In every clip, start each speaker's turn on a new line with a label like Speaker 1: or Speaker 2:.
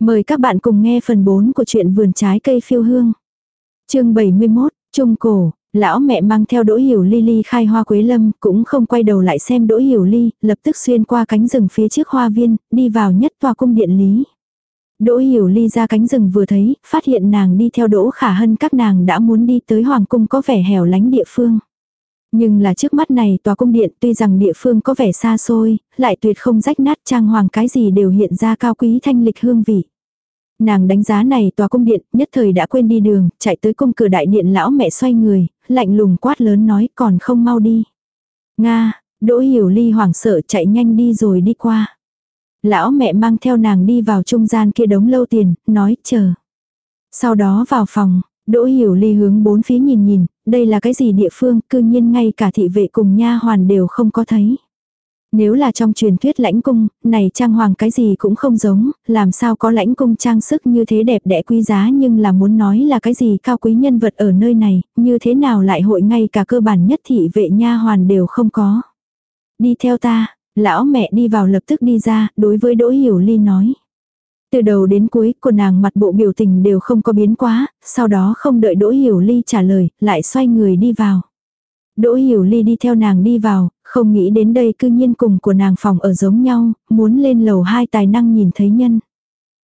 Speaker 1: Mời các bạn cùng nghe phần 4 của truyện vườn trái cây phiêu hương. chương 71, Trung Cổ, lão mẹ mang theo đỗ hiểu ly ly khai hoa quế lâm, cũng không quay đầu lại xem đỗ hiểu ly, lập tức xuyên qua cánh rừng phía trước hoa viên, đi vào nhất tòa cung điện lý. Đỗ hiểu ly ra cánh rừng vừa thấy, phát hiện nàng đi theo đỗ khả hân các nàng đã muốn đi tới hoàng cung có vẻ hẻo lánh địa phương. Nhưng là trước mắt này tòa cung điện tuy rằng địa phương có vẻ xa xôi, lại tuyệt không rách nát trang hoàng cái gì đều hiện ra cao quý thanh lịch hương vị. Nàng đánh giá này tòa cung điện, nhất thời đã quên đi đường, chạy tới cung cửa đại điện lão mẹ xoay người, lạnh lùng quát lớn nói còn không mau đi. Nga, đỗ hiểu ly hoảng sợ chạy nhanh đi rồi đi qua. Lão mẹ mang theo nàng đi vào trung gian kia đống lâu tiền, nói chờ. Sau đó vào phòng, Đỗ hiểu ly hướng bốn phía nhìn nhìn, đây là cái gì địa phương, cư nhiên ngay cả thị vệ cùng nha hoàn đều không có thấy. Nếu là trong truyền thuyết lãnh cung, này trang hoàng cái gì cũng không giống, làm sao có lãnh cung trang sức như thế đẹp đẽ quý giá nhưng là muốn nói là cái gì cao quý nhân vật ở nơi này, như thế nào lại hội ngay cả cơ bản nhất thị vệ nha hoàn đều không có. Đi theo ta, lão mẹ đi vào lập tức đi ra, đối với Đỗ Hiểu Ly nói. Từ đầu đến cuối, của nàng mặt bộ biểu tình đều không có biến quá, sau đó không đợi Đỗ Hiểu Ly trả lời, lại xoay người đi vào. Đỗ Hiểu Ly đi theo nàng đi vào, không nghĩ đến đây cư nhiên cùng của nàng phòng ở giống nhau, muốn lên lầu hai tài năng nhìn thấy nhân.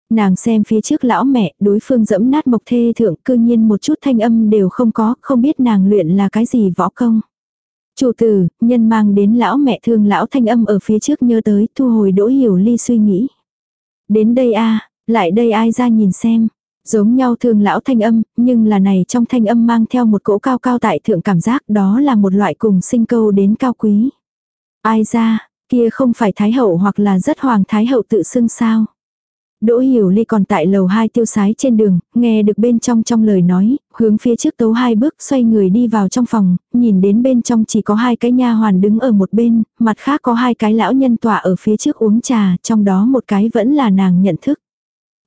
Speaker 1: Nàng xem phía trước lão mẹ, đối phương dẫm nát mộc thê thượng cư nhiên một chút thanh âm đều không có, không biết nàng luyện là cái gì võ công. Chủ tử, nhân mang đến lão mẹ thương lão thanh âm ở phía trước nhớ tới, thu hồi đỗ hiểu ly suy nghĩ. Đến đây a lại đây ai ra nhìn xem. Giống nhau thường lão thanh âm, nhưng là này trong thanh âm mang theo một cỗ cao cao tại thượng cảm giác đó là một loại cùng sinh câu đến cao quý. Ai ra, kia không phải thái hậu hoặc là rất hoàng thái hậu tự xưng sao. Đỗ Hiểu Ly còn tại lầu hai tiêu sái trên đường, nghe được bên trong trong lời nói, hướng phía trước tấu hai bước xoay người đi vào trong phòng, nhìn đến bên trong chỉ có hai cái nha hoàn đứng ở một bên, mặt khác có hai cái lão nhân tọa ở phía trước uống trà, trong đó một cái vẫn là nàng nhận thức.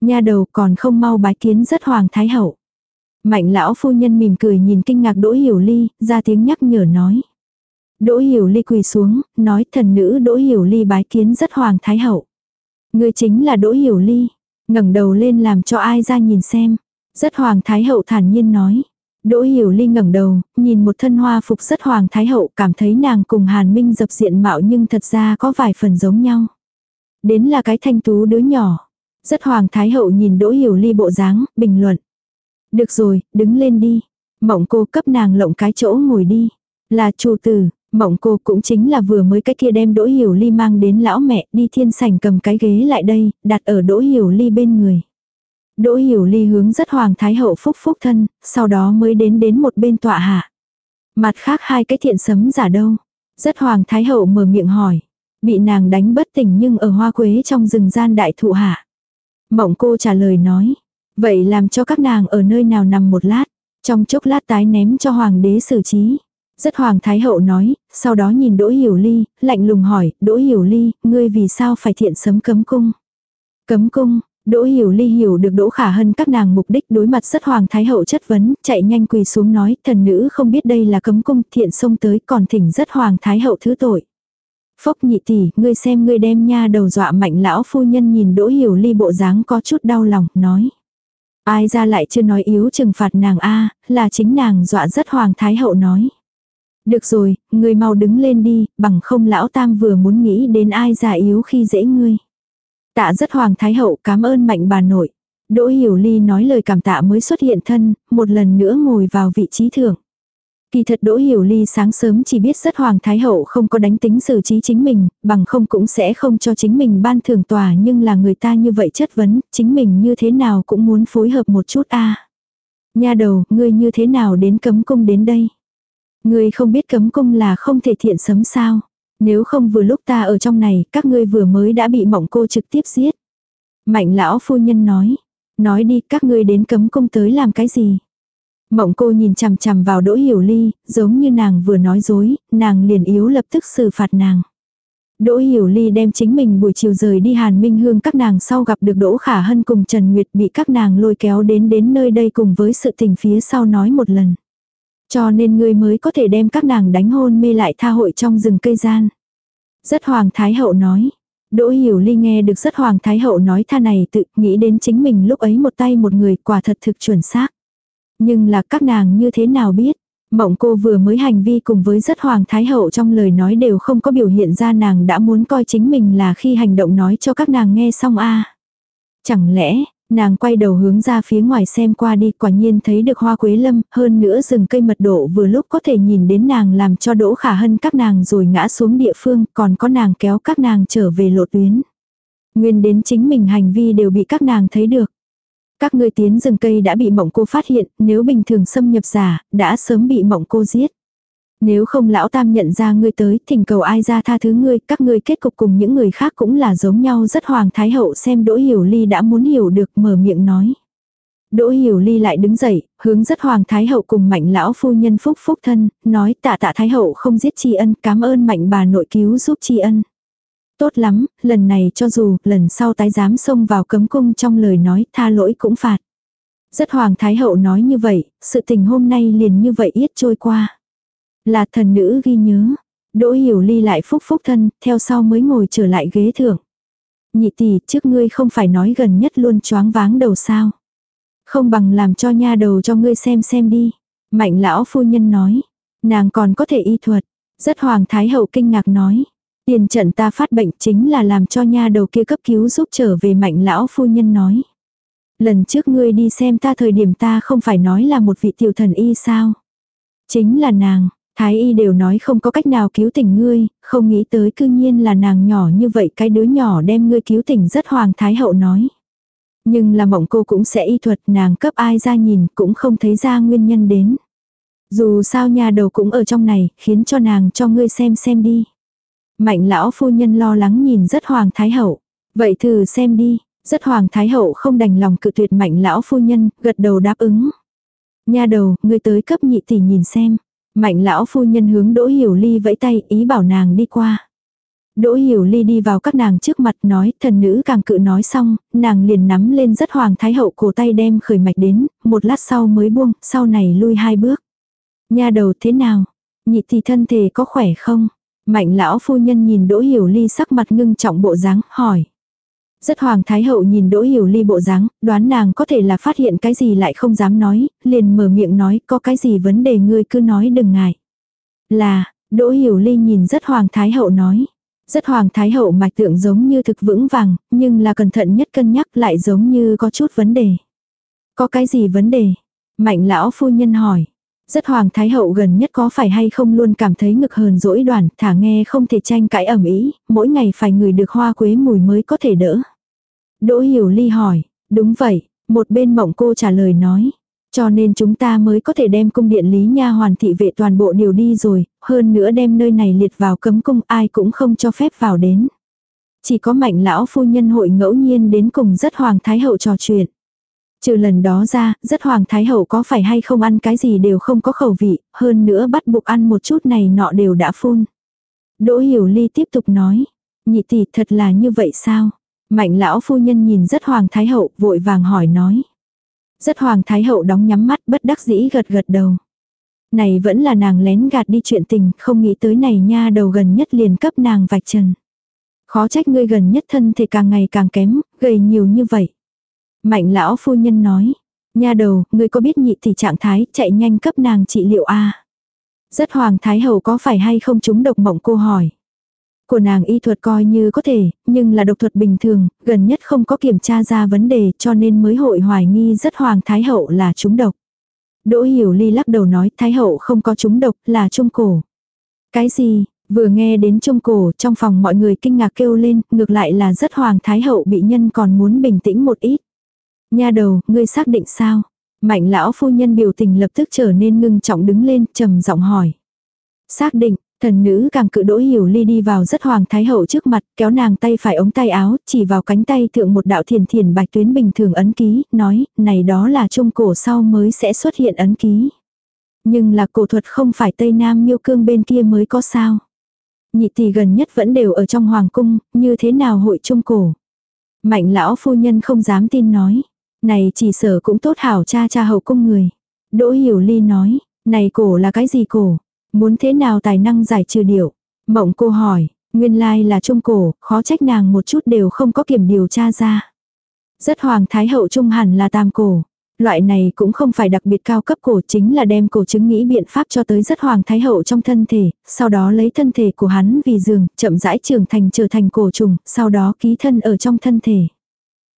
Speaker 1: Nha đầu còn không mau bái kiến rất hoàng thái hậu. Mạnh lão phu nhân mỉm cười nhìn kinh ngạc Đỗ Hiểu Ly, ra tiếng nhắc nhở nói. Đỗ Hiểu Ly quỳ xuống, nói thần nữ Đỗ Hiểu Ly bái kiến rất hoàng thái hậu. Người chính là Đỗ Hiểu Ly. ngẩng đầu lên làm cho ai ra nhìn xem. Rất hoàng thái hậu thản nhiên nói. Đỗ Hiểu Ly ngẩng đầu, nhìn một thân hoa phục rất hoàng thái hậu cảm thấy nàng cùng Hàn Minh dập diện mạo nhưng thật ra có vài phần giống nhau. Đến là cái thanh tú đứa nhỏ. Rất hoàng thái hậu nhìn Đỗ Hiểu Ly bộ dáng, bình luận. Được rồi, đứng lên đi. Mộng cô cấp nàng lộng cái chỗ ngồi đi. Là chủ tử, Mộng cô cũng chính là vừa mới cái kia đem đỗ hiểu ly mang đến lão mẹ đi thiên sảnh cầm cái ghế lại đây, đặt ở đỗ hiểu ly bên người. Đỗ hiểu ly hướng rất hoàng thái hậu phúc phúc thân, sau đó mới đến đến một bên tọa hạ. Mặt khác hai cái thiện sấm giả đâu. Rất hoàng thái hậu mở miệng hỏi. Bị nàng đánh bất tỉnh nhưng ở hoa quế trong rừng gian đại thụ hạ. Mộng cô trả lời nói. Vậy làm cho các nàng ở nơi nào nằm một lát. Trong chốc lát tái ném cho hoàng đế xử trí. Rất hoàng thái hậu nói, sau đó nhìn Đỗ Hiểu Ly, lạnh lùng hỏi, Đỗ Hiểu Ly, ngươi vì sao phải thiện sấm cấm cung? Cấm cung, Đỗ Hiểu Ly hiểu được Đỗ Khả Hân các nàng mục đích đối mặt rất hoàng thái hậu chất vấn, chạy nhanh quỳ xuống nói, thần nữ không biết đây là cấm cung, thiện xông tới còn thỉnh rất hoàng thái hậu thứ tội. Phốc nhị tỷ, ngươi xem ngươi đem nha đầu dọa mạnh lão phu nhân nhìn Đỗ Hiểu Ly bộ dáng có chút đau lòng, nói. Ai ra lại chưa nói yếu trừng phạt nàng a là chính nàng dọa rất hoàng thái hậu nói. Được rồi, người mau đứng lên đi, bằng không lão tam vừa muốn nghĩ đến ai già yếu khi dễ ngươi. Tạ rất hoàng thái hậu cảm ơn mạnh bà nội. Đỗ Hiểu Ly nói lời cảm tạ mới xuất hiện thân, một lần nữa ngồi vào vị trí thưởng. Kỳ thật Đỗ Hiểu Ly sáng sớm chỉ biết rất Hoàng Thái Hậu không có đánh tính xử trí chính mình, bằng không cũng sẽ không cho chính mình ban thưởng tòa nhưng là người ta như vậy chất vấn, chính mình như thế nào cũng muốn phối hợp một chút a Nha đầu, ngươi như thế nào đến cấm cung đến đây? Ngươi không biết cấm cung là không thể thiện sấm sao. Nếu không vừa lúc ta ở trong này, các ngươi vừa mới đã bị mộng cô trực tiếp giết. Mạnh lão phu nhân nói. Nói đi, các ngươi đến cấm cung tới làm cái gì? Mộng cô nhìn chằm chằm vào đỗ hiểu ly, giống như nàng vừa nói dối, nàng liền yếu lập tức xử phạt nàng. Đỗ Hiểu Ly đem chính mình buổi chiều rời đi Hàn Minh Hương các nàng sau gặp được Đỗ Khả Hân cùng Trần Nguyệt bị các nàng lôi kéo đến đến nơi đây cùng với sự tình phía sau nói một lần. Cho nên ngươi mới có thể đem các nàng đánh hôn mê lại tha hội trong rừng cây gian. Rất hoàng thái hậu nói. Đỗ Hiểu Ly nghe được rất Hoàng Thái Hậu nói tha này tự nghĩ đến chính mình lúc ấy một tay một người quả thật thực chuẩn xác. Nhưng là các nàng như thế nào biết, mộng cô vừa mới hành vi cùng với rất Hoàng Thái Hậu trong lời nói đều không có biểu hiện ra nàng đã muốn coi chính mình là khi hành động nói cho các nàng nghe xong a Chẳng lẽ, Nàng quay đầu hướng ra phía ngoài xem qua đi quả nhiên thấy được hoa quế lâm, hơn nữa rừng cây mật độ vừa lúc có thể nhìn đến nàng làm cho đỗ khả hân các nàng rồi ngã xuống địa phương, còn có nàng kéo các nàng trở về lộ tuyến. Nguyên đến chính mình hành vi đều bị các nàng thấy được. Các ngươi tiến rừng cây đã bị mộng cô phát hiện, nếu bình thường xâm nhập giả, đã sớm bị mộng cô giết. Nếu không lão tam nhận ra ngươi tới, thỉnh cầu ai ra tha thứ ngươi, các ngươi kết cục cùng những người khác cũng là giống nhau rất hoàng thái hậu xem Đỗ Hiểu Ly đã muốn hiểu được mở miệng nói. Đỗ Hiểu Ly lại đứng dậy, hướng rất hoàng thái hậu cùng mạnh lão phu nhân phúc phúc thân, nói tạ tạ thái hậu không giết tri ân, cảm ơn mạnh bà nội cứu giúp tri ân. Tốt lắm, lần này cho dù lần sau tái dám xông vào cấm cung trong lời nói tha lỗi cũng phạt. Rất hoàng thái hậu nói như vậy, sự tình hôm nay liền như vậy yết trôi qua. Là thần nữ ghi nhớ. Đỗ hiểu ly lại phúc phúc thân, theo sau mới ngồi trở lại ghế thượng. Nhị tỷ, trước ngươi không phải nói gần nhất luôn choáng váng đầu sao. Không bằng làm cho nha đầu cho ngươi xem xem đi. Mạnh lão phu nhân nói. Nàng còn có thể y thuật. Rất hoàng thái hậu kinh ngạc nói. Tiền trận ta phát bệnh chính là làm cho nha đầu kia cấp cứu giúp trở về mạnh lão phu nhân nói. Lần trước ngươi đi xem ta thời điểm ta không phải nói là một vị tiểu thần y sao. Chính là nàng, Thái y đều nói không có cách nào cứu tỉnh ngươi, không nghĩ tới cư nhiên là nàng nhỏ như vậy cái đứa nhỏ đem ngươi cứu tỉnh rất hoàng thái hậu nói. Nhưng là mộng cô cũng sẽ y thuật nàng cấp ai ra nhìn cũng không thấy ra nguyên nhân đến. Dù sao nhà đầu cũng ở trong này, khiến cho nàng cho ngươi xem xem đi. Mạnh lão phu nhân lo lắng nhìn rất hoàng thái hậu. Vậy thử xem đi, rất hoàng thái hậu không đành lòng cự tuyệt mạnh lão phu nhân, gật đầu đáp ứng. Nha đầu, ngươi tới cấp nhị tỷ nhìn xem. Mạnh lão phu nhân hướng Đỗ Hiểu Ly vẫy tay ý bảo nàng đi qua. Đỗ Hiểu Ly đi vào các nàng trước mặt nói, thần nữ càng cự nói xong, nàng liền nắm lên rất hoàng thái hậu cổ tay đem khởi mạch đến, một lát sau mới buông, sau này lui hai bước. Nha đầu thế nào? Nhị thì thân thể có khỏe không? Mạnh lão phu nhân nhìn Đỗ Hiểu Ly sắc mặt ngưng trọng bộ dáng, hỏi. Rất hoàng thái hậu nhìn đỗ hiểu ly bộ dáng, đoán nàng có thể là phát hiện cái gì lại không dám nói, liền mở miệng nói có cái gì vấn đề ngươi cứ nói đừng ngại. Là, đỗ hiểu ly nhìn rất hoàng thái hậu nói. Rất hoàng thái hậu mạch tượng giống như thực vững vàng, nhưng là cẩn thận nhất cân nhắc lại giống như có chút vấn đề. Có cái gì vấn đề? Mạnh lão phu nhân hỏi. Rất hoàng thái hậu gần nhất có phải hay không luôn cảm thấy ngực hờn dỗi đoàn, thả nghe không thể tranh cãi ẩm ý, mỗi ngày phải ngửi được hoa quế mùi mới có thể đỡ. Đỗ hiểu ly hỏi, đúng vậy, một bên mộng cô trả lời nói. Cho nên chúng ta mới có thể đem cung điện lý nha hoàn thị vệ toàn bộ điều đi rồi, hơn nữa đem nơi này liệt vào cấm cung ai cũng không cho phép vào đến. Chỉ có mạnh lão phu nhân hội ngẫu nhiên đến cùng rất hoàng thái hậu trò chuyện. Trừ lần đó ra, rất hoàng thái hậu có phải hay không ăn cái gì đều không có khẩu vị, hơn nữa bắt buộc ăn một chút này nọ đều đã phun. Đỗ hiểu ly tiếp tục nói, nhị tỷ thật là như vậy sao? Mạnh lão phu nhân nhìn rất hoàng thái hậu vội vàng hỏi nói. Rất hoàng thái hậu đóng nhắm mắt bất đắc dĩ gật gật đầu. Này vẫn là nàng lén gạt đi chuyện tình, không nghĩ tới này nha đầu gần nhất liền cấp nàng vạch trần. Khó trách ngươi gần nhất thân thì càng ngày càng kém, gầy nhiều như vậy. Mạnh lão phu nhân nói, nha đầu, ngươi có biết nhị tỷ trạng thái, chạy nhanh cấp nàng trị liệu a Rất hoàng thái hậu có phải hay không chúng độc mộng cô hỏi. Của nàng y thuật coi như có thể, nhưng là độc thuật bình thường, gần nhất không có kiểm tra ra vấn đề cho nên mới hội hoài nghi rất hoàng thái hậu là chúng độc. Đỗ hiểu ly lắc đầu nói thái hậu không có chúng độc là trung cổ. Cái gì, vừa nghe đến trung cổ trong phòng mọi người kinh ngạc kêu lên, ngược lại là rất hoàng thái hậu bị nhân còn muốn bình tĩnh một ít. Nha đầu, ngươi xác định sao? Mạnh lão phu nhân biểu tình lập tức trở nên ngưng trọng đứng lên, trầm giọng hỏi. Xác định, thần nữ càng cự đỗ hiểu ly đi vào rất hoàng thái hậu trước mặt, kéo nàng tay phải ống tay áo, chỉ vào cánh tay thượng một đạo thiền thiền bạch tuyến bình thường ấn ký, nói, này đó là trung cổ sau mới sẽ xuất hiện ấn ký. Nhưng là cổ thuật không phải Tây Nam miêu cương bên kia mới có sao. Nhị tỷ gần nhất vẫn đều ở trong hoàng cung, như thế nào hội trung cổ. Mạnh lão phu nhân không dám tin nói. Này chỉ sở cũng tốt hảo cha cha hậu cung người. Đỗ hiểu ly nói, này cổ là cái gì cổ? Muốn thế nào tài năng giải trừ điệu? Mộng cô hỏi, Nguyên lai là trung cổ, khó trách nàng một chút đều không có kiểm điều tra ra. Rất hoàng thái hậu trung hẳn là tam cổ. Loại này cũng không phải đặc biệt cao cấp cổ chính là đem cổ chứng nghĩ biện pháp cho tới rất hoàng thái hậu trong thân thể, sau đó lấy thân thể của hắn vì giường, chậm rãi trưởng thành trở thành cổ trùng, sau đó ký thân ở trong thân thể.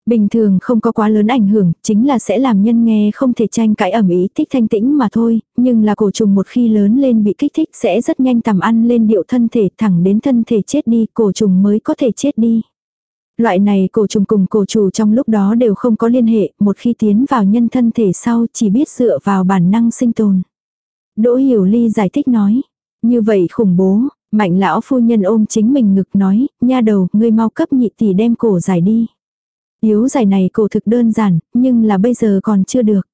Speaker 1: Bình thường không có quá lớn ảnh hưởng, chính là sẽ làm nhân nghe không thể tranh cãi ẩm ý thích thanh tĩnh mà thôi, nhưng là cổ trùng một khi lớn lên bị kích thích sẽ rất nhanh tầm ăn lên điệu thân thể thẳng đến thân thể chết đi, cổ trùng mới có thể chết đi. Loại này cổ trùng cùng cổ chủ trong lúc đó đều không có liên hệ, một khi tiến vào nhân thân thể sau chỉ biết dựa vào bản năng sinh tồn. Đỗ Hiểu Ly giải thích nói, như vậy khủng bố, mạnh lão phu nhân ôm chính mình ngực nói, nha đầu, ngươi mau cấp nhị tỷ đem cổ giải đi. Yếu giải này cổ thực đơn giản, nhưng là bây giờ còn chưa được.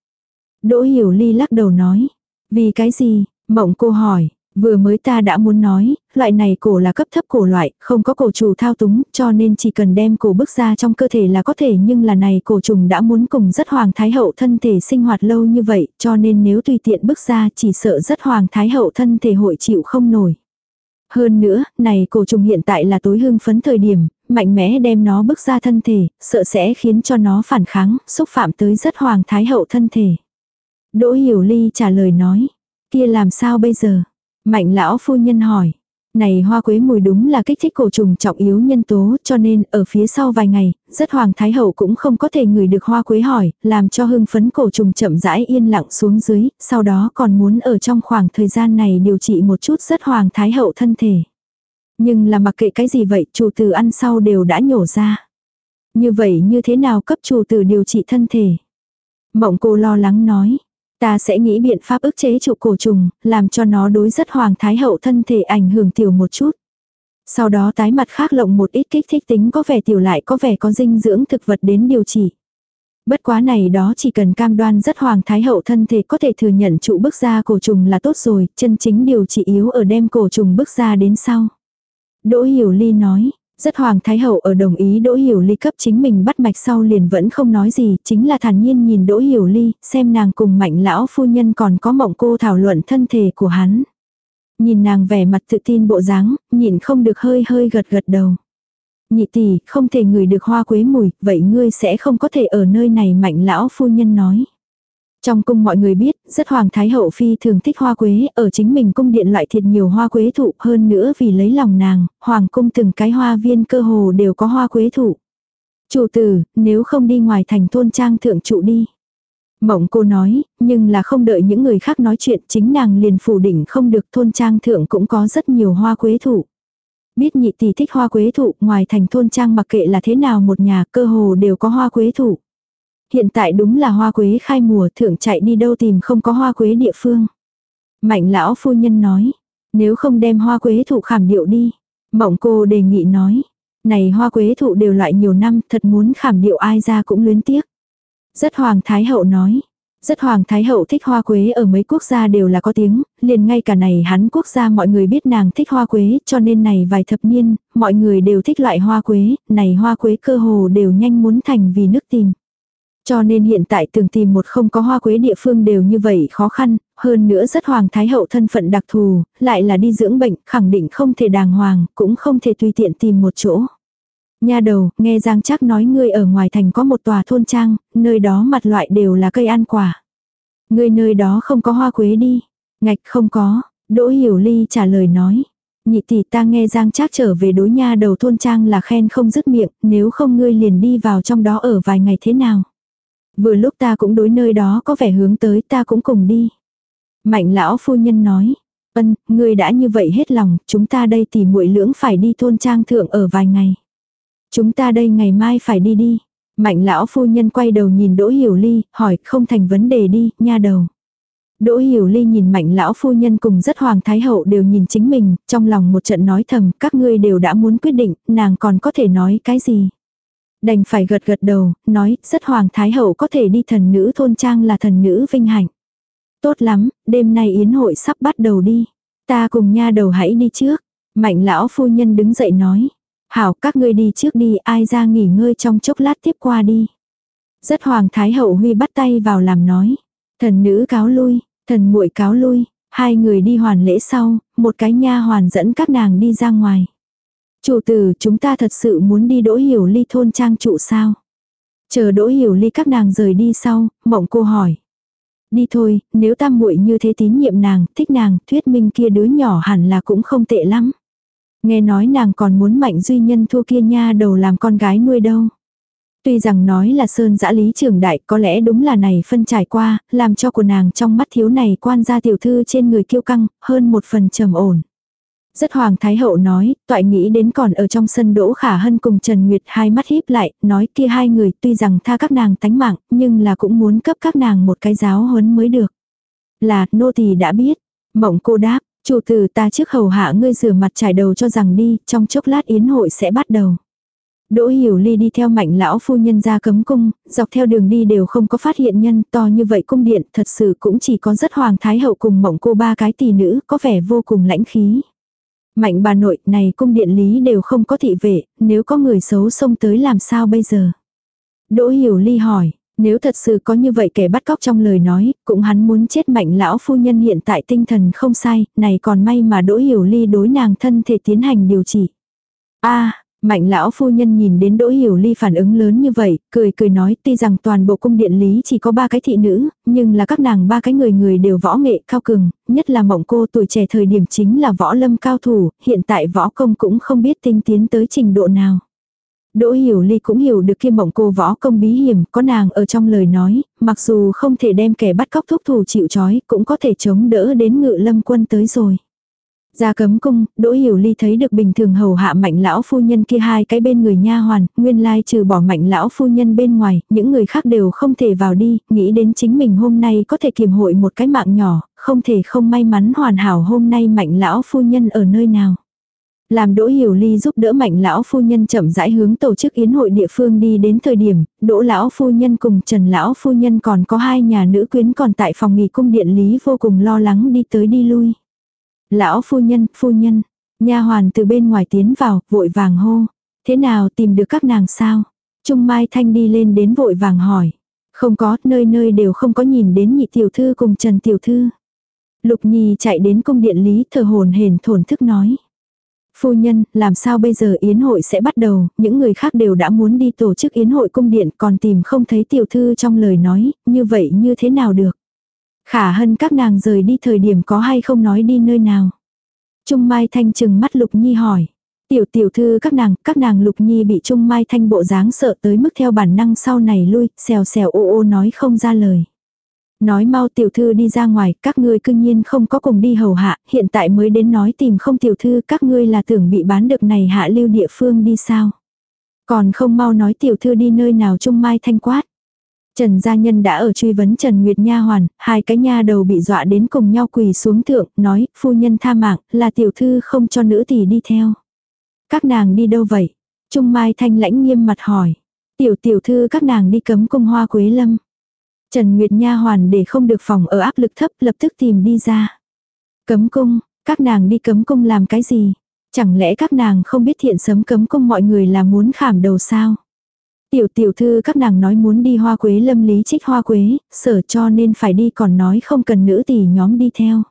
Speaker 1: Đỗ Hiểu Ly lắc đầu nói, vì cái gì, mộng cô hỏi, Vừa mới ta đã muốn nói, loại này cổ là cấp thấp cổ loại, không có cổ chủ thao túng, cho nên chỉ cần đem cổ bước ra trong cơ thể là có thể nhưng là này cổ trùng đã muốn cùng rất hoàng thái hậu thân thể sinh hoạt lâu như vậy, cho nên nếu tùy tiện bước ra chỉ sợ rất hoàng thái hậu thân thể hội chịu không nổi. Hơn nữa, này cổ trùng hiện tại là tối hưng phấn thời điểm, mạnh mẽ đem nó bước ra thân thể, sợ sẽ khiến cho nó phản kháng, xúc phạm tới rất hoàng thái hậu thân thể. Đỗ Hiểu Ly trả lời nói, kia làm sao bây giờ? Mạnh lão phu nhân hỏi. Này hoa quế mùi đúng là kích thích cổ trùng trọng yếu nhân tố cho nên ở phía sau vài ngày, rất hoàng thái hậu cũng không có thể ngửi được hoa quế hỏi, làm cho hưng phấn cổ trùng chậm rãi yên lặng xuống dưới, sau đó còn muốn ở trong khoảng thời gian này điều trị một chút rất hoàng thái hậu thân thể. Nhưng là mặc kệ cái gì vậy, chủ tử ăn sau đều đã nhổ ra. Như vậy như thế nào cấp chủ tử điều trị thân thể? Mộng cô lo lắng nói, Ta sẽ nghĩ biện pháp ức chế trụ cổ trùng, làm cho nó đối rất hoàng thái hậu thân thể ảnh hưởng tiểu một chút. Sau đó tái mặt khác lộng một ít kích thích tính có vẻ tiểu lại có vẻ có dinh dưỡng thực vật đến điều trị. Bất quá này đó chỉ cần cam đoan rất hoàng thái hậu thân thể có thể thừa nhận trụ bức ra cổ trùng là tốt rồi, chân chính điều trị yếu ở đem cổ trùng bức ra đến sau. Đỗ Hiểu Ly nói, rất hoàng thái hậu ở đồng ý Đỗ Hiểu Ly cấp chính mình bắt mạch sau liền vẫn không nói gì, chính là thản nhiên nhìn Đỗ Hiểu Ly, xem nàng cùng mạnh lão phu nhân còn có mộng cô thảo luận thân thể của hắn. Nhìn nàng vẻ mặt tự tin bộ dáng, nhìn không được hơi hơi gật gật đầu. Nhị tỷ, không thể ngửi được hoa quế mùi, vậy ngươi sẽ không có thể ở nơi này mạnh lão phu nhân nói. Trong cung mọi người biết, rất hoàng thái hậu phi thường thích hoa quế, ở chính mình cung điện lại thiệt nhiều hoa quế thụ hơn nữa vì lấy lòng nàng, hoàng cung từng cái hoa viên cơ hồ đều có hoa quế thụ. Chủ tử, nếu không đi ngoài thành thôn trang thượng trụ đi. Mộng cô nói, nhưng là không đợi những người khác nói chuyện chính nàng liền phủ đỉnh không được thôn trang thượng cũng có rất nhiều hoa quế thụ. Biết nhị tỷ thích hoa quế thụ, ngoài thành thôn trang mặc kệ là thế nào một nhà cơ hồ đều có hoa quế thụ hiện tại đúng là hoa quế khai mùa thượng chạy đi đâu tìm không có hoa quế địa phương. Mạnh lão phu nhân nói, nếu không đem hoa quế thụ khảm điệu đi. Mộng cô đề nghị nói, này hoa quế thụ đều loại nhiều năm thật muốn khảm điệu ai ra cũng luyến tiếc. Rất hoàng thái hậu nói, rất hoàng thái hậu thích hoa quế ở mấy quốc gia đều là có tiếng, liền ngay cả này hắn quốc gia mọi người biết nàng thích hoa quế cho nên này vài thập niên, mọi người đều thích loại hoa quế, này hoa quế cơ hồ đều nhanh muốn thành vì nước tìm. Cho nên hiện tại tưởng tìm một không có hoa quế địa phương đều như vậy khó khăn, hơn nữa rất hoàng thái hậu thân phận đặc thù, lại là đi dưỡng bệnh, khẳng định không thể đàng hoàng, cũng không thể tùy tiện tìm một chỗ. Nha đầu, nghe Giang chắc nói ngươi ở ngoài thành có một tòa thôn trang, nơi đó mặt loại đều là cây ăn quả. Ngươi nơi đó không có hoa quế đi. Ngạch không có, Đỗ Hiểu Ly trả lời nói. Nhị tỷ ta nghe Giang Trác trở về đối nha đầu thôn trang là khen không dứt miệng, nếu không ngươi liền đi vào trong đó ở vài ngày thế nào. Vừa lúc ta cũng đối nơi đó có vẻ hướng tới ta cũng cùng đi. Mạnh lão phu nhân nói. Ân, người đã như vậy hết lòng, chúng ta đây thì muội lưỡng phải đi thôn trang thượng ở vài ngày. Chúng ta đây ngày mai phải đi đi. Mạnh lão phu nhân quay đầu nhìn Đỗ Hiểu Ly, hỏi không thành vấn đề đi, nha đầu. Đỗ Hiểu Ly nhìn mạnh lão phu nhân cùng rất hoàng thái hậu đều nhìn chính mình, trong lòng một trận nói thầm, các ngươi đều đã muốn quyết định, nàng còn có thể nói cái gì. Đành phải gật gật đầu, nói, rất hoàng thái hậu có thể đi thần nữ thôn trang là thần nữ vinh hạnh. Tốt lắm, đêm nay yến hội sắp bắt đầu đi. Ta cùng nha đầu hãy đi trước. Mạnh lão phu nhân đứng dậy nói. Hảo các ngươi đi trước đi ai ra nghỉ ngơi trong chốc lát tiếp qua đi. Rất hoàng thái hậu huy bắt tay vào làm nói. Thần nữ cáo lui, thần muội cáo lui. Hai người đi hoàn lễ sau, một cái nha hoàn dẫn các nàng đi ra ngoài. Chủ tử, chúng ta thật sự muốn đi đỗ hiểu ly thôn trang trụ sao? Chờ đỗ hiểu ly các nàng rời đi sau, mộng cô hỏi. Đi thôi, nếu tam muội như thế tín nhiệm nàng, thích nàng, thuyết minh kia đứa nhỏ hẳn là cũng không tệ lắm. Nghe nói nàng còn muốn mạnh duy nhân thua kia nha đầu làm con gái nuôi đâu. Tuy rằng nói là sơn dã lý trường đại có lẽ đúng là này phân trải qua, làm cho của nàng trong mắt thiếu này quan gia tiểu thư trên người kiêu căng, hơn một phần trầm ổn. Rất hoàng thái hậu nói, toại nghĩ đến còn ở trong sân đỗ khả hân cùng Trần Nguyệt hai mắt híp lại, nói kia hai người tuy rằng tha các nàng tánh mạng, nhưng là cũng muốn cấp các nàng một cái giáo huấn mới được. Là, nô tỳ đã biết. Mộng cô đáp, chủ tử ta trước hầu hạ ngươi rửa mặt trải đầu cho rằng đi, trong chốc lát yến hội sẽ bắt đầu. Đỗ Hiểu Ly đi theo mạnh lão phu nhân ra cấm cung, dọc theo đường đi đều không có phát hiện nhân to như vậy cung điện, thật sự cũng chỉ có rất hoàng thái hậu cùng mộng cô ba cái tỷ nữ, có vẻ vô cùng lãnh khí. Mạnh bà nội này cung điện lý đều không có thị vệ, nếu có người xấu xông tới làm sao bây giờ? Đỗ Hiểu Ly hỏi, nếu thật sự có như vậy kẻ bắt cóc trong lời nói, cũng hắn muốn chết mạnh lão phu nhân hiện tại tinh thần không sai, này còn may mà Đỗ Hiểu Ly đối nàng thân thể tiến hành điều trị. a Mạnh lão phu nhân nhìn đến Đỗ Hiểu Ly phản ứng lớn như vậy, cười cười nói tuy rằng toàn bộ cung điện lý chỉ có ba cái thị nữ, nhưng là các nàng ba cái người người đều võ nghệ cao cường, nhất là mộng cô tuổi trẻ thời điểm chính là võ lâm cao thủ, hiện tại võ công cũng không biết tinh tiến tới trình độ nào. Đỗ Hiểu Ly cũng hiểu được kia mộng cô võ công bí hiểm, có nàng ở trong lời nói, mặc dù không thể đem kẻ bắt cóc thúc thủ chịu chói, cũng có thể chống đỡ đến ngự lâm quân tới rồi. Ra cấm cung, Đỗ Hiểu Ly thấy được bình thường hầu hạ mạnh lão phu nhân kia hai cái bên người nha hoàn, nguyên lai trừ bỏ mạnh lão phu nhân bên ngoài, những người khác đều không thể vào đi, nghĩ đến chính mình hôm nay có thể kiềm hội một cái mạng nhỏ, không thể không may mắn hoàn hảo hôm nay mạnh lão phu nhân ở nơi nào. Làm Đỗ Hiểu Ly giúp đỡ mạnh lão phu nhân chậm rãi hướng tổ chức yến hội địa phương đi đến thời điểm, Đỗ lão phu nhân cùng Trần lão phu nhân còn có hai nhà nữ quyến còn tại phòng nghỉ cung điện lý vô cùng lo lắng đi tới đi lui. Lão phu nhân, phu nhân, nha hoàn từ bên ngoài tiến vào, vội vàng hô. Thế nào tìm được các nàng sao? Trung Mai Thanh đi lên đến vội vàng hỏi. Không có, nơi nơi đều không có nhìn đến nhị tiểu thư cùng Trần tiểu thư. Lục Nhi chạy đến cung điện lý thờ hồn hển thổn thức nói. Phu nhân, làm sao bây giờ yến hội sẽ bắt đầu, những người khác đều đã muốn đi tổ chức yến hội cung điện còn tìm không thấy tiểu thư trong lời nói, như vậy như thế nào được. Khả hân các nàng rời đi thời điểm có hay không nói đi nơi nào. Trung Mai Thanh chừng mắt Lục Nhi hỏi. Tiểu tiểu thư các nàng, các nàng Lục Nhi bị Trung Mai Thanh bộ dáng sợ tới mức theo bản năng sau này lui, xèo xèo ô ô nói không ra lời. Nói mau tiểu thư đi ra ngoài, các ngươi cương nhiên không có cùng đi hầu hạ, hiện tại mới đến nói tìm không tiểu thư, các ngươi là tưởng bị bán được này hạ lưu địa phương đi sao. Còn không mau nói tiểu thư đi nơi nào Trung Mai Thanh quát. Trần gia nhân đã ở truy vấn Trần Nguyệt Nha hoàn, hai cái nha đầu bị dọa đến cùng nhau quỳ xuống thượng, nói, phu nhân tha mạng, là tiểu thư không cho nữ tỷ đi theo. Các nàng đi đâu vậy? Trung Mai Thanh lãnh nghiêm mặt hỏi. Tiểu tiểu thư các nàng đi cấm cung hoa quế lâm. Trần Nguyệt Nha hoàn để không được phòng ở áp lực thấp lập tức tìm đi ra. Cấm cung, các nàng đi cấm cung làm cái gì? Chẳng lẽ các nàng không biết thiện sấm cấm cung mọi người là muốn khảm đầu sao? Tiểu tiểu thư các nàng nói muốn đi hoa quế lâm lý trích hoa quế, sở cho nên phải đi còn nói không cần nữ tỷ nhóm đi theo.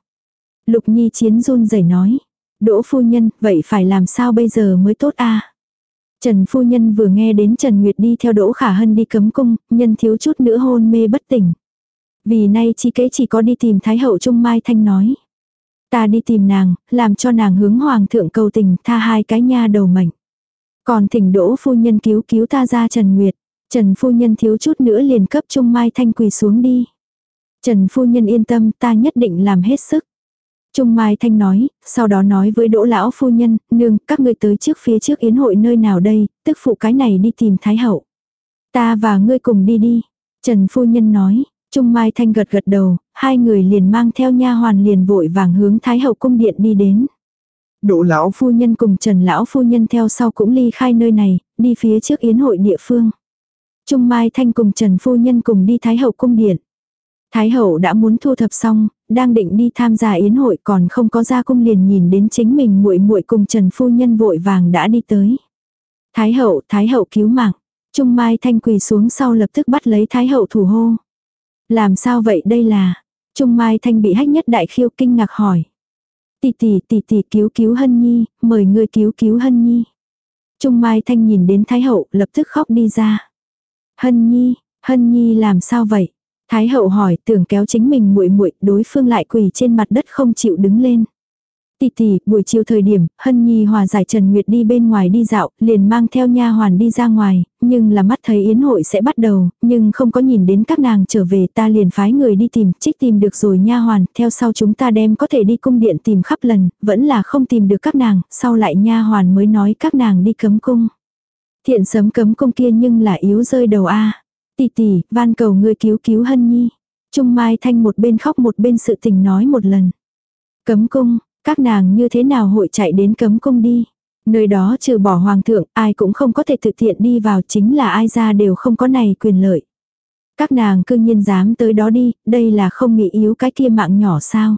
Speaker 1: Lục nhi chiến run rẩy nói. Đỗ phu nhân, vậy phải làm sao bây giờ mới tốt a Trần phu nhân vừa nghe đến Trần Nguyệt đi theo Đỗ Khả Hân đi cấm cung, nhân thiếu chút nữa hôn mê bất tỉnh. Vì nay chi kế chỉ có đi tìm Thái hậu Trung Mai Thanh nói. Ta đi tìm nàng, làm cho nàng hướng hoàng thượng cầu tình tha hai cái nha đầu mệnh. Còn thỉnh đỗ phu nhân cứu cứu ta ra Trần Nguyệt. Trần phu nhân thiếu chút nữa liền cấp Trung Mai Thanh quỳ xuống đi. Trần phu nhân yên tâm ta nhất định làm hết sức. Trung Mai Thanh nói, sau đó nói với đỗ lão phu nhân, nương, các ngươi tới trước phía trước yến hội nơi nào đây, tức phụ cái này đi tìm Thái Hậu. Ta và ngươi cùng đi đi. Trần phu nhân nói, Trung Mai Thanh gật gật đầu, hai người liền mang theo nha hoàn liền vội vàng hướng Thái Hậu cung điện đi đến. Đỗ lão phu nhân cùng Trần lão phu nhân theo sau cũng ly khai nơi này, đi phía trước yến hội địa phương. Trung Mai Thanh cùng Trần phu nhân cùng đi Thái hậu cung điện. Thái hậu đã muốn thu thập xong, đang định đi tham gia yến hội còn không có ra cung liền nhìn đến chính mình muội muội cùng Trần phu nhân vội vàng đã đi tới. Thái hậu, Thái hậu cứu mạng. Trung Mai Thanh quỳ xuống sau lập tức bắt lấy Thái hậu thủ hô. Làm sao vậy đây là? Trung Mai Thanh bị hách nhất đại khiêu kinh ngạc hỏi. Tỷ tỷ tỷ tỷ cứu cứu Hân Nhi, mời ngươi cứu cứu Hân Nhi. Trung Mai Thanh nhìn đến Thái Hậu lập tức khóc đi ra. Hân Nhi, Hân Nhi làm sao vậy? Thái Hậu hỏi tưởng kéo chính mình muội muội đối phương lại quỳ trên mặt đất không chịu đứng lên. Tỷ tỷ, buổi chiều thời điểm, Hân Nhi hòa giải Trần Nguyệt đi bên ngoài đi dạo, liền mang theo nha hoàn đi ra ngoài, nhưng là mắt thấy yến hội sẽ bắt đầu, nhưng không có nhìn đến các nàng trở về ta liền phái người đi tìm, trích tìm được rồi nha hoàn, theo sau chúng ta đem có thể đi cung điện tìm khắp lần, vẫn là không tìm được các nàng, sau lại nha hoàn mới nói các nàng đi cấm cung. Thiện sấm cấm cung kia nhưng là yếu rơi đầu a Tỷ tỷ, van cầu ngươi cứu cứu Hân Nhi. Trung Mai Thanh một bên khóc một bên sự tình nói một lần. Cấm cung, các nàng như thế nào hội chạy đến cấm cung đi. Nơi đó trừ bỏ hoàng thượng, ai cũng không có thể thực thiện đi vào chính là ai ra đều không có này quyền lợi. Các nàng cư nhiên dám tới đó đi, đây là không nghĩ yếu cái kia mạng nhỏ sao.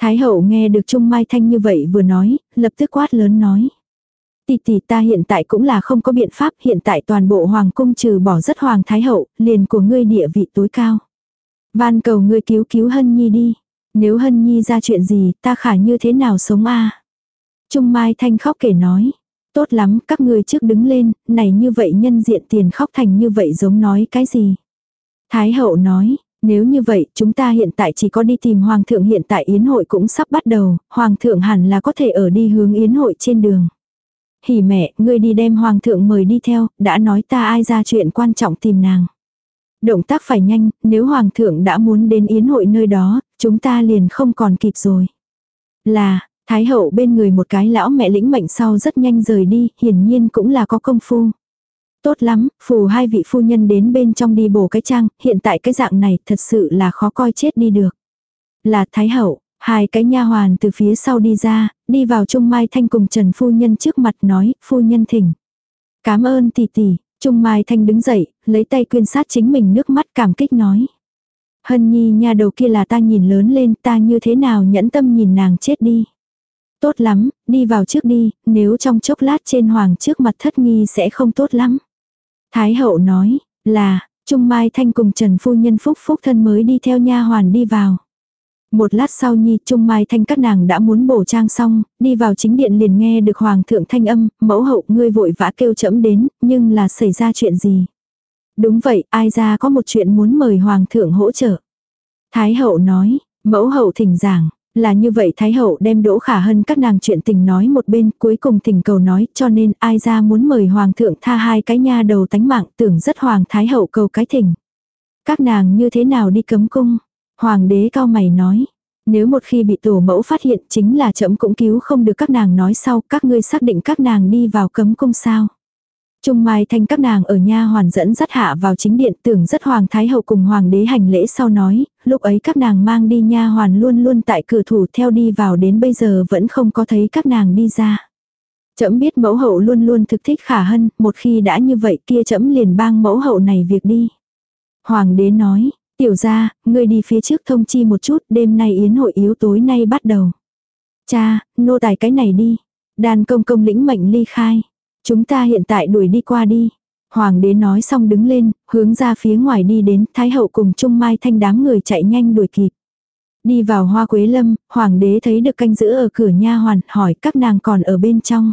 Speaker 1: Thái hậu nghe được Trung Mai Thanh như vậy vừa nói, lập tức quát lớn nói. Tỷ tỷ ta hiện tại cũng là không có biện pháp, hiện tại toàn bộ hoàng cung trừ bỏ rất hoàng thái hậu, liền của ngươi địa vị tối cao. Van cầu ngươi cứu cứu Hân Nhi đi. Nếu Hân Nhi ra chuyện gì, ta khả như thế nào sống a? Trung Mai Thanh khóc kể nói. Tốt lắm, các ngươi trước đứng lên, này như vậy nhân diện tiền khóc thành như vậy giống nói cái gì. Thái hậu nói, nếu như vậy, chúng ta hiện tại chỉ có đi tìm Hoàng thượng hiện tại Yến hội cũng sắp bắt đầu, Hoàng thượng hẳn là có thể ở đi hướng Yến hội trên đường. Hỉ mẹ, ngươi đi đem Hoàng thượng mời đi theo, đã nói ta ai ra chuyện quan trọng tìm nàng. Động tác phải nhanh, nếu Hoàng thượng đã muốn đến Yến hội nơi đó, chúng ta liền không còn kịp rồi. Là, Thái hậu bên người một cái lão mẹ lĩnh mệnh sau rất nhanh rời đi, hiển nhiên cũng là có công phu. Tốt lắm, phù hai vị phu nhân đến bên trong đi bổ cái trang, hiện tại cái dạng này thật sự là khó coi chết đi được. Là Thái hậu, hai cái nha hoàn từ phía sau đi ra, đi vào Trung Mai Thanh cùng Trần phu nhân trước mặt nói, phu nhân thỉnh. Cảm ơn tỷ tỷ, Trung Mai Thanh đứng dậy, lấy tay quyên sát chính mình nước mắt cảm kích nói. Hân nhi nha đầu kia là ta nhìn lớn lên ta như thế nào nhẫn tâm nhìn nàng chết đi. Tốt lắm, đi vào trước đi, nếu trong chốc lát trên hoàng trước mặt thất nghi sẽ không tốt lắm. Thái hậu nói, là, Trung Mai Thanh cùng Trần Phu Nhân Phúc Phúc thân mới đi theo nha hoàn đi vào. Một lát sau nhi Trung Mai Thanh các nàng đã muốn bổ trang xong, đi vào chính điện liền nghe được Hoàng thượng thanh âm, mẫu hậu ngươi vội vã kêu chẫm đến, nhưng là xảy ra chuyện gì. Đúng vậy, ai ra có một chuyện muốn mời Hoàng thượng hỗ trợ. Thái hậu nói, mẫu hậu thỉnh giảng, là như vậy Thái hậu đem Đỗ Khả Hân các nàng chuyện tình nói một bên cuối cùng thỉnh cầu nói cho nên ai ra muốn mời Hoàng thượng tha hai cái nha đầu tánh mạng tưởng rất Hoàng Thái hậu cầu cái thỉnh. Các nàng như thế nào đi cấm cung? Hoàng đế cao mày nói. Nếu một khi bị tổ mẫu phát hiện chính là chậm cũng cứu không được các nàng nói sau các ngươi xác định các nàng đi vào cấm cung sao. Trung Mai Thanh các nàng ở nha hoàn dẫn dắt hạ vào chính điện tưởng rất hoàng thái hậu cùng hoàng đế hành lễ sau nói, lúc ấy các nàng mang đi nha hoàn luôn luôn tại cửa thủ theo đi vào đến bây giờ vẫn không có thấy các nàng đi ra. Chấm biết mẫu hậu luôn luôn thực thích khả hân, một khi đã như vậy kia chấm liền bang mẫu hậu này việc đi. Hoàng đế nói, tiểu ra, ngươi đi phía trước thông chi một chút, đêm nay yến hội yếu tối nay bắt đầu. Cha, nô tài cái này đi. Đàn công công lĩnh mệnh ly khai. Chúng ta hiện tại đuổi đi qua đi. Hoàng đế nói xong đứng lên, hướng ra phía ngoài đi đến, Thái hậu cùng Trung Mai Thanh đám người chạy nhanh đuổi kịp. Đi vào hoa quế lâm, hoàng đế thấy được canh giữ ở cửa nha hoàn, hỏi các nàng còn ở bên trong.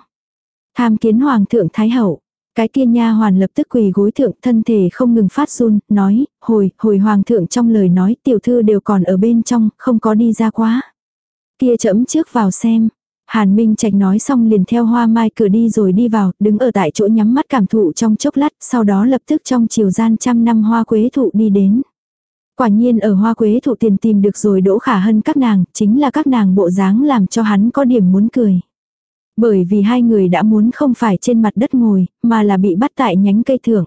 Speaker 1: Tham kiến hoàng thượng Thái hậu. Cái kia nha hoàn lập tức quỳ gối thượng thân thể không ngừng phát run, nói, hồi, hồi hoàng thượng trong lời nói tiểu thư đều còn ở bên trong, không có đi ra quá. Kia chấm trước vào xem, Hàn Minh Trạch nói xong liền theo hoa mai cửa đi rồi đi vào, đứng ở tại chỗ nhắm mắt cảm thụ trong chốc lát, sau đó lập tức trong chiều gian trăm năm hoa quế thụ đi đến. Quả nhiên ở hoa quế thụ tiền tìm được rồi đỗ khả hân các nàng, chính là các nàng bộ dáng làm cho hắn có điểm muốn cười. Bởi vì hai người đã muốn không phải trên mặt đất ngồi, mà là bị bắt tại nhánh cây thưởng.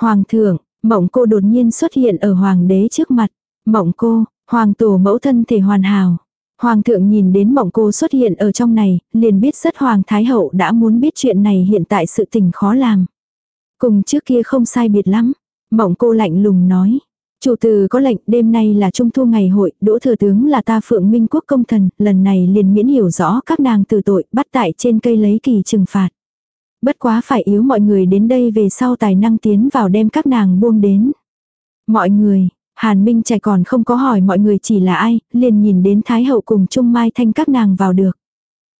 Speaker 1: Hoàng thượng, mộng cô đột nhiên xuất hiện ở hoàng đế trước mặt. Mộng cô, hoàng tổ mẫu thân thể hoàn hảo. Hoàng thượng nhìn đến mộng cô xuất hiện ở trong này, liền biết rất hoàng thái hậu đã muốn biết chuyện này hiện tại sự tình khó làm. Cùng trước kia không sai biệt lắm. Mộng cô lạnh lùng nói. Chủ từ có lệnh đêm nay là trung thu ngày hội, đỗ thừa tướng là ta phượng minh quốc công thần, lần này liền miễn hiểu rõ các nàng từ tội, bắt tại trên cây lấy kỳ trừng phạt. Bất quá phải yếu mọi người đến đây về sau tài năng tiến vào đem các nàng buông đến. Mọi người, Hàn Minh Trạch còn không có hỏi mọi người chỉ là ai, liền nhìn đến Thái Hậu cùng Trung Mai Thanh các nàng vào được.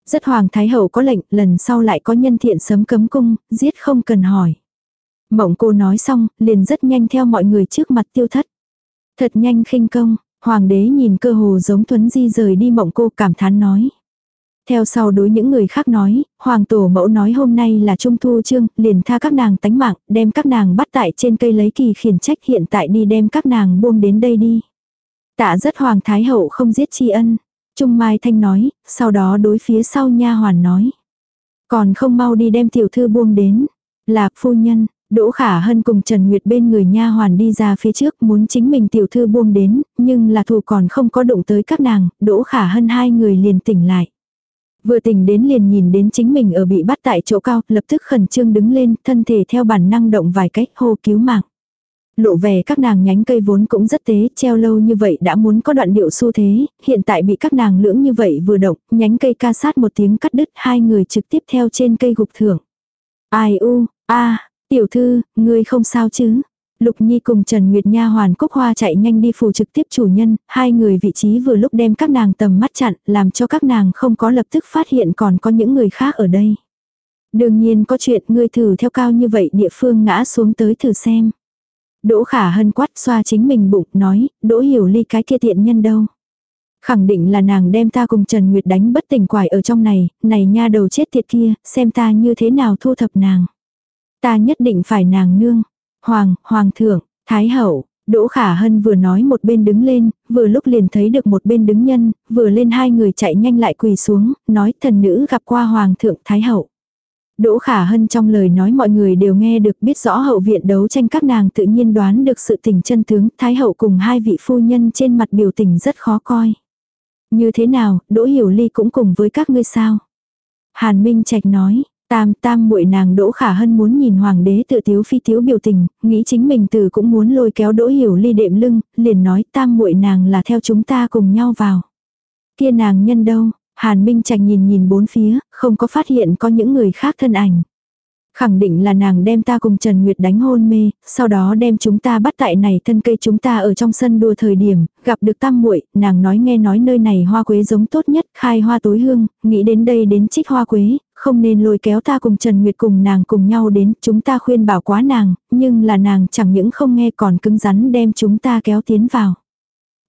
Speaker 1: Rất hoàng thái hậu có lệnh, lần sau lại có nhân thiện sấm cấm cung, giết không cần hỏi. Mộng cô nói xong, liền rất nhanh theo mọi người trước mặt tiêu thất. Thật nhanh khinh công, hoàng đế nhìn cơ hồ giống thuấn di rời đi mộng cô cảm thán nói. Theo sau đối những người khác nói, hoàng tổ mẫu nói hôm nay là trung thu trương, liền tha các nàng tánh mạng, đem các nàng bắt tại trên cây lấy kỳ khiển trách hiện tại đi đem các nàng buông đến đây đi. Tạ rất hoàng thái hậu không giết tri ân. Trung Mai Thanh nói, sau đó đối phía sau nha hoàn nói. Còn không mau đi đem tiểu thư buông đến. Là phu nhân, Đỗ Khả Hân cùng Trần Nguyệt bên người nha hoàn đi ra phía trước muốn chính mình tiểu thư buông đến, nhưng là thù còn không có đụng tới các nàng, Đỗ Khả Hân hai người liền tỉnh lại. Vừa tỉnh đến liền nhìn đến chính mình ở bị bắt tại chỗ cao, lập tức khẩn trương đứng lên, thân thể theo bản năng động vài cách hô cứu mạng. Lộ vẻ các nàng nhánh cây vốn cũng rất tế, treo lâu như vậy đã muốn có đoạn điệu xu thế, hiện tại bị các nàng lưỡng như vậy vừa động, nhánh cây ca sát một tiếng cắt đứt hai người trực tiếp theo trên cây gục thưởng. Ai u, a tiểu thư, ngươi không sao chứ? Lục Nhi cùng Trần Nguyệt Nha hoàn Cúc Hoa chạy nhanh đi phù trực tiếp chủ nhân, hai người vị trí vừa lúc đem các nàng tầm mắt chặn, làm cho các nàng không có lập tức phát hiện còn có những người khác ở đây. Đương nhiên có chuyện ngươi thử theo cao như vậy địa phương ngã xuống tới thử xem. Đỗ khả hân quát xoa chính mình bụng, nói, đỗ hiểu ly cái kia tiện nhân đâu. Khẳng định là nàng đem ta cùng Trần Nguyệt đánh bất tỉnh quải ở trong này, này nha đầu chết tiệt kia, xem ta như thế nào thu thập nàng. Ta nhất định phải nàng nương. Hoàng, Hoàng thượng, Thái hậu, Đỗ Khả Hân vừa nói một bên đứng lên, vừa lúc liền thấy được một bên đứng nhân, vừa lên hai người chạy nhanh lại quỳ xuống, nói thần nữ gặp qua Hoàng thượng Thái hậu. Đỗ Khả Hân trong lời nói mọi người đều nghe được biết rõ hậu viện đấu tranh các nàng tự nhiên đoán được sự tình chân tướng, Thái hậu cùng hai vị phu nhân trên mặt biểu tình rất khó coi. Như thế nào, Đỗ Hiểu Ly cũng cùng với các ngươi sao? Hàn Minh Trạch nói, tam tam muội nàng Đỗ Khả Hân muốn nhìn hoàng đế tự tiếu phi tiếu biểu tình, nghĩ chính mình từ cũng muốn lôi kéo Đỗ Hiểu Ly đệm lưng, liền nói tam muội nàng là theo chúng ta cùng nhau vào. Kia nàng nhân đâu, Hàn Minh Trạch nhìn nhìn bốn phía, không có phát hiện có những người khác thân ảnh. Khẳng định là nàng đem ta cùng Trần Nguyệt đánh hôn mê, sau đó đem chúng ta bắt tại này thân cây chúng ta ở trong sân đua thời điểm, gặp được tam muội nàng nói nghe nói nơi này hoa quế giống tốt nhất, khai hoa tối hương, nghĩ đến đây đến trích hoa quế, không nên lôi kéo ta cùng Trần Nguyệt cùng nàng cùng nhau đến, chúng ta khuyên bảo quá nàng, nhưng là nàng chẳng những không nghe còn cứng rắn đem chúng ta kéo tiến vào.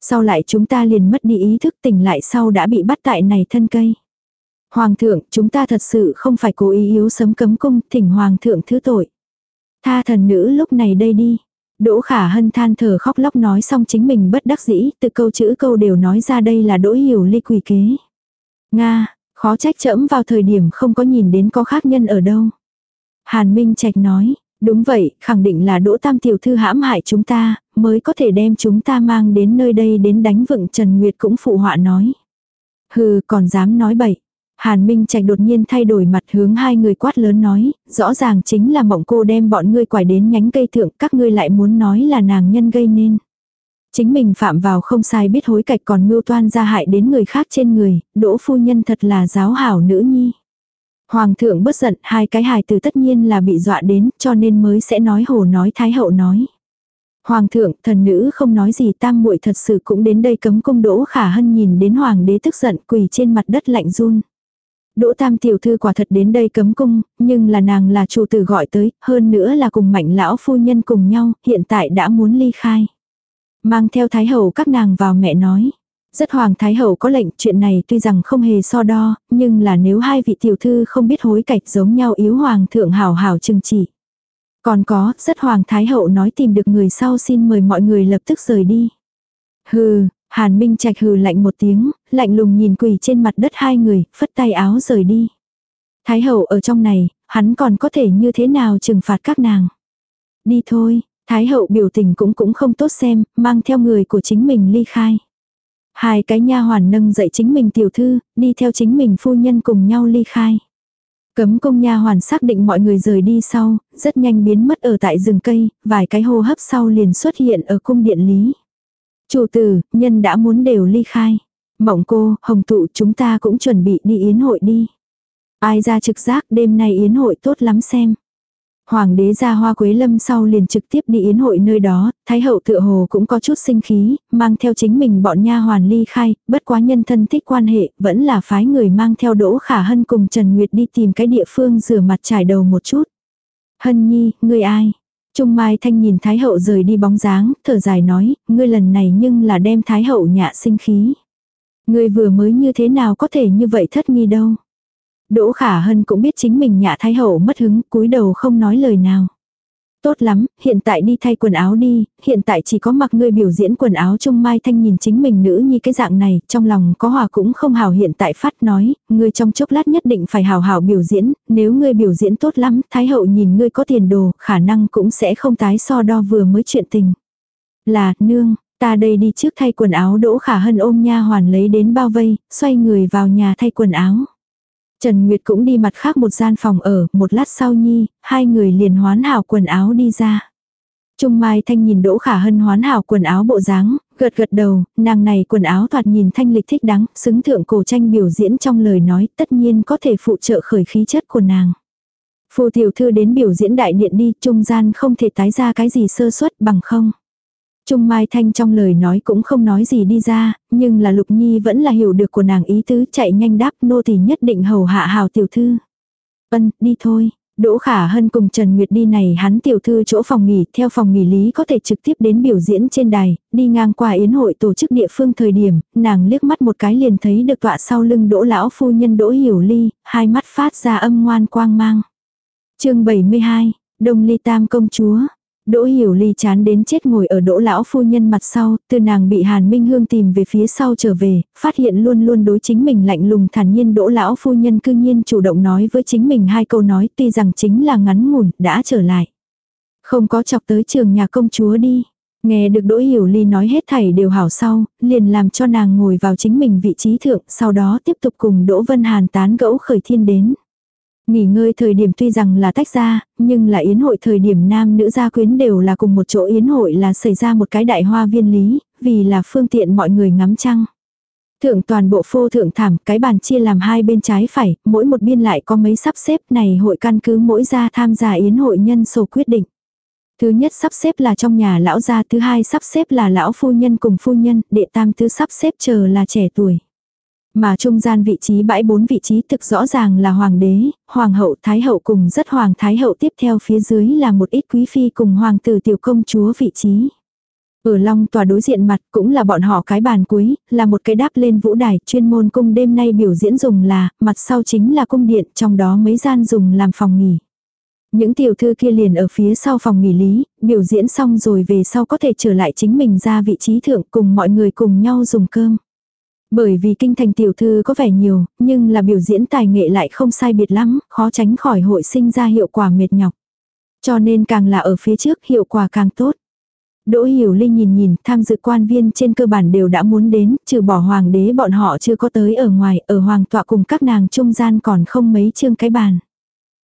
Speaker 1: Sau lại chúng ta liền mất đi ý thức tỉnh lại sau đã bị bắt tại này thân cây. Hoàng thượng, chúng ta thật sự không phải cố ý yếu sấm cấm cung, thỉnh hoàng thượng thứ tội. Tha thần nữ lúc này đây đi. Đỗ khả hân than thở khóc lóc nói xong chính mình bất đắc dĩ, từ câu chữ câu đều nói ra đây là đỗ hiểu ly quỷ kế. Nga, khó trách chẫm vào thời điểm không có nhìn đến có khác nhân ở đâu. Hàn Minh Trạch nói, đúng vậy, khẳng định là đỗ tam tiểu thư hãm hại chúng ta, mới có thể đem chúng ta mang đến nơi đây đến đánh vựng Trần Nguyệt cũng phụ họa nói. Hừ, còn dám nói bậy. Hàn Minh Trạch đột nhiên thay đổi mặt hướng hai người quát lớn nói, rõ ràng chính là mộng cô đem bọn ngươi quải đến nhánh cây thượng, các ngươi lại muốn nói là nàng nhân gây nên. Chính mình phạm vào không sai biết hối cạch còn mưu toan ra hại đến người khác trên người, đỗ phu nhân thật là giáo hảo nữ nhi. Hoàng thượng bất giận, hai cái hài từ tất nhiên là bị dọa đến, cho nên mới sẽ nói hồ nói thái hậu nói. Hoàng thượng, thần nữ không nói gì tam muội thật sự cũng đến đây cấm cung đỗ khả hân nhìn đến hoàng đế tức giận quỳ trên mặt đất lạnh run. Đỗ tam tiểu thư quả thật đến đây cấm cung, nhưng là nàng là chủ tử gọi tới, hơn nữa là cùng mạnh lão phu nhân cùng nhau, hiện tại đã muốn ly khai. Mang theo thái hậu các nàng vào mẹ nói. Rất hoàng thái hậu có lệnh chuyện này tuy rằng không hề so đo, nhưng là nếu hai vị tiểu thư không biết hối cạch giống nhau yếu hoàng thượng hảo hảo chừng chỉ. Còn có, rất hoàng thái hậu nói tìm được người sau xin mời mọi người lập tức rời đi. Hừ, Hàn Minh Trạch hừ lạnh một tiếng, lạnh lùng nhìn quỳ trên mặt đất hai người, phất tay áo rời đi. Thái hậu ở trong này, hắn còn có thể như thế nào trừng phạt các nàng. Đi thôi, Thái hậu biểu tình cũng cũng không tốt xem, mang theo người của chính mình ly khai. Hai cái nha hoàn nâng dậy chính mình tiểu thư, đi theo chính mình phu nhân cùng nhau ly khai. Cấm công nha hoàn xác định mọi người rời đi sau, rất nhanh biến mất ở tại rừng cây, vài cái hô hấp sau liền xuất hiện ở cung điện lý. Chủ tử, nhân đã muốn đều ly khai. Mộng cô, hồng tụ chúng ta cũng chuẩn bị đi yến hội đi. Ai ra trực giác đêm nay yến hội tốt lắm xem. Hoàng đế ra hoa quế lâm sau liền trực tiếp đi yến hội nơi đó, thái hậu tựa hồ cũng có chút sinh khí, mang theo chính mình bọn nha hoàn ly khai, bất quá nhân thân thích quan hệ, vẫn là phái người mang theo đỗ khả hân cùng Trần Nguyệt đi tìm cái địa phương rửa mặt trải đầu một chút. Hân nhi, ngươi ai? Trung Mai Thanh nhìn Thái Hậu rời đi bóng dáng, thở dài nói, ngươi lần này nhưng là đem Thái Hậu nhạ sinh khí. Ngươi vừa mới như thế nào có thể như vậy thất nghi đâu. Đỗ Khả Hân cũng biết chính mình nhạ Thái Hậu mất hứng, cúi đầu không nói lời nào. Tốt lắm, hiện tại đi thay quần áo đi, hiện tại chỉ có mặc ngươi biểu diễn quần áo Trung Mai Thanh nhìn chính mình nữ như cái dạng này, trong lòng có hòa cũng không hào hiện tại phát nói, ngươi trong chốc lát nhất định phải hào hào biểu diễn, nếu ngươi biểu diễn tốt lắm, Thái Hậu nhìn ngươi có tiền đồ, khả năng cũng sẽ không tái so đo vừa mới chuyện tình. Là, nương, ta đây đi trước thay quần áo Đỗ Khả Hân ôm nha hoàn lấy đến bao vây, xoay người vào nhà thay quần áo. Trần Nguyệt cũng đi mặt khác một gian phòng ở, một lát sau nhi, hai người liền hoán hảo quần áo đi ra. Trung Mai Thanh nhìn Đỗ Khả Hân hoán hảo quần áo bộ dáng, gật gật đầu, nàng này quần áo thoạt nhìn thanh lịch thích đáng, xứng thượng cổ tranh biểu diễn trong lời nói tất nhiên có thể phụ trợ khởi khí chất của nàng. Phù tiểu thư đến biểu diễn đại điện đi, trung gian không thể tái ra cái gì sơ suất bằng không. Trung Mai Thanh trong lời nói cũng không nói gì đi ra, nhưng là Lục Nhi vẫn là hiểu được của nàng ý tứ chạy nhanh đáp nô thì nhất định hầu hạ hào tiểu thư. Ân, đi thôi. Đỗ Khả Hân cùng Trần Nguyệt đi này hắn tiểu thư chỗ phòng nghỉ, theo phòng nghỉ lý có thể trực tiếp đến biểu diễn trên đài, đi ngang qua yến hội tổ chức địa phương thời điểm, nàng liếc mắt một cái liền thấy được tọa sau lưng Đỗ lão phu nhân Đỗ Hiểu Ly, hai mắt phát ra âm ngoan quang mang. Chương 72, Đông Ly Tam công chúa. Đỗ Hiểu Ly chán đến chết ngồi ở đỗ lão phu nhân mặt sau, từ nàng bị Hàn Minh Hương tìm về phía sau trở về, phát hiện luôn luôn đối chính mình lạnh lùng thản nhiên đỗ lão phu nhân cư nhiên chủ động nói với chính mình hai câu nói tuy rằng chính là ngắn ngủn, đã trở lại. Không có chọc tới trường nhà công chúa đi. Nghe được Đỗ Hiểu Ly nói hết thảy đều hảo sau, liền làm cho nàng ngồi vào chính mình vị trí thượng, sau đó tiếp tục cùng Đỗ Vân Hàn tán gẫu khởi thiên đến. Nghỉ ngơi thời điểm tuy rằng là tách ra, nhưng là yến hội thời điểm nam nữ gia quyến đều là cùng một chỗ yến hội là xảy ra một cái đại hoa viên lý, vì là phương tiện mọi người ngắm trăng. Thượng toàn bộ phô thượng thảm, cái bàn chia làm hai bên trái phải, mỗi một biên lại có mấy sắp xếp này hội căn cứ mỗi gia tham gia yến hội nhân số quyết định. Thứ nhất sắp xếp là trong nhà lão gia, thứ hai sắp xếp là lão phu nhân cùng phu nhân, đệ tam thứ sắp xếp chờ là trẻ tuổi. Mà trung gian vị trí bãi bốn vị trí thực rõ ràng là hoàng đế, hoàng hậu, thái hậu cùng rất hoàng thái hậu tiếp theo phía dưới là một ít quý phi cùng hoàng tử tiểu công chúa vị trí. Ở long tòa đối diện mặt cũng là bọn họ cái bàn cuối, là một cái đáp lên vũ đài chuyên môn cung đêm nay biểu diễn dùng là, mặt sau chính là cung điện, trong đó mấy gian dùng làm phòng nghỉ. Những tiểu thư kia liền ở phía sau phòng nghỉ lý, biểu diễn xong rồi về sau có thể trở lại chính mình ra vị trí thượng cùng mọi người cùng nhau dùng cơm. Bởi vì kinh thành tiểu thư có vẻ nhiều, nhưng là biểu diễn tài nghệ lại không sai biệt lắm, khó tránh khỏi hội sinh ra hiệu quả mệt nhọc. Cho nên càng là ở phía trước hiệu quả càng tốt. Đỗ Hiểu Linh nhìn nhìn, tham dự quan viên trên cơ bản đều đã muốn đến, trừ bỏ hoàng đế bọn họ chưa có tới ở ngoài, ở hoàng tọa cùng các nàng trung gian còn không mấy chương cái bàn.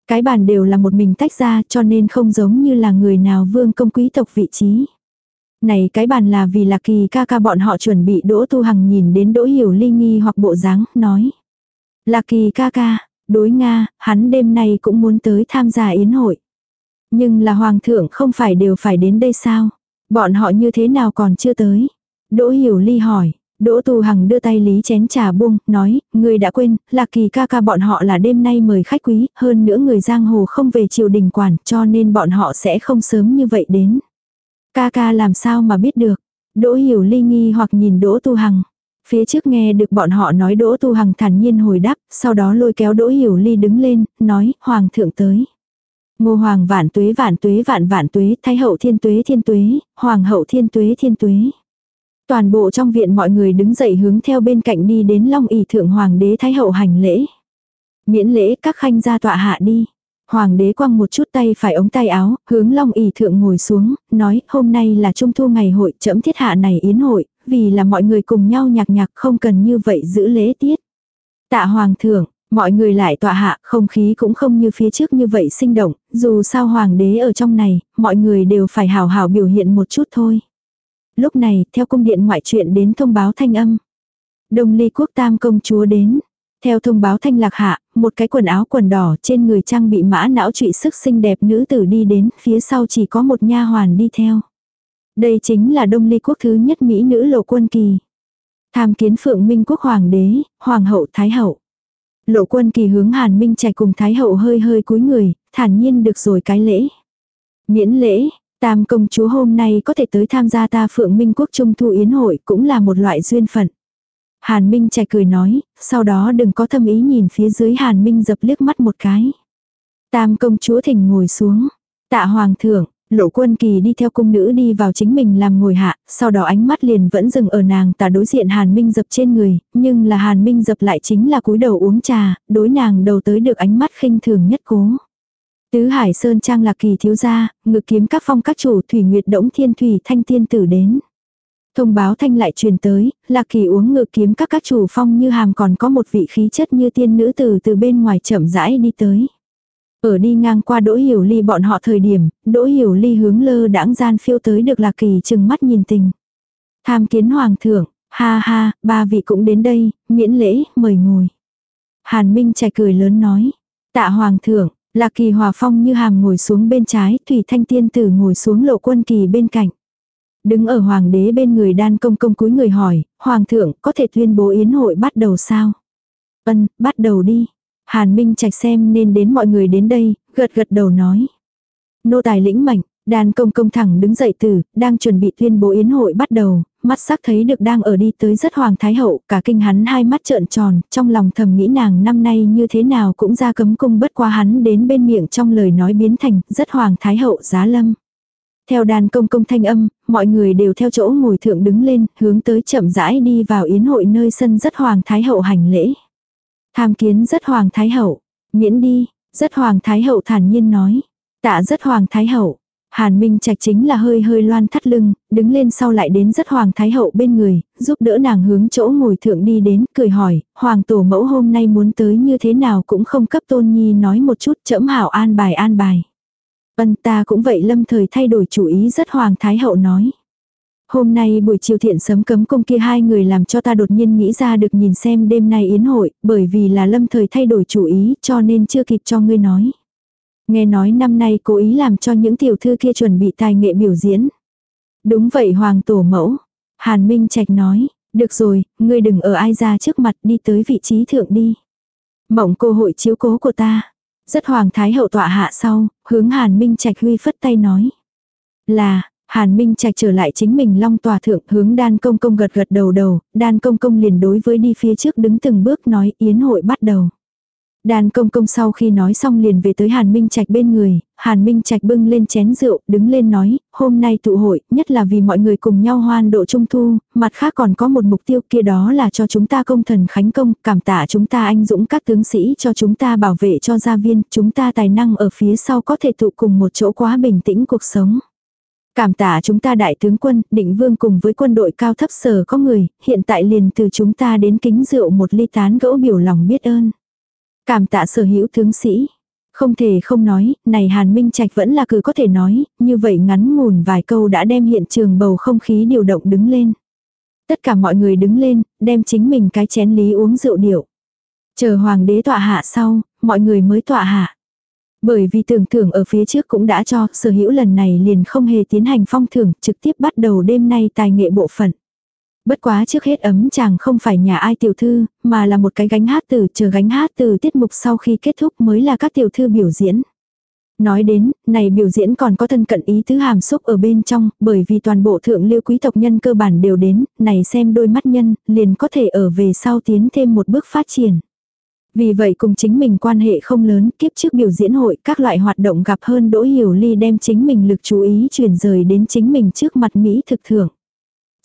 Speaker 1: Cái bàn đều là một mình tách ra cho nên không giống như là người nào vương công quý tộc vị trí. Này cái bàn là vì lạc kỳ ca ca bọn họ chuẩn bị Đỗ Tu Hằng nhìn đến Đỗ Hiểu Ly nghi hoặc bộ dáng, nói. lạc kỳ ca ca, đối Nga, hắn đêm nay cũng muốn tới tham gia yến hội. Nhưng là hoàng thượng không phải đều phải đến đây sao? Bọn họ như thế nào còn chưa tới? Đỗ Hiểu Ly hỏi. Đỗ Tu Hằng đưa tay lý chén trà buông, nói, người đã quên, là kỳ ca ca bọn họ là đêm nay mời khách quý, hơn nữa người giang hồ không về triều đình quản, cho nên bọn họ sẽ không sớm như vậy đến. Ca ca làm sao mà biết được. Đỗ hiểu ly nghi hoặc nhìn Đỗ Tu Hằng. Phía trước nghe được bọn họ nói Đỗ Tu Hằng thản nhiên hồi đáp, sau đó lôi kéo Đỗ Hiểu Ly đứng lên, nói, Hoàng thượng tới. Ngô Hoàng vạn tuế vạn tuế vạn vạn tuế, Thái hậu thiên tuế thiên tuế, Hoàng hậu thiên tuế thiên tuế. Toàn bộ trong viện mọi người đứng dậy hướng theo bên cạnh đi đến Long ỷ thượng Hoàng đế Thái hậu hành lễ. Miễn lễ các khanh ra tọa hạ đi. Hoàng đế quăng một chút tay phải ống tay áo, hướng long ỷ thượng ngồi xuống, nói hôm nay là trung thu ngày hội chấm thiết hạ này yến hội, vì là mọi người cùng nhau nhạc nhạc không cần như vậy giữ lễ tiết. Tạ hoàng thượng, mọi người lại tọa hạ, không khí cũng không như phía trước như vậy sinh động, dù sao hoàng đế ở trong này, mọi người đều phải hào hào biểu hiện một chút thôi. Lúc này, theo cung điện ngoại truyện đến thông báo thanh âm. Đông ly quốc tam công chúa đến, theo thông báo thanh lạc hạ, một cái quần áo quần đỏ trên người trang bị mã não trụy sức xinh đẹp nữ tử đi đến, phía sau chỉ có một nha hoàn đi theo. Đây chính là đông ly quốc thứ nhất Mỹ nữ lộ quân kỳ. Tham kiến phượng minh quốc hoàng đế, hoàng hậu thái hậu. Lộ quân kỳ hướng hàn minh chạy cùng thái hậu hơi hơi cúi người, thản nhiên được rồi cái lễ. Miễn lễ, tam công chúa hôm nay có thể tới tham gia ta phượng minh quốc trung thu yến hội cũng là một loại duyên phận. Hàn Minh Trạch cười nói, sau đó đừng có thâm ý nhìn phía dưới Hàn Minh dập liếc mắt một cái. Tam công chúa thỉnh ngồi xuống. Tạ hoàng thượng, lộ quân kỳ đi theo cung nữ đi vào chính mình làm ngồi hạ, sau đó ánh mắt liền vẫn dừng ở nàng tả đối diện Hàn Minh dập trên người, nhưng là Hàn Minh dập lại chính là cúi đầu uống trà, đối nàng đầu tới được ánh mắt khinh thường nhất cố. Tứ Hải Sơn Trang là kỳ thiếu gia, ngực kiếm các phong các chủ thủy nguyệt đỗng thiên thủy thanh tiên tử đến. Thông báo thanh lại truyền tới, lạc kỳ uống ngược kiếm các các chủ phong như hàm còn có một vị khí chất như tiên nữ tử từ bên ngoài chậm rãi đi tới. Ở đi ngang qua đỗ hiểu ly bọn họ thời điểm, đỗ hiểu ly hướng lơ đãng gian phiêu tới được lạc kỳ chừng mắt nhìn tình. Tham kiến hoàng thượng, ha ha, ba vị cũng đến đây, miễn lễ, mời ngồi. Hàn Minh trẻ cười lớn nói, tạ hoàng thượng, lạc kỳ hòa phong như hàm ngồi xuống bên trái, thủy thanh tiên tử ngồi xuống lộ quân kỳ bên cạnh. Đứng ở hoàng đế bên người đan công công cúi người hỏi, hoàng thượng có thể tuyên bố yến hội bắt đầu sao? Ân, bắt đầu đi. Hàn Minh Trạch xem nên đến mọi người đến đây, gật gật đầu nói. Nô tài lĩnh mạnh, đan công công thẳng đứng dậy từ, đang chuẩn bị tuyên bố yến hội bắt đầu, mắt sắc thấy được đang ở đi tới rất hoàng thái hậu, cả kinh hắn hai mắt trợn tròn, trong lòng thầm nghĩ nàng năm nay như thế nào cũng ra cấm cung bất qua hắn đến bên miệng trong lời nói biến thành rất hoàng thái hậu giá lâm. Theo đàn công công thanh âm, mọi người đều theo chỗ ngồi thượng đứng lên, hướng tới chậm rãi đi vào yến hội nơi sân rất hoàng thái hậu hành lễ. Tham kiến rất hoàng thái hậu, miễn đi, rất hoàng thái hậu thản nhiên nói. Tạ rất hoàng thái hậu, Hàn Minh Trạch chính là hơi hơi loan thắt lưng, đứng lên sau lại đến rất hoàng thái hậu bên người, giúp đỡ nàng hướng chỗ ngồi thượng đi đến, cười hỏi, hoàng tổ mẫu hôm nay muốn tới như thế nào cũng không cấp tôn nhi nói một chút chẫm hảo an bài an bài. Ân ta cũng vậy lâm thời thay đổi chủ ý rất hoàng thái hậu nói. Hôm nay buổi chiều thiện sớm cấm công kia hai người làm cho ta đột nhiên nghĩ ra được nhìn xem đêm nay yến hội, bởi vì là lâm thời thay đổi chủ ý cho nên chưa kịp cho ngươi nói. Nghe nói năm nay cố ý làm cho những tiểu thư kia chuẩn bị tài nghệ biểu diễn. Đúng vậy hoàng tổ mẫu. Hàn Minh Trạch nói, được rồi, ngươi đừng ở ai ra trước mặt đi tới vị trí thượng đi. Mộng cô hội chiếu cố của ta. Rất hoàng thái hậu tọa hạ sau, hướng Hàn Minh Trạch huy phất tay nói. Là, Hàn Minh Trạch trở lại chính mình long tòa thượng hướng đan công công gật gật đầu đầu, đan công công liền đối với đi phía trước đứng từng bước nói yến hội bắt đầu. Đàn công công sau khi nói xong liền về tới Hàn Minh Trạch bên người, Hàn Minh Trạch bưng lên chén rượu, đứng lên nói, hôm nay tụ hội, nhất là vì mọi người cùng nhau hoan độ trung thu, mặt khác còn có một mục tiêu kia đó là cho chúng ta công thần khánh công, cảm tạ chúng ta anh dũng các tướng sĩ cho chúng ta bảo vệ cho gia viên, chúng ta tài năng ở phía sau có thể tụ cùng một chỗ quá bình tĩnh cuộc sống. Cảm tạ chúng ta đại tướng quân, định vương cùng với quân đội cao thấp sở có người, hiện tại liền từ chúng ta đến kính rượu một ly tán gẫu biểu lòng biết ơn. Cảm tạ sở hữu tướng sĩ. Không thể không nói, này Hàn Minh Trạch vẫn là cứ có thể nói, như vậy ngắn ngủn vài câu đã đem hiện trường bầu không khí điều động đứng lên. Tất cả mọi người đứng lên, đem chính mình cái chén lý uống rượu điệu. Chờ hoàng đế tọa hạ sau, mọi người mới tọa hạ. Bởi vì tưởng thưởng ở phía trước cũng đã cho, sở hữu lần này liền không hề tiến hành phong thưởng, trực tiếp bắt đầu đêm nay tài nghệ bộ phận. Bất quá trước hết ấm chàng không phải nhà ai tiểu thư, mà là một cái gánh hát từ chờ gánh hát từ tiết mục sau khi kết thúc mới là các tiểu thư biểu diễn. Nói đến, này biểu diễn còn có thân cận ý tứ hàm xúc ở bên trong, bởi vì toàn bộ thượng lưu quý tộc nhân cơ bản đều đến, này xem đôi mắt nhân, liền có thể ở về sau tiến thêm một bước phát triển. Vì vậy cùng chính mình quan hệ không lớn, kiếp trước biểu diễn hội, các loại hoạt động gặp hơn Đỗ Hiểu Ly đem chính mình lực chú ý chuyển rời đến chính mình trước mặt Mỹ thực thưởng.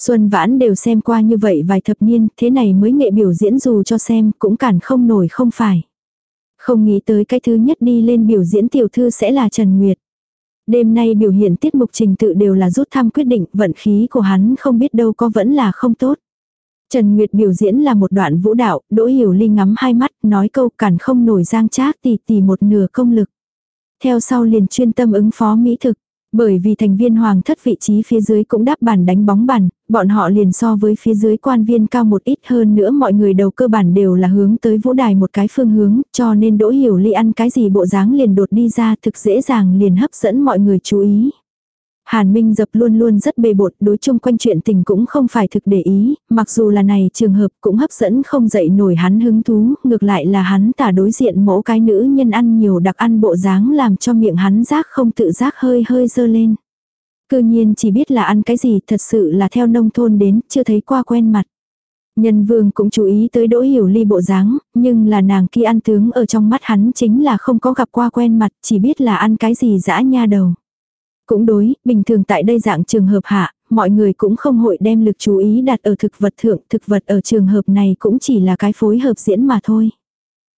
Speaker 1: Xuân vãn đều xem qua như vậy vài thập niên, thế này mới nghệ biểu diễn dù cho xem, cũng cản không nổi không phải. Không nghĩ tới cái thứ nhất đi lên biểu diễn tiểu thư sẽ là Trần Nguyệt. Đêm nay biểu hiện tiết mục trình tự đều là rút thăm quyết định, vận khí của hắn không biết đâu có vẫn là không tốt. Trần Nguyệt biểu diễn là một đoạn vũ đạo, Đỗ Hiểu Ly ngắm hai mắt, nói câu cản không nổi giang trác tì tì một nửa công lực. Theo sau liền chuyên tâm ứng phó mỹ thực. Bởi vì thành viên hoàng thất vị trí phía dưới cũng đáp bàn đánh bóng bàn, bọn họ liền so với phía dưới quan viên cao một ít hơn nữa mọi người đầu cơ bản đều là hướng tới vũ đài một cái phương hướng, cho nên đỗ hiểu ly ăn cái gì bộ dáng liền đột đi ra thực dễ dàng liền hấp dẫn mọi người chú ý. Hàn Minh dập luôn luôn rất bề bột, đối chung quanh chuyện tình cũng không phải thực để ý, mặc dù là này trường hợp cũng hấp dẫn không dậy nổi hắn hứng thú, ngược lại là hắn tả đối diện mẫu cái nữ nhân ăn nhiều đặc ăn bộ dáng làm cho miệng hắn rác không tự giác hơi hơi dơ lên. Cư nhiên chỉ biết là ăn cái gì thật sự là theo nông thôn đến, chưa thấy qua quen mặt. Nhân vương cũng chú ý tới đỗ hiểu ly bộ dáng, nhưng là nàng kia ăn tướng ở trong mắt hắn chính là không có gặp qua quen mặt, chỉ biết là ăn cái gì dã nha đầu. Cũng đối, bình thường tại đây dạng trường hợp hạ, mọi người cũng không hội đem lực chú ý đặt ở thực vật thượng, thực vật ở trường hợp này cũng chỉ là cái phối hợp diễn mà thôi.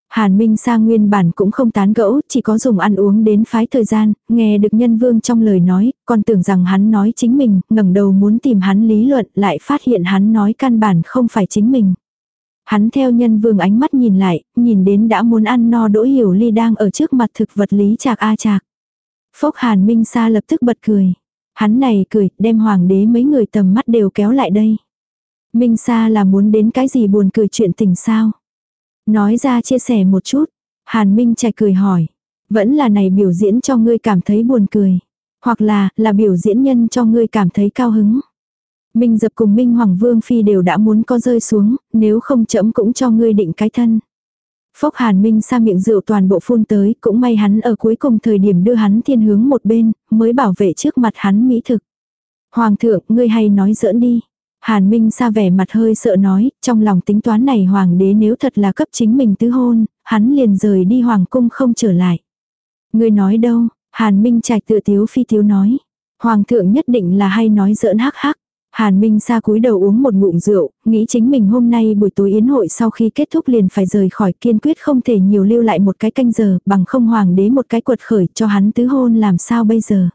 Speaker 1: Hàn Minh Sa nguyên bản cũng không tán gẫu, chỉ có dùng ăn uống đến phái thời gian, nghe được nhân vương trong lời nói, còn tưởng rằng hắn nói chính mình, ngẩng đầu muốn tìm hắn lý luận, lại phát hiện hắn nói căn bản không phải chính mình. Hắn theo nhân vương ánh mắt nhìn lại, nhìn đến đã muốn ăn no đỗ hiểu ly đang ở trước mặt thực vật lý chạc a chạc. Phốc Hàn Minh Sa lập tức bật cười. Hắn này cười, đem hoàng đế mấy người tầm mắt đều kéo lại đây. Minh Sa là muốn đến cái gì buồn cười chuyện tình sao? Nói ra chia sẻ một chút. Hàn Minh chạy cười hỏi. Vẫn là này biểu diễn cho ngươi cảm thấy buồn cười. Hoặc là, là biểu diễn nhân cho ngươi cảm thấy cao hứng. Minh dập cùng Minh Hoàng Vương Phi đều đã muốn có rơi xuống, nếu không chậm cũng cho ngươi định cái thân. Phốc Hàn Minh xa miệng rượu toàn bộ phun tới, cũng may hắn ở cuối cùng thời điểm đưa hắn thiên hướng một bên, mới bảo vệ trước mặt hắn mỹ thực. Hoàng thượng, ngươi hay nói giỡn đi. Hàn Minh xa vẻ mặt hơi sợ nói, trong lòng tính toán này hoàng đế nếu thật là cấp chính mình tứ hôn, hắn liền rời đi hoàng cung không trở lại. Ngươi nói đâu, Hàn Minh trạch tự tiếu phi tiếu nói. Hoàng thượng nhất định là hay nói giỡn hắc hắc. Hàn Minh Sa cúi đầu uống một ngụm rượu, nghĩ chính mình hôm nay buổi tối yến hội sau khi kết thúc liền phải rời khỏi kiên quyết không thể nhiều lưu lại một cái canh giờ bằng không hoàng đế một cái quật khởi cho hắn tứ hôn làm sao bây giờ.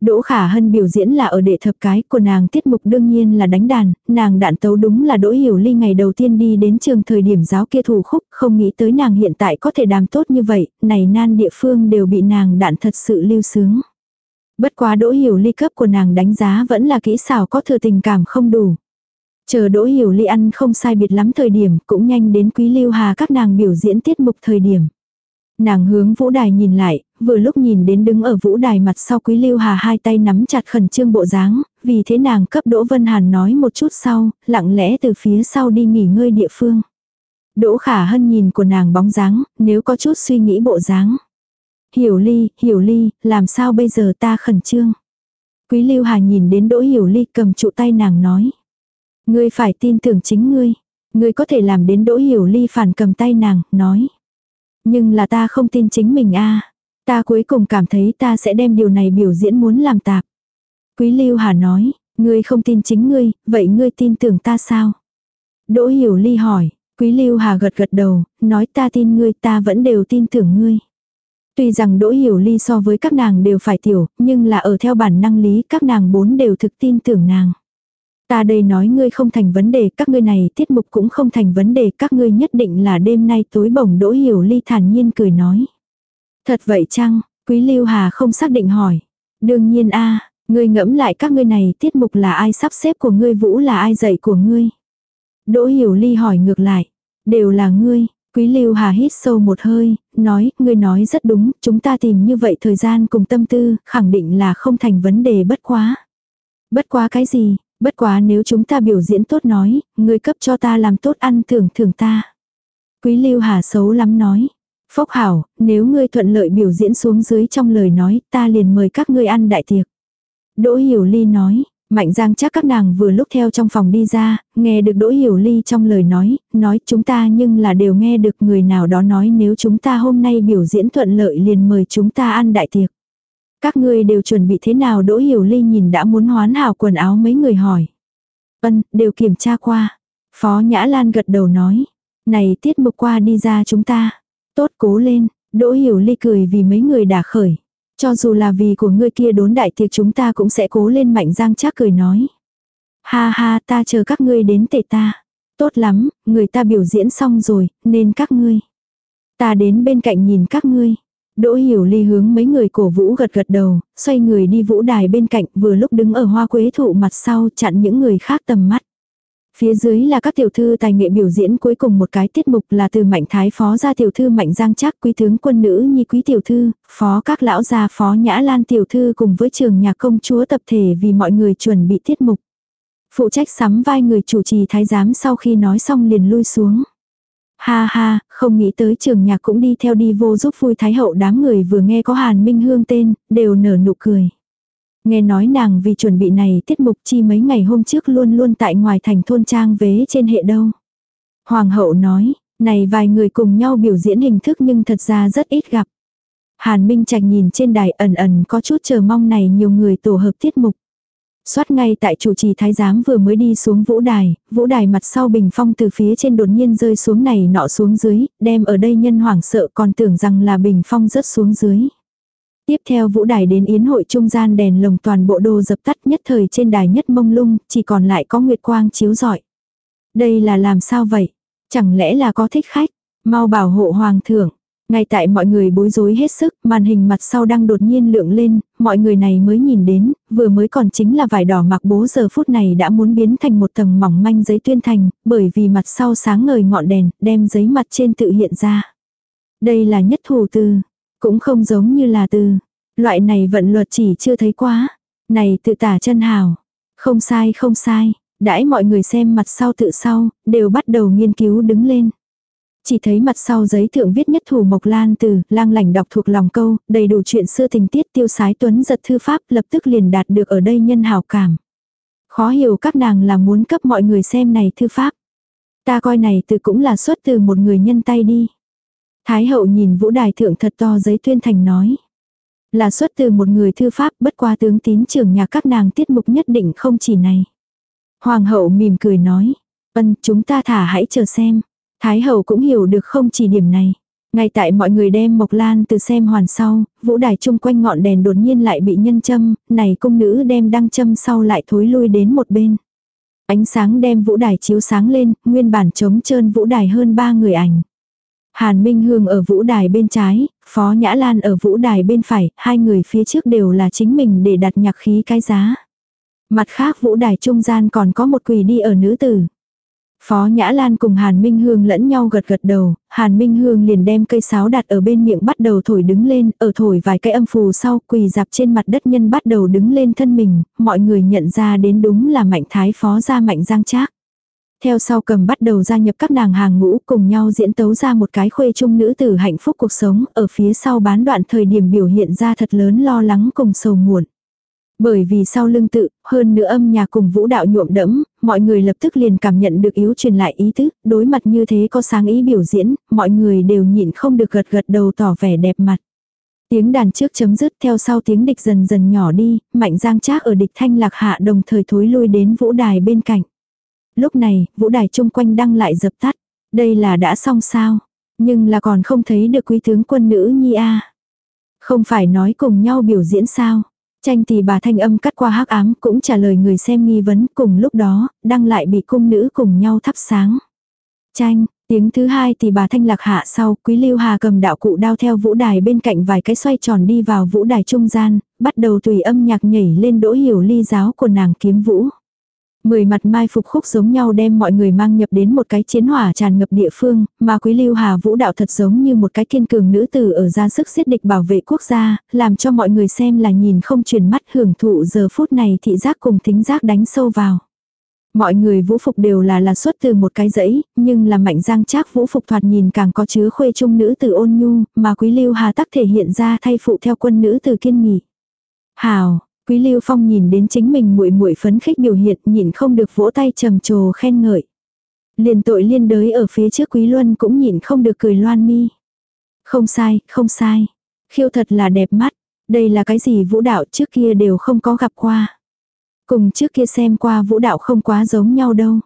Speaker 1: Đỗ Khả Hân biểu diễn là ở đệ thập cái của nàng tiết mục đương nhiên là đánh đàn, nàng đạn tấu đúng là Đỗ Hiểu Ly ngày đầu tiên đi đến trường thời điểm giáo kia thủ khúc, không nghĩ tới nàng hiện tại có thể đàm tốt như vậy, này nan địa phương đều bị nàng đạn thật sự lưu sướng. Bất quá đỗ hiểu ly cấp của nàng đánh giá vẫn là kỹ xảo có thừa tình cảm không đủ. Chờ đỗ hiểu ly ăn không sai biệt lắm thời điểm cũng nhanh đến quý lưu hà các nàng biểu diễn tiết mục thời điểm. Nàng hướng vũ đài nhìn lại, vừa lúc nhìn đến đứng ở vũ đài mặt sau quý lưu hà hai tay nắm chặt khẩn trương bộ dáng, vì thế nàng cấp Đỗ Vân Hàn nói một chút sau, lặng lẽ từ phía sau đi nghỉ ngơi địa phương. Đỗ khả hân nhìn của nàng bóng dáng, nếu có chút suy nghĩ bộ dáng. Hiểu ly, hiểu ly, làm sao bây giờ ta khẩn trương. Quý lưu hà nhìn đến đỗ hiểu ly cầm trụ tay nàng nói. Ngươi phải tin tưởng chính ngươi. Ngươi có thể làm đến đỗ hiểu ly phản cầm tay nàng, nói. Nhưng là ta không tin chính mình a Ta cuối cùng cảm thấy ta sẽ đem điều này biểu diễn muốn làm tạp. Quý lưu hà nói, ngươi không tin chính ngươi, vậy ngươi tin tưởng ta sao? Đỗ hiểu ly hỏi, quý lưu hà gật gật đầu, nói ta tin ngươi ta vẫn đều tin tưởng ngươi. Tuy rằng Đỗ Hiểu Ly so với các nàng đều phải tiểu, nhưng là ở theo bản năng lý các nàng bốn đều thực tin tưởng nàng. Ta đây nói ngươi không thành vấn đề, các ngươi này tiết mục cũng không thành vấn đề, các ngươi nhất định là đêm nay tối bổng Đỗ Hiểu Ly thản nhiên cười nói. Thật vậy chăng? Quý Lưu Hà không xác định hỏi. Đương nhiên a, ngươi ngẫm lại các ngươi này tiết mục là ai sắp xếp của ngươi vũ là ai dạy của ngươi. Đỗ Hiểu Ly hỏi ngược lại. Đều là ngươi, Quý Lưu Hà hít sâu một hơi, nói, ngươi nói rất đúng, chúng ta tìm như vậy thời gian cùng tâm tư, khẳng định là không thành vấn đề bất quá. Bất quá cái gì, bất quá nếu chúng ta biểu diễn tốt nói, ngươi cấp cho ta làm tốt ăn thưởng thưởng ta. Quý Lưu Hà xấu lắm nói. Phốc hảo, nếu ngươi thuận lợi biểu diễn xuống dưới trong lời nói, ta liền mời các ngươi ăn đại tiệc. Đỗ Hiểu Ly nói, Mạnh Giang chắc các nàng vừa lúc theo trong phòng đi ra, nghe được Đỗ Hiểu Ly trong lời nói, nói chúng ta nhưng là đều nghe được người nào đó nói nếu chúng ta hôm nay biểu diễn thuận lợi liền mời chúng ta ăn đại tiệc. Các ngươi đều chuẩn bị thế nào Đỗ Hiểu Ly nhìn đã muốn hoán hảo quần áo mấy người hỏi. Vân, đều kiểm tra qua. Phó Nhã Lan gật đầu nói. Này tiết mục qua đi ra chúng ta. Tốt cố lên, Đỗ Hiểu Ly cười vì mấy người đã khởi. Cho dù là vì của ngươi kia đốn đại tiệc chúng ta cũng sẽ cố lên mạnh giang chắc cười nói. Ha ha ta chờ các ngươi đến tệ ta. Tốt lắm, người ta biểu diễn xong rồi, nên các ngươi. Ta đến bên cạnh nhìn các ngươi. Đỗ hiểu ly hướng mấy người cổ vũ gật gật đầu, xoay người đi vũ đài bên cạnh vừa lúc đứng ở hoa quế thụ mặt sau chặn những người khác tầm mắt. Phía dưới là các tiểu thư tài nghệ biểu diễn cuối cùng một cái tiết mục là từ mạnh thái phó ra tiểu thư mạnh giang chắc quý tướng quân nữ nhi quý tiểu thư, phó các lão gia phó nhã lan tiểu thư cùng với trường nhà công chúa tập thể vì mọi người chuẩn bị tiết mục. Phụ trách sắm vai người chủ trì thái giám sau khi nói xong liền lui xuống. Ha ha, không nghĩ tới trường nhạc cũng đi theo đi vô giúp vui thái hậu đám người vừa nghe có Hàn Minh Hương tên, đều nở nụ cười. Nghe nói nàng vì chuẩn bị này tiết mục chi mấy ngày hôm trước luôn luôn tại ngoài thành thôn trang vế trên hệ đâu. Hoàng hậu nói, này vài người cùng nhau biểu diễn hình thức nhưng thật ra rất ít gặp. Hàn Minh Trạch nhìn trên đài ẩn ẩn có chút chờ mong này nhiều người tổ hợp tiết mục. Xoát ngay tại chủ trì thái giám vừa mới đi xuống vũ đài, vũ đài mặt sau bình phong từ phía trên đột nhiên rơi xuống này nọ xuống dưới, đem ở đây nhân hoảng sợ còn tưởng rằng là bình phong rớt xuống dưới. Tiếp theo vũ đài đến yến hội trung gian đèn lồng toàn bộ đồ dập tắt nhất thời trên đài nhất mông lung, chỉ còn lại có nguyệt quang chiếu rọi. Đây là làm sao vậy? Chẳng lẽ là có thích khách? Mau bảo hộ hoàng thượng. Ngay tại mọi người bối rối hết sức, màn hình mặt sau đang đột nhiên lượng lên, mọi người này mới nhìn đến, vừa mới còn chính là vải đỏ mặc bố giờ phút này đã muốn biến thành một tầng mỏng manh giấy tuyên thành, bởi vì mặt sau sáng ngời ngọn đèn, đem giấy mặt trên tự hiện ra. Đây là nhất thủ tư cũng không giống như là từ. Loại này vận luật chỉ chưa thấy quá. Này tự tả chân hào. Không sai không sai. Đãi mọi người xem mặt sau tự sau, đều bắt đầu nghiên cứu đứng lên. Chỉ thấy mặt sau giấy thượng viết nhất thủ Mộc Lan từ, lang lành đọc thuộc lòng câu, đầy đủ chuyện xưa tình tiết tiêu sái tuấn giật thư pháp lập tức liền đạt được ở đây nhân hào cảm. Khó hiểu các nàng là muốn cấp mọi người xem này thư pháp. Ta coi này từ cũng là xuất từ một người nhân tay đi. Thái hậu nhìn vũ đài thượng thật to giấy tuyên thành nói. Là xuất từ một người thư pháp bất qua tướng tín trưởng nhà các nàng tiết mục nhất định không chỉ này. Hoàng hậu mỉm cười nói. Ân chúng ta thả hãy chờ xem. Thái hậu cũng hiểu được không chỉ điểm này. Ngay tại mọi người đem mộc lan từ xem hoàn sau, vũ đài chung quanh ngọn đèn đột nhiên lại bị nhân châm, này công nữ đem đăng châm sau lại thối lui đến một bên. Ánh sáng đem vũ đài chiếu sáng lên, nguyên bản trống trơn vũ đài hơn ba người ảnh. Hàn Minh Hương ở vũ đài bên trái, Phó Nhã Lan ở vũ đài bên phải, hai người phía trước đều là chính mình để đặt nhạc khí cái giá. Mặt khác vũ đài trung gian còn có một quỳ đi ở nữ tử. Phó Nhã Lan cùng Hàn Minh Hương lẫn nhau gật gật đầu, Hàn Minh Hương liền đem cây sáo đặt ở bên miệng bắt đầu thổi đứng lên, ở thổi vài cái âm phù sau quỳ dạp trên mặt đất nhân bắt đầu đứng lên thân mình, mọi người nhận ra đến đúng là mạnh thái phó gia mạnh giang trác. Theo sau cầm bắt đầu gia nhập các nàng hàng ngũ cùng nhau diễn tấu ra một cái khuê trung nữ tử hạnh phúc cuộc sống ở phía sau bán đoạn thời điểm biểu hiện ra thật lớn lo lắng cùng sầu muộn. Bởi vì sau lưng tự, hơn nữa âm nhạc cùng vũ đạo nhuộm đẫm, mọi người lập tức liền cảm nhận được yếu truyền lại ý tứ, đối mặt như thế có sáng ý biểu diễn, mọi người đều nhịn không được gật gật đầu tỏ vẻ đẹp mặt. Tiếng đàn trước chấm dứt theo sau tiếng địch dần dần nhỏ đi, mạnh giang trác ở địch thanh lạc hạ đồng thời thối lui đến vũ đài bên cạnh. Lúc này, vũ đài chung quanh đăng lại dập tắt. Đây là đã xong sao? Nhưng là còn không thấy được quý tướng quân nữ nhi a Không phải nói cùng nhau biểu diễn sao? Tranh thì bà thanh âm cắt qua hắc ám cũng trả lời người xem nghi vấn cùng lúc đó, đăng lại bị cung nữ cùng nhau thắp sáng. Tranh, tiếng thứ hai thì bà thanh lạc hạ sau, quý lưu hà cầm đạo cụ đao theo vũ đài bên cạnh vài cái xoay tròn đi vào vũ đài trung gian, bắt đầu tùy âm nhạc nhảy lên đỗ hiểu ly giáo của nàng kiếm vũ. Mười mặt mai phục khúc giống nhau đem mọi người mang nhập đến một cái chiến hỏa tràn ngập địa phương, mà quý lưu hà vũ đạo thật giống như một cái kiên cường nữ tử ở ra sức giết địch bảo vệ quốc gia, làm cho mọi người xem là nhìn không chuyển mắt hưởng thụ giờ phút này thị giác cùng thính giác đánh sâu vào. Mọi người vũ phục đều là là xuất từ một cái dãy, nhưng là mạnh giang trác vũ phục thoạt nhìn càng có chứa khuê trung nữ từ ôn nhu, mà quý lưu hà tắc thể hiện ra thay phụ theo quân nữ từ kiên nghị. Hào, Quý Lưu Phong nhìn đến chính mình muội muội phấn khích biểu hiện, nhịn không được vỗ tay trầm trồ khen ngợi. Liền tội liên đới ở phía trước Quý Luân cũng nhịn không được cười loan mi. Không sai, không sai. Khiêu thật là đẹp mắt. Đây là cái gì vũ đạo trước kia đều không có gặp qua. Cùng trước kia xem qua vũ đạo không quá giống nhau đâu.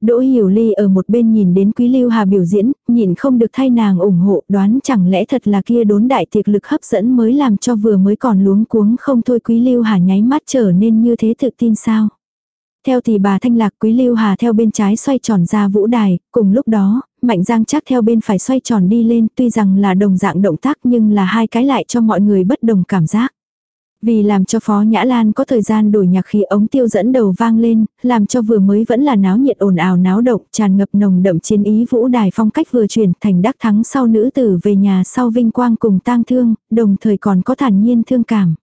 Speaker 1: Đỗ Hiểu Ly ở một bên nhìn đến Quý Lưu Hà biểu diễn, nhìn không được thay nàng ủng hộ, đoán chẳng lẽ thật là kia đốn đại tiệc lực hấp dẫn mới làm cho vừa mới còn luống cuống không thôi Quý Lưu Hà nháy mắt trở nên như thế tự tin sao. Theo thì bà Thanh Lạc Quý Lưu Hà theo bên trái xoay tròn ra vũ đài, cùng lúc đó, Mạnh Giang chắc theo bên phải xoay tròn đi lên tuy rằng là đồng dạng động tác nhưng là hai cái lại cho mọi người bất đồng cảm giác. Vì làm cho Phó Nhã Lan có thời gian đổi nhạc khí ống tiêu dẫn đầu vang lên, làm cho vừa mới vẫn là náo nhiệt ồn ào náo động, tràn ngập nồng đậm chiến ý vũ đài phong cách vừa chuyển thành đắc thắng sau nữ tử về nhà sau vinh quang cùng tang thương, đồng thời còn có thản nhiên thương cảm.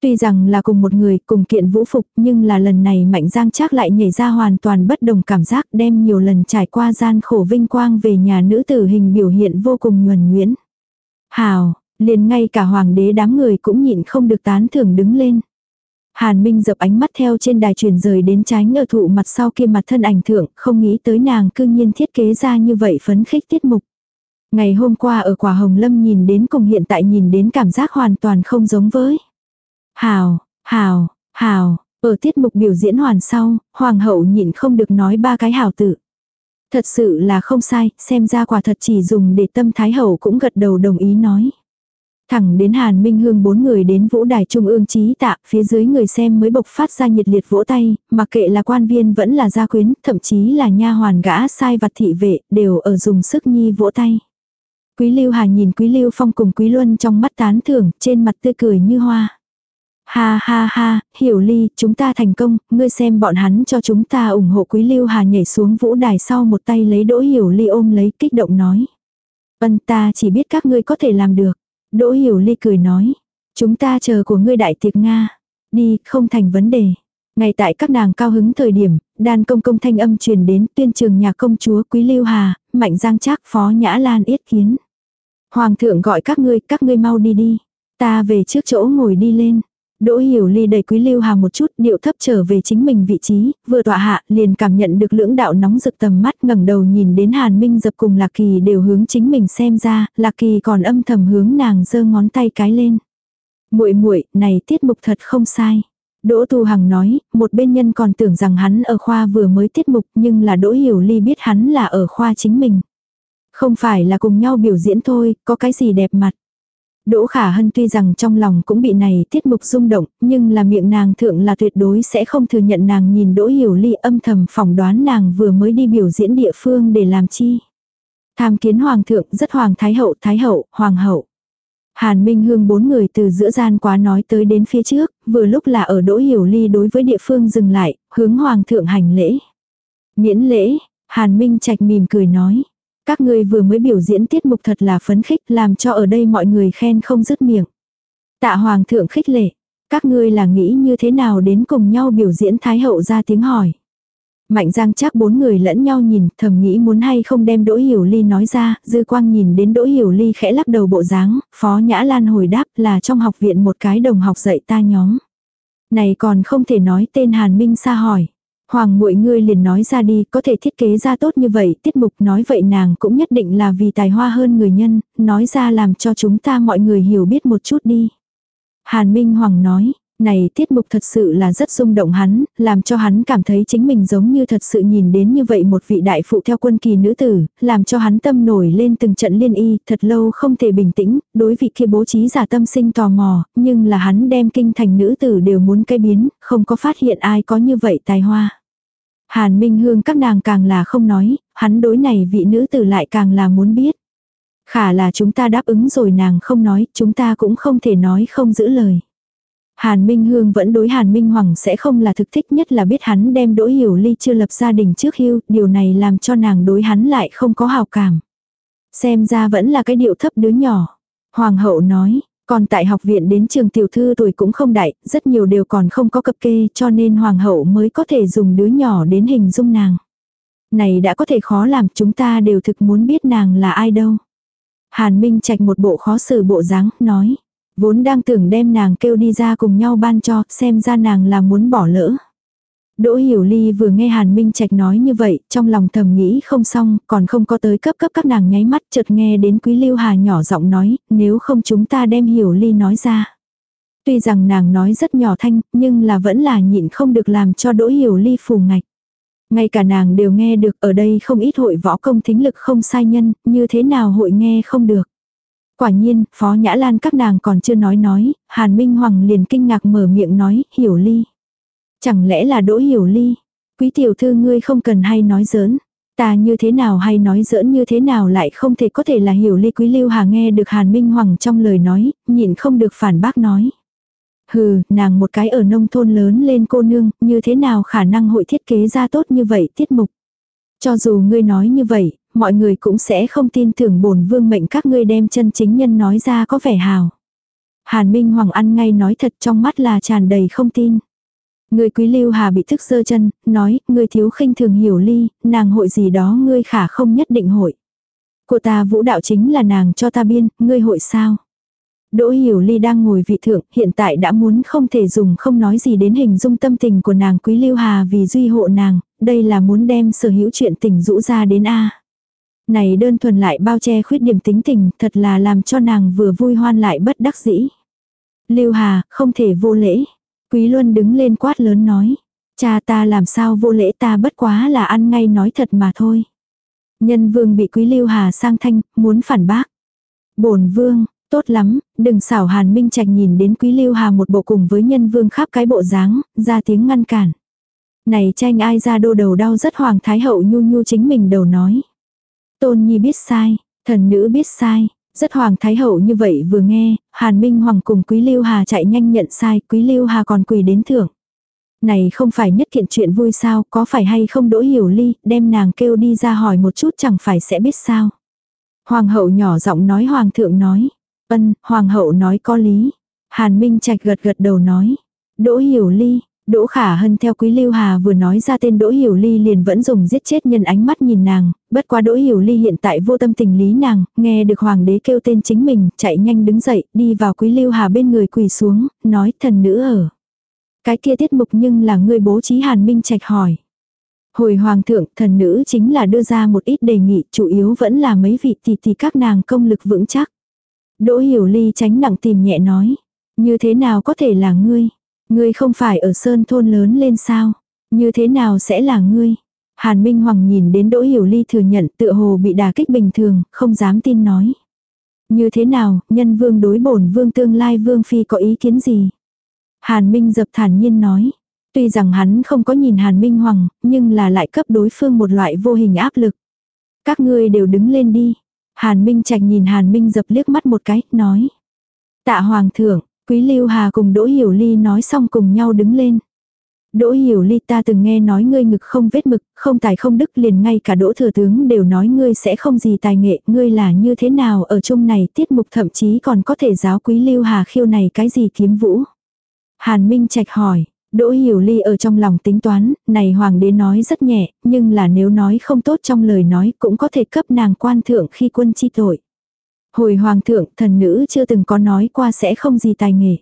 Speaker 1: Tuy rằng là cùng một người cùng kiện vũ phục nhưng là lần này Mạnh Giang chắc lại nhảy ra hoàn toàn bất đồng cảm giác đem nhiều lần trải qua gian khổ vinh quang về nhà nữ tử hình biểu hiện vô cùng nhuần nhuyễn. Hào, liền ngay cả hoàng đế đám người cũng nhịn không được tán thưởng đứng lên. Hàn Minh dập ánh mắt theo trên đài truyền rời đến tránh ở thụ mặt sau kia mặt thân ảnh thượng, không nghĩ tới nàng cư nhiên thiết kế ra như vậy phấn khích tiết mục. Ngày hôm qua ở quả hồng lâm nhìn đến cùng hiện tại nhìn đến cảm giác hoàn toàn không giống với. Hào, hào, hào, ở tiết mục biểu diễn hoàn sau, hoàng hậu nhịn không được nói ba cái hào tự. Thật sự là không sai, xem ra quả thật chỉ dùng để tâm thái hậu cũng gật đầu đồng ý nói. Thẳng đến Hàn Minh Hương bốn người đến vũ đài trung ương trí tạ, phía dưới người xem mới bộc phát ra nhiệt liệt vỗ tay, mặc kệ là quan viên vẫn là gia quyến, thậm chí là nha hoàn gã sai vặt thị vệ, đều ở dùng sức nhi vỗ tay. Quý Lưu Hà nhìn Quý Lưu Phong cùng Quý Luân trong mắt tán thưởng, trên mặt tươi cười như hoa. Ha ha ha, hiểu ly, chúng ta thành công, ngươi xem bọn hắn cho chúng ta ủng hộ quý lưu hà nhảy xuống vũ đài sau một tay lấy đỗ hiểu ly ôm lấy kích động nói. Vân ta chỉ biết các ngươi có thể làm được. Đỗ hiểu ly cười nói. Chúng ta chờ của ngươi đại tiệc Nga. Đi, không thành vấn đề. Ngay tại các nàng cao hứng thời điểm, đàn công công thanh âm truyền đến tuyên trường nhà công chúa Quý Lưu Hà, Mạnh Giang Trác Phó Nhã Lan yết kiến. Hoàng thượng gọi các ngươi, các ngươi mau đi đi. Ta về trước chỗ ngồi đi lên. Đỗ Hiểu Ly đẩy Quý Lưu Hà một chút, điệu thấp trở về chính mình vị trí, vừa tọa hạ, liền cảm nhận được lưỡng đạo nóng rực tầm mắt, ngẩng đầu nhìn đến Hàn Minh dập cùng Lạc Kỳ đều hướng chính mình xem ra, Lạc Kỳ còn âm thầm hướng nàng giơ ngón tay cái lên. "Muội muội, này tiết mục thật không sai." Đỗ Tu Hằng nói, một bên nhân còn tưởng rằng hắn ở khoa vừa mới tiết mục, nhưng là Đỗ Hiểu Ly biết hắn là ở khoa chính mình. Không phải là cùng nhau biểu diễn thôi, có cái gì đẹp mặt. Đỗ Khả Hân tuy rằng trong lòng cũng bị này tiết mục rung động, nhưng là miệng nàng thượng là tuyệt đối sẽ không thừa nhận nàng nhìn Đỗ Hiểu Ly âm thầm phỏng đoán nàng vừa mới đi biểu diễn địa phương để làm chi. Tham kiến hoàng thượng rất hoàng thái hậu, thái hậu, hoàng hậu. Hàn Minh Hương bốn người từ giữa gian quá nói tới đến phía trước, vừa lúc là ở Đỗ Hiểu Ly đối với địa phương dừng lại, hướng hoàng thượng hành lễ. Miễn lễ, Hàn Minh Trạch mỉm cười nói. Các ngươi vừa mới biểu diễn tiết mục thật là phấn khích làm cho ở đây mọi người khen không dứt miệng. Tạ Hoàng thượng khích lệ. Các ngươi là nghĩ như thế nào đến cùng nhau biểu diễn Thái Hậu ra tiếng hỏi. Mạnh giang chắc bốn người lẫn nhau nhìn, thầm nghĩ muốn hay không đem Đỗ Hiểu Ly nói ra, dư quang nhìn đến Đỗ Hiểu Ly khẽ lắc đầu bộ dáng, Phó Nhã Lan hồi đáp là trong học viện một cái đồng học dạy ta nhóm. Này còn không thể nói tên Hàn Minh xa hỏi. Hoàng muội ngươi liền nói ra đi, có thể thiết kế ra tốt như vậy, tiết mục nói vậy nàng cũng nhất định là vì tài hoa hơn người nhân, nói ra làm cho chúng ta mọi người hiểu biết một chút đi. Hàn Minh Hoàng nói, này tiết mục thật sự là rất rung động hắn, làm cho hắn cảm thấy chính mình giống như thật sự nhìn đến như vậy một vị đại phụ theo quân kỳ nữ tử, làm cho hắn tâm nổi lên từng trận liên y, thật lâu không thể bình tĩnh, đối vị kia bố trí giả tâm sinh tò mò, nhưng là hắn đem kinh thành nữ tử đều muốn cây biến, không có phát hiện ai có như vậy tài hoa. Hàn Minh Hương các nàng càng là không nói, hắn đối này vị nữ tử lại càng là muốn biết. Khả là chúng ta đáp ứng rồi nàng không nói, chúng ta cũng không thể nói không giữ lời. Hàn Minh Hương vẫn đối Hàn Minh Hoàng sẽ không là thực thích nhất là biết hắn đem đỗ hiểu ly chưa lập gia đình trước hưu, điều này làm cho nàng đối hắn lại không có hào cảm. Xem ra vẫn là cái điệu thấp đứa nhỏ. Hoàng hậu nói, còn tại học viện đến trường tiểu thư tuổi cũng không đại, rất nhiều đều còn không có cập kê cho nên hoàng hậu mới có thể dùng đứa nhỏ đến hình dung nàng. Này đã có thể khó làm chúng ta đều thực muốn biết nàng là ai đâu. Hàn Minh Trạch một bộ khó xử bộ dáng, nói. Vốn đang tưởng đem nàng kêu đi ra cùng nhau ban cho, xem ra nàng là muốn bỏ lỡ. Đỗ Hiểu Ly vừa nghe Hàn Minh Trạch nói như vậy, trong lòng thầm nghĩ không xong, còn không có tới cấp cấp các nàng nháy mắt chợt nghe đến Quý Lưu Hà nhỏ giọng nói, nếu không chúng ta đem Hiểu Ly nói ra. Tuy rằng nàng nói rất nhỏ thanh, nhưng là vẫn là nhịn không được làm cho Đỗ Hiểu Ly phù ngạch. Ngay cả nàng đều nghe được ở đây không ít hội võ công thính lực không sai nhân, như thế nào hội nghe không được. Quả nhiên, Phó Nhã Lan các nàng còn chưa nói nói, Hàn Minh Hoàng liền kinh ngạc mở miệng nói, hiểu ly. Chẳng lẽ là đỗ hiểu ly? Quý tiểu thư ngươi không cần hay nói giỡn. Ta như thế nào hay nói giỡn như thế nào lại không thể có thể là hiểu ly quý lưu hà nghe được Hàn Minh Hoàng trong lời nói, nhịn không được phản bác nói. Hừ, nàng một cái ở nông thôn lớn lên cô nương, như thế nào khả năng hội thiết kế ra tốt như vậy tiết mục. Cho dù ngươi nói như vậy, mọi người cũng sẽ không tin tưởng bổn vương mệnh các ngươi đem chân chính nhân nói ra có vẻ hào. Hàn Minh Hoàng ăn ngay nói thật trong mắt là tràn đầy không tin. Người quý lưu hà bị thức sơ chân, nói, người thiếu khinh thường hiểu ly, nàng hội gì đó ngươi khả không nhất định hội. Của ta vũ đạo chính là nàng cho ta biên, ngươi hội sao? Đỗ Hiểu Ly đang ngồi vị thượng, hiện tại đã muốn không thể dùng không nói gì đến hình dung tâm tình của nàng Quý Lưu Hà vì duy hộ nàng, đây là muốn đem sở hữu chuyện tình rũ ra đến A. Này đơn thuần lại bao che khuyết điểm tính tình, thật là làm cho nàng vừa vui hoan lại bất đắc dĩ. Lưu Hà, không thể vô lễ. Quý Luân đứng lên quát lớn nói. Cha ta làm sao vô lễ ta bất quá là ăn ngay nói thật mà thôi. Nhân vương bị Quý Lưu Hà sang thanh, muốn phản bác. bổn vương, tốt lắm, đừng xảo Hàn Minh Trạch nhìn đến Quý Lưu Hà một bộ cùng với nhân vương khắp cái bộ dáng, ra tiếng ngăn cản. Này tranh ai ra đô đầu đau rất hoàng thái hậu nhu nhu chính mình đầu nói. Tôn Nhi biết sai, thần nữ biết sai, rất hoàng thái hậu như vậy vừa nghe, Hàn Minh Hoàng cùng Quý Lưu Hà chạy nhanh nhận sai, Quý Lưu Hà còn quỳ đến thưởng. Này không phải nhất kiện chuyện vui sao, có phải hay không đỗ hiểu ly, đem nàng kêu đi ra hỏi một chút chẳng phải sẽ biết sao. Hoàng hậu nhỏ giọng nói hoàng thượng nói. Ân, hoàng hậu nói có lý. Hàn Minh Trạch gật gật đầu nói. Đỗ hiểu ly, Đỗ Khả Hân theo Quý Lưu Hà vừa nói ra tên Đỗ Hiểu Ly liền vẫn dùng giết chết nhân ánh mắt nhìn nàng, bất quá Đỗ Hiểu Ly hiện tại vô tâm tình lý nàng, nghe được hoàng đế kêu tên chính mình, chạy nhanh đứng dậy, đi vào Quý Lưu Hà bên người quỳ xuống, nói thần nữ ở. Cái kia tiết mục nhưng là người bố trí Hàn Minh Trạch hỏi. Hồi hoàng thượng, thần nữ chính là đưa ra một ít đề nghị, chủ yếu vẫn là mấy vị tỷ tỷ các nàng công lực vững chắc. Đỗ Hiểu Ly tránh nặng tìm nhẹ nói, như thế nào có thể là ngươi? Ngươi không phải ở sơn thôn lớn lên sao? Như thế nào sẽ là ngươi? Hàn Minh Hoàng nhìn đến Đỗ Hiểu Ly thừa nhận tựa hồ bị đả kích bình thường, không dám tin nói. Như thế nào, nhân vương đối bổn vương tương lai vương phi có ý kiến gì? Hàn Minh dập thản nhiên nói. Tuy rằng hắn không có nhìn Hàn Minh Hoàng, nhưng là lại cấp đối phương một loại vô hình áp lực. Các ngươi đều đứng lên đi. Hàn Minh Trạch nhìn Hàn Minh dập liếc mắt một cái, nói. Tạ Hoàng thượng, Quý Lưu Hà cùng Đỗ Hiểu Ly nói xong cùng nhau đứng lên. Đỗ Hiểu Ly ta từng nghe nói ngươi ngực không vết mực, không tài không đức liền ngay cả Đỗ Thừa Tướng đều nói ngươi sẽ không gì tài nghệ, ngươi là như thế nào ở chung này tiết mục thậm chí còn có thể giáo Quý Lưu Hà khiêu này cái gì kiếm vũ. Hàn Minh Trạch hỏi, Đỗ Hiểu Ly ở trong lòng tính toán, này hoàng đế nói rất nhẹ, nhưng là nếu nói không tốt trong lời nói cũng có thể cấp nàng quan thượng khi quân chi tội. Hồi hoàng thượng, thần nữ chưa từng có nói qua sẽ không gì tài nghệ.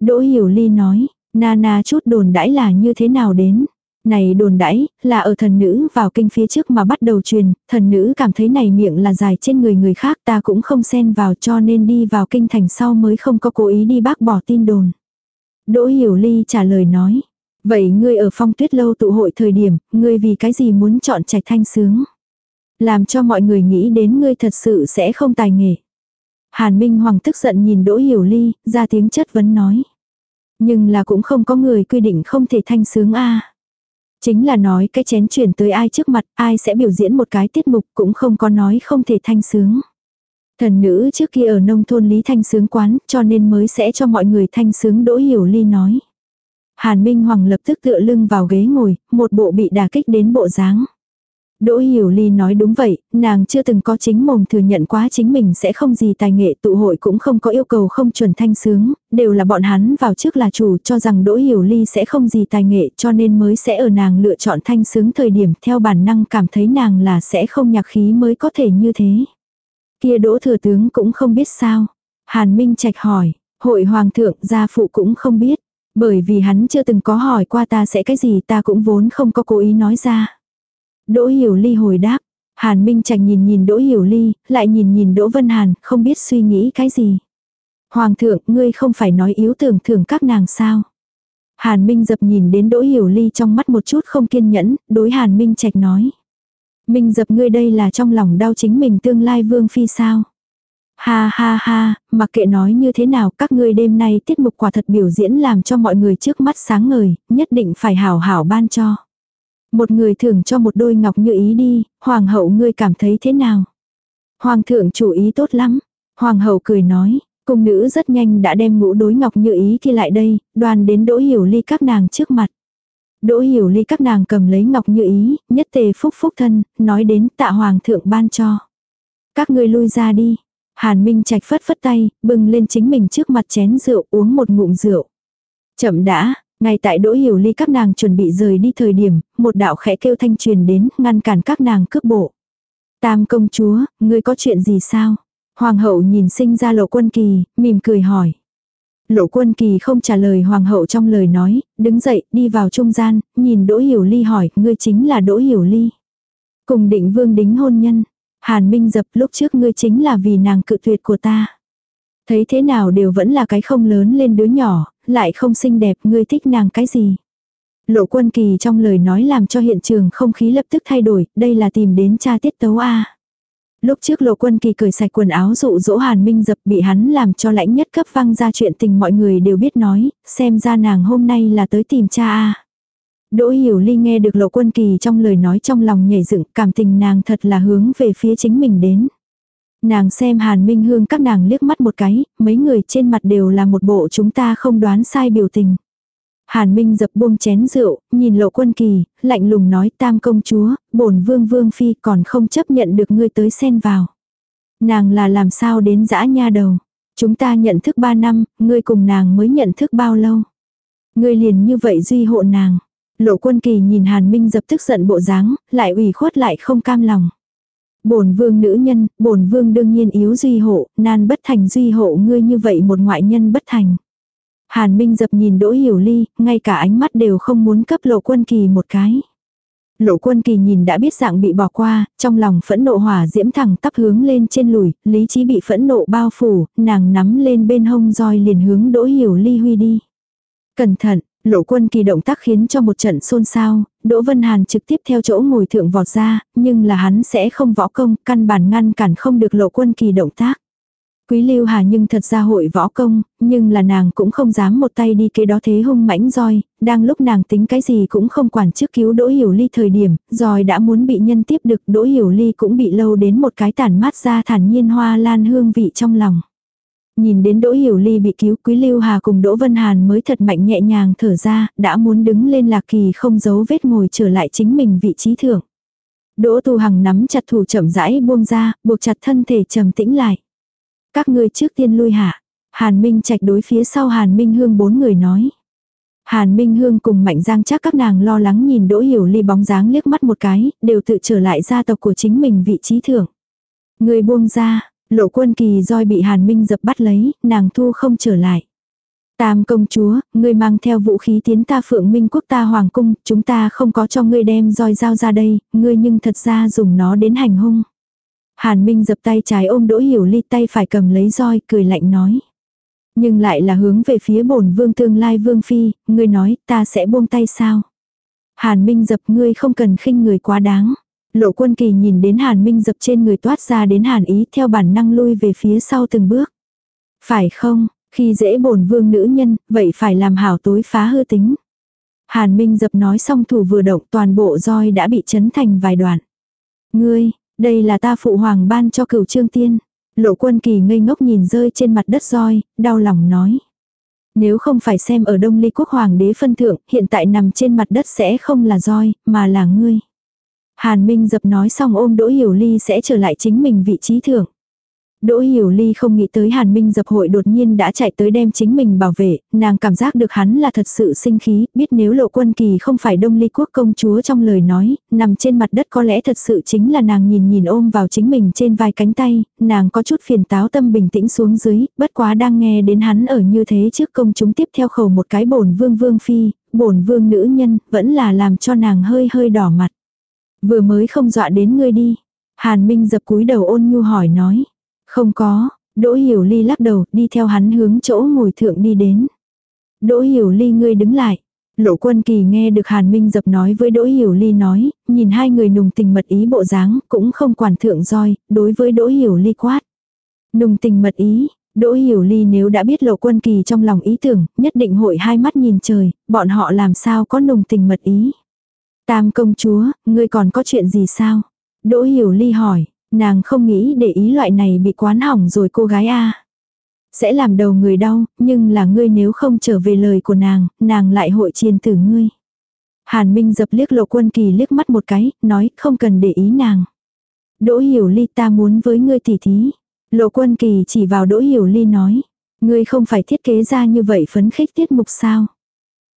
Speaker 1: Đỗ Hiểu Ly nói, Nana chút đồn đãi là như thế nào đến. Này đồn đãi, là ở thần nữ vào kinh phía trước mà bắt đầu truyền, thần nữ cảm thấy này miệng là dài trên người người khác ta cũng không xen vào cho nên đi vào kinh thành sau mới không có cố ý đi bác bỏ tin đồn. Đỗ Hiểu Ly trả lời nói, vậy ngươi ở phong tuyết lâu tụ hội thời điểm, ngươi vì cái gì muốn chọn trạch thanh sướng? Làm cho mọi người nghĩ đến ngươi thật sự sẽ không tài nghề. Hàn Minh Hoàng tức giận nhìn Đỗ Hiểu Ly, ra tiếng chất vấn nói. Nhưng là cũng không có người quy định không thể thanh sướng a. Chính là nói cái chén chuyển tới ai trước mặt, ai sẽ biểu diễn một cái tiết mục cũng không có nói không thể thanh sướng. Thần nữ trước kia ở nông thôn Lý Thanh sướng quán cho nên mới sẽ cho mọi người thanh sướng Đỗ Hiểu Ly nói. Hàn Minh Hoàng lập tức tựa lưng vào ghế ngồi, một bộ bị đả kích đến bộ dáng. Đỗ Hiểu Ly nói đúng vậy, nàng chưa từng có chính mồm thừa nhận quá chính mình sẽ không gì tài nghệ tụ hội cũng không có yêu cầu không chuẩn thanh sướng, đều là bọn hắn vào trước là chủ cho rằng Đỗ Hiểu Ly sẽ không gì tài nghệ cho nên mới sẽ ở nàng lựa chọn thanh sướng thời điểm theo bản năng cảm thấy nàng là sẽ không nhạc khí mới có thể như thế. Kia Đỗ Thừa Tướng cũng không biết sao. Hàn Minh Trạch hỏi, hội hoàng thượng gia phụ cũng không biết, bởi vì hắn chưa từng có hỏi qua ta sẽ cái gì ta cũng vốn không có cố ý nói ra. Đỗ Hiểu Ly hồi đáp. Hàn Minh Trạch nhìn nhìn Đỗ Hiểu Ly, lại nhìn nhìn Đỗ Vân Hàn, không biết suy nghĩ cái gì. Hoàng thượng, ngươi không phải nói yếu tưởng thưởng các nàng sao. Hàn Minh dập nhìn đến Đỗ Hiểu Ly trong mắt một chút không kiên nhẫn, đối Hàn Minh Trạch nói. Minh dập ngươi đây là trong lòng đau chính mình tương lai vương phi sao. Ha ha ha, mặc kệ nói như thế nào các ngươi đêm nay tiết mục quả thật biểu diễn làm cho mọi người trước mắt sáng ngời, nhất định phải hảo hảo ban cho. Một người thưởng cho một đôi ngọc như ý đi, hoàng hậu ngươi cảm thấy thế nào? Hoàng thượng chủ ý tốt lắm. Hoàng hậu cười nói, cung nữ rất nhanh đã đem ngũ đối ngọc như ý kia lại đây, đoàn đến đỗ hiểu ly các nàng trước mặt. Đỗ hiểu ly các nàng cầm lấy ngọc như ý, nhất tề phúc phúc thân, nói đến tạ hoàng thượng ban cho. Các ngươi lui ra đi. Hàn Minh Trạch phất phất tay, bưng lên chính mình trước mặt chén rượu uống một ngụm rượu. Chậm đã, ngay tại đỗ hiểu ly các nàng chuẩn bị rời đi thời điểm, một đạo khẽ kêu thanh truyền đến, ngăn cản các nàng cướp bộ. Tam công chúa, ngươi có chuyện gì sao? Hoàng hậu nhìn sinh ra lộ quân kỳ, mỉm cười hỏi. Lộ quân kỳ không trả lời hoàng hậu trong lời nói, đứng dậy, đi vào trung gian, nhìn Đỗ Hiểu Ly hỏi, ngươi chính là Đỗ Hiểu Ly. Cùng định vương đính hôn nhân. Hàn Minh dập lúc trước ngươi chính là vì nàng cự tuyệt của ta. Thấy thế nào đều vẫn là cái không lớn lên đứa nhỏ, lại không xinh đẹp, ngươi thích nàng cái gì. Lộ quân kỳ trong lời nói làm cho hiện trường không khí lập tức thay đổi, đây là tìm đến cha tiết tấu A. Lúc trước lộ quân kỳ cởi sạch quần áo dụ dỗ hàn minh dập bị hắn làm cho lãnh nhất cấp văng ra chuyện tình mọi người đều biết nói, xem ra nàng hôm nay là tới tìm cha A. Đỗ hiểu ly nghe được lộ quân kỳ trong lời nói trong lòng nhảy dựng cảm tình nàng thật là hướng về phía chính mình đến. Nàng xem hàn minh hương các nàng liếc mắt một cái, mấy người trên mặt đều là một bộ chúng ta không đoán sai biểu tình. Hàn Minh dập buông chén rượu, nhìn lộ quân kỳ, lạnh lùng nói tam công chúa, bổn vương vương phi còn không chấp nhận được ngươi tới xen vào. Nàng là làm sao đến dã nha đầu. Chúng ta nhận thức ba năm, ngươi cùng nàng mới nhận thức bao lâu. Ngươi liền như vậy duy hộ nàng. Lộ quân kỳ nhìn Hàn Minh dập tức giận bộ dáng, lại ủy khuất lại không cam lòng. Bổn vương nữ nhân, bổn vương đương nhiên yếu duy hộ, nan bất thành duy hộ ngươi như vậy một ngoại nhân bất thành. Hàn Minh dập nhìn Đỗ Hiểu Ly, ngay cả ánh mắt đều không muốn cấp lộ quân kỳ một cái. Lộ quân kỳ nhìn đã biết dạng bị bỏ qua, trong lòng phẫn nộ hỏa diễm thẳng tắp hướng lên trên lùi, lý trí bị phẫn nộ bao phủ, nàng nắm lên bên hông roi liền hướng Đỗ Hiểu Ly huy đi. Cẩn thận, lộ quân kỳ động tác khiến cho một trận xôn xao, Đỗ Vân Hàn trực tiếp theo chỗ ngồi thượng vọt ra, nhưng là hắn sẽ không võ công, căn bản ngăn cản không được lộ quân kỳ động tác. Quý Lưu Hà nhưng thật ra hội võ công, nhưng là nàng cũng không dám một tay đi kế đó thế hung mãnh roi, đang lúc nàng tính cái gì cũng không quản trước cứu Đỗ Hiểu Ly thời điểm, roi đã muốn bị nhân tiếp được Đỗ Hiểu Ly cũng bị lâu đến một cái tản mát ra thản nhiên hoa lan hương vị trong lòng. Nhìn đến Đỗ Hiểu Ly bị cứu Quý Lưu Hà cùng Đỗ Vân Hàn mới thật mạnh nhẹ nhàng thở ra, đã muốn đứng lên lạc kỳ không giấu vết ngồi trở lại chính mình vị trí thượng. Đỗ Tu Hằng nắm chặt thủ chậm rãi buông ra, buộc chặt thân thể trầm tĩnh lại. Các ngươi trước tiên lui hạ. Hàn Minh Trạch đối phía sau Hàn Minh Hương bốn người nói. Hàn Minh Hương cùng Mạnh Giang chắc các nàng lo lắng nhìn Đỗ Hiểu Ly bóng dáng liếc mắt một cái, đều tự trở lại gia tộc của chính mình vị trí thưởng. Người buông ra, lộ quân kỳ roi bị Hàn Minh dập bắt lấy, nàng thu không trở lại. Tam công chúa, ngươi mang theo vũ khí tiến ta phượng minh quốc ta hoàng cung, chúng ta không có cho ngươi đem roi dao ra đây, ngươi nhưng thật ra dùng nó đến hành hung. Hàn Minh dập tay trái ôm Đỗ Hiểu Ly tay phải cầm lấy roi, cười lạnh nói. Nhưng lại là hướng về phía bổn vương tương lai vương phi, ngươi nói ta sẽ buông tay sao? Hàn Minh dập ngươi không cần khinh người quá đáng. Lộ quân kỳ nhìn đến Hàn Minh dập trên người toát ra đến Hàn ý theo bản năng lui về phía sau từng bước. Phải không, khi dễ bổn vương nữ nhân, vậy phải làm hảo tối phá hư tính. Hàn Minh dập nói xong thủ vừa động toàn bộ roi đã bị chấn thành vài đoạn. Ngươi, đây là ta phụ hoàng ban cho cửu trương tiên. Lộ quân kỳ ngây ngốc nhìn rơi trên mặt đất roi, đau lòng nói. Nếu không phải xem ở đông ly quốc hoàng đế phân thượng, hiện tại nằm trên mặt đất sẽ không là roi, mà là ngươi. Hàn Minh dập nói xong ôm Đỗ Hiểu Ly sẽ trở lại chính mình vị trí thưởng. Đỗ Hiểu Ly không nghĩ tới Hàn Minh dập hội đột nhiên đã chạy tới đem chính mình bảo vệ, nàng cảm giác được hắn là thật sự sinh khí, biết nếu lộ quân kỳ không phải đông ly quốc công chúa trong lời nói, nằm trên mặt đất có lẽ thật sự chính là nàng nhìn nhìn ôm vào chính mình trên vai cánh tay, nàng có chút phiền táo tâm bình tĩnh xuống dưới, bất quá đang nghe đến hắn ở như thế trước công chúng tiếp theo khẩu một cái bổn vương vương phi, bổn vương nữ nhân, vẫn là làm cho nàng hơi hơi đỏ mặt. Vừa mới không dọa đến ngươi đi. Hàn Minh dập cúi đầu ôn nhu hỏi nói. Không có, Đỗ Hiểu Ly lắc đầu, đi theo hắn hướng chỗ ngồi thượng đi đến. Đỗ Hiểu Ly ngươi đứng lại. Lộ quân kỳ nghe được Hàn Minh dập nói với Đỗ Hiểu Ly nói, nhìn hai người nùng tình mật ý bộ dáng, cũng không quản thượng roi, đối với Đỗ Hiểu Ly quát. Nùng tình mật ý, Đỗ Hiểu Ly nếu đã biết lộ quân kỳ trong lòng ý tưởng, nhất định hội hai mắt nhìn trời, bọn họ làm sao có nùng tình mật ý. Tam công chúa, ngươi còn có chuyện gì sao? Đỗ hiểu ly hỏi, nàng không nghĩ để ý loại này bị quán hỏng rồi cô gái a Sẽ làm đầu người đau, nhưng là ngươi nếu không trở về lời của nàng, nàng lại hội chiền tử ngươi. Hàn Minh dập liếc lộ quân kỳ liếc mắt một cái, nói không cần để ý nàng. Đỗ hiểu ly ta muốn với ngươi tỉ thí. Lộ quân kỳ chỉ vào đỗ hiểu ly nói. Ngươi không phải thiết kế ra như vậy phấn khích tiết mục sao.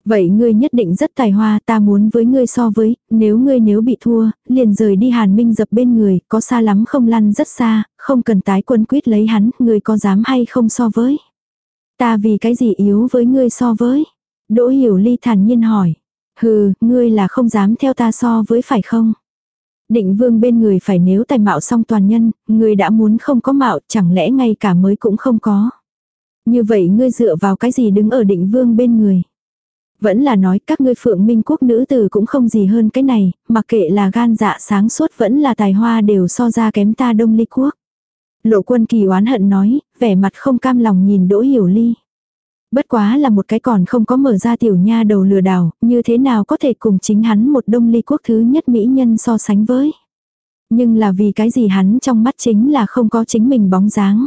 Speaker 1: Vậy ngươi nhất định rất tài hoa ta muốn với ngươi so với, nếu ngươi nếu bị thua, liền rời đi hàn minh dập bên người, có xa lắm không lăn rất xa, không cần tái quân quyết lấy hắn, ngươi có dám hay không so với. Ta vì cái gì yếu với ngươi so với. Đỗ hiểu ly thản nhiên hỏi. Hừ, ngươi là không dám theo ta so với phải không? Định vương bên người phải nếu tài mạo song toàn nhân, ngươi đã muốn không có mạo, chẳng lẽ ngay cả mới cũng không có. Như vậy ngươi dựa vào cái gì đứng ở định vương bên người? Vẫn là nói các ngươi phượng minh quốc nữ tử cũng không gì hơn cái này, mặc kệ là gan dạ sáng suốt vẫn là tài hoa đều so ra kém ta đông ly quốc. Lộ quân kỳ oán hận nói, vẻ mặt không cam lòng nhìn đỗ hiểu ly. Bất quá là một cái còn không có mở ra tiểu nha đầu lừa đảo, như thế nào có thể cùng chính hắn một đông ly quốc thứ nhất mỹ nhân so sánh với. Nhưng là vì cái gì hắn trong mắt chính là không có chính mình bóng dáng.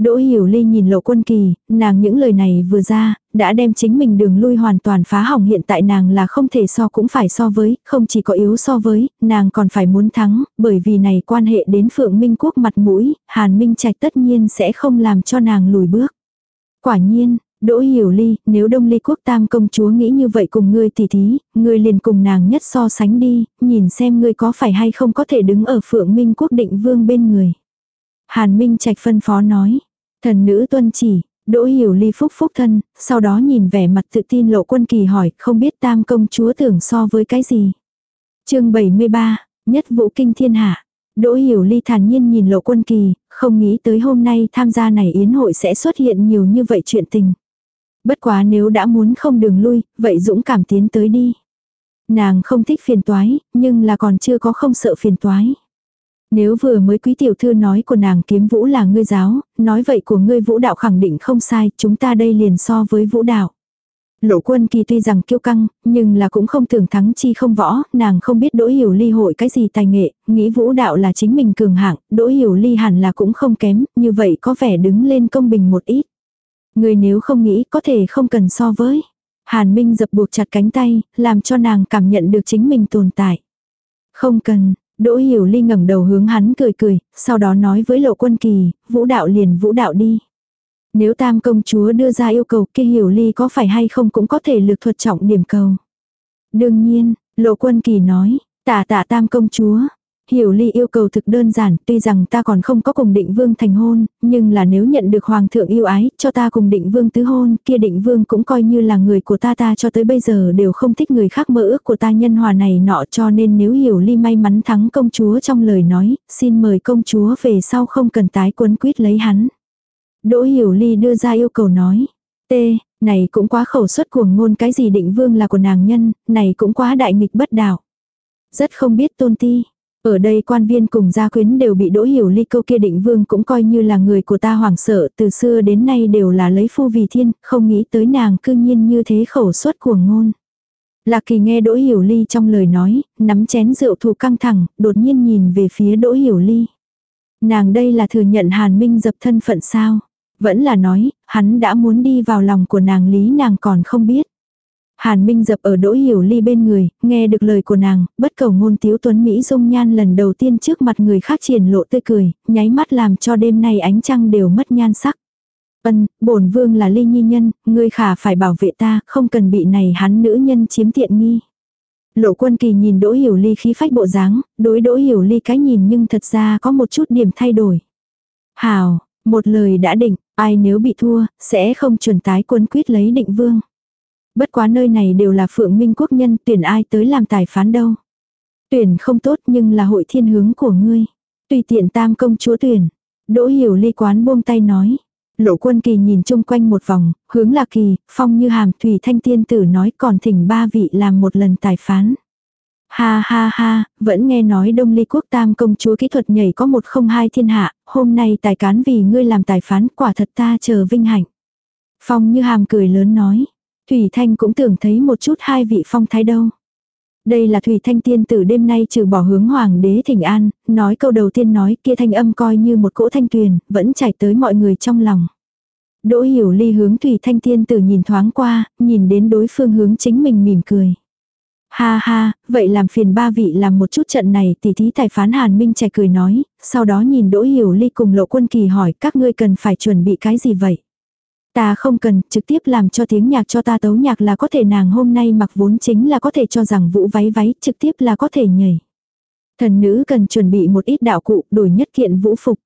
Speaker 1: Đỗ Hiểu Ly nhìn Lộ Quân Kỳ, nàng những lời này vừa ra, đã đem chính mình đường lui hoàn toàn phá hỏng hiện tại nàng là không thể so cũng phải so với, không chỉ có yếu so với, nàng còn phải muốn thắng, bởi vì này quan hệ đến Phượng Minh Quốc mặt mũi, Hàn Minh Trạch tất nhiên sẽ không làm cho nàng lùi bước. Quả nhiên, Đỗ Hiểu Ly, nếu Đông Ly Quốc Tam công chúa nghĩ như vậy cùng ngươi tỷ thí, ngươi liền cùng nàng nhất so sánh đi, nhìn xem ngươi có phải hay không có thể đứng ở Phượng Minh Quốc định vương bên người. Hàn Minh Trạch phân phó nói, thần nữ tuân chỉ, Đỗ Hiểu Ly phúc phúc thân, sau đó nhìn vẻ mặt tự tin lộ quân kỳ hỏi, không biết Tam công chúa tưởng so với cái gì. chương 73, nhất vũ kinh thiên hạ. Đỗ Hiểu Ly thản nhiên nhìn lộ quân kỳ, không nghĩ tới hôm nay tham gia này yến hội sẽ xuất hiện nhiều như vậy chuyện tình. Bất quá nếu đã muốn không đường lui, vậy dũng cảm tiến tới đi. Nàng không thích phiền toái, nhưng là còn chưa có không sợ phiền toái. Nếu vừa mới quý tiểu thư nói của nàng kiếm vũ là ngươi giáo, nói vậy của ngươi vũ đạo khẳng định không sai, chúng ta đây liền so với vũ đạo. Lộ quân kỳ tuy rằng kiêu căng, nhưng là cũng không thường thắng chi không võ, nàng không biết đỗ hiểu ly hội cái gì tài nghệ, nghĩ vũ đạo là chính mình cường hạng, đỗ hiểu ly hẳn là cũng không kém, như vậy có vẻ đứng lên công bình một ít. Người nếu không nghĩ có thể không cần so với. Hàn Minh dập buộc chặt cánh tay, làm cho nàng cảm nhận được chính mình tồn tại. Không cần, Đỗ Hiểu Ly ngẩng đầu hướng hắn cười cười, sau đó nói với Lộ Quân Kỳ, vũ đạo liền vũ đạo đi. Nếu tam công chúa đưa ra yêu cầu kia Hiểu Ly có phải hay không cũng có thể lực thuật trọng điểm cầu. Đương nhiên, Lộ Quân Kỳ nói, tạ tạ tam công chúa, Hiểu ly yêu cầu thực đơn giản, tuy rằng ta còn không có cùng định vương thành hôn, nhưng là nếu nhận được hoàng thượng yêu ái, cho ta cùng định vương tứ hôn, kia định vương cũng coi như là người của ta ta cho tới bây giờ đều không thích người khác mơ ước của ta nhân hòa này nọ cho nên nếu hiểu ly may mắn thắng công chúa trong lời nói, xin mời công chúa về sau không cần tái quấn quýt lấy hắn. Đỗ hiểu ly đưa ra yêu cầu nói, t, này cũng quá khẩu suất cuồng ngôn cái gì định vương là của nàng nhân, này cũng quá đại nghịch bất đạo. Rất không biết tôn ti, ở đây quan viên cùng gia quyến đều bị đỗ hiểu ly câu kia định vương cũng coi như là người của ta hoảng sợ từ xưa đến nay đều là lấy phu vì thiên, không nghĩ tới nàng cư nhiên như thế khẩu suất của ngôn. Lạc kỳ nghe đỗ hiểu ly trong lời nói, nắm chén rượu thù căng thẳng, đột nhiên nhìn về phía đỗ hiểu ly. Nàng đây là thừa nhận hàn minh dập thân phận sao? Vẫn là nói, hắn đã muốn đi vào lòng của nàng lý nàng còn không biết. Hàn Minh dập ở đỗ hiểu ly bên người, nghe được lời của nàng, bất cầu ngôn tiếu tuấn Mỹ dung nhan lần đầu tiên trước mặt người khác triển lộ tươi cười, nháy mắt làm cho đêm nay ánh trăng đều mất nhan sắc. Ân, bổn vương là ly nhi nhân, ngươi khả phải bảo vệ ta, không cần bị này hắn nữ nhân chiếm tiện nghi. Lộ quân kỳ nhìn đỗ hiểu ly khí phách bộ dáng, đối đỗ hiểu ly cái nhìn nhưng thật ra có một chút điểm thay đổi. Hào, một lời đã định, ai nếu bị thua, sẽ không chuẩn tái quân quyết lấy định vương. Bất quá nơi này đều là phượng minh quốc nhân tuyển ai tới làm tài phán đâu. Tuyển không tốt nhưng là hội thiên hướng của ngươi. Tùy tiện tam công chúa tuyển. Đỗ hiểu ly quán buông tay nói. Lộ quân kỳ nhìn chung quanh một vòng, hướng là kỳ, phong như hàm thủy thanh tiên tử nói còn thỉnh ba vị làm một lần tài phán. Ha ha ha, vẫn nghe nói đông ly quốc tam công chúa kỹ thuật nhảy có một không hai thiên hạ, hôm nay tài cán vì ngươi làm tài phán quả thật ta chờ vinh hạnh. Phong như hàm cười lớn nói, Thủy Thanh cũng tưởng thấy một chút hai vị phong thái đâu. Đây là Thủy Thanh Tiên tử đêm nay trừ bỏ hướng hoàng đế thỉnh an, nói câu đầu tiên nói kia thanh âm coi như một cỗ thanh tuyền, vẫn chảy tới mọi người trong lòng. Đỗ hiểu ly hướng Thủy Thanh Tiên tử nhìn thoáng qua, nhìn đến đối phương hướng chính mình mỉm cười. Ha ha, vậy làm phiền ba vị làm một chút trận này tỷ thí tài phán Hàn Minh trẻ cười nói, sau đó nhìn Đỗ Hiểu Ly cùng Lộ Quân Kỳ hỏi các ngươi cần phải chuẩn bị cái gì vậy? Ta không cần, trực tiếp làm cho tiếng nhạc cho ta tấu nhạc là có thể nàng hôm nay mặc vốn chính là có thể cho rằng vũ váy váy, trực tiếp là có thể nhảy. Thần nữ cần chuẩn bị một ít đạo cụ, đổi nhất kiện vũ phục.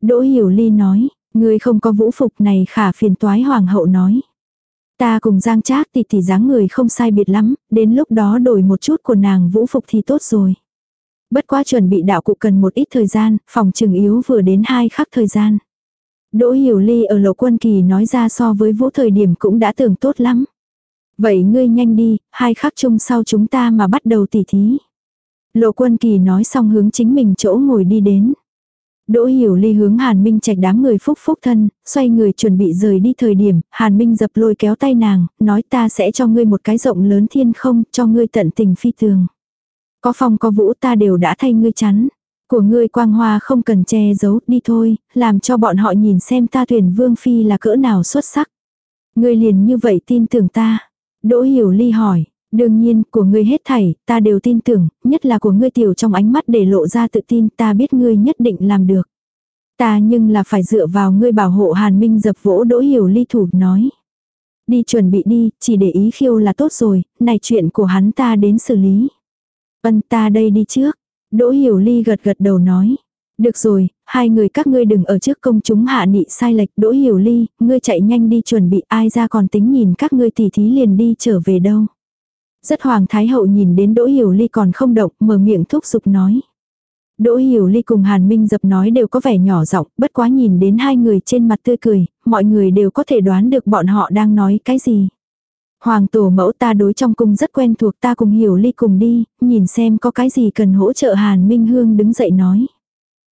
Speaker 1: Đỗ Hiểu Ly nói, ngươi không có vũ phục này khả phiền toái hoàng hậu nói. Ta cùng Giang Trác thì thì dáng người không sai biệt lắm, đến lúc đó đổi một chút của nàng vũ phục thì tốt rồi. Bất quá chuẩn bị đạo cụ cần một ít thời gian, phòng trừng yếu vừa đến hai khắc thời gian. Đỗ Hiểu Ly ở Lộ Quân Kỳ nói ra so với vũ thời điểm cũng đã tưởng tốt lắm. Vậy ngươi nhanh đi, hai khắc chung sau chúng ta mà bắt đầu tỉ thí. Lộ Quân Kỳ nói xong hướng chính mình chỗ ngồi đi đến. Đỗ Hiểu Ly hướng Hàn Minh Trạch đám người phúc phúc thân, xoay người chuẩn bị rời đi thời điểm, Hàn Minh dập lôi kéo tay nàng, nói ta sẽ cho ngươi một cái rộng lớn thiên không, cho ngươi tận tình phi tường. Có phong có vũ ta đều đã thay ngươi chắn. Của ngươi quang hoa không cần che giấu, đi thôi, làm cho bọn họ nhìn xem ta tuyển vương phi là cỡ nào xuất sắc. Ngươi liền như vậy tin tưởng ta. Đỗ Hiểu Ly hỏi, Đương nhiên, của ngươi hết thảy, ta đều tin tưởng, nhất là của ngươi tiểu trong ánh mắt để lộ ra tự tin, ta biết ngươi nhất định làm được. Ta nhưng là phải dựa vào ngươi bảo hộ Hàn Minh dập vỗ đỗ hiểu ly thủ nói. Đi chuẩn bị đi, chỉ để ý khiêu là tốt rồi, này chuyện của hắn ta đến xử lý. Vân ta đây đi trước. Đỗ hiểu ly gật gật đầu nói. Được rồi, hai người các ngươi đừng ở trước công chúng hạ nị sai lệch đỗ hiểu ly, ngươi chạy nhanh đi chuẩn bị ai ra còn tính nhìn các ngươi tỉ thí liền đi trở về đâu. Rất hoàng thái hậu nhìn đến Đỗ Hiểu Ly còn không động, mở miệng thúc giục nói. Đỗ Hiểu Ly cùng Hàn Minh dập nói đều có vẻ nhỏ giọng, bất quá nhìn đến hai người trên mặt tươi cười, mọi người đều có thể đoán được bọn họ đang nói cái gì. Hoàng tổ mẫu ta đối trong cung rất quen thuộc ta cùng Hiểu Ly cùng đi, nhìn xem có cái gì cần hỗ trợ Hàn Minh Hương đứng dậy nói.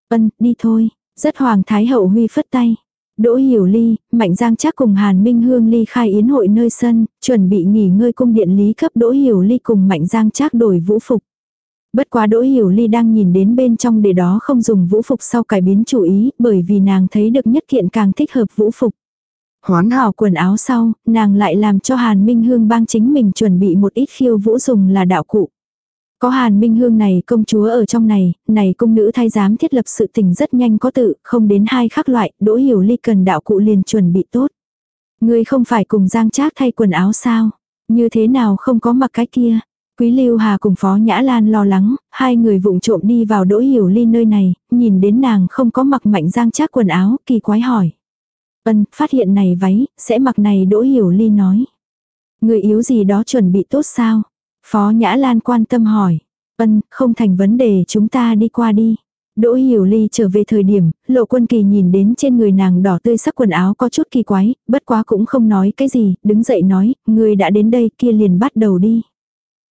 Speaker 1: Ân, đi thôi, rất hoàng thái hậu huy phất tay. Đỗ Hiểu Ly, Mạnh Giang chắc cùng Hàn Minh Hương ly khai yến hội nơi sân, chuẩn bị nghỉ ngơi cung điện lý cấp Đỗ Hiểu Ly cùng Mạnh Giang chắc đổi vũ phục. Bất quá Đỗ Hiểu Ly đang nhìn đến bên trong để đó không dùng vũ phục sau cải biến chủ ý, bởi vì nàng thấy được nhất kiện càng thích hợp vũ phục. Hoán hảo quần áo sau, nàng lại làm cho Hàn Minh Hương bang chính mình chuẩn bị một ít khiêu vũ dùng là đạo cụ. Có Hàn Minh Hương này công chúa ở trong này, này cung nữ thay giám thiết lập sự tình rất nhanh có tự, không đến hai khắc loại, đỗ hiểu ly cần đạo cụ liền chuẩn bị tốt. Người không phải cùng Giang Trác thay quần áo sao? Như thế nào không có mặc cái kia? Quý Lưu Hà cùng Phó Nhã Lan lo lắng, hai người vụng trộm đi vào đỗ hiểu ly nơi này, nhìn đến nàng không có mặc mạnh Giang Trác quần áo, kỳ quái hỏi. Ân, phát hiện này váy, sẽ mặc này đỗ hiểu ly nói. Người yếu gì đó chuẩn bị tốt sao? Phó Nhã Lan quan tâm hỏi. Ân, không thành vấn đề chúng ta đi qua đi. Đỗ Hiểu Ly trở về thời điểm, Lộ Quân Kỳ nhìn đến trên người nàng đỏ tươi sắc quần áo có chút kỳ quái, bất quá cũng không nói cái gì, đứng dậy nói, người đã đến đây kia liền bắt đầu đi.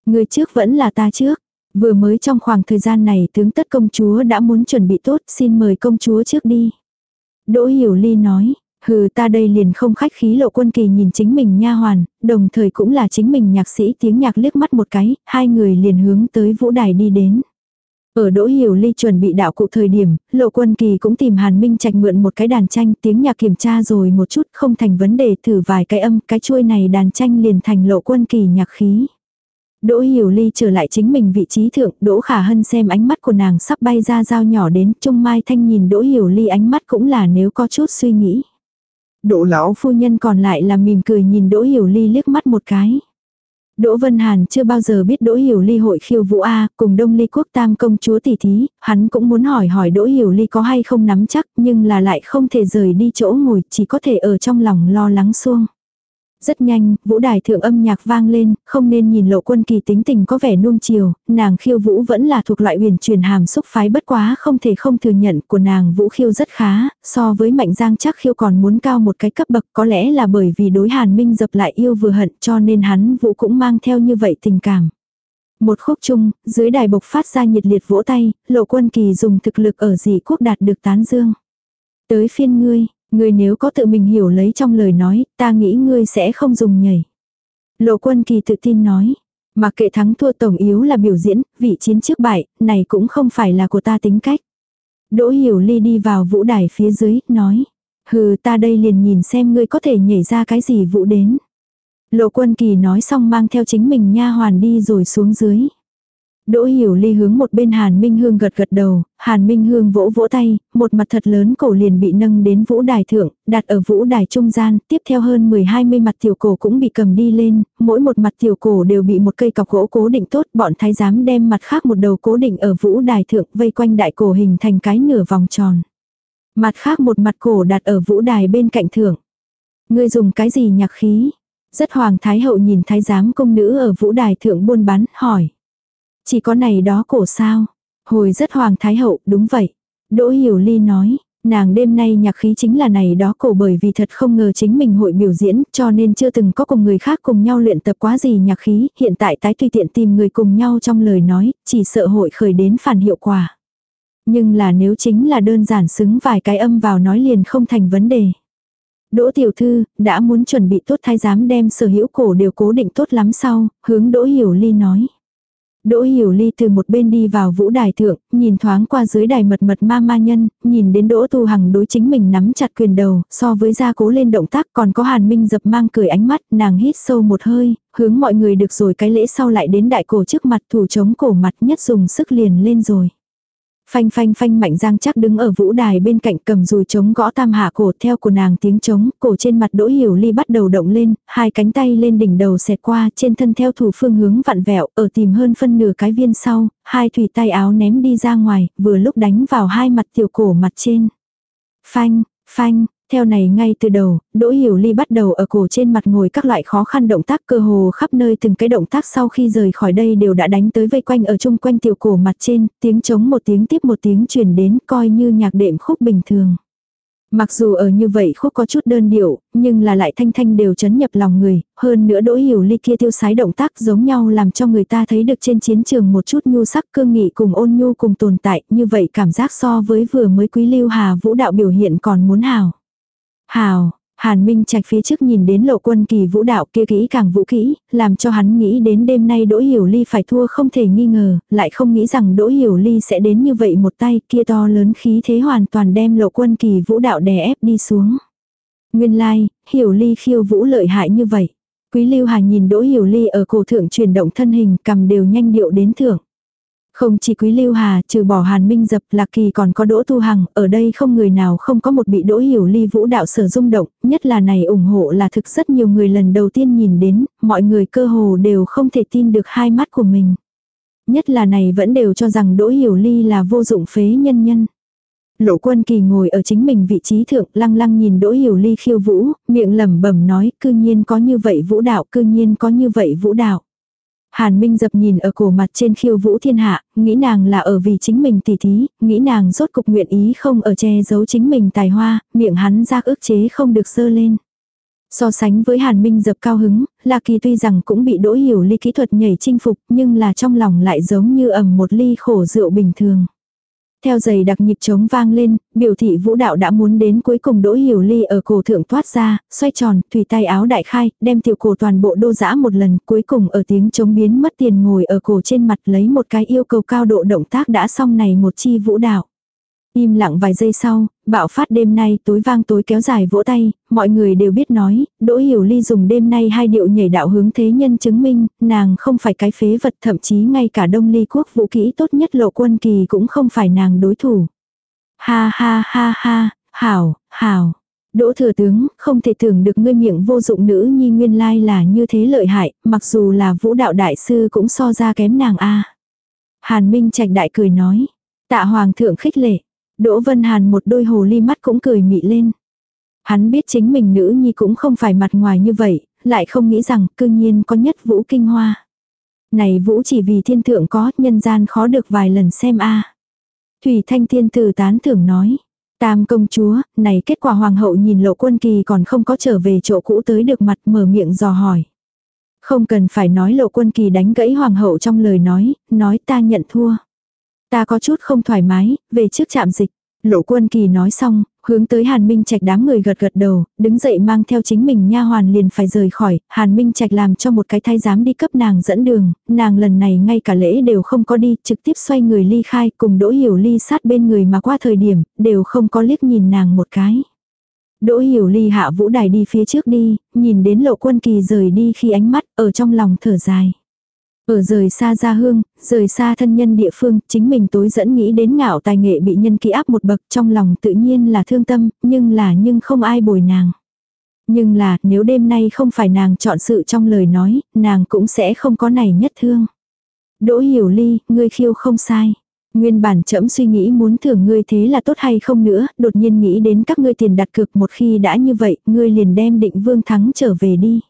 Speaker 1: Người trước vẫn là ta trước. Vừa mới trong khoảng thời gian này tướng tất công chúa đã muốn chuẩn bị tốt, xin mời công chúa trước đi. Đỗ Hiểu Ly nói, Hừ ta đây liền không khách khí lộ quân kỳ nhìn chính mình nha hoàn, đồng thời cũng là chính mình nhạc sĩ tiếng nhạc liếc mắt một cái, hai người liền hướng tới vũ đài đi đến. Ở Đỗ Hiểu Ly chuẩn bị đạo cụ thời điểm, Lộ Quân Kỳ cũng tìm Hàn Minh Trạch mượn một cái đàn tranh, tiếng nhạc kiểm tra rồi một chút, không thành vấn đề, thử vài cái âm, cái chuôi này đàn tranh liền thành Lộ Quân Kỳ nhạc khí. Đỗ Hiểu Ly trở lại chính mình vị trí thượng, Đỗ Khả Hân xem ánh mắt của nàng sắp bay ra dao nhỏ đến, Trung Mai Thanh nhìn Đỗ Hiểu Ly ánh mắt cũng là nếu có chút suy nghĩ. Đỗ lão phu nhân còn lại là mỉm cười nhìn Đỗ Hiểu Ly liếc mắt một cái. Đỗ Vân Hàn chưa bao giờ biết Đỗ Hiểu Ly hội khiêu vũ A, cùng Đông Ly Quốc Tam công chúa tỷ thí, hắn cũng muốn hỏi hỏi Đỗ Hiểu Ly có hay không nắm chắc, nhưng là lại không thể rời đi chỗ ngồi, chỉ có thể ở trong lòng lo lắng xuông. Rất nhanh, vũ đài thượng âm nhạc vang lên, không nên nhìn lộ quân kỳ tính tình có vẻ nuông chiều, nàng khiêu vũ vẫn là thuộc loại huyền truyền hàm xúc phái bất quá không thể không thừa nhận của nàng vũ khiêu rất khá, so với mạnh giang chắc khiêu còn muốn cao một cái cấp bậc có lẽ là bởi vì đối hàn minh dập lại yêu vừa hận cho nên hắn vũ cũng mang theo như vậy tình cảm. Một khúc chung, dưới đài bộc phát ra nhiệt liệt vỗ tay, lộ quân kỳ dùng thực lực ở dị quốc đạt được tán dương. Tới phiên ngươi, Ngươi nếu có tự mình hiểu lấy trong lời nói, ta nghĩ ngươi sẽ không dùng nhảy. Lộ quân kỳ tự tin nói. Mà kệ thắng thua tổng yếu là biểu diễn, vị chiến trước bại, này cũng không phải là của ta tính cách. Đỗ Hiểu Ly đi vào vũ đài phía dưới, nói. Hừ ta đây liền nhìn xem ngươi có thể nhảy ra cái gì vũ đến. Lộ quân kỳ nói xong mang theo chính mình nha hoàn đi rồi xuống dưới. Đỗ hiểu ly hướng một bên Hàn Minh Hương gật gật đầu, Hàn Minh Hương vỗ vỗ tay, một mặt thật lớn cổ liền bị nâng đến vũ đài thượng, đặt ở vũ đài trung gian, tiếp theo hơn 10-20 mặt tiểu cổ cũng bị cầm đi lên, mỗi một mặt tiểu cổ đều bị một cây cọc gỗ cố định tốt, bọn thái giám đem mặt khác một đầu cố định ở vũ đài thượng, vây quanh đại cổ hình thành cái nửa vòng tròn. Mặt khác một mặt cổ đặt ở vũ đài bên cạnh thượng. Ngươi dùng cái gì nhạc khí? Rất hoàng thái hậu nhìn thái giám công nữ ở vũ đài thượng buôn bán, hỏi. Chỉ có này đó cổ sao? Hồi rất hoàng thái hậu, đúng vậy. Đỗ hiểu ly nói, nàng đêm nay nhạc khí chính là này đó cổ bởi vì thật không ngờ chính mình hội biểu diễn cho nên chưa từng có cùng người khác cùng nhau luyện tập quá gì nhạc khí, hiện tại tái tùy tiện tìm người cùng nhau trong lời nói, chỉ sợ hội khởi đến phản hiệu quả. Nhưng là nếu chính là đơn giản xứng vài cái âm vào nói liền không thành vấn đề. Đỗ tiểu thư, đã muốn chuẩn bị tốt thái giám đem sở hữu cổ đều cố định tốt lắm sau, hướng đỗ hiểu ly nói. Đỗ Hiểu Ly từ một bên đi vào vũ đài thượng, nhìn thoáng qua dưới đài mật mật ma ma nhân, nhìn đến Đỗ Tu Hằng đối chính mình nắm chặt quyền đầu, so với gia cố lên động tác còn có Hàn Minh dập mang cười ánh mắt, nàng hít sâu một hơi, hướng mọi người được rồi cái lễ sau lại đến đại cổ trước mặt thủ chống cổ mặt nhất dùng sức liền lên rồi. Phanh phanh phanh mạnh giang chắc đứng ở vũ đài bên cạnh cầm dùi trống gõ tam hạ cổ theo của nàng tiếng trống, cổ trên mặt đỗ hiểu ly bắt đầu động lên, hai cánh tay lên đỉnh đầu xẹt qua trên thân theo thủ phương hướng vặn vẹo, ở tìm hơn phân nửa cái viên sau, hai thủy tay áo ném đi ra ngoài, vừa lúc đánh vào hai mặt tiểu cổ mặt trên. Phanh, phanh, theo này ngay từ đầu, Đỗ Hiểu Ly bắt đầu ở cổ trên mặt ngồi các loại khó khăn động tác cơ hồ khắp nơi từng cái động tác sau khi rời khỏi đây đều đã đánh tới vây quanh ở chung quanh tiểu cổ mặt trên, tiếng trống một tiếng tiếp một tiếng truyền đến coi như nhạc đệm khúc bình thường. Mặc dù ở như vậy khúc có chút đơn điệu, nhưng là lại thanh thanh đều chấn nhập lòng người, hơn nữa đỗ hiểu ly kia tiêu sái động tác giống nhau làm cho người ta thấy được trên chiến trường một chút nhu sắc cương nghị cùng ôn nhu cùng tồn tại, như vậy cảm giác so với vừa mới quý lưu hà vũ đạo biểu hiện còn muốn hào. Hào, Hàn Minh Trạch phía trước nhìn đến lộ quân kỳ vũ đạo kia kỹ càng vũ kỹ, làm cho hắn nghĩ đến đêm nay Đỗ Hiểu Ly phải thua không thể nghi ngờ, lại không nghĩ rằng Đỗ Hiểu Ly sẽ đến như vậy một tay kia to lớn khí thế hoàn toàn đem lộ quân kỳ vũ đạo đè ép đi xuống. Nguyên lai, like, Hiểu Ly khiêu vũ lợi hại như vậy. Quý Lưu Hà nhìn Đỗ Hiểu Ly ở cổ thượng chuyển động thân hình cầm đều nhanh điệu đến thượng. Không chỉ Quý Lưu Hà, trừ bỏ Hàn Minh Dập, Lạc Kỳ còn có Đỗ Tu Hằng, ở đây không người nào không có một bị Đỗ Hiểu Ly vũ đạo sở rung động, nhất là này ủng hộ là thực rất nhiều người lần đầu tiên nhìn đến, mọi người cơ hồ đều không thể tin được hai mắt của mình. Nhất là này vẫn đều cho rằng Đỗ Hiểu Ly là vô dụng phế nhân nhân. Lộ quân kỳ ngồi ở chính mình vị trí thượng lăng lăng nhìn Đỗ Hiểu Ly khiêu vũ, miệng lẩm bẩm nói cư nhiên có như vậy vũ đạo, cư nhiên có như vậy vũ đạo. Hàn Minh dập nhìn ở cổ mặt trên khiêu vũ thiên hạ, nghĩ nàng là ở vì chính mình tỉ thí, nghĩ nàng rốt cục nguyện ý không ở che giấu chính mình tài hoa, miệng hắn giác ức chế không được sơ lên. So sánh với Hàn Minh dập cao hứng, La Kỳ tuy rằng cũng bị đỗ hiểu ly kỹ thuật nhảy chinh phục nhưng là trong lòng lại giống như ẩm một ly khổ rượu bình thường. Theo giày đặc nhịp trống vang lên, biểu thị vũ đạo đã muốn đến cuối cùng đỗ hiểu ly ở cổ thượng thoát ra, xoay tròn, thủy tay áo đại khai, đem tiểu cổ toàn bộ đô giã một lần, cuối cùng ở tiếng trống biến mất tiền ngồi ở cổ trên mặt lấy một cái yêu cầu cao độ động tác đã xong này một chi vũ đạo. Im lặng vài giây sau, bạo phát đêm nay tối vang tối kéo dài vỗ tay, mọi người đều biết nói, Đỗ Hiểu Ly dùng đêm nay hai điệu nhảy đạo hướng thế nhân chứng minh, nàng không phải cái phế vật thậm chí ngay cả đông ly quốc vũ kỹ tốt nhất lộ quân kỳ cũng không phải nàng đối thủ. Ha ha ha ha, hảo, hảo. Đỗ thừa tướng, không thể tưởng được ngươi miệng vô dụng nữ nhi nguyên lai là như thế lợi hại, mặc dù là vũ đạo đại sư cũng so ra kém nàng a. Hàn Minh Trạch đại cười nói, tạ hoàng thượng khích lệ, Đỗ Vân Hàn một đôi hồ ly mắt cũng cười mị lên. Hắn biết chính mình nữ nhi cũng không phải mặt ngoài như vậy, lại không nghĩ rằng cư nhiên có nhất vũ kinh hoa. Này vũ chỉ vì thiên thượng có, nhân gian khó được vài lần xem a. Thủy Thanh Thiên Tử tán thưởng nói. Tam công chúa, này kết quả hoàng hậu nhìn lộ quân kỳ còn không có trở về chỗ cũ tới được mặt mở miệng dò hỏi. Không cần phải nói lộ quân kỳ đánh gãy hoàng hậu trong lời nói, nói ta nhận thua. Ta có chút không thoải mái, về trước chạm dịch. Lộ quân kỳ nói xong, hướng tới Hàn Minh Trạch đám người gật gật đầu, đứng dậy mang theo chính mình nha hoàn liền phải rời khỏi, Hàn Minh Trạch làm cho một cái thái giám đi cấp nàng dẫn đường, nàng lần này ngay cả lễ đều không có đi, trực tiếp xoay người ly khai, cùng Đỗ Hiểu Ly sát bên người mà qua thời điểm, đều không có liếc nhìn nàng một cái. Đỗ Hiểu Ly hạ vũ đài đi phía trước đi, nhìn đến lộ quân kỳ rời đi khi ánh mắt ở trong lòng thở dài. Ở rời xa gia hương, rời xa thân nhân địa phương, chính mình tối dẫn nghĩ đến ngạo tài nghệ bị nhân kỹ áp một bậc trong lòng tự nhiên là thương tâm, nhưng là nhưng không ai bồi nàng. Nhưng là, nếu đêm nay không phải nàng chọn sự trong lời nói, nàng cũng sẽ không có này nhất thương. Đỗ hiểu ly, ngươi khiêu không sai. Nguyên bản chậm suy nghĩ muốn thưởng ngươi thế là tốt hay không nữa, đột nhiên nghĩ đến các ngươi tiền đặt cược một khi đã như vậy, ngươi liền đem định vương thắng trở về đi.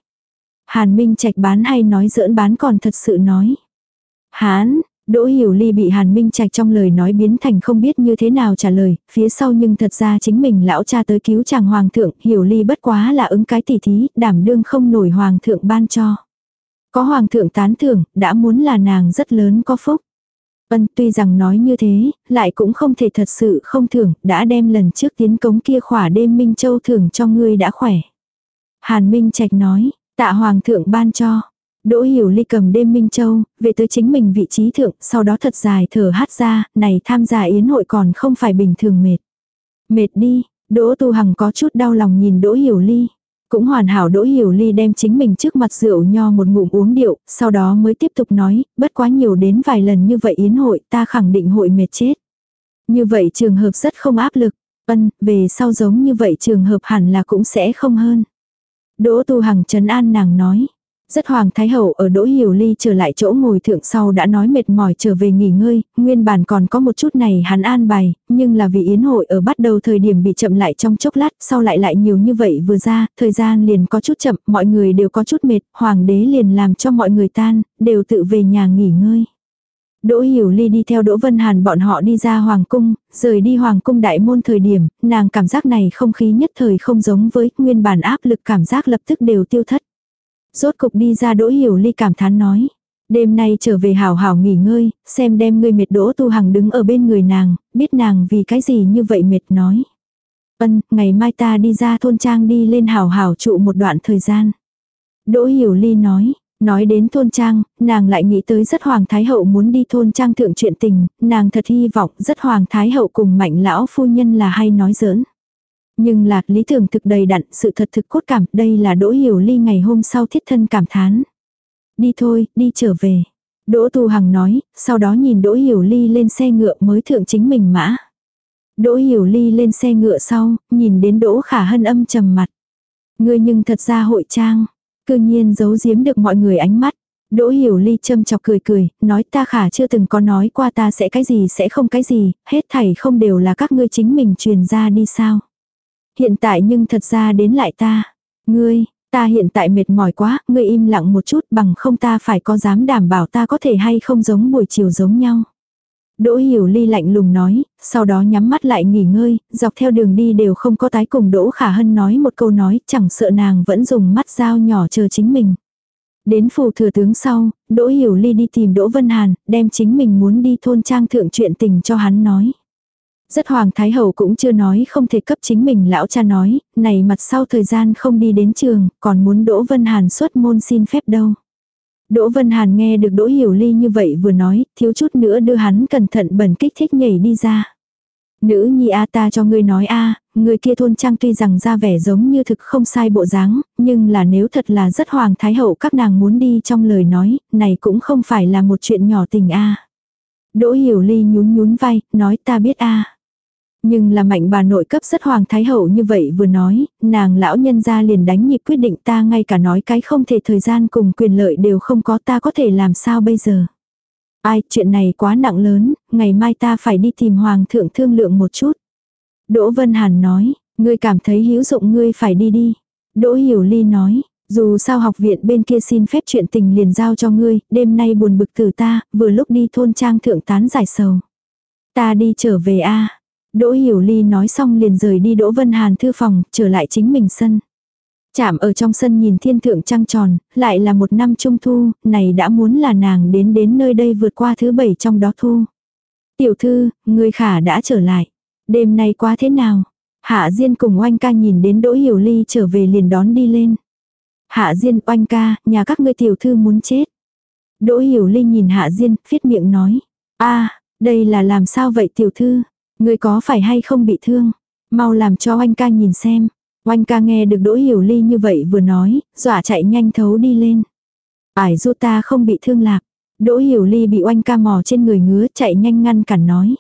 Speaker 1: Hàn Minh Trạch bán hay nói giỡn bán còn thật sự nói. Hán, Đỗ Hiểu Ly bị Hàn Minh Trạch trong lời nói biến thành không biết như thế nào trả lời, phía sau nhưng thật ra chính mình lão cha tới cứu chàng hoàng thượng, Hiểu Ly bất quá là ứng cái tỉ thí, đảm đương không nổi hoàng thượng ban cho. Có hoàng thượng tán thưởng, đã muốn là nàng rất lớn có phúc. Vân tuy rằng nói như thế, lại cũng không thể thật sự không thưởng, đã đem lần trước tiến cống kia khỏa đêm Minh Châu thưởng cho ngươi đã khỏe. Hàn Minh Trạch nói, Tạ Hoàng thượng ban cho. Đỗ Hiểu Ly cầm đêm Minh Châu, về tới chính mình vị trí thượng, sau đó thật dài thở hát ra, này tham gia yến hội còn không phải bình thường mệt. Mệt đi, Đỗ Tu Hằng có chút đau lòng nhìn Đỗ Hiểu Ly. Cũng hoàn hảo Đỗ Hiểu Ly đem chính mình trước mặt rượu nho một ngụm uống điệu, sau đó mới tiếp tục nói, bất quá nhiều đến vài lần như vậy yến hội ta khẳng định hội mệt chết. Như vậy trường hợp rất không áp lực, ân, về sau giống như vậy trường hợp hẳn là cũng sẽ không hơn. Đỗ Tu Hằng trấn an nàng nói. Rất hoàng thái hậu ở Đỗ Hiểu Ly trở lại chỗ ngồi thượng sau đã nói mệt mỏi trở về nghỉ ngơi, nguyên bản còn có một chút này hắn an bài, nhưng là vì yến hội ở bắt đầu thời điểm bị chậm lại trong chốc lát, sau lại lại nhiều như vậy vừa ra, thời gian liền có chút chậm, mọi người đều có chút mệt, hoàng đế liền làm cho mọi người tan, đều tự về nhà nghỉ ngơi. Đỗ Hiểu Ly đi theo Đỗ Vân Hàn bọn họ đi ra Hoàng Cung, rời đi Hoàng Cung đại môn thời điểm, nàng cảm giác này không khí nhất thời không giống với nguyên bản áp lực cảm giác lập tức đều tiêu thất. Rốt cục đi ra Đỗ Hiểu Ly cảm thán nói. Đêm nay trở về hảo hảo nghỉ ngơi, xem đem ngươi mệt Đỗ Tu Hằng đứng ở bên người nàng, biết nàng vì cái gì như vậy mệt nói. Ân, ngày mai ta đi ra thôn trang đi lên hảo hảo trụ một đoạn thời gian. Đỗ Hiểu Ly nói, Nói đến thôn trang, nàng lại nghĩ tới rất hoàng thái hậu muốn đi thôn trang thượng chuyện tình, nàng thật hy vọng rất hoàng thái hậu cùng mạnh lão phu nhân là hay nói giỡn. Nhưng lạc lý tưởng thực đầy đặn, sự thật thực cốt cảm, đây là đỗ hiểu ly ngày hôm sau thiết thân cảm thán. Đi thôi, đi trở về. Đỗ Tu Hằng nói, sau đó nhìn Đỗ Hiểu Ly lên xe ngựa mới thượng chính mình mã. Đỗ Hiểu Ly lên xe ngựa sau, nhìn đến Đỗ Khả Hân âm trầm mặt. Ngươi nhưng thật ra hội trang. Cư nhiên giấu giếm được mọi người ánh mắt. Đỗ hiểu ly châm chọc cười cười, nói ta khả chưa từng có nói qua ta sẽ cái gì sẽ không cái gì, hết thảy không đều là các ngươi chính mình truyền ra đi sao. Hiện tại nhưng thật ra đến lại ta. Ngươi, ta hiện tại mệt mỏi quá, ngươi im lặng một chút bằng không ta phải có dám đảm bảo ta có thể hay không giống buổi chiều giống nhau. Đỗ Hiểu Ly lạnh lùng nói, sau đó nhắm mắt lại nghỉ ngơi, dọc theo đường đi đều không có tái cùng Đỗ Khả Hân nói một câu nói, chẳng sợ nàng vẫn dùng mắt dao nhỏ chờ chính mình. Đến phủ thừa tướng sau, Đỗ Hiểu Ly đi tìm Đỗ Vân Hàn, đem chính mình muốn đi thôn trang thượng chuyện tình cho hắn nói. Rất Hoàng Thái Hậu cũng chưa nói không thể cấp chính mình lão cha nói, này mặt sau thời gian không đi đến trường, còn muốn Đỗ Vân Hàn xuất môn xin phép đâu. Đỗ Vân Hàn nghe được Đỗ Hiểu Ly như vậy vừa nói, thiếu chút nữa đưa hắn cẩn thận bẩn kích thích nhảy đi ra. Nữ nhi a ta cho ngươi nói a, người kia thôn trang tuy rằng ra vẻ giống như thực không sai bộ dáng, nhưng là nếu thật là rất hoàng thái hậu các nàng muốn đi trong lời nói, này cũng không phải là một chuyện nhỏ tình a. Đỗ Hiểu Ly nhún nhún vai, nói ta biết a. Nhưng là mạnh bà nội cấp rất hoàng thái hậu như vậy vừa nói, nàng lão nhân ra liền đánh nhịp quyết định ta ngay cả nói cái không thể thời gian cùng quyền lợi đều không có ta có thể làm sao bây giờ. Ai, chuyện này quá nặng lớn, ngày mai ta phải đi tìm hoàng thượng thương lượng một chút. Đỗ Vân Hàn nói, ngươi cảm thấy hữu dụng ngươi phải đi đi. Đỗ Hiểu Ly nói, dù sao học viện bên kia xin phép chuyện tình liền giao cho ngươi, đêm nay buồn bực từ ta, vừa lúc đi thôn trang thượng tán giải sầu. Ta đi trở về a Đỗ Hiểu Ly nói xong liền rời đi Đỗ Vân Hàn thư phòng, trở lại chính mình sân. Chạm ở trong sân nhìn thiên thượng trăng tròn, lại là một năm trung thu, này đã muốn là nàng đến đến nơi đây vượt qua thứ bảy trong đó thu. Tiểu thư, người khả đã trở lại. Đêm nay quá thế nào? Hạ Diên cùng oanh ca nhìn đến Đỗ Hiểu Ly trở về liền đón đi lên. Hạ Diên oanh ca, nhà các ngươi tiểu thư muốn chết. Đỗ Hiểu Ly nhìn Hạ Diên, phiết miệng nói. a đây là làm sao vậy tiểu thư? Người có phải hay không bị thương? Mau làm cho oanh ca nhìn xem. Oanh ca nghe được Đỗ Hiểu Ly như vậy vừa nói, dọa chạy nhanh thấu đi lên. Ải du ta không bị thương lạc. Đỗ Hiểu Ly bị oanh ca mò trên người ngứa chạy nhanh ngăn cản nói.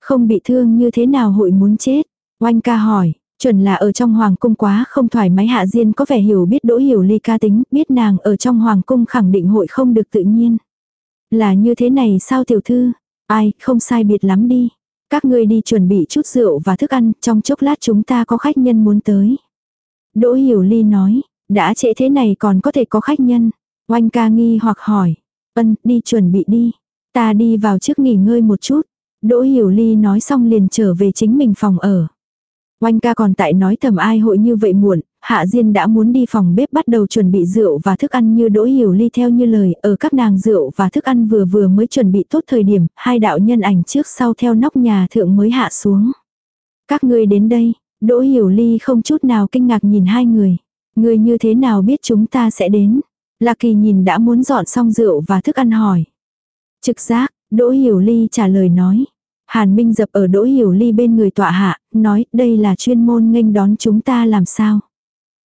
Speaker 1: Không bị thương như thế nào hội muốn chết. Oanh ca hỏi, chuẩn là ở trong hoàng cung quá không thoải mái hạ diên có vẻ hiểu biết Đỗ Hiểu Ly ca tính, biết nàng ở trong hoàng cung khẳng định hội không được tự nhiên. Là như thế này sao tiểu thư? Ai, không sai biệt lắm đi. Các ngươi đi chuẩn bị chút rượu và thức ăn, trong chốc lát chúng ta có khách nhân muốn tới. Đỗ Hiểu Ly nói, đã trễ thế này còn có thể có khách nhân. Oanh ca nghi hoặc hỏi, ân, đi chuẩn bị đi. Ta đi vào trước nghỉ ngơi một chút. Đỗ Hiểu Ly nói xong liền trở về chính mình phòng ở. Oanh ca còn tại nói thầm ai hội như vậy muộn, Hạ Diên đã muốn đi phòng bếp bắt đầu chuẩn bị rượu và thức ăn như đỗ hiểu ly theo như lời, ở các nàng rượu và thức ăn vừa vừa mới chuẩn bị tốt thời điểm, hai đạo nhân ảnh trước sau theo nóc nhà thượng mới hạ xuống. Các ngươi đến đây, đỗ hiểu ly không chút nào kinh ngạc nhìn hai người. Người như thế nào biết chúng ta sẽ đến? Lạc kỳ nhìn đã muốn dọn xong rượu và thức ăn hỏi. Trực giác, đỗ hiểu ly trả lời nói. Hàn Minh dập ở Đỗ Hiểu Ly bên người tọa hạ, nói đây là chuyên môn nghênh đón chúng ta làm sao.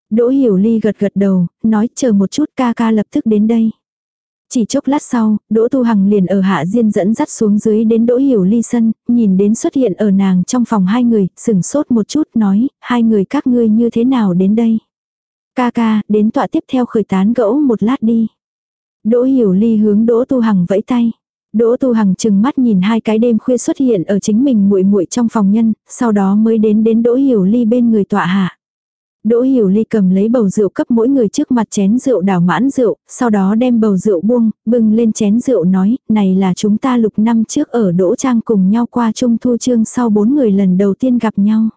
Speaker 1: Đỗ Hiểu Ly gật gật đầu, nói chờ một chút ca ca lập tức đến đây. Chỉ chốc lát sau, Đỗ Tu Hằng liền ở hạ diên dẫn dắt xuống dưới đến Đỗ Hiểu Ly sân, nhìn đến xuất hiện ở nàng trong phòng hai người, sừng sốt một chút nói, hai người các ngươi như thế nào đến đây. Ca ca, đến tọa tiếp theo khởi tán gẫu một lát đi. Đỗ Hiểu Ly hướng Đỗ Tu Hằng vẫy tay. Đỗ Tu Hằng chừng mắt nhìn hai cái đêm khuya xuất hiện ở chính mình muội muội trong phòng nhân, sau đó mới đến đến Đỗ Hiểu Ly bên người tọa hạ. Đỗ Hiểu Ly cầm lấy bầu rượu cấp mỗi người trước mặt chén rượu đảo mãn rượu, sau đó đem bầu rượu buông, bưng lên chén rượu nói, này là chúng ta lục năm trước ở Đỗ Trang cùng nhau qua trung thu trương sau bốn người lần đầu tiên gặp nhau.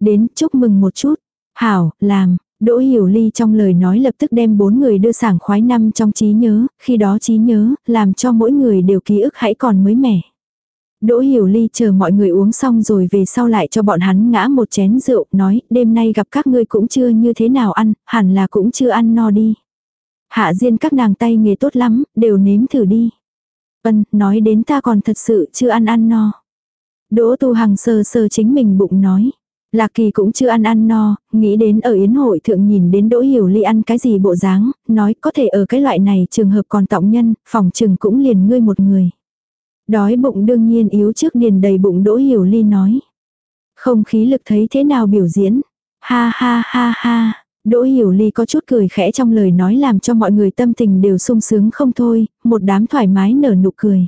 Speaker 1: Đến chúc mừng một chút. Hảo, làm, Đỗ Hiểu Ly trong lời nói lập tức đem bốn người đưa sảng khoái năm trong trí nhớ, khi đó trí nhớ, làm cho mỗi người đều ký ức hãy còn mới mẻ. Đỗ Hiểu Ly chờ mọi người uống xong rồi về sau lại cho bọn hắn ngã một chén rượu, nói, đêm nay gặp các ngươi cũng chưa như thế nào ăn, hẳn là cũng chưa ăn no đi. Hạ Diên các nàng tay nghề tốt lắm, đều nếm thử đi. Vân, nói đến ta còn thật sự chưa ăn ăn no. Đỗ Tu Hằng sờ sờ chính mình bụng nói. Lạc Kỳ cũng chưa ăn ăn no, nghĩ đến ở yến hội thượng nhìn đến Đỗ Hiểu Ly ăn cái gì bộ dáng, nói có thể ở cái loại này trường hợp còn tọng nhân, phòng trừng cũng liền ngươi một người. Đói bụng đương nhiên yếu trước điền đầy bụng Đỗ Hiểu Ly nói. Không khí lực thấy thế nào biểu diễn. Ha ha ha ha. Đỗ Hiểu Ly có chút cười khẽ trong lời nói làm cho mọi người tâm tình đều sung sướng không thôi, một đám thoải mái nở nụ cười.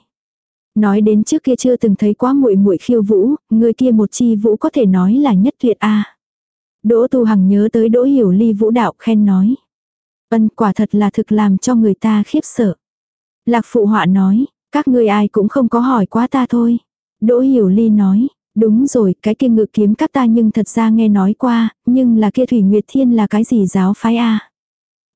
Speaker 1: Nói đến trước kia chưa từng thấy quá muội muội khiêu vũ, người kia một chi vũ có thể nói là nhất tuyệt a. Đỗ Tu Hằng nhớ tới Đỗ Hiểu Ly vũ đạo khen nói. Ân quả thật là thực làm cho người ta khiếp sợ. Lạc phụ họa nói, các ngươi ai cũng không có hỏi quá ta thôi. Đỗ Hiểu Ly nói, đúng rồi, cái kia ngự kiếm các ta nhưng thật ra nghe nói qua, nhưng là kia Thủy Nguyệt Thiên là cái gì giáo phái a?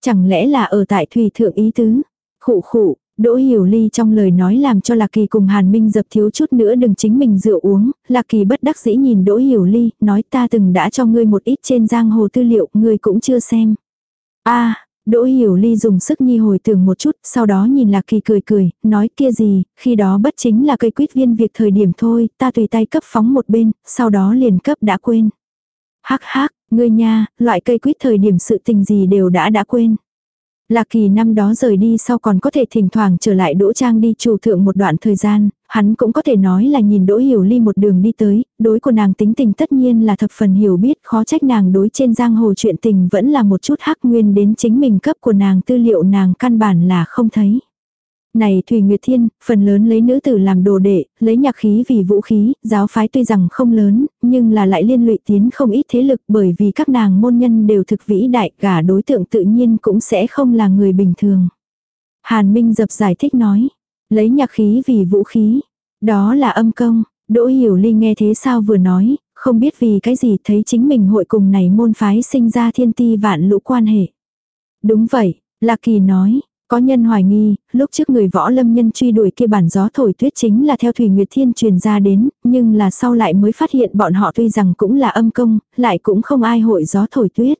Speaker 1: Chẳng lẽ là ở tại Thủy Thượng Ý Tứ? Khụ khụ, Đỗ Hiểu Ly trong lời nói làm cho Lạc Kỳ cùng Hàn Minh dập thiếu chút nữa đừng chính mình rượu uống, Lạc Kỳ bất đắc dĩ nhìn Đỗ Hiểu Ly, nói ta từng đã cho ngươi một ít trên giang hồ tư liệu, ngươi cũng chưa xem. a Đỗ Hiểu Ly dùng sức nhi hồi tưởng một chút, sau đó nhìn Lạc Kỳ cười cười, nói kia gì, khi đó bất chính là cây quýt viên việc thời điểm thôi, ta tùy tay cấp phóng một bên, sau đó liền cấp đã quên. Hắc hắc, ngươi nha, loại cây quýt thời điểm sự tình gì đều đã đã quên. Lạc Kỳ năm đó rời đi sau còn có thể thỉnh thoảng trở lại Đỗ Trang đi chủ thượng một đoạn thời gian, hắn cũng có thể nói là nhìn Đỗ Hiểu Ly một đường đi tới, đối của nàng tính tình tất nhiên là thập phần hiểu biết, khó trách nàng đối trên giang hồ chuyện tình vẫn là một chút hắc nguyên đến chính mình cấp của nàng tư liệu nàng căn bản là không thấy. Này Thùy Nguyệt Thiên, phần lớn lấy nữ tử làm đồ đệ, lấy nhạc khí vì vũ khí, giáo phái tuy rằng không lớn, nhưng là lại liên lụy tiến không ít thế lực bởi vì các nàng môn nhân đều thực vĩ đại, cả đối tượng tự nhiên cũng sẽ không là người bình thường. Hàn Minh dập giải thích nói, lấy nhạc khí vì vũ khí, đó là âm công, Đỗ Hiểu Ly nghe thế sao vừa nói, không biết vì cái gì thấy chính mình hội cùng này môn phái sinh ra thiên ti vạn lũ quan hệ. Đúng vậy, Lạc Kỳ nói, có nhân hoài nghi, lúc trước người võ lâm nhân truy đuổi kia bản gió thổi tuyết chính là theo Thủy Nguyệt Thiên truyền ra đến, nhưng là sau lại mới phát hiện bọn họ tuy rằng cũng là âm công, lại cũng không ai hội gió thổi tuyết.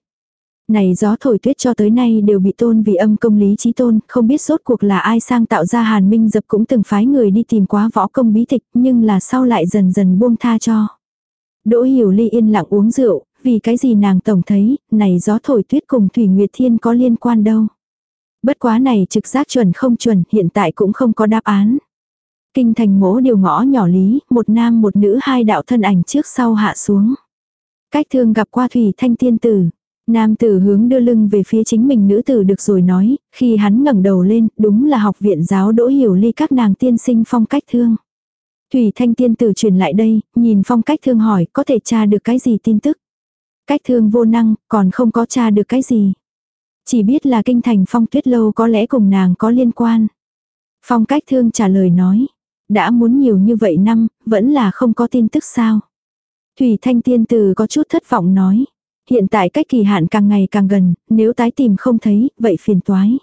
Speaker 1: Này gió thổi tuyết cho tới nay đều bị tôn vì âm công lý trí tôn, không biết rốt cuộc là ai sang tạo ra hàn minh dập cũng từng phái người đi tìm quá võ công bí tịch, nhưng là sau lại dần dần buông tha cho. Đỗ hiểu ly yên lặng uống rượu, vì cái gì nàng tổng thấy, này gió thổi tuyết cùng Thủy Nguyệt Thiên có liên quan đâu. Bất quá này trực giác chuẩn không chuẩn, hiện tại cũng không có đáp án. Kinh thành mỗ điều ngõ nhỏ lý, một nam một nữ hai đạo thân ảnh trước sau hạ xuống. Cách thương gặp qua Thủy Thanh Tiên Tử. Nam tử hướng đưa lưng về phía chính mình nữ tử được rồi nói, khi hắn ngẩng đầu lên, đúng là học viện giáo đỗ hiểu ly các nàng tiên sinh phong cách thương. Thủy Thanh Tiên Tử truyền lại đây, nhìn phong cách thương hỏi có thể tra được cái gì tin tức. Cách thương vô năng, còn không có tra được cái gì. Chỉ biết là kinh thành phong tuyết lâu có lẽ cùng nàng có liên quan. Phong cách thương trả lời nói. Đã muốn nhiều như vậy năm, vẫn là không có tin tức sao. Thủy Thanh Tiên Tử có chút thất vọng nói. Hiện tại cách kỳ hạn càng ngày càng gần, nếu tái tìm không thấy, vậy phiền toái.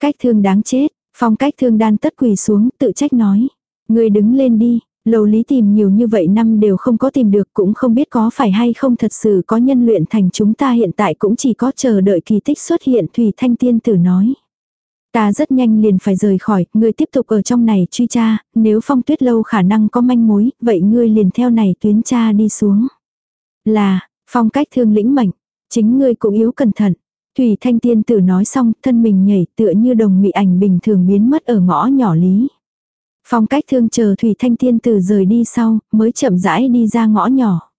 Speaker 1: Cách thương đáng chết, phong cách thương đan tất quỳ xuống, tự trách nói. Người đứng lên đi, lầu lý tìm nhiều như vậy năm đều không có tìm được cũng không biết có phải hay không thật sự có nhân luyện thành chúng ta hiện tại cũng chỉ có chờ đợi kỳ tích xuất hiện Thủy Thanh Tiên Tử nói. Ta rất nhanh liền phải rời khỏi, ngươi tiếp tục ở trong này truy tra, nếu phong tuyết lâu khả năng có manh mối, vậy ngươi liền theo này tuyến tra đi xuống. Là, phong cách thương lĩnh mệnh, chính ngươi cũng yếu cẩn thận. Thủy Thanh Tiên Tử nói xong, thân mình nhảy tựa như đồng mị ảnh bình thường biến mất ở ngõ nhỏ lý. Phong cách thương chờ Thủy Thanh Tiên Tử rời đi sau, mới chậm rãi đi ra ngõ nhỏ.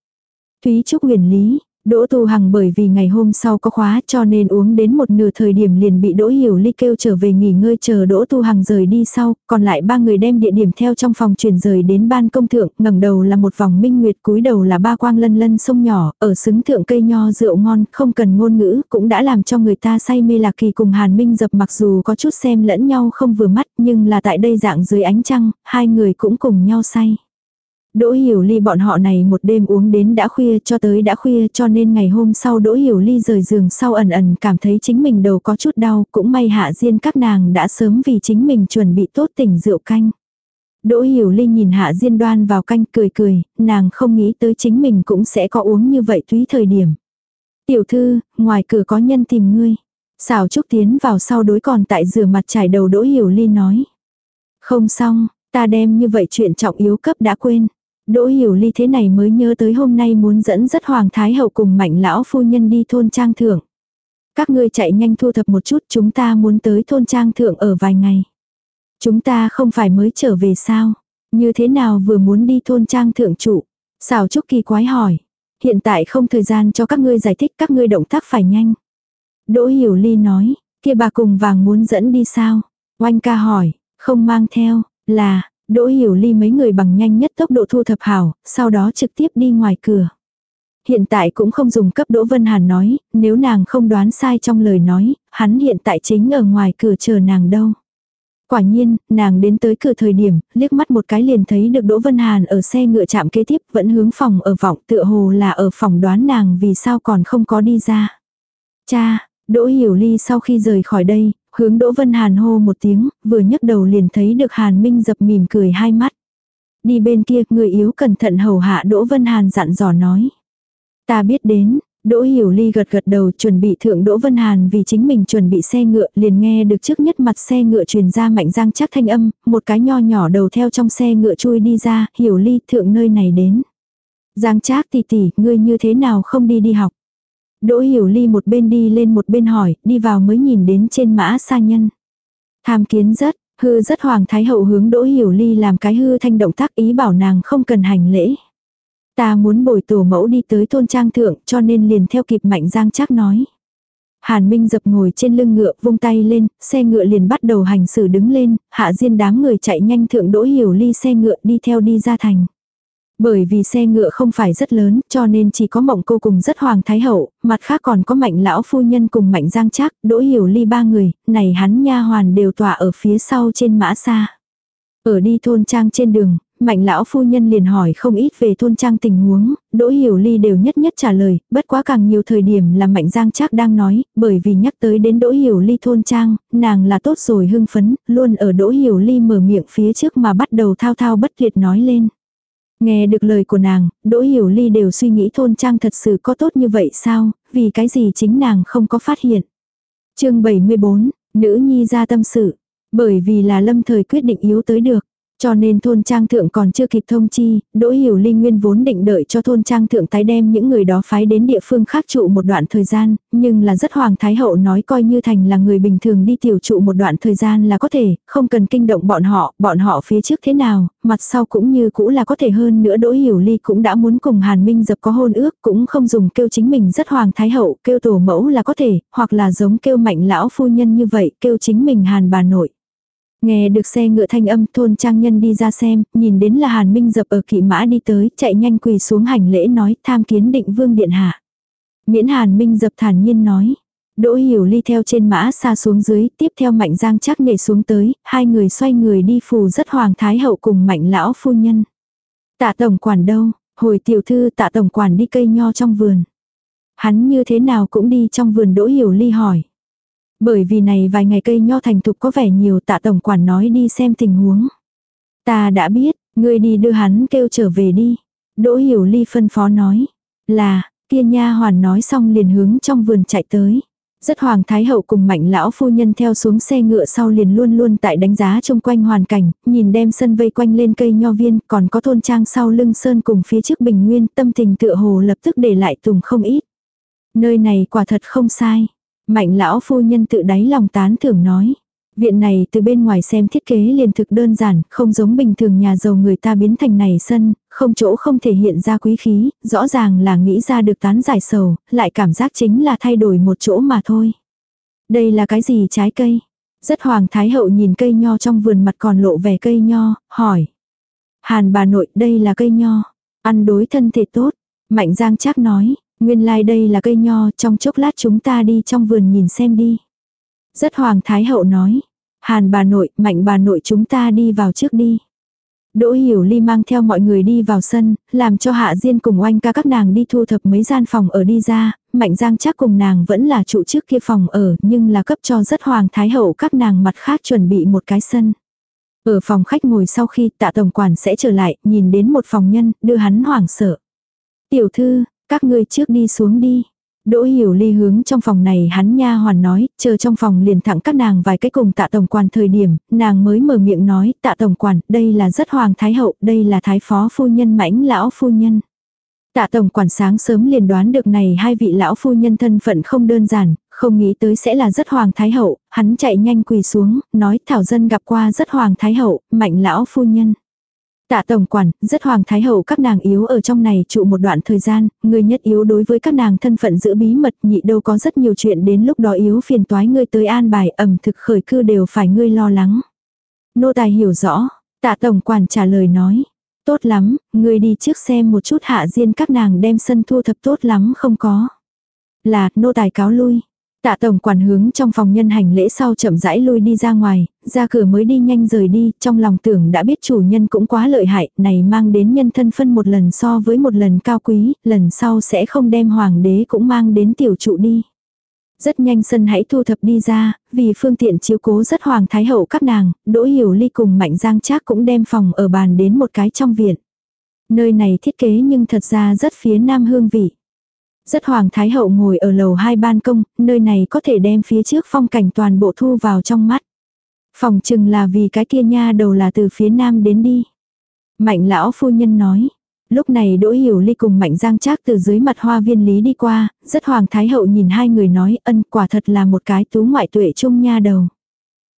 Speaker 1: Thúy Trúc huyền lý, Đỗ Tu Hằng bởi vì ngày hôm sau có khóa cho nên uống đến một nửa thời điểm liền bị Đỗ Hiểu Ly kêu trở về nghỉ ngơi chờ Đỗ Tu Hằng rời đi sau, còn lại ba người đem địa điểm theo trong phòng chuyển rời đến ban công thượng, ngẩng đầu là một vòng minh nguyệt cúi đầu là ba quang lân lân sông nhỏ, ở xứng thượng cây nho rượu ngon, không cần ngôn ngữ, cũng đã làm cho người ta say mê lạc kỳ cùng Hàn Minh dập mặc dù có chút xem lẫn nhau không vừa mắt, nhưng là tại đây dạng dưới ánh trăng, hai người cũng cùng nhau say. Đỗ Hiểu Ly bọn họ này một đêm uống đến đã khuya cho tới đã khuya cho nên ngày hôm sau Đỗ Hiểu Ly rời giường sau ẩn ẩn cảm thấy chính mình đầu có chút đau, cũng may hạ diên các nàng đã sớm vì chính mình chuẩn bị tốt tỉnh rượu canh. Đỗ Hiểu Ly nhìn hạ diên đoan vào canh cười cười, nàng không nghĩ tới chính mình cũng sẽ có uống như vậy túy thời điểm. Tiểu thư, ngoài cửa có nhân tìm ngươi. xào Trúc tiến vào sau đối còn tại rửa mặt trải đầu Đỗ Hiểu Ly nói. Không xong, ta đem như vậy chuyện trọng yếu cấp đã quên. Đỗ hiểu ly thế này mới nhớ tới hôm nay muốn dẫn rất hoàng thái hậu cùng mạnh lão phu nhân đi thôn trang thượng. Các ngươi chạy nhanh thu thập một chút chúng ta muốn tới thôn trang thượng ở vài ngày. Chúng ta không phải mới trở về sao? Như thế nào vừa muốn đi thôn trang thượng trụ? Xào Trúc kỳ quái hỏi. Hiện tại không thời gian cho các ngươi giải thích các ngươi động tác phải nhanh. Đỗ hiểu ly nói, kia bà cùng vàng muốn dẫn đi sao? Oanh ca hỏi, không mang theo, là, Đỗ hiểu ly mấy người bằng nhanh nhất tốc độ thu thập hảo, sau đó trực tiếp đi ngoài cửa. Hiện tại cũng không dùng cấp Đỗ Vân Hàn nói, nếu nàng không đoán sai trong lời nói, hắn hiện tại chính ở ngoài cửa chờ nàng đâu. Quả nhiên, nàng đến tới cửa thời điểm, liếc mắt một cái liền thấy được Đỗ Vân Hàn ở xe ngựa chạm kế tiếp vẫn hướng phòng ở vọng tựa hồ là ở phòng đoán nàng vì sao còn không có đi ra. Cha, Đỗ Hiểu Ly sau khi rời khỏi đây, Hướng Đỗ Vân Hàn hô một tiếng, vừa nhấc đầu liền thấy được Hàn Minh dập mỉm cười hai mắt. Đi bên kia, người yếu cẩn thận hầu hạ Đỗ Vân Hàn dặn dò nói. Ta biết đến, Đỗ Hiểu Ly gật gật đầu chuẩn bị thượng Đỗ Vân Hàn vì chính mình chuẩn bị xe ngựa liền nghe được trước nhất mặt xe ngựa truyền ra mạnh giang chắc thanh âm, một cái nho nhỏ đầu theo trong xe ngựa chui đi ra, Hiểu Ly thượng nơi này đến. Giang Trác tỷ tỷ, ngươi như thế nào không đi đi học? Đỗ Hiểu Ly một bên đi lên một bên hỏi, đi vào mới nhìn đến trên mã sa nhân. Tham kiến rất, hư rất hoàng thái hậu hướng Đỗ Hiểu Ly làm cái hư thanh động tác ý bảo nàng không cần hành lễ. Ta muốn bồi tổ mẫu đi tới thôn trang thượng cho nên liền theo kịp mạnh giang chắc nói. Hàn Minh dập ngồi trên lưng ngựa vung tay lên, xe ngựa liền bắt đầu hành xử đứng lên, hạ diên đám người chạy nhanh thượng Đỗ Hiểu Ly xe ngựa đi theo đi ra thành. Bởi vì xe ngựa không phải rất lớn, cho nên chỉ có mộng cô cùng rất hoàng thái hậu, mặt khác còn có mạnh lão phu nhân cùng mạnh giang chắc, đỗ hiểu ly ba người, này hắn nha hoàn đều tỏa ở phía sau trên mã xa. Ở đi thôn trang trên đường, mạnh lão phu nhân liền hỏi không ít về thôn trang tình huống, đỗ hiểu ly đều nhất nhất trả lời, bất quá càng nhiều thời điểm là mạnh giang chắc đang nói, bởi vì nhắc tới đến đỗ hiểu ly thôn trang, nàng là tốt rồi hưng phấn, luôn ở đỗ hiểu ly mở miệng phía trước mà bắt đầu thao thao bất tuyệt nói lên. Nghe được lời của nàng, Đỗ Hiểu Ly đều suy nghĩ thôn trang thật sự có tốt như vậy sao, vì cái gì chính nàng không có phát hiện. chương 74, nữ nhi ra tâm sự. Bởi vì là lâm thời quyết định yếu tới được. Cho nên thôn trang thượng còn chưa kịp thông chi, Đỗ Hiểu Linh nguyên vốn định đợi cho thôn trang thượng tái đem những người đó phái đến địa phương khác trụ một đoạn thời gian, nhưng là rất Hoàng Thái Hậu nói coi như thành là người bình thường đi tiểu trụ một đoạn thời gian là có thể, không cần kinh động bọn họ, bọn họ phía trước thế nào, mặt sau cũng như cũ là có thể hơn nữa Đỗ Hiểu Ly cũng đã muốn cùng Hàn Minh dập có hôn ước, cũng không dùng kêu chính mình rất Hoàng Thái Hậu, kêu tổ mẫu là có thể, hoặc là giống kêu mạnh lão phu nhân như vậy, kêu chính mình Hàn bà nội. Nghe được xe ngựa thanh âm thôn trang nhân đi ra xem, nhìn đến là Hàn Minh dập ở kỵ mã đi tới, chạy nhanh quỳ xuống hành lễ nói tham kiến định vương điện hạ. Miễn Hàn Minh dập thản nhiên nói. Đỗ hiểu ly theo trên mã xa xuống dưới, tiếp theo mạnh giang chắc nhảy xuống tới, hai người xoay người đi phù rất hoàng thái hậu cùng mạnh lão phu nhân. Tạ tổng quản đâu, hồi tiểu thư tạ tổng quản đi cây nho trong vườn. Hắn như thế nào cũng đi trong vườn đỗ hiểu ly hỏi. Bởi vì này vài ngày cây nho thành thục có vẻ nhiều tạ tổng quản nói đi xem tình huống. Ta đã biết, ngươi đi đưa hắn kêu trở về đi. Đỗ hiểu ly phân phó nói. Là, kia nha hoàn nói xong liền hướng trong vườn chạy tới. Rất hoàng thái hậu cùng mạnh lão phu nhân theo xuống xe ngựa sau liền luôn luôn tại đánh giá trong quanh hoàn cảnh, nhìn đem sân vây quanh lên cây nho viên, còn có thôn trang sau lưng sơn cùng phía trước bình nguyên, tâm tình tựa hồ lập tức để lại tùng không ít. Nơi này quả thật không sai. Mạnh lão phu nhân tự đáy lòng tán thưởng nói. Viện này từ bên ngoài xem thiết kế liền thực đơn giản, không giống bình thường nhà giàu người ta biến thành này sân, không chỗ không thể hiện ra quý khí, rõ ràng là nghĩ ra được tán giải sầu, lại cảm giác chính là thay đổi một chỗ mà thôi. Đây là cái gì trái cây? Rất hoàng thái hậu nhìn cây nho trong vườn mặt còn lộ vẻ cây nho, hỏi. Hàn bà nội đây là cây nho, ăn đối thân thể tốt. Mạnh giang chắc nói, Nguyên lai like đây là cây nho, trong chốc lát chúng ta đi trong vườn nhìn xem đi. Rất hoàng thái hậu nói. Hàn bà nội, mạnh bà nội chúng ta đi vào trước đi. Đỗ Hiểu Ly mang theo mọi người đi vào sân, làm cho Hạ Diên cùng oanh ca các nàng đi thu thập mấy gian phòng ở đi ra, Mạnh Giang chắc cùng nàng vẫn là trụ trước kia phòng ở nhưng là cấp cho rất hoàng thái hậu các nàng mặt khác chuẩn bị một cái sân. Ở phòng khách ngồi sau khi tạ tổng quản sẽ trở lại, nhìn đến một phòng nhân, đưa hắn hoảng sợ. Tiểu thư, các ngươi trước đi xuống đi. Đỗ hiểu ly hướng trong phòng này hắn nha hoàn nói, chờ trong phòng liền thẳng các nàng vài cái cùng tạ tổng quan thời điểm, nàng mới mở miệng nói, tạ tổng quản, đây là rất hoàng thái hậu, đây là thái phó phu nhân mãnh lão phu nhân. Tạ tổng quản sáng sớm liền đoán được này hai vị lão phu nhân thân phận không đơn giản, không nghĩ tới sẽ là rất hoàng thái hậu, hắn chạy nhanh quỳ xuống, nói thảo dân gặp qua rất hoàng thái hậu, mạnh lão phu nhân. Tạ tổng quản, rất hoàng thái hậu các nàng yếu ở trong này trụ một đoạn thời gian, người nhất yếu đối với các nàng thân phận giữ bí mật nhị đâu có rất nhiều chuyện đến lúc đó yếu phiền toái ngươi tới an bài ẩm thực khởi cư đều phải ngươi lo lắng. Nô tài hiểu rõ, tạ tổng quản trả lời nói. Tốt lắm, ngươi đi trước xem một chút hạ riêng các nàng đem sân thu thập tốt lắm không có. Là, nô tài cáo lui. Tạ tổng quản hướng trong phòng nhân hành lễ sau chậm rãi lui đi ra ngoài, ra cửa mới đi nhanh rời đi, trong lòng tưởng đã biết chủ nhân cũng quá lợi hại, này mang đến nhân thân phân một lần so với một lần cao quý, lần sau sẽ không đem hoàng đế cũng mang đến tiểu trụ đi. Rất nhanh sân hãy thu thập đi ra, vì phương tiện chiếu cố rất hoàng thái hậu các nàng, đỗ hiểu ly cùng mạnh giang trác cũng đem phòng ở bàn đến một cái trong viện. Nơi này thiết kế nhưng thật ra rất phía nam hương vị. Rất hoàng thái hậu ngồi ở lầu hai ban công, nơi này có thể đem phía trước phong cảnh toàn bộ thu vào trong mắt. Phòng chừng là vì cái kia nha đầu là từ phía nam đến đi. Mạnh lão phu nhân nói. Lúc này Đỗ Hiểu Ly cùng Mạnh Giang Trác từ dưới mặt hoa viên lý đi qua, rất hoàng thái hậu nhìn hai người nói ân quả thật là một cái tú ngoại tuệ trung nha đầu.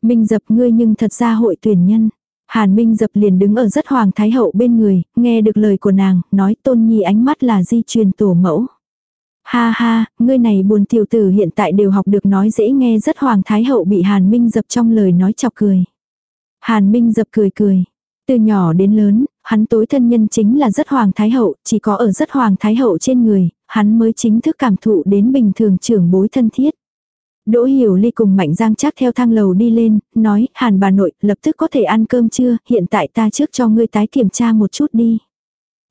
Speaker 1: Minh dập ngươi nhưng thật ra hội tuyển nhân. Hàn Minh dập liền đứng ở rất hoàng thái hậu bên người, nghe được lời của nàng, nói tôn nhi ánh mắt là di truyền tổ mẫu. Ha ha, ngươi này buồn tiểu tử hiện tại đều học được nói dễ nghe rất hoàng thái hậu bị Hàn Minh dập trong lời nói chọc cười. Hàn Minh dập cười cười. Từ nhỏ đến lớn, hắn tối thân nhân chính là rất hoàng thái hậu, chỉ có ở rất hoàng thái hậu trên người, hắn mới chính thức cảm thụ đến bình thường trưởng bối thân thiết. Đỗ Hiểu Ly cùng Mạnh Giang chắc theo thang lầu đi lên, nói, Hàn bà nội, lập tức có thể ăn cơm chưa, hiện tại ta trước cho ngươi tái kiểm tra một chút đi.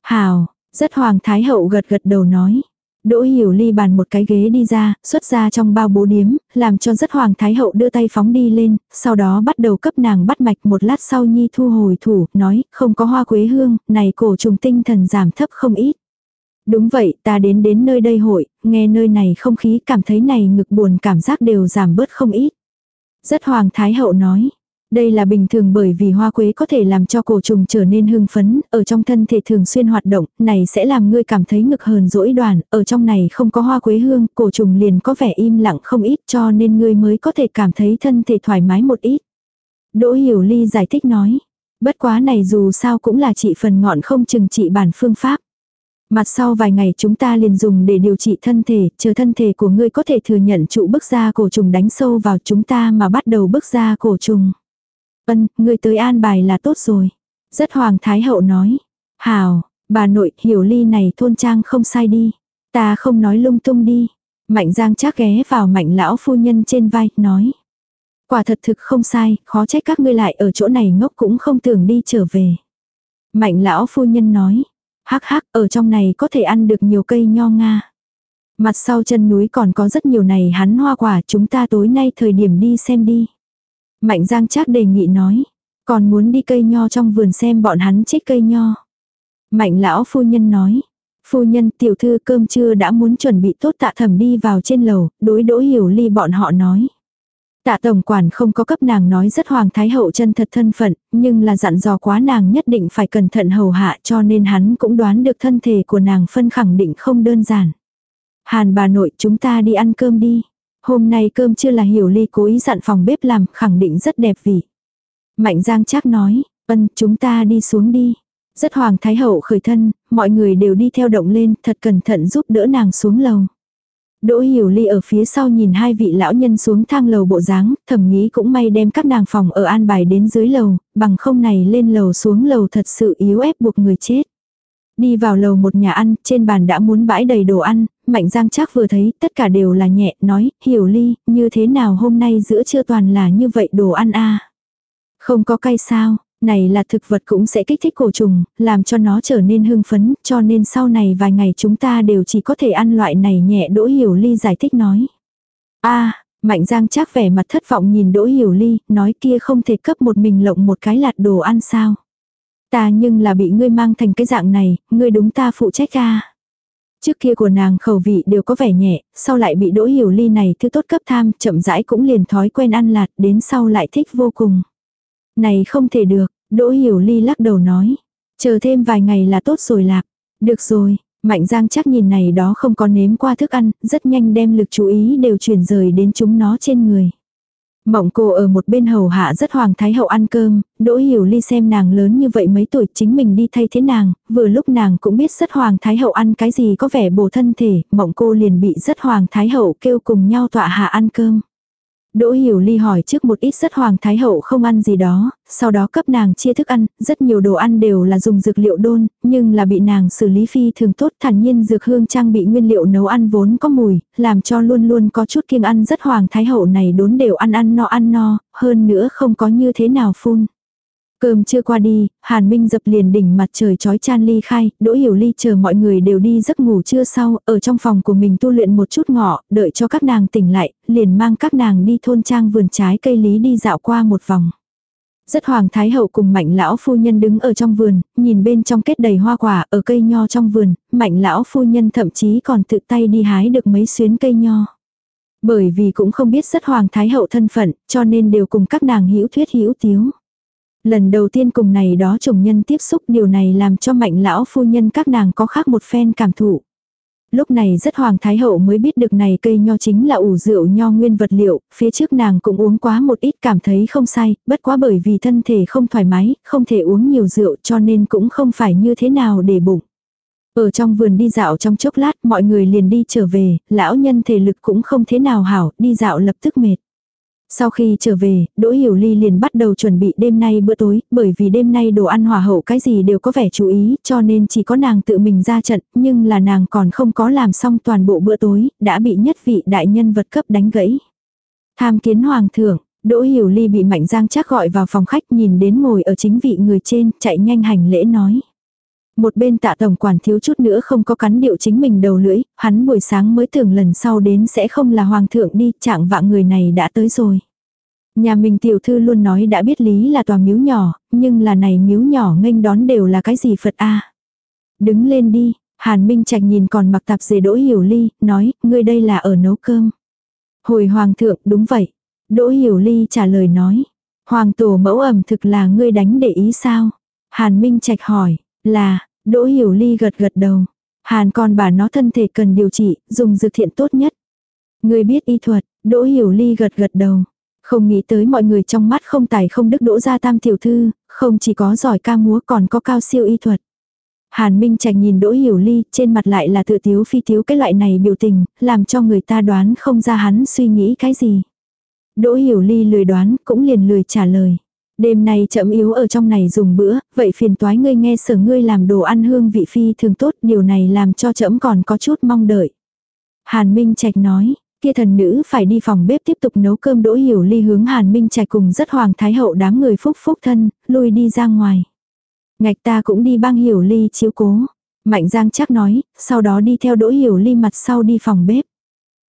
Speaker 1: Hào, rất hoàng thái hậu gật gật đầu nói. Đỗ Hiểu Ly bàn một cái ghế đi ra, xuất ra trong bao bố điếm, làm cho rất hoàng thái hậu đưa tay phóng đi lên, sau đó bắt đầu cấp nàng bắt mạch một lát sau nhi thu hồi thủ, nói, không có hoa quế hương, này cổ trùng tinh thần giảm thấp không ít. Đúng vậy, ta đến đến nơi đây hội, nghe nơi này không khí cảm thấy này ngực buồn cảm giác đều giảm bớt không ít. Rất hoàng thái hậu nói, đây là bình thường bởi vì hoa quế có thể làm cho cổ trùng trở nên hưng phấn, ở trong thân thể thường xuyên hoạt động, này sẽ làm ngươi cảm thấy ngực hờn dỗi đoàn, ở trong này không có hoa quế hương, cổ trùng liền có vẻ im lặng không ít cho nên ngươi mới có thể cảm thấy thân thể thoải mái một ít. Đỗ Hiểu Ly giải thích nói, bất quá này dù sao cũng là trị phần ngọn không chừng trị bản phương pháp. Mặt sau vài ngày chúng ta liền dùng để điều trị thân thể, chờ thân thể của ngươi có thể thừa nhận trụ bức ra cổ trùng đánh sâu vào chúng ta mà bắt đầu bức ra cổ trùng. Ân, ngươi tới an bài là tốt rồi. Rất hoàng thái hậu nói. Hào, bà nội, hiểu ly này thôn trang không sai đi. Ta không nói lung tung đi. Mạnh giang chắc ghé vào mạnh lão phu nhân trên vai, nói. Quả thật thực không sai, khó trách các ngươi lại ở chỗ này ngốc cũng không tưởng đi trở về. Mạnh lão phu nhân nói. Hắc hắc, ở trong này có thể ăn được nhiều cây nho nga. Mặt sau chân núi còn có rất nhiều này hắn hoa quả chúng ta tối nay thời điểm đi xem đi. Mạnh Giang Trác đề nghị nói. Còn muốn đi cây nho trong vườn xem bọn hắn trích cây nho. Mạnh lão phu nhân nói. Phu nhân tiểu thư cơm trưa đã muốn chuẩn bị tốt tạ thẩm đi vào trên lầu, đối đỗ hiểu ly bọn họ nói. Tạ tổng quản không có cấp nàng nói rất hoàng thái hậu chân thật thân phận, nhưng là dặn dò quá nàng nhất định phải cẩn thận hầu hạ cho nên hắn cũng đoán được thân thể của nàng phân khẳng định không đơn giản. Hàn bà nội chúng ta đi ăn cơm đi. Hôm nay cơm chưa là hiểu ly cố ý dặn phòng bếp làm khẳng định rất đẹp vị. Mạnh giang chắc nói, ân chúng ta đi xuống đi. Rất hoàng thái hậu khởi thân, mọi người đều đi theo động lên thật cẩn thận giúp đỡ nàng xuống lầu. Đỗ Hiểu Ly ở phía sau nhìn hai vị lão nhân xuống thang lầu bộ dáng, thầm nghĩ cũng may đem các nàng phòng ở an bài đến dưới lầu, bằng không này lên lầu xuống lầu thật sự yếu ép buộc người chết. Đi vào lầu một nhà ăn, trên bàn đã muốn bãi đầy đồ ăn, Mạnh Giang chắc vừa thấy, tất cả đều là nhẹ, nói, hiểu ly, như thế nào hôm nay giữa trưa toàn là như vậy đồ ăn a Không có cay sao, này là thực vật cũng sẽ kích thích cổ trùng, làm cho nó trở nên hưng phấn, cho nên sau này vài ngày chúng ta đều chỉ có thể ăn loại này nhẹ Đỗ Hiểu Ly giải thích nói. a Mạnh Giang chắc vẻ mặt thất vọng nhìn Đỗ Hiểu Ly, nói kia không thể cấp một mình lộng một cái lạt đồ ăn sao. Ta nhưng là bị ngươi mang thành cái dạng này, ngươi đúng ta phụ trách a Trước kia của nàng khẩu vị đều có vẻ nhẹ, sau lại bị đỗ hiểu ly này thứ tốt cấp tham, chậm rãi cũng liền thói quen ăn lạt, đến sau lại thích vô cùng. Này không thể được, đỗ hiểu ly lắc đầu nói. Chờ thêm vài ngày là tốt rồi lạc. Được rồi, Mạnh Giang chắc nhìn này đó không có nếm qua thức ăn, rất nhanh đem lực chú ý đều chuyển rời đến chúng nó trên người. Mộng cô ở một bên hầu hạ rất hoàng thái hậu ăn cơm, đỗ hiểu ly xem nàng lớn như vậy mấy tuổi chính mình đi thay thế nàng, vừa lúc nàng cũng biết rất hoàng thái hậu ăn cái gì có vẻ bổ thân thể, mộng cô liền bị rất hoàng thái hậu kêu cùng nhau tọa hạ ăn cơm. Đỗ Hiểu Ly hỏi trước một ít rất hoàng thái hậu không ăn gì đó, sau đó cấp nàng chia thức ăn, rất nhiều đồ ăn đều là dùng dược liệu đôn, nhưng là bị nàng xử lý phi thường tốt thản nhiên dược hương trang bị nguyên liệu nấu ăn vốn có mùi, làm cho luôn luôn có chút kiêng ăn rất hoàng thái hậu này đốn đều ăn ăn no ăn no, hơn nữa không có như thế nào phun. Cơm chưa qua đi, Hàn Minh dập liền đỉnh mặt trời chói chan ly khai, Đỗ Hiểu Ly chờ mọi người đều đi giấc ngủ trưa sau, ở trong phòng của mình tu luyện một chút ngọ, đợi cho các nàng tỉnh lại, liền mang các nàng đi thôn trang vườn trái cây lý đi dạo qua một vòng. Rất hoàng thái hậu cùng mạnh lão phu nhân đứng ở trong vườn, nhìn bên trong kết đầy hoa quả ở cây nho trong vườn, mạnh lão phu nhân thậm chí còn tự tay đi hái được mấy xuyến cây nho. Bởi vì cũng không biết rất hoàng thái hậu thân phận, cho nên đều cùng các nàng hữu thuyết hữu tiếu. Lần đầu tiên cùng này đó chồng nhân tiếp xúc điều này làm cho mạnh lão phu nhân các nàng có khác một phen cảm thụ. Lúc này rất hoàng thái hậu mới biết được này cây nho chính là ủ rượu nho nguyên vật liệu, phía trước nàng cũng uống quá một ít cảm thấy không sai, bất quá bởi vì thân thể không thoải mái, không thể uống nhiều rượu cho nên cũng không phải như thế nào để bụng. Ở trong vườn đi dạo trong chốc lát mọi người liền đi trở về, lão nhân thể lực cũng không thế nào hảo, đi dạo lập tức mệt. Sau khi trở về, Đỗ Hiểu Ly liền bắt đầu chuẩn bị đêm nay bữa tối, bởi vì đêm nay đồ ăn hòa hậu cái gì đều có vẻ chú ý, cho nên chỉ có nàng tự mình ra trận, nhưng là nàng còn không có làm xong toàn bộ bữa tối, đã bị nhất vị đại nhân vật cấp đánh gãy. Tham kiến hoàng thượng, Đỗ Hiểu Ly bị Mạnh Giang chắc gọi vào phòng khách nhìn đến ngồi ở chính vị người trên, chạy nhanh hành lễ nói. Một bên tạ tổng quản thiếu chút nữa không có cắn điệu chính mình đầu lưỡi, hắn buổi sáng mới tưởng lần sau đến sẽ không là hoàng thượng đi, trạng vạng người này đã tới rồi. Nhà mình tiểu thư luôn nói đã biết lý là tòa miếu nhỏ, nhưng là này miếu nhỏ nghênh đón đều là cái gì Phật a Đứng lên đi, Hàn Minh Trạch nhìn còn mặc tạp dề đỗ hiểu ly, nói, ngươi đây là ở nấu cơm. Hồi hoàng thượng, đúng vậy. Đỗ hiểu ly trả lời nói, hoàng tổ mẫu ẩm thực là ngươi đánh để ý sao? Hàn Minh Trạch hỏi, là, Đỗ Hiểu Ly gật gật đầu. Hàn còn bà nó thân thể cần điều trị, dùng dược thiện tốt nhất. Người biết y thuật, Đỗ Hiểu Ly gật gật đầu. Không nghĩ tới mọi người trong mắt không tài không đức đỗ ra tam tiểu thư, không chỉ có giỏi ca múa còn có cao siêu y thuật. Hàn Minh Trạch nhìn Đỗ Hiểu Ly, trên mặt lại là tự tiếu phi tiếu cái loại này biểu tình, làm cho người ta đoán không ra hắn suy nghĩ cái gì. Đỗ Hiểu Ly lười đoán, cũng liền lười trả lời. Đêm nay chậm yếu ở trong này dùng bữa, vậy phiền toái ngươi nghe sở ngươi làm đồ ăn hương vị phi thường tốt, điều này làm cho chậm còn có chút mong đợi. Hàn Minh Trạch nói, kia thần nữ phải đi phòng bếp tiếp tục nấu cơm đỗ hiểu ly hướng Hàn Minh Trạch cùng rất hoàng thái hậu đám người phúc phúc thân, lui đi ra ngoài. Ngạch ta cũng đi băng hiểu ly chiếu cố. Mạnh Giang chắc nói, sau đó đi theo đỗ hiểu ly mặt sau đi phòng bếp.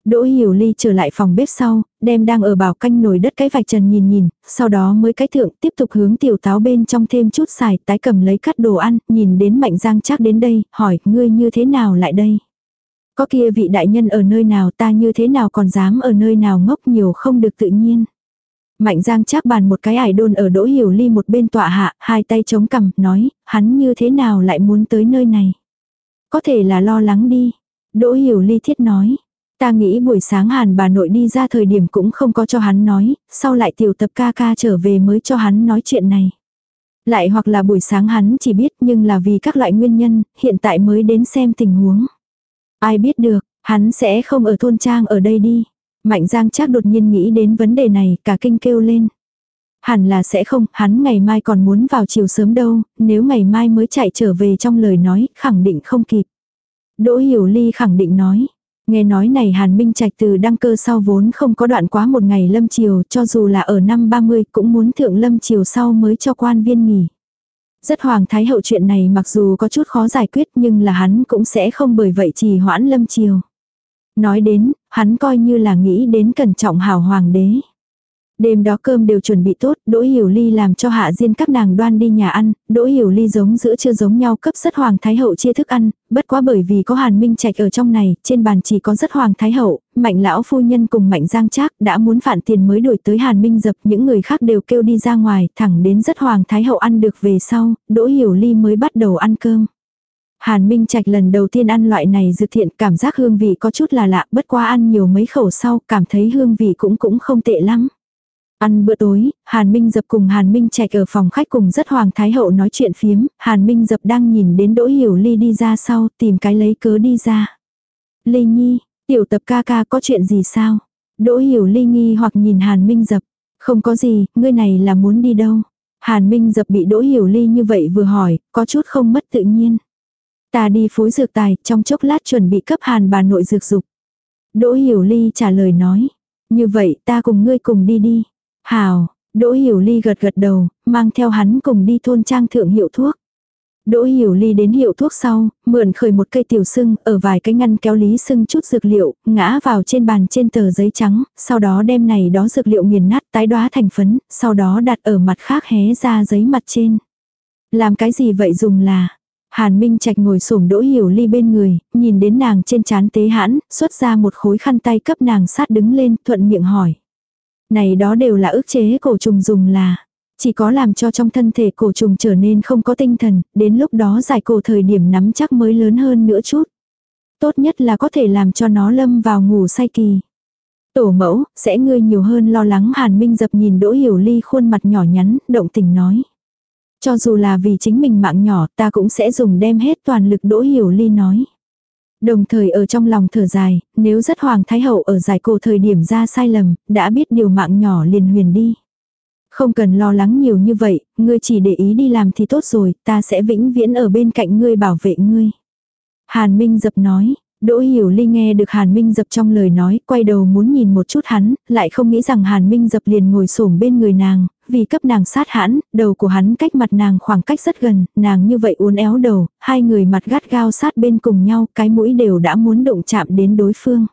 Speaker 1: Đỗ Hiểu Ly trở lại phòng bếp sau, đem đang ở bảo canh nồi đất cái vạch trần nhìn nhìn, sau đó mới cái thượng tiếp tục hướng tiểu táo bên trong thêm chút xài tái cầm lấy cắt đồ ăn, nhìn đến Mạnh Giang chắc đến đây, hỏi ngươi như thế nào lại đây. Có kia vị đại nhân ở nơi nào ta như thế nào còn dám ở nơi nào ngốc nhiều không được tự nhiên. Mạnh Giang chắc bàn một cái ải đôn ở Đỗ Hiểu Ly một bên tọa hạ, hai tay chống cằm, nói, hắn như thế nào lại muốn tới nơi này. Có thể là lo lắng đi. Đỗ Hiểu Ly thiết nói, Ta nghĩ buổi sáng hàn bà nội đi ra thời điểm cũng không có cho hắn nói, sau lại tiểu tập ca ca trở về mới cho hắn nói chuyện này. Lại hoặc là buổi sáng hắn chỉ biết nhưng là vì các loại nguyên nhân, hiện tại mới đến xem tình huống. Ai biết được, hắn sẽ không ở thôn trang ở đây đi. Mạnh Giang chắc đột nhiên nghĩ đến vấn đề này, cả kinh kêu lên. Hẳn là sẽ không, hắn ngày mai còn muốn vào chiều sớm đâu, nếu ngày mai mới chạy trở về trong lời nói, khẳng định không kịp. Đỗ Hiểu Ly khẳng định nói, Nghe nói này Hàn Minh Trạch từ đăng cơ sau vốn không có đoạn quá một ngày lâm chiều cho dù là ở năm 30 cũng muốn thượng lâm chiều sau mới cho quan viên nghỉ. Rất hoàng thái hậu chuyện này mặc dù có chút khó giải quyết nhưng là hắn cũng sẽ không bởi vậy trì hoãn lâm chiều. Nói đến, hắn coi như là nghĩ đến cẩn trọng hào hoàng đế. Đêm đó cơm đều chuẩn bị tốt, Đỗ Hiểu Ly làm cho hạ diên các nàng đoan đi nhà ăn, Đỗ Hiểu Ly giống giữa chưa giống nhau cấp rất hoàng thái hậu chia thức ăn, bất quá bởi vì có Hàn Minh Trạch ở trong này, trên bàn chỉ có rất hoàng thái hậu, mạnh lão phu nhân cùng mạnh giang trác đã muốn phản tiền mới đổi tới Hàn Minh dập, những người khác đều kêu đi ra ngoài, thẳng đến rất hoàng thái hậu ăn được về sau, Đỗ Hiểu Ly mới bắt đầu ăn cơm. Hàn Minh Trạch lần đầu tiên ăn loại này dược thiện cảm giác hương vị có chút là lạ, bất quá ăn nhiều mấy khẩu sau, cảm thấy hương vị cũng cũng không tệ lắm. Ăn bữa tối, Hàn Minh Dập cùng Hàn Minh Trạch ở phòng khách cùng rất Hoàng Thái Hậu nói chuyện phiếm, Hàn Minh Dập đang nhìn đến Đỗ Hiểu Ly đi ra sau, tìm cái lấy cớ đi ra. Ly Nhi, tiểu tập ca ca có chuyện gì sao? Đỗ Hiểu Ly nghi hoặc nhìn Hàn Minh Dập. Không có gì, ngươi này là muốn đi đâu? Hàn Minh Dập bị Đỗ Hiểu Ly như vậy vừa hỏi, có chút không mất tự nhiên. Ta đi phối dược tài, trong chốc lát chuẩn bị cấp Hàn bà nội dược dục. Đỗ Hiểu Ly trả lời nói. Như vậy ta cùng ngươi cùng đi đi. Hào, Đỗ Hiểu Ly gật gật đầu, mang theo hắn cùng đi thôn trang thượng hiệu thuốc. Đỗ Hiểu Ly đến hiệu thuốc sau, mượn khởi một cây tiểu sưng, ở vài cái ngăn kéo lý sưng chút dược liệu, ngã vào trên bàn trên tờ giấy trắng, sau đó đem này đó dược liệu nghiền nát tái đóa thành phấn, sau đó đặt ở mặt khác hé ra giấy mặt trên. Làm cái gì vậy dùng là, Hàn Minh Trạch ngồi xổm Đỗ Hiểu Ly bên người, nhìn đến nàng trên chán tế hãn, xuất ra một khối khăn tay cấp nàng sát đứng lên, thuận miệng hỏi. Này đó đều là ức chế cổ trùng dùng là. Chỉ có làm cho trong thân thể cổ trùng trở nên không có tinh thần, đến lúc đó giải cổ thời điểm nắm chắc mới lớn hơn nữa chút. Tốt nhất là có thể làm cho nó lâm vào ngủ say kỳ. Tổ mẫu, sẽ ngươi nhiều hơn lo lắng hàn minh dập nhìn đỗ hiểu ly khuôn mặt nhỏ nhắn, động tình nói. Cho dù là vì chính mình mạng nhỏ ta cũng sẽ dùng đem hết toàn lực đỗ hiểu ly nói. Đồng thời ở trong lòng thở dài, nếu rất hoàng thái hậu ở giải cổ thời điểm ra sai lầm, đã biết điều mạng nhỏ liền huyền đi. Không cần lo lắng nhiều như vậy, ngươi chỉ để ý đi làm thì tốt rồi, ta sẽ vĩnh viễn ở bên cạnh ngươi bảo vệ ngươi. Hàn Minh dập nói, Đỗ Hiểu Ly nghe được Hàn Minh dập trong lời nói, quay đầu muốn nhìn một chút hắn, lại không nghĩ rằng Hàn Minh dập liền ngồi xổm bên người nàng, vì cấp nàng sát hãn, đầu của hắn cách mặt nàng khoảng cách rất gần, nàng như vậy uốn éo đầu, hai người mặt gắt gao sát bên cùng nhau, cái mũi đều đã muốn đụng chạm đến đối phương.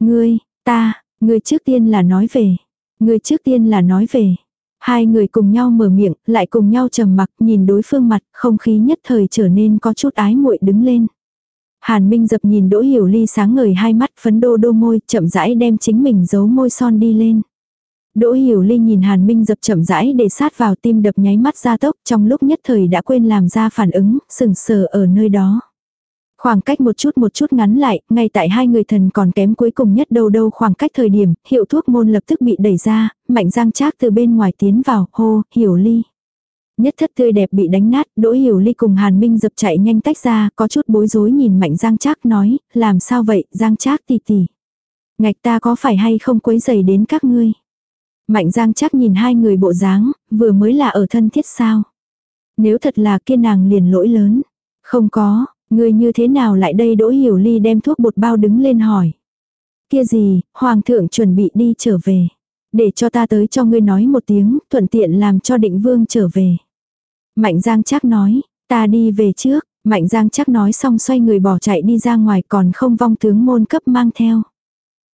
Speaker 1: Ngươi, ta, ngươi trước tiên là nói về. Ngươi trước tiên là nói về. Hai người cùng nhau mở miệng, lại cùng nhau trầm mặc, nhìn đối phương mặt, không khí nhất thời trở nên có chút ái muội đứng lên. Hàn Minh dập nhìn Đỗ Hiểu Ly sáng ngời hai mắt phấn đô đô môi, chậm rãi đem chính mình giấu môi son đi lên. Đỗ Hiểu Ly nhìn Hàn Minh dập chậm rãi để sát vào tim đập nháy mắt ra tốc trong lúc nhất thời đã quên làm ra phản ứng, sừng sờ ở nơi đó. Khoảng cách một chút một chút ngắn lại, ngay tại hai người thần còn kém cuối cùng nhất đâu đâu khoảng cách thời điểm, hiệu thuốc môn lập tức bị đẩy ra, mạnh giang trác từ bên ngoài tiến vào, hô, hiểu ly. Nhất thất tươi đẹp bị đánh nát, đỗ hiểu ly cùng hàn minh dập chạy nhanh tách ra, có chút bối rối nhìn mạnh giang trác nói, làm sao vậy, giang trác tì tì. Ngạch ta có phải hay không quấy dày đến các ngươi. Mạnh giang Chắc nhìn hai người bộ dáng, vừa mới là ở thân thiết sao. Nếu thật là kia nàng liền lỗi lớn. Không có, Người như thế nào lại đây Đỗ Hiểu Ly đem thuốc bột bao đứng lên hỏi. Kia gì, Hoàng thượng chuẩn bị đi trở về. Để cho ta tới cho ngươi nói một tiếng, thuận tiện làm cho định vương trở về. Mạnh Giang chắc nói, ta đi về trước. Mạnh Giang chắc nói xong xoay người bỏ chạy đi ra ngoài còn không vong tướng môn cấp mang theo.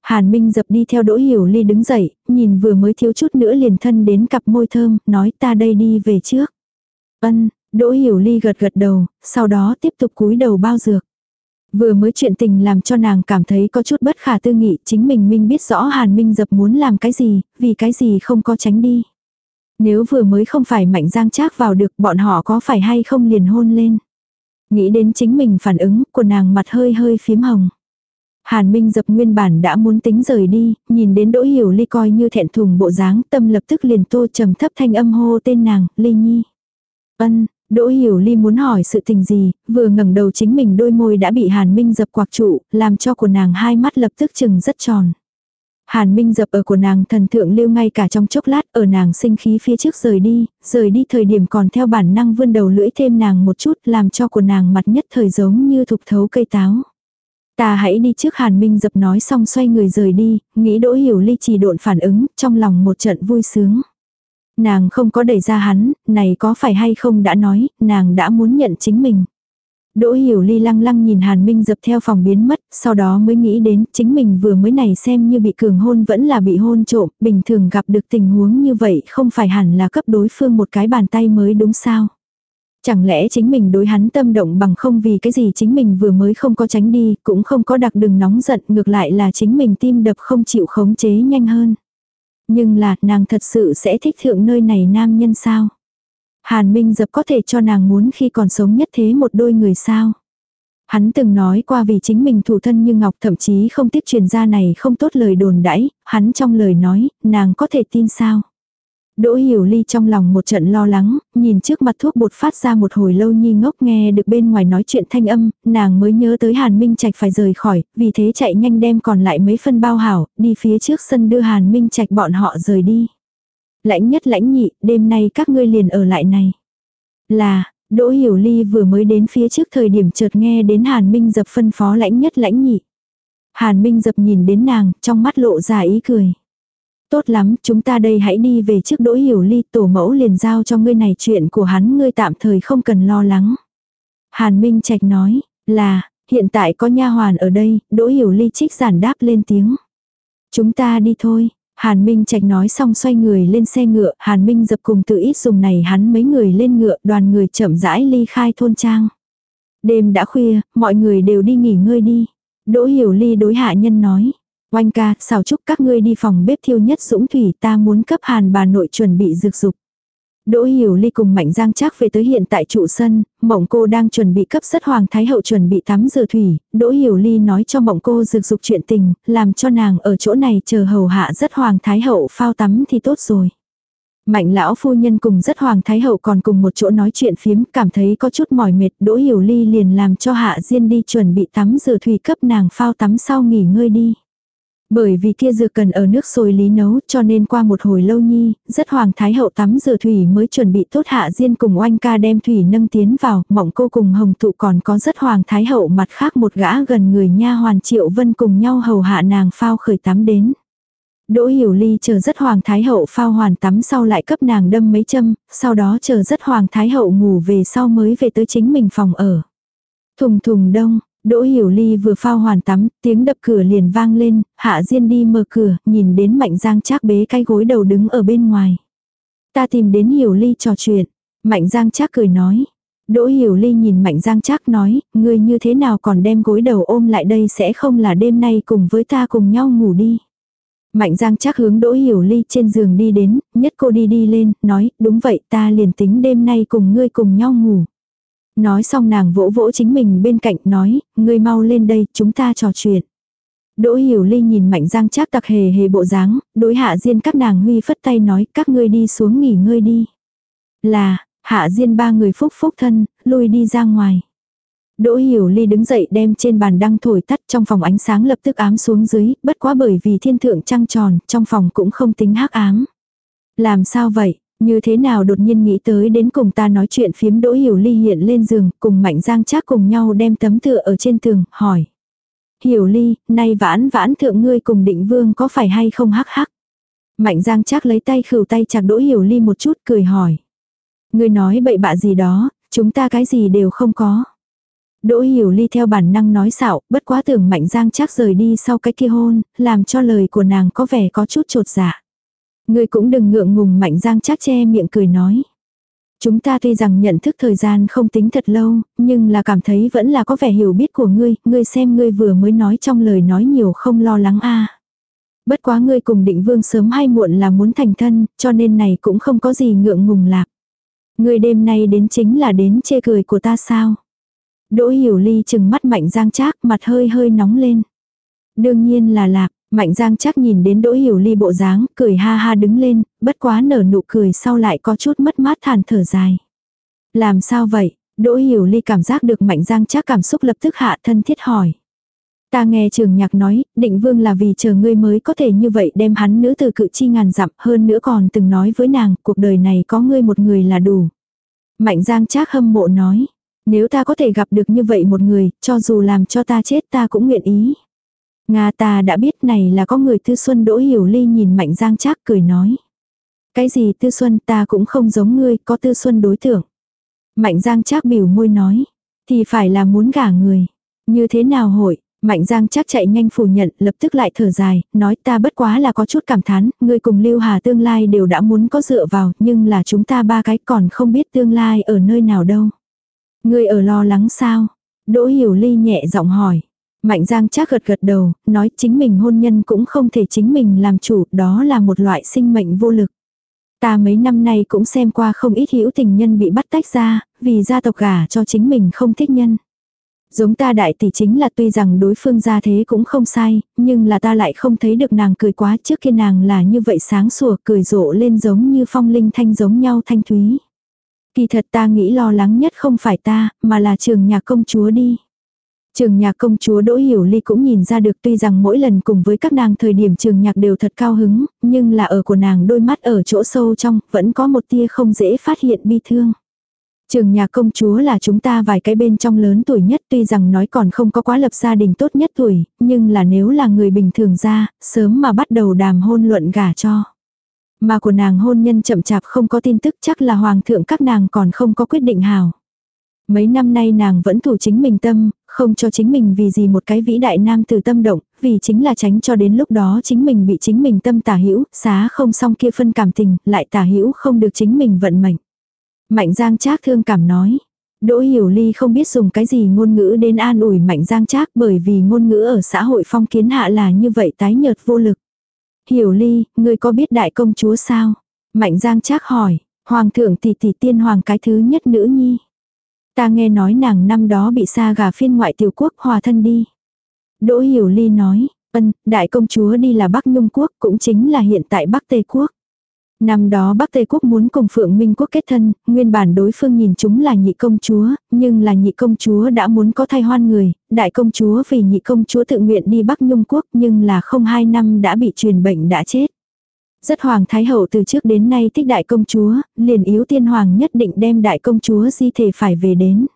Speaker 1: Hàn Minh dập đi theo Đỗ Hiểu Ly đứng dậy, nhìn vừa mới thiếu chút nữa liền thân đến cặp môi thơm, nói ta đây đi về trước. Ân, Đỗ Hiểu Ly gật gật đầu, sau đó tiếp tục cúi đầu bao dược. Vừa mới chuyện tình làm cho nàng cảm thấy có chút bất khả tư nghị, chính mình minh biết rõ Hàn Minh dập muốn làm cái gì, vì cái gì không có tránh đi. Nếu vừa mới không phải mạnh giang trác vào được bọn họ có phải hay không liền hôn lên. Nghĩ đến chính mình phản ứng của nàng mặt hơi hơi phím hồng. Hàn Minh dập nguyên bản đã muốn tính rời đi, nhìn đến Đỗ Hiểu Ly coi như thẹn thùng bộ dáng tâm lập tức liền tô trầm thấp thanh âm hô tên nàng, Ly Nhi. Ân, Đỗ Hiểu Ly muốn hỏi sự tình gì, vừa ngẩng đầu chính mình đôi môi đã bị Hàn Minh dập quạc trụ, làm cho của nàng hai mắt lập tức chừng rất tròn. Hàn Minh dập ở của nàng thần thượng lưu ngay cả trong chốc lát ở nàng sinh khí phía trước rời đi, rời đi thời điểm còn theo bản năng vươn đầu lưỡi thêm nàng một chút làm cho của nàng mặt nhất thời giống như thục thấu cây táo. Ta hãy đi trước Hàn Minh dập nói xong xoay người rời đi, nghĩ Đỗ Hiểu Ly chỉ độn phản ứng, trong lòng một trận vui sướng. Nàng không có đẩy ra hắn, này có phải hay không đã nói, nàng đã muốn nhận chính mình. Đỗ hiểu ly lăng lăng nhìn Hàn Minh dập theo phòng biến mất, sau đó mới nghĩ đến chính mình vừa mới này xem như bị cường hôn vẫn là bị hôn trộm, bình thường gặp được tình huống như vậy không phải hẳn là cấp đối phương một cái bàn tay mới đúng sao. Chẳng lẽ chính mình đối hắn tâm động bằng không vì cái gì chính mình vừa mới không có tránh đi, cũng không có đặc đừng nóng giận, ngược lại là chính mình tim đập không chịu khống chế nhanh hơn. Nhưng là, nàng thật sự sẽ thích thượng nơi này nam nhân sao? Hàn Minh Dập có thể cho nàng muốn khi còn sống nhất thế một đôi người sao? Hắn từng nói qua vì chính mình thủ thân như ngọc thậm chí không tiếp truyền ra này không tốt lời đồn đãi, hắn trong lời nói, nàng có thể tin sao? Đỗ Hiểu Ly trong lòng một trận lo lắng, nhìn trước mặt thuốc bột phát ra một hồi lâu nhi ngốc nghe được bên ngoài nói chuyện thanh âm, nàng mới nhớ tới Hàn Minh Trạch phải rời khỏi, vì thế chạy nhanh đem còn lại mấy phân bao hảo, đi phía trước sân đưa Hàn Minh Trạch bọn họ rời đi. Lãnh nhất lãnh nhị, đêm nay các ngươi liền ở lại này. Là, Đỗ Hiểu Ly vừa mới đến phía trước thời điểm chợt nghe đến Hàn Minh dập phân phó lãnh nhất lãnh nhị. Hàn Minh dập nhìn đến nàng, trong mắt lộ ra ý cười. Tốt lắm, chúng ta đây hãy đi về trước đỗ hiểu ly tổ mẫu liền giao cho ngươi này chuyện của hắn ngươi tạm thời không cần lo lắng. Hàn Minh Trạch nói, là, hiện tại có nha hoàn ở đây, đỗ hiểu ly trích giản đáp lên tiếng. Chúng ta đi thôi. Hàn Minh Trạch nói xong xoay người lên xe ngựa, Hàn Minh dập cùng tự ít dùng này hắn mấy người lên ngựa, đoàn người chậm rãi ly khai thôn trang. Đêm đã khuya, mọi người đều đi nghỉ ngơi đi. Đỗ Hiểu Ly đối hạ nhân nói. Oanh ca, xào chúc các ngươi đi phòng bếp thiêu nhất dũng thủy ta muốn cấp hàn bà nội chuẩn bị dược dục. Đỗ Hiểu Ly cùng Mạnh Giang chắc về tới hiện tại trụ sân, Mộng cô đang chuẩn bị cấp rất Hoàng Thái Hậu chuẩn bị tắm rửa thủy, Đỗ Hiểu Ly nói cho Mộng cô dược dục chuyện tình, làm cho nàng ở chỗ này chờ hầu hạ rất Hoàng Thái Hậu phao tắm thì tốt rồi. Mạnh lão phu nhân cùng rất Hoàng Thái Hậu còn cùng một chỗ nói chuyện phiếm, cảm thấy có chút mỏi mệt, Đỗ Hiểu Ly liền làm cho Hạ Diên đi chuẩn bị tắm rửa thủy cấp nàng phao tắm sau nghỉ ngơi đi. Bởi vì kia dược cần ở nước sôi lý nấu cho nên qua một hồi lâu nhi, rất hoàng thái hậu tắm rửa thủy mới chuẩn bị tốt hạ diên cùng oanh ca đem thủy nâng tiến vào, mộng cô cùng hồng tụ còn có rất hoàng thái hậu mặt khác một gã gần người nha hoàn triệu vân cùng nhau hầu hạ nàng phao khởi tắm đến. Đỗ Hiểu Ly chờ rất Hoàng Thái Hậu phao hoàn tắm sau lại cấp nàng đâm mấy châm, sau đó chờ rất Hoàng Thái Hậu ngủ về sau mới về tới chính mình phòng ở. Thùng thùng đông, Đỗ Hiểu Ly vừa phao hoàn tắm, tiếng đập cửa liền vang lên, Hạ Diên đi mở cửa, nhìn đến Mạnh Giang Trác bế cái gối đầu đứng ở bên ngoài. Ta tìm đến Hiểu Ly trò chuyện. Mạnh Giang Trác cười nói. Đỗ Hiểu Ly nhìn Mạnh Giang Trác nói, ngươi như thế nào còn đem gối đầu ôm lại đây sẽ không là đêm nay cùng với ta cùng nhau ngủ đi. Mạnh Giang Trác hướng Đỗ Hiểu Ly trên giường đi đến, nhất cô đi đi lên, nói, đúng vậy ta liền tính đêm nay cùng ngươi cùng nhau ngủ. Nói xong nàng vỗ vỗ chính mình bên cạnh nói, ngươi mau lên đây, chúng ta trò chuyện. Đỗ Hiểu Ly nhìn Mạnh Giang Trác tặc hề hề bộ dáng, đối hạ diên các nàng huy phất tay nói, các ngươi đi xuống nghỉ ngơi đi. Là, hạ diên ba người phúc phúc thân, lui đi ra ngoài. Đỗ Hiểu Ly đứng dậy đem trên bàn đăng thổi tắt trong phòng ánh sáng lập tức ám xuống dưới, bất quá bởi vì thiên thượng trăng tròn, trong phòng cũng không tính hắc ám. Làm sao vậy? Như thế nào đột nhiên nghĩ tới đến cùng ta nói chuyện phiếm Đỗ Hiểu Ly hiện lên giường, cùng Mạnh Giang Trác cùng nhau đem tấm tựa ở trên tường, hỏi. Hiểu Ly, nay vãn vãn thượng ngươi cùng định vương có phải hay không hắc hắc? Mạnh Giang Trác lấy tay khửu tay chặt Đỗ Hiểu Ly một chút cười hỏi. Ngươi nói bậy bạ gì đó, chúng ta cái gì đều không có. Đỗ Hiểu Ly theo bản năng nói xạo, bất quá tưởng Mạnh Giang Trác rời đi sau cái kia hôn, làm cho lời của nàng có vẻ có chút trột dạ. Ngươi cũng đừng ngượng ngùng mạnh giang chắc che miệng cười nói. Chúng ta tuy rằng nhận thức thời gian không tính thật lâu, nhưng là cảm thấy vẫn là có vẻ hiểu biết của ngươi, ngươi xem ngươi vừa mới nói trong lời nói nhiều không lo lắng a. Bất quá ngươi cùng định vương sớm hay muộn là muốn thành thân, cho nên này cũng không có gì ngượng ngùng lạc. Ngươi đêm nay đến chính là đến chê cười của ta sao? Đỗ hiểu ly chừng mắt mạnh giang trác mặt hơi hơi nóng lên. Đương nhiên là lạc, Mạnh Giang chắc nhìn đến Đỗ Hiểu Ly bộ dáng, cười ha ha đứng lên, bất quá nở nụ cười sau lại có chút mất mát thản thở dài. Làm sao vậy? Đỗ Hiểu Ly cảm giác được Mạnh Giang chắc cảm xúc lập tức hạ thân thiết hỏi. Ta nghe trường nhạc nói, định vương là vì chờ ngươi mới có thể như vậy đem hắn nữ từ cự chi ngàn dặm hơn nữa còn từng nói với nàng, cuộc đời này có ngươi một người là đủ. Mạnh Giang Trác hâm mộ nói, nếu ta có thể gặp được như vậy một người, cho dù làm cho ta chết ta cũng nguyện ý. Nga ta đã biết này là có người tư xuân đỗ hiểu ly nhìn mạnh giang trác cười nói. Cái gì tư xuân ta cũng không giống ngươi, có tư xuân đối tượng. Mạnh giang trác biểu môi nói. Thì phải là muốn gả người. Như thế nào hội, Mạnh Giang chắc chạy nhanh phủ nhận, lập tức lại thở dài, nói ta bất quá là có chút cảm thán, ngươi cùng Lưu Hà tương lai đều đã muốn có dựa vào, nhưng là chúng ta ba cái còn không biết tương lai ở nơi nào đâu. Ngươi ở lo lắng sao? Đỗ Hiểu Ly nhẹ giọng hỏi. Mạnh Giang chắc gật gật đầu, nói chính mình hôn nhân cũng không thể chính mình làm chủ, đó là một loại sinh mệnh vô lực. Ta mấy năm nay cũng xem qua không ít hữu tình nhân bị bắt tách ra, vì gia tộc gả cho chính mình không thích nhân. Giống ta đại tỷ chính là tuy rằng đối phương gia thế cũng không sai, nhưng là ta lại không thấy được nàng cười quá trước kia nàng là như vậy sáng sủa cười rộ lên giống như phong linh thanh giống nhau thanh thúy. Kỳ thật ta nghĩ lo lắng nhất không phải ta, mà là trường nhà công chúa đi. Trường nhạc công chúa Đỗ Hiểu Ly cũng nhìn ra được tuy rằng mỗi lần cùng với các nàng thời điểm trường nhạc đều thật cao hứng, nhưng là ở của nàng đôi mắt ở chỗ sâu trong, vẫn có một tia không dễ phát hiện bi thương. Trường nhạc công chúa là chúng ta vài cái bên trong lớn tuổi nhất tuy rằng nói còn không có quá lập gia đình tốt nhất tuổi, nhưng là nếu là người bình thường ra, sớm mà bắt đầu đàm hôn luận gả cho. Mà của nàng hôn nhân chậm chạp không có tin tức chắc là hoàng thượng các nàng còn không có quyết định hào. Mấy năm nay nàng vẫn thủ chính mình tâm, không cho chính mình vì gì một cái vĩ đại nam từ tâm động, vì chính là tránh cho đến lúc đó chính mình bị chính mình tâm tả hữu xá không xong kia phân cảm tình, lại tả hữu không được chính mình vận mệnh. Mạnh Giang Trác thương cảm nói. Đỗ Hiểu Ly không biết dùng cái gì ngôn ngữ đến an ủi Mạnh Giang Trác bởi vì ngôn ngữ ở xã hội phong kiến hạ là như vậy tái nhợt vô lực. Hiểu Ly, ngươi có biết đại công chúa sao? Mạnh Giang Trác hỏi, Hoàng thượng tỷ tỷ tiên hoàng cái thứ nhất nữ nhi. Ta nghe nói nàng năm đó bị xa gà phiên ngoại tiểu quốc hòa thân đi. Đỗ Hiểu Ly nói, ân, đại công chúa đi là Bắc Nhung quốc cũng chính là hiện tại Bắc Tây quốc. Năm đó Bắc Tây quốc muốn cùng Phượng Minh quốc kết thân, nguyên bản đối phương nhìn chúng là nhị công chúa, nhưng là nhị công chúa đã muốn có thay hoan người, đại công chúa vì nhị công chúa tự nguyện đi Bắc Nhung quốc nhưng là không hai năm đã bị truyền bệnh đã chết. Rất hoàng thái hậu từ trước đến nay thích đại công chúa, liền yếu tiên hoàng nhất định đem đại công chúa di thể phải về đến.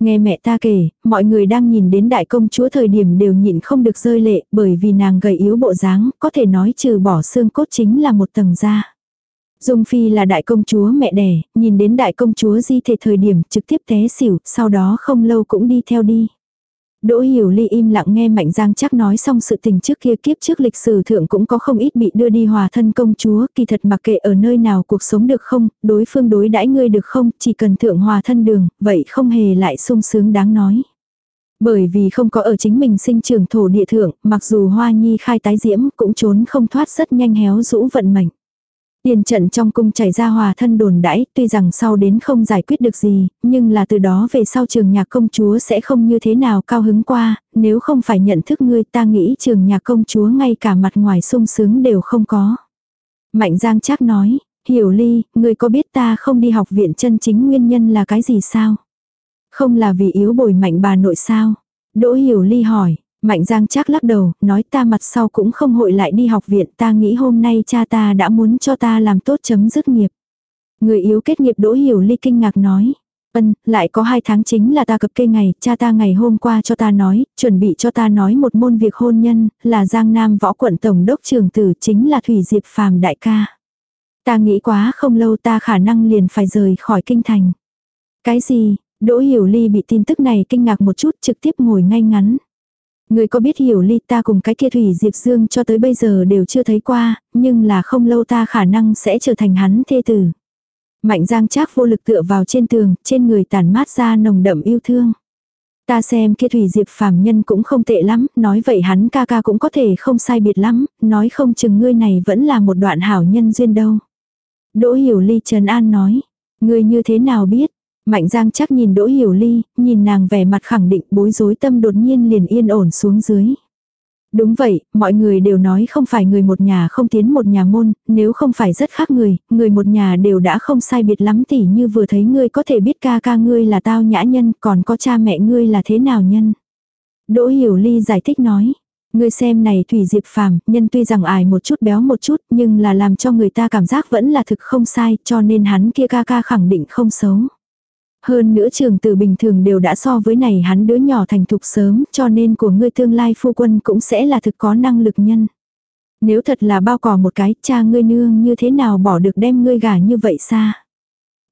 Speaker 1: Nghe mẹ ta kể, mọi người đang nhìn đến đại công chúa thời điểm đều nhịn không được rơi lệ bởi vì nàng gầy yếu bộ dáng, có thể nói trừ bỏ xương cốt chính là một tầng da. Dung Phi là đại công chúa mẹ đẻ, nhìn đến đại công chúa di thể thời điểm trực tiếp té xỉu, sau đó không lâu cũng đi theo đi. Đỗ Hiểu Ly im lặng nghe Mạnh Giang chắc nói xong sự tình trước kia kiếp trước lịch sử thượng cũng có không ít bị đưa đi hòa thân công chúa, kỳ thật mặc kệ ở nơi nào cuộc sống được không, đối phương đối đãi ngươi được không, chỉ cần thượng hòa thân đường, vậy không hề lại sung sướng đáng nói. Bởi vì không có ở chính mình sinh trưởng thổ địa thượng, mặc dù hoa nhi khai tái diễm cũng trốn không thoát rất nhanh héo rũ vận mệnh. Tiền trận trong cung chảy ra hòa thân đồn đãi, tuy rằng sau đến không giải quyết được gì, nhưng là từ đó về sau trường nhạc công chúa sẽ không như thế nào cao hứng qua, nếu không phải nhận thức ngươi ta nghĩ trường nhạc công chúa ngay cả mặt ngoài sung sướng đều không có. Mạnh Giang chắc nói, hiểu ly, ngươi có biết ta không đi học viện chân chính nguyên nhân là cái gì sao? Không là vì yếu bồi mạnh bà nội sao? Đỗ hiểu ly hỏi, Mạnh Giang chắc lắc đầu, nói ta mặt sau cũng không hội lại đi học viện, ta nghĩ hôm nay cha ta đã muốn cho ta làm tốt chấm dứt nghiệp. Người yếu kết nghiệp đỗ hiểu ly kinh ngạc nói. Ân, lại có hai tháng chính là ta cập kê ngày, cha ta ngày hôm qua cho ta nói, chuẩn bị cho ta nói một môn việc hôn nhân, là Giang Nam võ quận tổng đốc trường tử chính là Thủy Diệp Phàm đại ca. Ta nghĩ quá không lâu ta khả năng liền phải rời khỏi kinh thành. Cái gì, Đỗ Hiểu Ly bị tin tức này kinh ngạc một chút trực tiếp ngồi ngay ngắn. Người có biết hiểu ly ta cùng cái kia Thủy Diệp Dương cho tới bây giờ đều chưa thấy qua, nhưng là không lâu ta khả năng sẽ trở thành hắn thê tử. Mạnh giang trác vô lực tựa vào trên tường, trên người tàn mát ra nồng đậm yêu thương. Ta xem kia Thủy Diệp phàm nhân cũng không tệ lắm, nói vậy hắn ca ca cũng có thể không sai biệt lắm, nói không chừng ngươi này vẫn là một đoạn hảo nhân duyên đâu. Đỗ Hiểu Ly Trần An nói, ngươi như thế nào biết, Mạnh Giang chắc nhìn Đỗ Hiểu Ly, nhìn nàng vẻ mặt khẳng định bối rối tâm đột nhiên liền yên ổn xuống dưới. Đúng vậy, mọi người đều nói không phải người một nhà không tiến một nhà môn, nếu không phải rất khác người, người một nhà đều đã không sai biệt lắm tỉ như vừa thấy ngươi có thể biết ca ca ngươi là tao nhã nhân, còn có cha mẹ ngươi là thế nào nhân. Đỗ Hiểu Ly giải thích nói, ngươi xem này Thủy Diệp Phàm, nhân tuy rằng ải một chút béo một chút, nhưng là làm cho người ta cảm giác vẫn là thực không sai, cho nên hắn kia ca ca khẳng định không xấu. Hơn nữa trường tử bình thường đều đã so với này hắn đứa nhỏ thành thục sớm cho nên của ngươi tương lai phu quân cũng sẽ là thực có năng lực nhân. Nếu thật là bao cỏ một cái cha ngươi nương như thế nào bỏ được đem ngươi gả như vậy xa.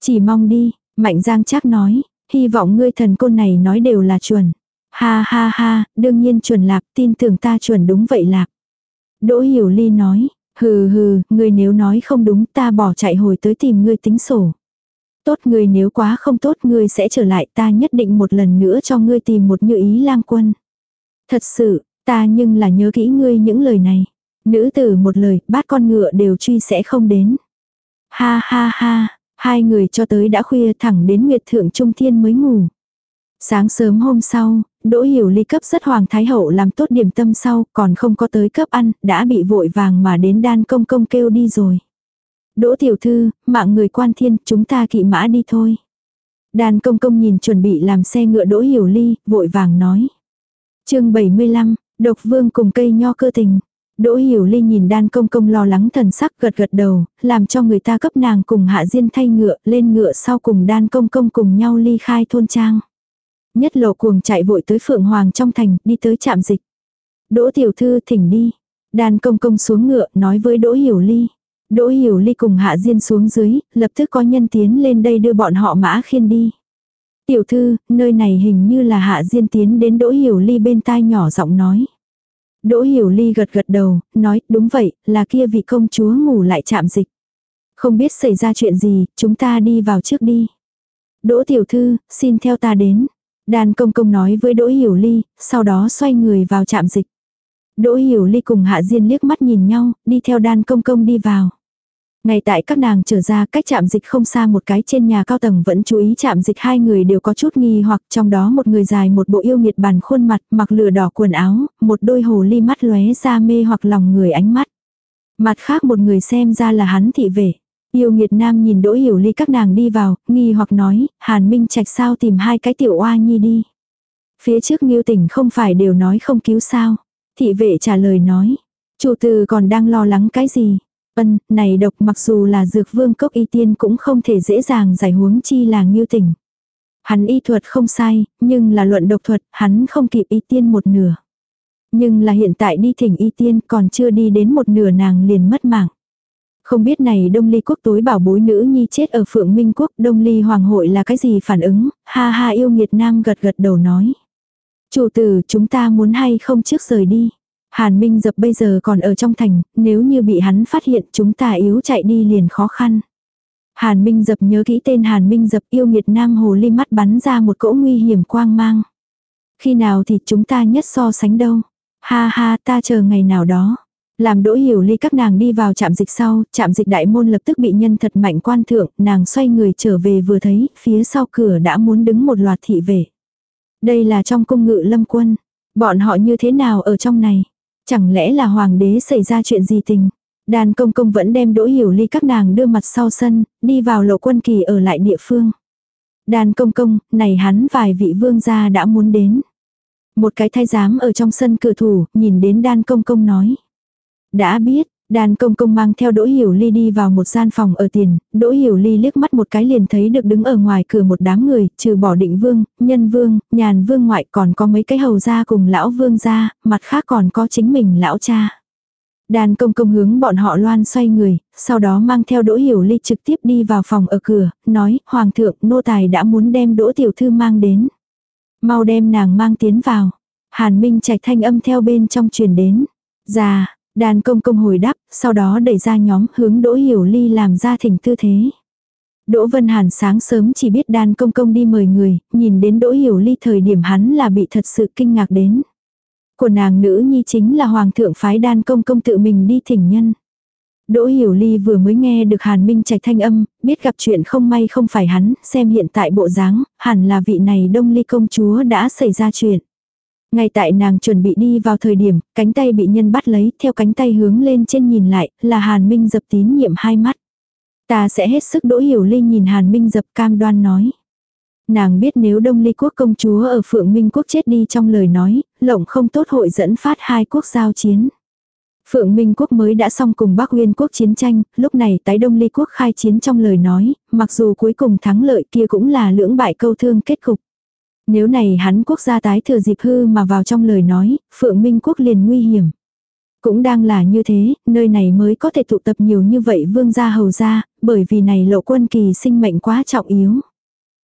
Speaker 1: Chỉ mong đi, Mạnh Giang chắc nói, hy vọng ngươi thần côn này nói đều là chuẩn. Ha ha ha, đương nhiên chuẩn lạp, tin tưởng ta chuẩn đúng vậy lạp. Đỗ Hiểu Ly nói, hừ hừ, ngươi nếu nói không đúng ta bỏ chạy hồi tới tìm ngươi tính sổ. Tốt người nếu quá không tốt ngươi sẽ trở lại ta nhất định một lần nữa cho ngươi tìm một như ý lang quân. Thật sự, ta nhưng là nhớ kỹ ngươi những lời này. Nữ tử một lời, bát con ngựa đều truy sẽ không đến. Ha ha ha, hai người cho tới đã khuya thẳng đến Nguyệt Thượng Trung Thiên mới ngủ. Sáng sớm hôm sau, Đỗ Hiểu Ly cấp rất Hoàng Thái Hậu làm tốt điểm tâm sau, còn không có tới cấp ăn, đã bị vội vàng mà đến đan công công kêu đi rồi. Đỗ tiểu thư, mạng người quan thiên, chúng ta kỵ mã đi thôi. Đàn công công nhìn chuẩn bị làm xe ngựa đỗ hiểu ly, vội vàng nói. chương 75, độc vương cùng cây nho cơ tình. Đỗ hiểu ly nhìn đan công công lo lắng thần sắc gật gật đầu, làm cho người ta cấp nàng cùng hạ diên thay ngựa, lên ngựa sau cùng đan công công cùng nhau ly khai thôn trang. Nhất lộ cuồng chạy vội tới Phượng Hoàng trong thành, đi tới trạm dịch. Đỗ tiểu thư thỉnh đi. Đan công công xuống ngựa, nói với Đỗ hiểu ly. Đỗ Hiểu Ly cùng Hạ Diên xuống dưới, lập tức có nhân tiến lên đây đưa bọn họ mã khiên đi. Tiểu thư, nơi này hình như là Hạ Diên tiến đến Đỗ Hiểu Ly bên tai nhỏ giọng nói. Đỗ Hiểu Ly gật gật đầu, nói, đúng vậy, là kia vị công chúa ngủ lại chạm dịch. Không biết xảy ra chuyện gì, chúng ta đi vào trước đi. Đỗ Tiểu Thư, xin theo ta đến. Đàn công công nói với Đỗ Hiểu Ly, sau đó xoay người vào chạm dịch. Đỗ Hiểu Ly cùng Hạ Diên liếc mắt nhìn nhau, đi theo đàn công công đi vào. Ngay tại các nàng trở ra cách chạm dịch không xa một cái trên nhà cao tầng vẫn chú ý chạm dịch hai người đều có chút nghi hoặc trong đó một người dài một bộ yêu nghiệt bàn khuôn mặt mặc lửa đỏ quần áo, một đôi hồ ly mắt lóe ra mê hoặc lòng người ánh mắt. Mặt khác một người xem ra là hắn thị vệ. Yêu nghiệt nam nhìn đỗ hiểu ly các nàng đi vào, nghi hoặc nói, hàn minh trạch sao tìm hai cái tiểu oa nhi đi. Phía trước nghiêu tỉnh không phải đều nói không cứu sao. Thị vệ trả lời nói, chủ từ còn đang lo lắng cái gì. Ân, này độc mặc dù là dược vương cốc y tiên cũng không thể dễ dàng giải huống chi là nghiêu tỉnh. Hắn y thuật không sai, nhưng là luận độc thuật, hắn không kịp y tiên một nửa. Nhưng là hiện tại đi thỉnh y tiên còn chưa đi đến một nửa nàng liền mất mạng. Không biết này Đông Ly quốc tối bảo bối nữ nhi chết ở Phượng Minh quốc Đông Ly Hoàng hội là cái gì phản ứng, ha ha yêu nghiệt nam gật gật đầu nói. Chủ tử chúng ta muốn hay không trước rời đi. Hàn Minh dập bây giờ còn ở trong thành, nếu như bị hắn phát hiện chúng ta yếu chạy đi liền khó khăn. Hàn Minh dập nhớ kỹ tên Hàn Minh dập yêu nghiệt nam hồ ly mắt bắn ra một cỗ nguy hiểm quang mang. Khi nào thì chúng ta nhất so sánh đâu. Ha ha ta chờ ngày nào đó. Làm đỗ hiểu ly các nàng đi vào trạm dịch sau, trạm dịch đại môn lập tức bị nhân thật mạnh quan thượng, nàng xoay người trở về vừa thấy, phía sau cửa đã muốn đứng một loạt thị vệ. Đây là trong cung ngự lâm quân. Bọn họ như thế nào ở trong này? Chẳng lẽ là hoàng đế xảy ra chuyện gì tình? Đàn công công vẫn đem đỗ hiểu ly các nàng đưa mặt sau sân, đi vào lộ quân kỳ ở lại địa phương. Đàn công công, này hắn vài vị vương gia đã muốn đến. Một cái thái giám ở trong sân cửa thủ, nhìn đến đan công công nói. Đã biết, đàn công công mang theo Đỗ Hiểu Ly đi vào một gian phòng ở tiền, Đỗ Hiểu Ly liếc mắt một cái liền thấy được đứng ở ngoài cửa một đám người, trừ bỏ định vương, nhân vương, nhàn vương ngoại còn có mấy cái hầu gia cùng lão vương gia, mặt khác còn có chính mình lão cha. Đàn công công hướng bọn họ loan xoay người, sau đó mang theo Đỗ Hiểu Ly trực tiếp đi vào phòng ở cửa, nói, Hoàng thượng, nô tài đã muốn đem Đỗ Tiểu Thư mang đến. Mau đem nàng mang tiến vào. Hàn Minh trạch thanh âm theo bên trong truyền đến. Già, đàn công công hồi đáp, sau đó đẩy ra nhóm hướng Đỗ Hiểu Ly làm ra thỉnh tư thế. Đỗ Vân Hàn sáng sớm chỉ biết đàn công công đi mời người, nhìn đến Đỗ Hiểu Ly thời điểm hắn là bị thật sự kinh ngạc đến. Của nàng nữ nhi chính là Hoàng thượng phái đan công công tự mình đi thỉnh nhân. Đỗ Hiểu Ly vừa mới nghe được Hàn Minh Trạch thanh âm, biết gặp chuyện không may không phải hắn, xem hiện tại bộ dáng, hẳn là vị này Đông Ly công chúa đã xảy ra chuyện. Ngay tại nàng chuẩn bị đi vào thời điểm, cánh tay bị nhân bắt lấy, theo cánh tay hướng lên trên nhìn lại, là Hàn Minh dập tín nhiệm hai mắt. Ta sẽ hết sức Đỗ Hiểu Ly nhìn Hàn Minh dập cam đoan nói. Nàng biết nếu Đông Ly quốc công chúa ở Phượng Minh quốc chết đi trong lời nói, lộng không tốt hội dẫn phát hai quốc giao chiến. Phượng Minh quốc mới đã xong cùng Bắc Nguyên quốc chiến tranh, lúc này tái Đông Ly quốc khai chiến trong lời nói, mặc dù cuối cùng thắng lợi kia cũng là lưỡng bại câu thương kết cục. Nếu này hắn quốc gia tái thừa dịp hư mà vào trong lời nói, Phượng Minh quốc liền nguy hiểm. Cũng đang là như thế, nơi này mới có thể tụ tập nhiều như vậy vương gia hầu gia, bởi vì này lộ quân kỳ sinh mệnh quá trọng yếu.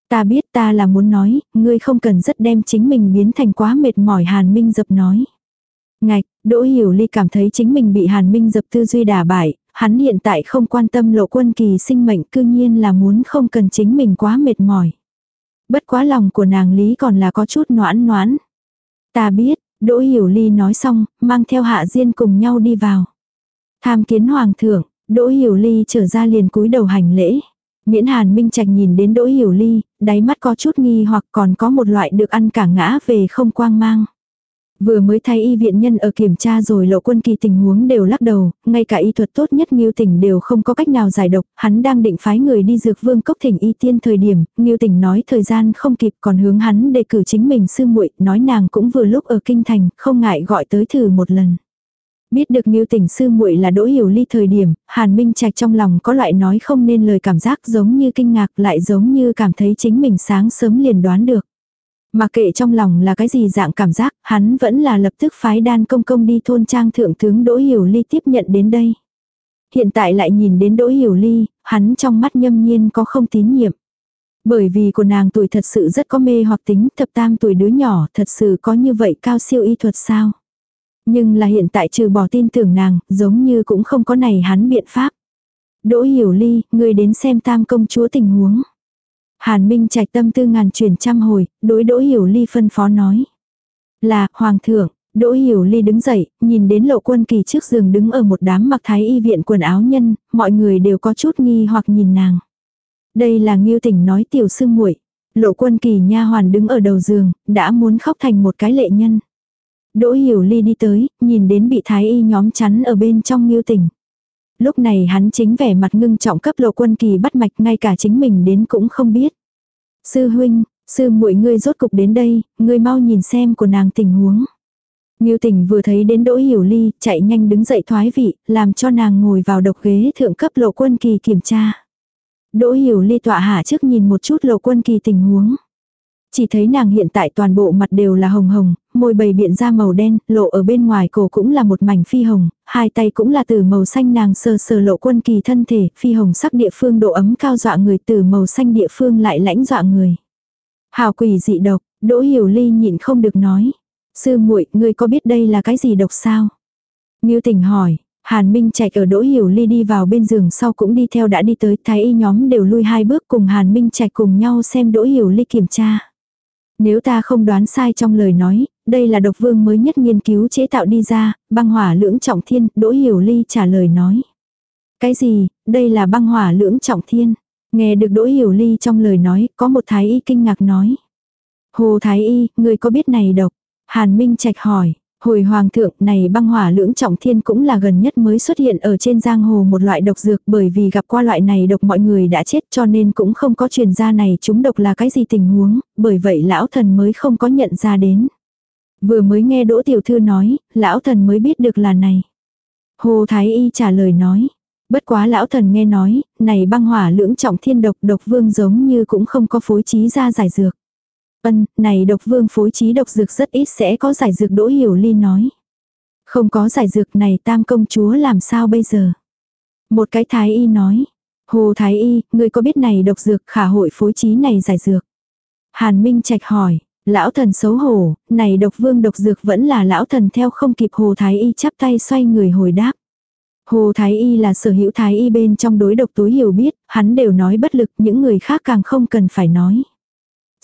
Speaker 1: Ta biết ta là muốn nói, ngươi không cần rất đem chính mình biến thành quá mệt mỏi Hàn Minh dập nói. Ngạch, Đỗ Hiểu Ly cảm thấy chính mình bị Hàn Minh dập tư duy đả bại, hắn hiện tại không quan tâm lộ quân kỳ sinh mệnh cư nhiên là muốn không cần chính mình quá mệt mỏi. Bất quá lòng của nàng Lý còn là có chút noãn noãn. Ta biết, Đỗ Hiểu Ly nói xong, mang theo Hạ Diên cùng nhau đi vào. Tham kiến Hoàng thượng, Đỗ Hiểu Ly trở ra liền cúi đầu hành lễ. Miễn Hàn Minh Trạch nhìn đến Đỗ Hiểu Ly, đáy mắt có chút nghi hoặc còn có một loại được ăn cả ngã về không quang mang. Vừa mới thay y viện nhân ở kiểm tra rồi lộ quân kỳ tình huống đều lắc đầu, ngay cả y thuật tốt nhất ngưu Tỉnh đều không có cách nào giải độc, hắn đang định phái người đi dược vương cốc thỉnh y tiên thời điểm, ngưu Tỉnh nói thời gian không kịp còn hướng hắn đề cử chính mình sư muội, nói nàng cũng vừa lúc ở kinh thành, không ngại gọi tới thử một lần. Biết được Ngưu Tỉnh sư muội là Đỗ Hiểu Ly thời điểm, Hàn Minh Trạch trong lòng có loại nói không nên lời cảm giác giống như kinh ngạc lại giống như cảm thấy chính mình sáng sớm liền đoán được. Mà kệ trong lòng là cái gì dạng cảm giác, hắn vẫn là lập tức phái đan công công đi thôn trang thượng tướng Đỗ Hiểu Ly tiếp nhận đến đây. Hiện tại lại nhìn đến Đỗ Hiểu Ly, hắn trong mắt nhâm nhiên có không tín nhiệm. Bởi vì của nàng tuổi thật sự rất có mê hoặc tính thập tam tuổi đứa nhỏ thật sự có như vậy cao siêu y thuật sao. Nhưng là hiện tại trừ bỏ tin tưởng nàng, giống như cũng không có này hắn biện pháp. Đỗ Hiểu Ly, người đến xem tam công chúa tình huống. Hàn Minh trạch tâm tư ngàn chuyển trăm hồi, đối Đỗ Hiểu Ly phân phó nói. Là, Hoàng thượng, Đỗ Hiểu Ly đứng dậy, nhìn đến lộ quân kỳ trước giường đứng ở một đám mặc thái y viện quần áo nhân, mọi người đều có chút nghi hoặc nhìn nàng. Đây là Nghiêu Tỉnh nói tiểu sư muội. Lộ quân kỳ nha hoàn đứng ở đầu giường, đã muốn khóc thành một cái lệ nhân. Đỗ Hiểu Ly đi tới, nhìn đến bị thái y nhóm chắn ở bên trong Nghiêu Tỉnh. Lúc này hắn chính vẻ mặt ngưng trọng cấp lộ quân kỳ bắt mạch ngay cả chính mình đến cũng không biết. Sư huynh, sư muội ngươi rốt cục đến đây, ngươi mau nhìn xem của nàng tình huống. Nghiêu tình vừa thấy đến đỗ hiểu ly, chạy nhanh đứng dậy thoái vị, làm cho nàng ngồi vào độc ghế thượng cấp lộ quân kỳ kiểm tra. Đỗ hiểu ly tọa hạ trước nhìn một chút lộ quân kỳ tình huống. Chỉ thấy nàng hiện tại toàn bộ mặt đều là hồng hồng, môi bầy biện ra màu đen, lộ ở bên ngoài cổ cũng là một mảnh phi hồng, hai tay cũng là từ màu xanh nàng sờ sờ lộ quân kỳ thân thể, phi hồng sắc địa phương độ ấm cao dọa người từ màu xanh địa phương lại lãnh dọa người. Hào quỷ dị độc, Đỗ Hiểu Ly nhịn không được nói. Sư muội, ngươi có biết đây là cái gì độc sao? Ngưu tỉnh hỏi, Hàn Minh Trạch ở Đỗ Hiểu Ly đi vào bên giường sau cũng đi theo đã đi tới, thái y nhóm đều lui hai bước cùng Hàn Minh Trạch cùng nhau xem Đỗ Hiểu Ly kiểm tra. Nếu ta không đoán sai trong lời nói, đây là độc vương mới nhất nghiên cứu chế tạo đi ra, băng hỏa lưỡng trọng thiên, Đỗ Hiểu Ly trả lời nói. Cái gì, đây là băng hỏa lưỡng trọng thiên. Nghe được Đỗ Hiểu Ly trong lời nói, có một thái y kinh ngạc nói. Hồ thái y, người có biết này độc? Hàn Minh Trạch hỏi, Hồi hoàng thượng này băng hỏa lưỡng trọng thiên cũng là gần nhất mới xuất hiện ở trên giang hồ một loại độc dược bởi vì gặp qua loại này độc mọi người đã chết cho nên cũng không có truyền ra này chúng độc là cái gì tình huống, bởi vậy lão thần mới không có nhận ra đến. Vừa mới nghe Đỗ Tiểu Thư nói, lão thần mới biết được là này. Hồ Thái Y trả lời nói. Bất quá lão thần nghe nói, này băng hỏa lưỡng trọng thiên độc độc vương giống như cũng không có phối trí ra giải dược. Ân, này độc vương phối trí độc dược rất ít sẽ có giải dược đỗ hiểu ly nói. Không có giải dược này tam công chúa làm sao bây giờ? Một cái thái y nói. Hồ thái y, người có biết này độc dược khả hội phối trí này giải dược? Hàn Minh Trạch hỏi, lão thần xấu hổ, này độc vương độc dược vẫn là lão thần theo không kịp hồ thái y chắp tay xoay người hồi đáp. Hồ Thái Y là sở hữu Thái Y bên trong đối độc tối hiểu biết, hắn đều nói bất lực, những người khác càng không cần phải nói.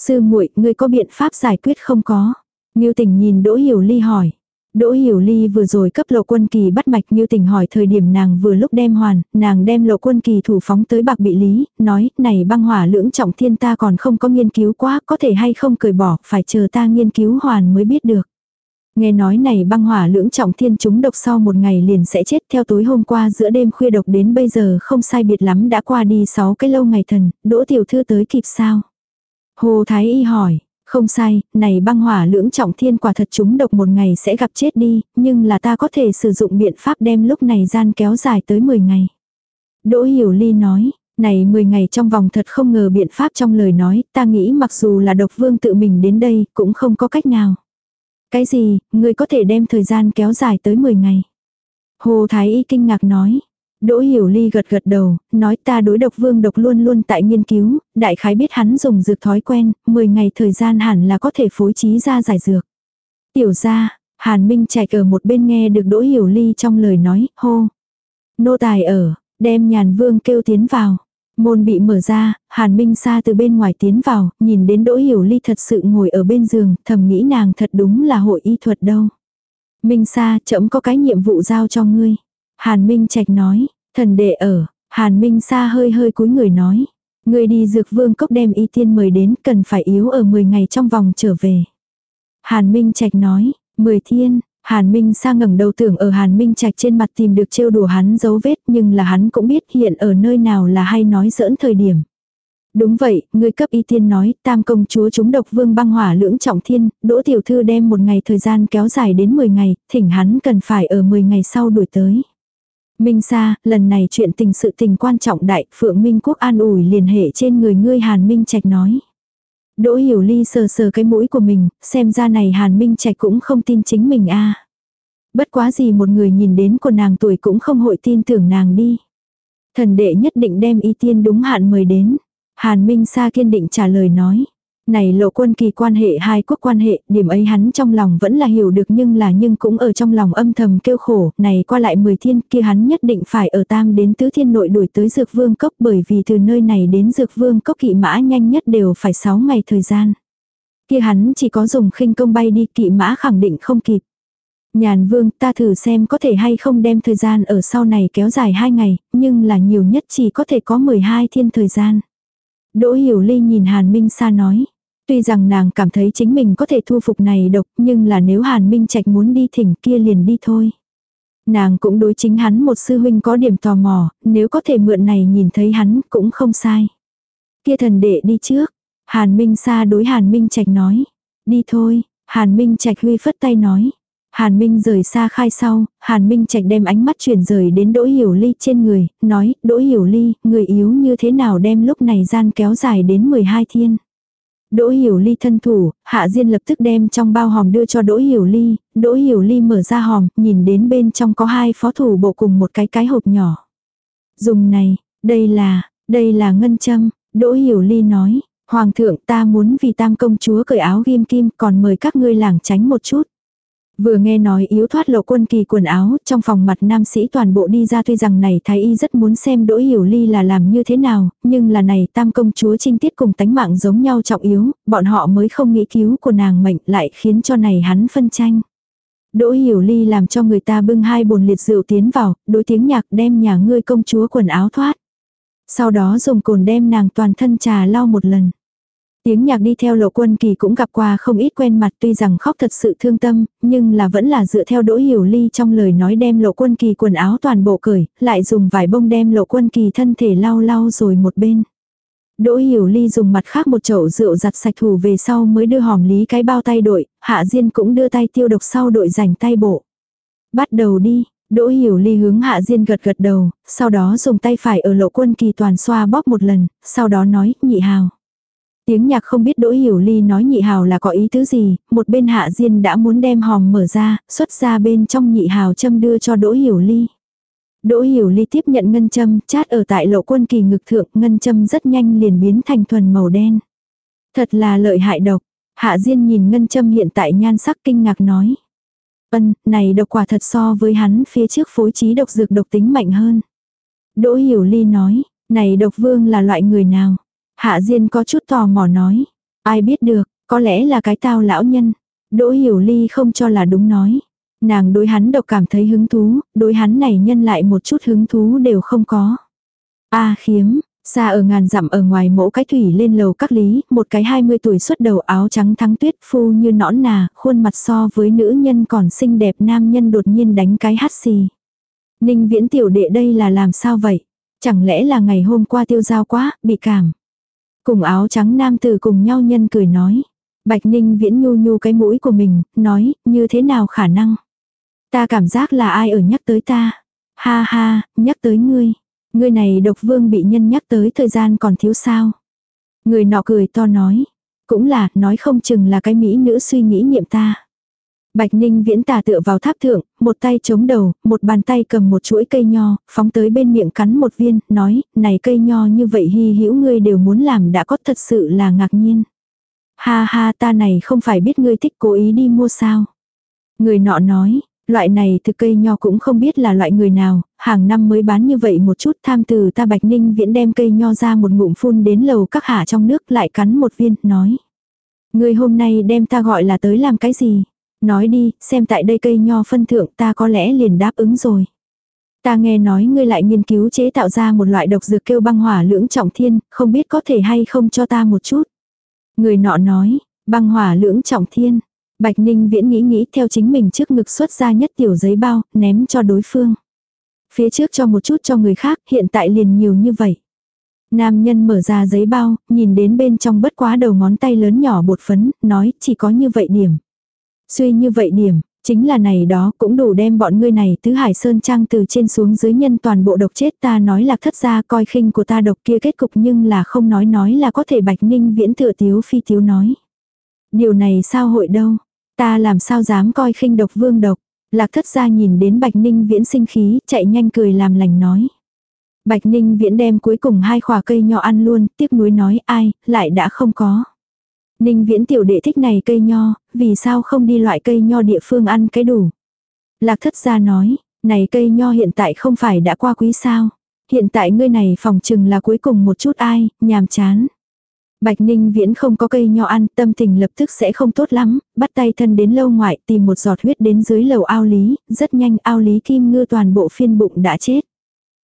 Speaker 1: Sư muội, ngươi có biện pháp giải quyết không có? Ngưu Tình nhìn Đỗ Hiểu Ly hỏi. Đỗ Hiểu Ly vừa rồi cấp lộ quân kỳ bắt mạch Ngưu Tình hỏi thời điểm nàng vừa lúc đem hoàn, nàng đem lộ quân kỳ thủ phóng tới bạc bị lý, nói, này băng hỏa lưỡng trọng thiên ta còn không có nghiên cứu quá, có thể hay không cởi bỏ, phải chờ ta nghiên cứu hoàn mới biết được. Nghe nói này băng hỏa lưỡng trọng thiên chúng độc sau một ngày liền sẽ chết theo tối hôm qua giữa đêm khuya độc đến bây giờ không sai biệt lắm đã qua đi 6 cái lâu ngày thần, đỗ tiểu thư tới kịp sao. Hồ Thái Y hỏi, không sai, này băng hỏa lưỡng trọng thiên quả thật chúng độc một ngày sẽ gặp chết đi, nhưng là ta có thể sử dụng biện pháp đem lúc này gian kéo dài tới 10 ngày. Đỗ Hiểu Ly nói, này 10 ngày trong vòng thật không ngờ biện pháp trong lời nói, ta nghĩ mặc dù là độc vương tự mình đến đây, cũng không có cách nào. Cái gì, người có thể đem thời gian kéo dài tới 10 ngày. Hồ Thái Y kinh ngạc nói, Đỗ Hiểu Ly gật gật đầu, nói ta đối độc vương độc luôn luôn tại nghiên cứu, đại khái biết hắn dùng dược thói quen, 10 ngày thời gian hẳn là có thể phối trí ra giải dược. Tiểu ra, Hàn Minh chạy ở một bên nghe được Đỗ Hiểu Ly trong lời nói, hô. Nô tài ở, đem nhàn vương kêu tiến vào. Môn bị mở ra, Hàn Minh xa từ bên ngoài tiến vào, nhìn đến Đỗ Hiểu Ly thật sự ngồi ở bên giường, thầm nghĩ nàng thật đúng là hội y thuật đâu. Minh xa, chậm có cái nhiệm vụ giao cho ngươi. Hàn Minh Trạch nói, thần đệ ở, Hàn Minh Sa hơi hơi cúi người nói. Người đi dược vương cốc đem y tiên mời đến cần phải yếu ở 10 ngày trong vòng trở về. Hàn Minh Trạch nói, 10 thiên, Hàn Minh Sa ngẩng đầu tưởng ở Hàn Minh Trạch trên mặt tìm được trêu đùa hắn dấu vết nhưng là hắn cũng biết hiện ở nơi nào là hay nói giỡn thời điểm. Đúng vậy, người cấp y tiên nói, tam công chúa chúng độc vương băng hỏa lưỡng trọng thiên, đỗ tiểu thư đem một ngày thời gian kéo dài đến 10 ngày, thỉnh hắn cần phải ở 10 ngày sau đuổi tới. Minh Sa, lần này chuyện tình sự tình quan trọng đại, Phượng Minh Quốc an ủi liền hệ trên người ngươi Hàn Minh Trạch nói. Đỗ Hiểu Ly sờ sờ cái mũi của mình, xem ra này Hàn Minh Trạch cũng không tin chính mình a. Bất quá gì một người nhìn đến của nàng tuổi cũng không hội tin tưởng nàng đi. Thần đệ nhất định đem y tiên đúng hạn mời đến. Hàn Minh Sa kiên định trả lời nói. Này lộ quân kỳ quan hệ hai quốc quan hệ, điểm ấy hắn trong lòng vẫn là hiểu được nhưng là nhưng cũng ở trong lòng âm thầm kêu khổ, này qua lại mười thiên kia hắn nhất định phải ở tam đến tứ thiên nội đuổi tới dược vương cốc bởi vì từ nơi này đến dược vương cốc kỵ mã nhanh nhất đều phải sáu ngày thời gian. Kia hắn chỉ có dùng khinh công bay đi kỵ mã khẳng định không kịp. Nhàn vương ta thử xem có thể hay không đem thời gian ở sau này kéo dài hai ngày, nhưng là nhiều nhất chỉ có thể có 12 thiên thời gian. Đỗ Hiểu Ly nhìn Hàn Minh Sa nói. Tuy rằng nàng cảm thấy chính mình có thể thu phục này độc, nhưng là nếu Hàn Minh Trạch muốn đi thỉnh kia liền đi thôi. Nàng cũng đối chính hắn một sư huynh có điểm tò mò, nếu có thể mượn này nhìn thấy hắn cũng không sai. Kia thần đệ đi trước. Hàn Minh Sa đối Hàn Minh Trạch nói. Đi thôi, Hàn Minh Trạch huy phất tay nói. Hàn Minh rời xa khai sau, Hàn Minh Trạch đem ánh mắt chuyển rời đến Đỗ Hiểu Ly trên người, nói, Đỗ Hiểu Ly, người yếu như thế nào đem lúc này gian kéo dài đến 12 thiên. Đỗ Hiểu Ly thân thủ, Hạ Diên lập tức đem trong bao hòm đưa cho Đỗ Hiểu Ly, Đỗ Hiểu Ly mở ra hòm, nhìn đến bên trong có hai phó thủ bộ cùng một cái cái hộp nhỏ. Dùng này, đây là, đây là ngân châm, Đỗ Hiểu Ly nói, Hoàng thượng ta muốn vì tam công chúa cởi áo ghim kim còn mời các ngươi làng tránh một chút. Vừa nghe nói yếu thoát lộ quân kỳ quần áo, trong phòng mặt nam sĩ toàn bộ đi ra tuy rằng này thái y rất muốn xem đỗ hiểu ly là làm như thế nào, nhưng là này tam công chúa trinh tiết cùng tánh mạng giống nhau trọng yếu, bọn họ mới không nghĩ cứu của nàng mệnh lại khiến cho này hắn phân tranh. Đỗ hiểu ly làm cho người ta bưng hai bồn liệt rượu tiến vào, đối tiếng nhạc đem nhà ngươi công chúa quần áo thoát. Sau đó dùng cồn đem nàng toàn thân trà lau một lần. Tiếng nhạc đi theo lộ quân kỳ cũng gặp qua không ít quen mặt tuy rằng khóc thật sự thương tâm, nhưng là vẫn là dựa theo đỗ hiểu ly trong lời nói đem lộ quân kỳ quần áo toàn bộ cởi, lại dùng vải bông đem lộ quân kỳ thân thể lau lau rồi một bên. Đỗ hiểu ly dùng mặt khác một chậu rượu giặt sạch thủ về sau mới đưa hòm lý cái bao tay đội, hạ diên cũng đưa tay tiêu độc sau đội rảnh tay bộ. Bắt đầu đi, Đỗ hiểu ly hướng hạ diên gật gật đầu, sau đó dùng tay phải ở lộ quân kỳ toàn xoa bóp một lần, sau đó nói, nhị hào. Tiếng nhạc không biết Đỗ Hiểu Ly nói nhị hào là có ý tứ gì, một bên hạ diên đã muốn đem hòm mở ra, xuất ra bên trong nhị hào châm đưa cho Đỗ Hiểu Ly. Đỗ Hiểu Ly tiếp nhận ngân châm, chát ở tại lộ quân kỳ ngực thượng, ngân châm rất nhanh liền biến thành thuần màu đen. Thật là lợi hại độc. Hạ Diên nhìn ngân châm hiện tại nhan sắc kinh ngạc nói. Ân, này độc quả thật so với hắn phía trước phối trí độc dược độc tính mạnh hơn. Đỗ Hiểu Ly nói, này độc vương là loại người nào? Hạ Diên có chút tò mò nói. Ai biết được, có lẽ là cái tao lão nhân. Đỗ Hiểu Ly không cho là đúng nói. Nàng đối hắn độc cảm thấy hứng thú, đối hắn này nhân lại một chút hứng thú đều không có. A khiếm, xa ở ngàn dặm ở ngoài mẫu cái thủy lên lầu các lý, một cái 20 tuổi xuất đầu áo trắng thắng tuyết phu như nõn nà, khuôn mặt so với nữ nhân còn xinh đẹp nam nhân đột nhiên đánh cái hát xì. Ninh viễn tiểu đệ đây là làm sao vậy? Chẳng lẽ là ngày hôm qua tiêu giao quá, bị cảm. Cùng áo trắng nam tử cùng nhau nhân cười nói. Bạch Ninh viễn nhu nhu cái mũi của mình, nói, như thế nào khả năng. Ta cảm giác là ai ở nhắc tới ta. Ha ha, nhắc tới ngươi. Ngươi này độc vương bị nhân nhắc tới thời gian còn thiếu sao. Người nọ cười to nói. Cũng là, nói không chừng là cái mỹ nữ suy nghĩ niệm ta. Bạch Ninh viễn tà tựa vào tháp thượng, một tay chống đầu, một bàn tay cầm một chuỗi cây nho, phóng tới bên miệng cắn một viên, nói, này cây nho như vậy hy hữu ngươi đều muốn làm đã có thật sự là ngạc nhiên. Ha ha ta này không phải biết ngươi thích cố ý đi mua sao. Người nọ nói, loại này thực cây nho cũng không biết là loại người nào, hàng năm mới bán như vậy một chút tham từ ta Bạch Ninh viễn đem cây nho ra một ngụm phun đến lầu các hạ trong nước lại cắn một viên, nói. Ngươi hôm nay đem ta gọi là tới làm cái gì? Nói đi, xem tại đây cây nho phân thượng ta có lẽ liền đáp ứng rồi. Ta nghe nói ngươi lại nghiên cứu chế tạo ra một loại độc dược kêu băng hỏa lưỡng trọng thiên, không biết có thể hay không cho ta một chút. Người nọ nói, băng hỏa lưỡng trọng thiên. Bạch Ninh viễn nghĩ nghĩ theo chính mình trước ngực xuất ra nhất tiểu giấy bao, ném cho đối phương. Phía trước cho một chút cho người khác, hiện tại liền nhiều như vậy. Nam nhân mở ra giấy bao, nhìn đến bên trong bất quá đầu ngón tay lớn nhỏ bột phấn, nói chỉ có như vậy điểm. Suy như vậy điểm, chính là này đó cũng đủ đem bọn ngươi này tứ hải sơn trang từ trên xuống dưới nhân toàn bộ độc chết ta nói là thất gia coi khinh của ta độc kia kết cục nhưng là không nói nói là có thể bạch ninh viễn thừa tiếu phi tiếu nói. Điều này sao hội đâu, ta làm sao dám coi khinh độc vương độc, lạc thất gia nhìn đến bạch ninh viễn sinh khí chạy nhanh cười làm lành nói. Bạch ninh viễn đem cuối cùng hai khỏa cây nhỏ ăn luôn, tiếc nuối nói ai, lại đã không có. Ninh viễn tiểu đệ thích này cây nho, vì sao không đi loại cây nho địa phương ăn cái đủ. Lạc thất gia nói, này cây nho hiện tại không phải đã qua quý sao. Hiện tại ngươi này phòng chừng là cuối cùng một chút ai, nhàm chán. Bạch Ninh Viễn không có cây nho ăn, tâm tình lập tức sẽ không tốt lắm, bắt tay thân đến lâu ngoại tìm một giọt huyết đến dưới lầu ao lý, rất nhanh ao lý kim ngư toàn bộ phiên bụng đã chết.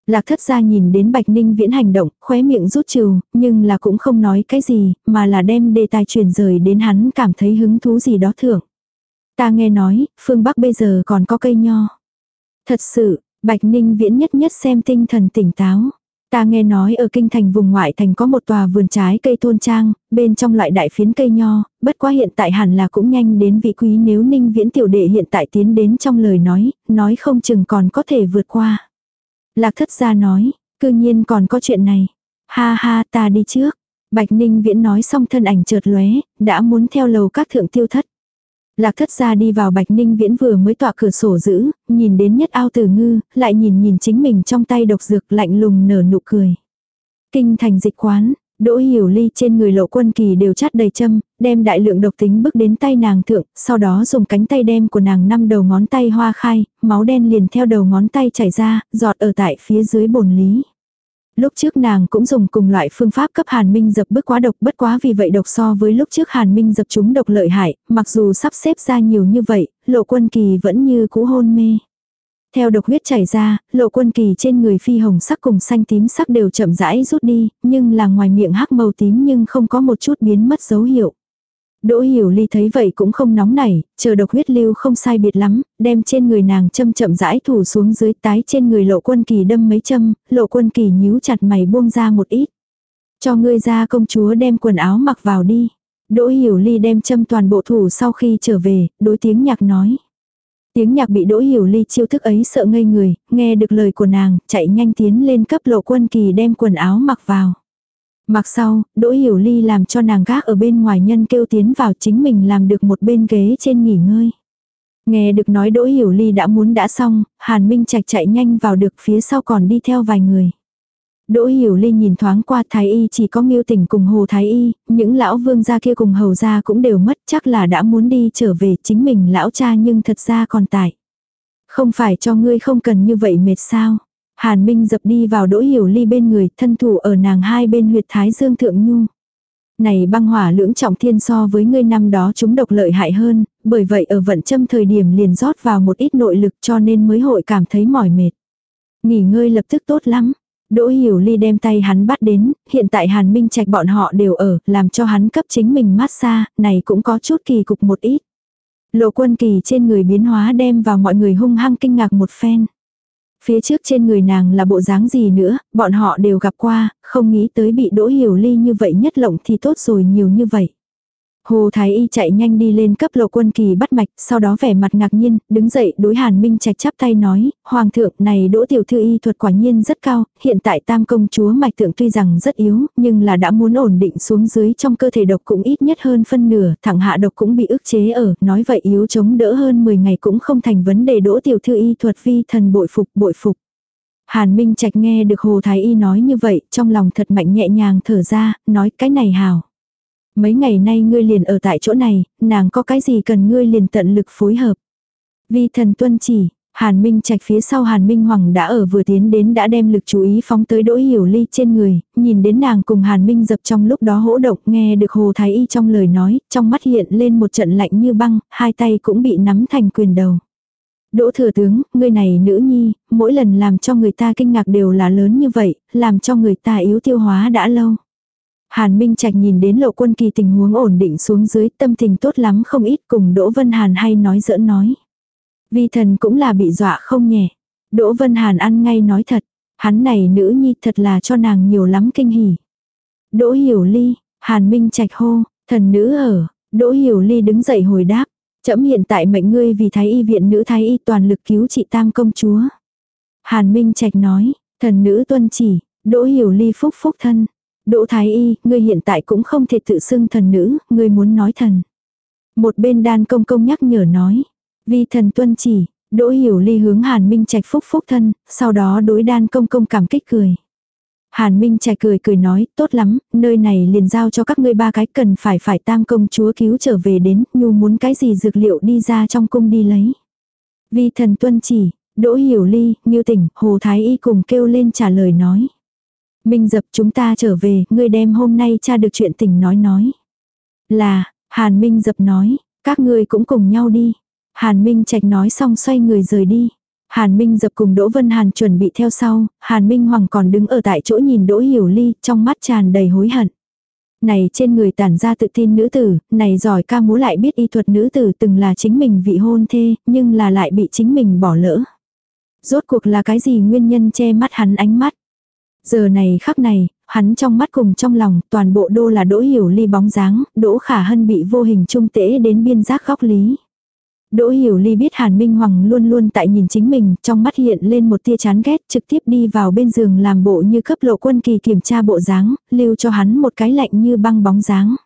Speaker 1: Lạc thất gia nhìn đến Bạch Ninh viễn hành động, khóe miệng rút trừ, nhưng là cũng không nói cái gì, mà là đem đề tài truyền rời đến hắn cảm thấy hứng thú gì đó thưởng. Ta nghe nói, phương Bắc bây giờ còn có cây nho. Thật sự, Bạch Ninh viễn nhất nhất xem tinh thần tỉnh táo. Ta nghe nói ở kinh thành vùng ngoại thành có một tòa vườn trái cây thôn trang, bên trong loại đại phiến cây nho, bất quá hiện tại hẳn là cũng nhanh đến vị quý nếu ninh viễn tiểu đệ hiện tại tiến đến trong lời nói, nói không chừng còn có thể vượt qua. Lạc thất gia nói, cư nhiên còn có chuyện này. Ha ha ta đi trước. Bạch Ninh Viễn nói xong thân ảnh chợt lóe, đã muốn theo lầu các thượng tiêu thất. Lạc thất ra đi vào Bạch Ninh Viễn vừa mới tọa cửa sổ giữ, nhìn đến nhất ao tử ngư, lại nhìn nhìn chính mình trong tay độc dược lạnh lùng nở nụ cười. Kinh thành dịch quán, Đỗ hiểu ly trên người lộ quân kỳ đều chát đầy châm, đem đại lượng độc tính bước đến tay nàng thượng, sau đó dùng cánh tay đem của nàng năm đầu ngón tay hoa khai, máu đen liền theo đầu ngón tay chảy ra, giọt ở tại phía dưới bồn lý. Lúc trước nàng cũng dùng cùng loại phương pháp cấp Hàn Minh dập bước quá độc bất quá vì vậy độc so với lúc trước Hàn Minh dập chúng độc lợi hại, mặc dù sắp xếp ra nhiều như vậy, lộ quân kỳ vẫn như cũ hôn mê. Theo độc huyết chảy ra, lộ quân kỳ trên người phi hồng sắc cùng xanh tím sắc đều chậm rãi rút đi, nhưng là ngoài miệng hắc màu tím nhưng không có một chút biến mất dấu hiệu. Đỗ hiểu ly thấy vậy cũng không nóng nảy, chờ độc huyết lưu không sai biệt lắm, đem trên người nàng châm chậm rãi thủ xuống dưới tái trên người lộ quân kỳ đâm mấy châm, lộ quân kỳ nhíu chặt mày buông ra một ít. Cho ngươi ra công chúa đem quần áo mặc vào đi. Đỗ hiểu ly đem châm toàn bộ thủ sau khi trở về, đối tiếng nhạc nói. Tiếng nhạc bị đỗ hiểu ly chiêu thức ấy sợ ngây người, nghe được lời của nàng, chạy nhanh tiến lên cấp lộ quân kỳ đem quần áo mặc vào. Mặc sau, Đỗ Hiểu Ly làm cho nàng gác ở bên ngoài nhân kêu tiến vào chính mình làm được một bên ghế trên nghỉ ngơi. Nghe được nói Đỗ Hiểu Ly đã muốn đã xong, Hàn Minh Trạch chạy nhanh vào được phía sau còn đi theo vài người. Đỗ Hiểu Ly nhìn thoáng qua Thái Y chỉ có Nghiêu Tỉnh cùng Hồ Thái Y, những lão vương gia kia cùng hầu gia cũng đều mất chắc là đã muốn đi trở về chính mình lão cha nhưng thật ra còn tại. Không phải cho ngươi không cần như vậy mệt sao. Hàn Minh dập đi vào đỗ hiểu ly bên người, thân thủ ở nàng hai bên huyệt thái dương thượng nhu. Này băng hỏa lưỡng trọng thiên so với ngươi năm đó chúng độc lợi hại hơn, bởi vậy ở vận châm thời điểm liền rót vào một ít nội lực cho nên mới hội cảm thấy mỏi mệt. Nghỉ ngơi lập tức tốt lắm. Đỗ Hiểu Ly đem tay hắn bắt đến, hiện tại Hàn Minh Trạch bọn họ đều ở, làm cho hắn cấp chính mình massage, này cũng có chút kỳ cục một ít. Lộ quân kỳ trên người biến hóa đem vào mọi người hung hăng kinh ngạc một phen. Phía trước trên người nàng là bộ dáng gì nữa, bọn họ đều gặp qua, không nghĩ tới bị đỗ hiểu ly như vậy nhất lộng thì tốt rồi nhiều như vậy. Hồ Thái Y chạy nhanh đi lên cấp lộ quân kỳ bắt mạch, sau đó vẻ mặt ngạc nhiên, đứng dậy đối Hàn Minh Trạch chắp tay nói, Hoàng thượng này đỗ tiểu thư y thuật quả nhiên rất cao, hiện tại tam công chúa mạch tượng tuy rằng rất yếu, nhưng là đã muốn ổn định xuống dưới trong cơ thể độc cũng ít nhất hơn phân nửa, thẳng hạ độc cũng bị ức chế ở, nói vậy yếu chống đỡ hơn 10 ngày cũng không thành vấn đề đỗ tiểu thư y thuật vi thần bội phục bội phục. Hàn Minh Trạch nghe được Hồ Thái Y nói như vậy, trong lòng thật mạnh nhẹ nhàng thở ra, nói cái này hào. Mấy ngày nay ngươi liền ở tại chỗ này, nàng có cái gì cần ngươi liền tận lực phối hợp. Vi thần tuân chỉ, Hàn Minh Trạch phía sau Hàn Minh Hoàng đã ở vừa tiến đến đã đem lực chú ý phóng tới đỗ hiểu ly trên người, nhìn đến nàng cùng Hàn Minh dập trong lúc đó hỗ động nghe được Hồ Thái Y trong lời nói, trong mắt hiện lên một trận lạnh như băng, hai tay cũng bị nắm thành quyền đầu. Đỗ thừa tướng, ngươi này nữ nhi, mỗi lần làm cho người ta kinh ngạc đều là lớn như vậy, làm cho người ta yếu tiêu hóa đã lâu. Hàn Minh Trạch nhìn đến lộ quân kỳ tình huống ổn định xuống dưới tâm tình tốt lắm không ít cùng Đỗ Vân Hàn hay nói giỡn nói. Vi thần cũng là bị dọa không nhẹ. Đỗ Vân Hàn ăn ngay nói thật. Hắn này nữ nhi thật là cho nàng nhiều lắm kinh hỉ. Đỗ Hiểu Ly, Hàn Minh Trạch hô, thần nữ ở. Đỗ Hiểu Ly đứng dậy hồi đáp. Chấm hiện tại mệnh ngươi vì thái y viện nữ thái y toàn lực cứu trị tam công chúa. Hàn Minh Trạch nói, thần nữ tuân chỉ, Đỗ Hiểu Ly phúc phúc thân. Đỗ Thái Y, ngươi hiện tại cũng không thể tự xưng thần nữ, ngươi muốn nói thần. Một bên đan công công nhắc nhở nói. Vi thần tuân chỉ, Đỗ Hiểu Ly hướng Hàn Minh Trạch phúc phúc thân, sau đó đối đan công công cảm kích cười. Hàn Minh Trạch cười cười nói, tốt lắm, nơi này liền giao cho các ngươi ba cái cần phải phải tam công chúa cứu trở về đến, nhu muốn cái gì dược liệu đi ra trong cung đi lấy. Vi thần tuân chỉ, Đỗ Hiểu Ly, Như Tỉnh, Hồ Thái Y cùng kêu lên trả lời nói. Minh dập chúng ta trở về, ngươi đem hôm nay cha được chuyện tình nói nói. Là, Hàn Minh dập nói, các ngươi cũng cùng nhau đi. Hàn Minh Trạch nói xong xoay người rời đi. Hàn Minh dập cùng Đỗ Vân Hàn chuẩn bị theo sau, Hàn Minh Hoàng còn đứng ở tại chỗ nhìn Đỗ Hiểu Ly, trong mắt tràn đầy hối hận. Này trên người tản ra tự tin nữ tử, này giỏi ca múa lại biết y thuật nữ tử từng là chính mình vị hôn thê, nhưng là lại bị chính mình bỏ lỡ. Rốt cuộc là cái gì nguyên nhân che mắt hắn ánh mắt. Giờ này khắc này, hắn trong mắt cùng trong lòng, toàn bộ đô là đỗ hiểu ly bóng dáng, đỗ khả hân bị vô hình trung tễ đến biên giác góc lý. Đỗ Hiểu Ly biết Hàn Minh Hoàng luôn luôn tại nhìn chính mình, trong mắt hiện lên một tia chán ghét, trực tiếp đi vào bên giường làm bộ như cấp lộ quân kỳ kiểm tra bộ dáng, lưu cho hắn một cái lạnh như băng bóng dáng.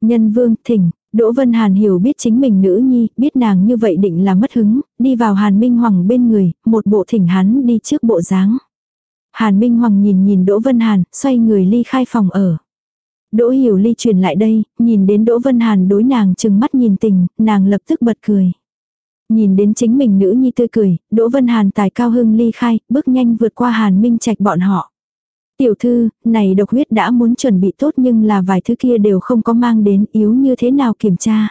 Speaker 1: Nhân vương, thỉnh, Đỗ Vân Hàn hiểu biết chính mình nữ nhi, biết nàng như vậy định là mất hứng, đi vào Hàn Minh Hoàng bên người, một bộ thỉnh hắn đi trước bộ dáng. Hàn Minh Hoàng nhìn nhìn Đỗ Vân Hàn, xoay người ly khai phòng ở. Đỗ Hiểu Ly truyền lại đây, nhìn đến Đỗ Vân Hàn đối nàng chừng mắt nhìn tình, nàng lập tức bật cười. Nhìn đến chính mình nữ nhi tươi cười, Đỗ Vân Hàn tài cao hưng ly khai, bước nhanh vượt qua Hàn Minh Trạch bọn họ. Tiểu thư, này độc huyết đã muốn chuẩn bị tốt nhưng là vài thứ kia đều không có mang đến yếu như thế nào kiểm tra.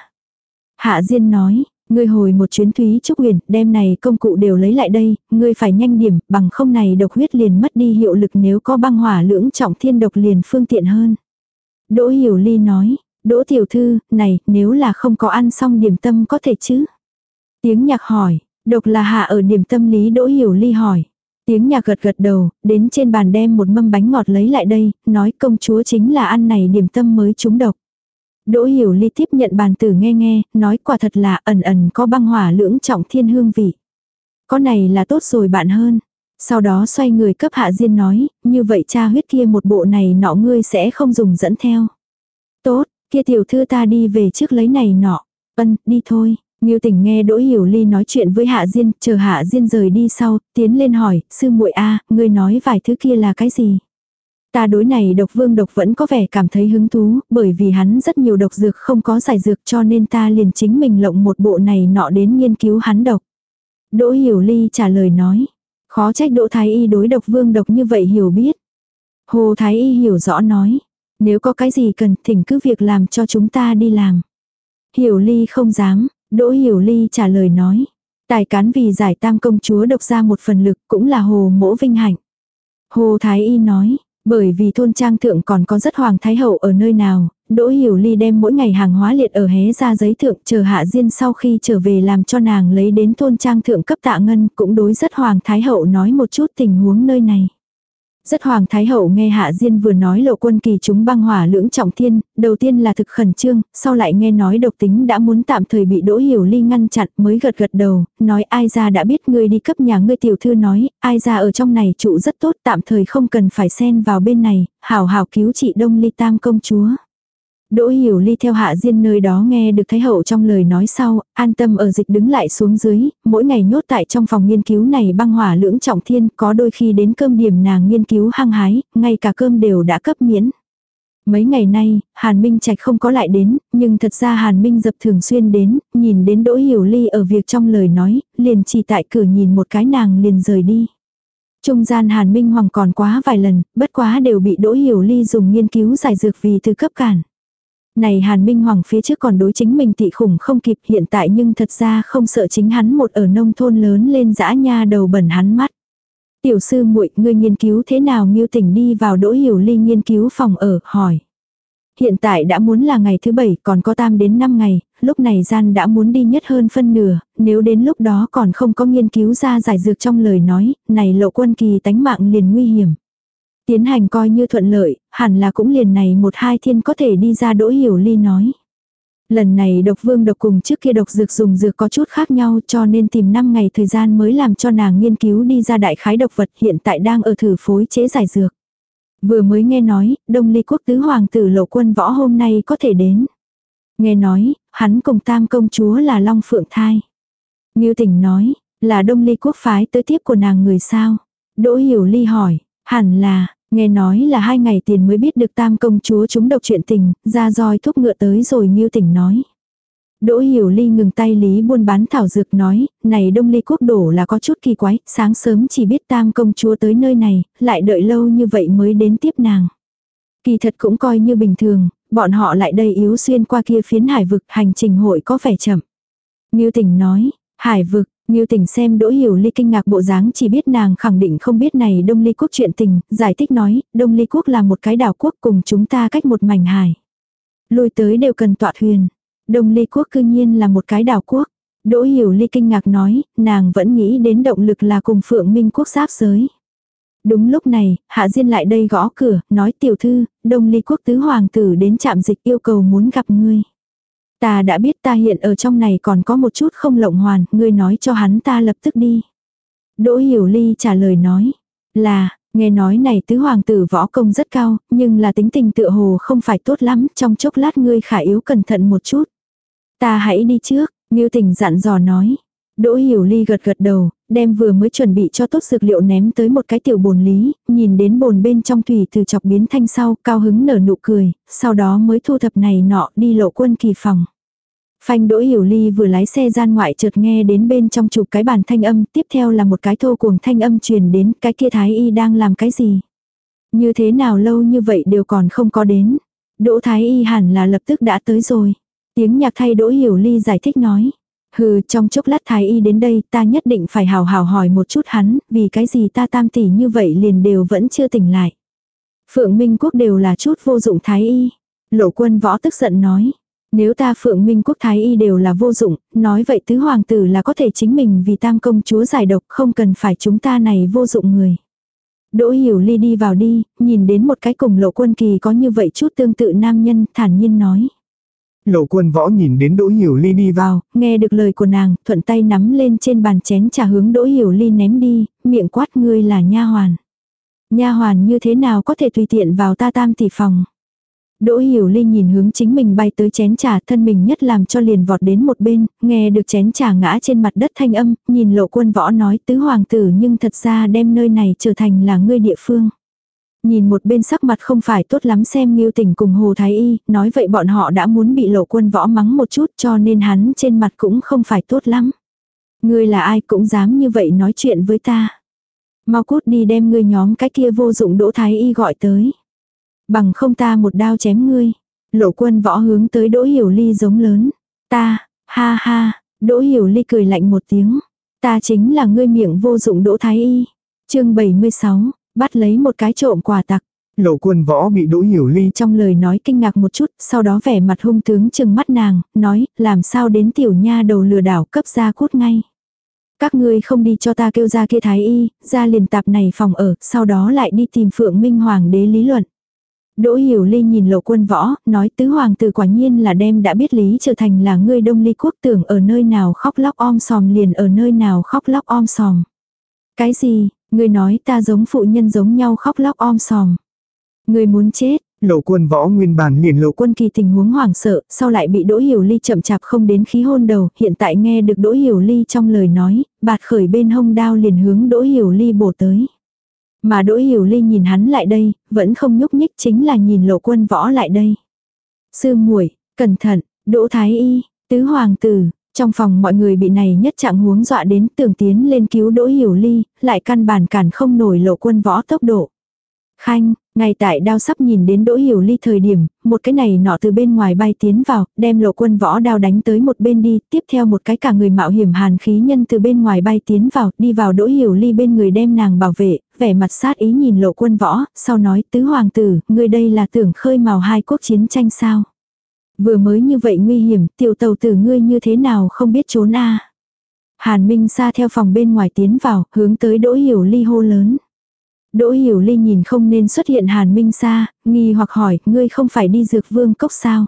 Speaker 1: Hạ Diên nói, ngươi hồi một chuyến thúy trúc huyền, đem này công cụ đều lấy lại đây, ngươi phải nhanh điểm, bằng không này độc huyết liền mất đi hiệu lực nếu có băng hỏa lưỡng trọng thiên độc liền phương tiện hơn. Đỗ Hiểu Ly nói, Đỗ tiểu thư, này, nếu là không có ăn xong điểm tâm có thể chứ? Tiếng nhạc hỏi, độc là hạ ở điểm tâm lý Đỗ Hiểu Ly hỏi. Tiếng nhạc gật gật đầu, đến trên bàn đem một mâm bánh ngọt lấy lại đây, nói công chúa chính là ăn này điểm tâm mới trúng độc. Đỗ Hiểu Ly tiếp nhận bàn tử nghe nghe, nói quả thật là ẩn ẩn có băng hỏa lưỡng trọng thiên hương vị. Có này là tốt rồi bạn hơn. Sau đó xoay người cấp hạ diên nói, như vậy cha huyết kia một bộ này nọ ngươi sẽ không dùng dẫn theo. Tốt, kia tiểu thư ta đi về trước lấy này nọ. Ân, đi thôi. Ngưu Tỉnh nghe Đỗ Hiểu Ly nói chuyện với Hạ Diên, chờ Hạ Diên rời đi sau, tiến lên hỏi, sư muội a, ngươi nói vài thứ kia là cái gì? Ta đối này độc vương độc vẫn có vẻ cảm thấy hứng thú, bởi vì hắn rất nhiều độc dược không có giải dược cho nên ta liền chính mình lộng một bộ này nọ đến nghiên cứu hắn độc. Đỗ Hiểu Ly trả lời nói, khó trách Đỗ Thái Y đối độc vương độc như vậy hiểu biết. Hồ Thái Y hiểu rõ nói, nếu có cái gì cần thỉnh cứ việc làm cho chúng ta đi làm. Hiểu Ly không dám, Đỗ Hiểu Ly trả lời nói. Tài cán vì giải tam công chúa độc ra một phần lực cũng là hồ mỗ vinh hạnh. Hồ Thái Y nói, bởi vì thôn trang thượng còn có rất hoàng thái hậu ở nơi nào, Đỗ Hiểu Ly đem mỗi ngày hàng hóa liệt ở hé ra giấy thượng chờ hạ diên sau khi trở về làm cho nàng lấy đến thôn trang thượng cấp tạ ngân cũng đối rất hoàng thái hậu nói một chút tình huống nơi này. Rất hoàng thái hậu nghe hạ diên vừa nói lộ quân kỳ chúng băng hỏa lưỡng trọng thiên, đầu tiên là thực khẩn trương, sau lại nghe nói độc tính đã muốn tạm thời bị đỗ hiểu ly ngăn chặn mới gật gật đầu, nói ai ra đã biết ngươi đi cấp nhà ngươi tiểu thư nói, ai ra ở trong này trụ rất tốt tạm thời không cần phải xen vào bên này, hảo hảo cứu chị đông ly tam công chúa. Đỗ Hiểu Ly theo Hạ Diên nơi đó nghe được Thái Hậu trong lời nói sau, an tâm ở dịch đứng lại xuống dưới, mỗi ngày nhốt tại trong phòng nghiên cứu này băng hỏa lưỡng trọng thiên, có đôi khi đến cơm điểm nàng nghiên cứu hăng hái, ngay cả cơm đều đã cấp miễn. Mấy ngày nay, Hàn Minh Trạch không có lại đến, nhưng thật ra Hàn Minh dập thường xuyên đến, nhìn đến Đỗ Hiểu Ly ở việc trong lời nói, liền chỉ tại cửa nhìn một cái nàng liền rời đi. Trung gian Hàn Minh Hoàng còn quá vài lần, bất quá đều bị Đỗ Hiểu Ly dùng nghiên cứu giải dược vì từ cấp cản. Này Hàn Minh Hoàng phía trước còn đối chính mình tị khủng không kịp hiện tại nhưng thật ra không sợ chính hắn một ở nông thôn lớn lên dã nha đầu bẩn hắn mắt. Tiểu sư muội ngươi nghiên cứu thế nào miêu tỉnh đi vào đỗ hiểu ly nghiên cứu phòng ở, hỏi. Hiện tại đã muốn là ngày thứ bảy còn có tam đến năm ngày, lúc này gian đã muốn đi nhất hơn phân nửa, nếu đến lúc đó còn không có nghiên cứu ra giải dược trong lời nói, này lộ quân kỳ tánh mạng liền nguy hiểm. Tiến hành coi như thuận lợi, hẳn là cũng liền này một hai thiên có thể đi ra đỗ hiểu ly nói. Lần này độc vương độc cùng trước kia độc dược dùng dược có chút khác nhau cho nên tìm 5 ngày thời gian mới làm cho nàng nghiên cứu đi ra đại khái độc vật hiện tại đang ở thử phối chế giải dược. Vừa mới nghe nói, đông ly quốc tứ hoàng tử lộ quân võ hôm nay có thể đến. Nghe nói, hắn cùng tam công chúa là Long Phượng Thai. Ngưu tỉnh nói, là đông ly quốc phái tới tiếp của nàng người sao. Đỗ hiểu ly hỏi, hẳn là, Nghe nói là hai ngày tiền mới biết được tam công chúa chúng độc chuyện tình, ra roi thúc ngựa tới rồi nghiêu tỉnh nói. Đỗ Hiểu Ly ngừng tay lý buôn bán thảo dược nói, này đông ly quốc đổ là có chút kỳ quái, sáng sớm chỉ biết tam công chúa tới nơi này, lại đợi lâu như vậy mới đến tiếp nàng. Kỳ thật cũng coi như bình thường, bọn họ lại đây yếu xuyên qua kia phiến hải vực hành trình hội có vẻ chậm. Nghiêu tỉnh nói, hải vực, Ngưu tỉnh xem Đỗ Hiểu Ly kinh ngạc bộ dáng chỉ biết nàng khẳng định không biết này Đông Ly Quốc chuyện tình, giải thích nói, Đông Ly Quốc là một cái đảo quốc cùng chúng ta cách một mảnh hải. Lui tới đều cần tọa thuyền. Đông Ly Quốc cư nhiên là một cái đảo quốc. Đỗ Hiểu Ly kinh ngạc nói, nàng vẫn nghĩ đến động lực là cùng Phượng Minh Quốc giáp giới. Đúng lúc này, Hạ Diên lại đây gõ cửa, nói tiểu thư, Đông Ly Quốc tứ hoàng tử đến trạm dịch yêu cầu muốn gặp ngươi. Ta đã biết ta hiện ở trong này còn có một chút không lộng hoàn, ngươi nói cho hắn ta lập tức đi. Đỗ Hiểu Ly trả lời nói, là, nghe nói này tứ hoàng tử võ công rất cao, nhưng là tính tình tựa hồ không phải tốt lắm, trong chốc lát ngươi khả yếu cẩn thận một chút. Ta hãy đi trước, Ngưu Tình dặn dò nói. Đỗ Hiểu Ly gật gật đầu, đem vừa mới chuẩn bị cho tốt dược liệu ném tới một cái tiểu bồn lý, nhìn đến bồn bên trong thủy từ chọc biến thanh sau, cao hứng nở nụ cười, sau đó mới thu thập này nọ đi lộ quân kỳ phòng. Phanh Đỗ Hiểu Ly vừa lái xe gian ngoại chợt nghe đến bên trong chụp cái bàn thanh âm, tiếp theo là một cái thô cuồng thanh âm truyền đến, cái kia Thái Y đang làm cái gì? Như thế nào lâu như vậy đều còn không có đến. Đỗ Thái Y hẳn là lập tức đã tới rồi. Tiếng nhạc thay Đỗ Hiểu Ly giải thích nói. Hừ, trong chốc lát Thái Y đến đây ta nhất định phải hào hào hỏi một chút hắn, vì cái gì ta tam tỷ như vậy liền đều vẫn chưa tỉnh lại. Phượng Minh Quốc đều là chút vô dụng Thái Y. Lộ quân võ tức giận nói. Nếu ta Phượng Minh Quốc Thái Y đều là vô dụng, nói vậy tứ hoàng tử là có thể chính mình vì tam công chúa giải độc không cần phải chúng ta này vô dụng người. Đỗ Hiểu Ly đi vào đi, nhìn đến một cái cùng lộ quân kỳ có như vậy chút tương tự nam nhân, thản nhiên nói.
Speaker 2: Lộ quân võ nhìn đến Đỗ Hiểu Ly đi vào,
Speaker 1: nghe được lời của nàng, thuận tay nắm lên trên bàn chén trà hướng Đỗ Hiểu Ly ném đi, miệng quát ngươi là nha hoàn. Nha hoàn như thế nào có thể tùy tiện vào ta tam tỷ phòng. Đỗ Hiểu Ly nhìn hướng chính mình bay tới chén trà thân mình nhất làm cho liền vọt đến một bên, nghe được chén trà ngã trên mặt đất thanh âm, nhìn lộ quân võ nói tứ hoàng tử nhưng thật ra đem nơi này trở thành là ngươi địa phương. Nhìn một bên sắc mặt không phải tốt lắm xem nghiêu tỉnh cùng Hồ Thái Y, nói vậy bọn họ đã muốn bị lộ quân võ mắng một chút cho nên hắn trên mặt cũng không phải tốt lắm. Ngươi là ai cũng dám như vậy nói chuyện với ta. Mau cút đi đem ngươi nhóm cái kia vô dụng Đỗ Thái Y gọi tới. Bằng không ta một đao chém ngươi. Lộ quân võ hướng tới Đỗ Hiểu Ly giống lớn. Ta, ha ha, Đỗ Hiểu Ly cười lạnh một tiếng. Ta chính là ngươi miệng vô dụng Đỗ Thái Y. chương 76, bắt lấy một cái trộm quà tặc.
Speaker 2: Lộ quân võ bị Đỗ Hiểu Ly
Speaker 1: trong lời nói kinh ngạc một chút, sau đó vẻ mặt hung tướng chừng mắt nàng, nói, làm sao đến tiểu nha đầu lừa đảo cấp ra cút ngay. Các ngươi không đi cho ta kêu ra kia thái y, ra liền tạp này phòng ở, sau đó lại đi tìm Phượng Minh Hoàng đế lý luận. Đỗ Hiểu Ly nhìn lộ quân võ, nói tứ hoàng tử quả nhiên là đem đã biết lý trở thành là ngươi đông ly quốc tưởng ở nơi nào khóc lóc om sòm liền ở nơi nào khóc lóc om sòm. Cái gì, ngươi nói ta giống phụ nhân giống nhau khóc lóc om sòm. Ngươi muốn chết,
Speaker 2: Lộ quân võ nguyên bản liền lộ
Speaker 1: quân kỳ tình huống hoảng sợ, sau lại bị Đỗ Hiểu Ly chậm chạp không đến khí hôn đầu, hiện tại nghe được Đỗ Hiểu Ly trong lời nói, bạt khởi bên hông đao liền hướng Đỗ Hiểu Ly bổ tới. Mà Đỗ Hiểu Ly nhìn hắn lại đây, vẫn không nhúc nhích chính là nhìn lộ quân võ lại đây. Sư muội cẩn thận, Đỗ Thái Y, Tứ Hoàng Tử, trong phòng mọi người bị này nhất trạng huống dọa đến tưởng tiến lên cứu Đỗ Hiểu Ly, lại căn bản cản không nổi lộ quân võ tốc độ. Khanh, ngay tại đao sắp nhìn đến Đỗ Hiểu Ly thời điểm, một cái này nọ từ bên ngoài bay tiến vào, đem lộ quân võ đao đánh tới một bên đi, tiếp theo một cái cả người mạo hiểm hàn khí nhân từ bên ngoài bay tiến vào, đi vào Đỗ Hiểu Ly bên người đem nàng bảo vệ, vẻ mặt sát ý nhìn lộ quân võ, sau nói tứ hoàng tử, người đây là tưởng khơi mào hai quốc chiến tranh sao. Vừa mới như vậy nguy hiểm, tiểu tàu tử ngươi như thế nào không biết trốn a Hàn Minh xa theo phòng bên ngoài tiến vào, hướng tới Đỗ Hiểu Ly hô lớn. Đỗ Hiểu Ly nhìn không nên xuất hiện Hàn Minh Sa, nghi hoặc hỏi, ngươi không phải đi dược vương cốc sao?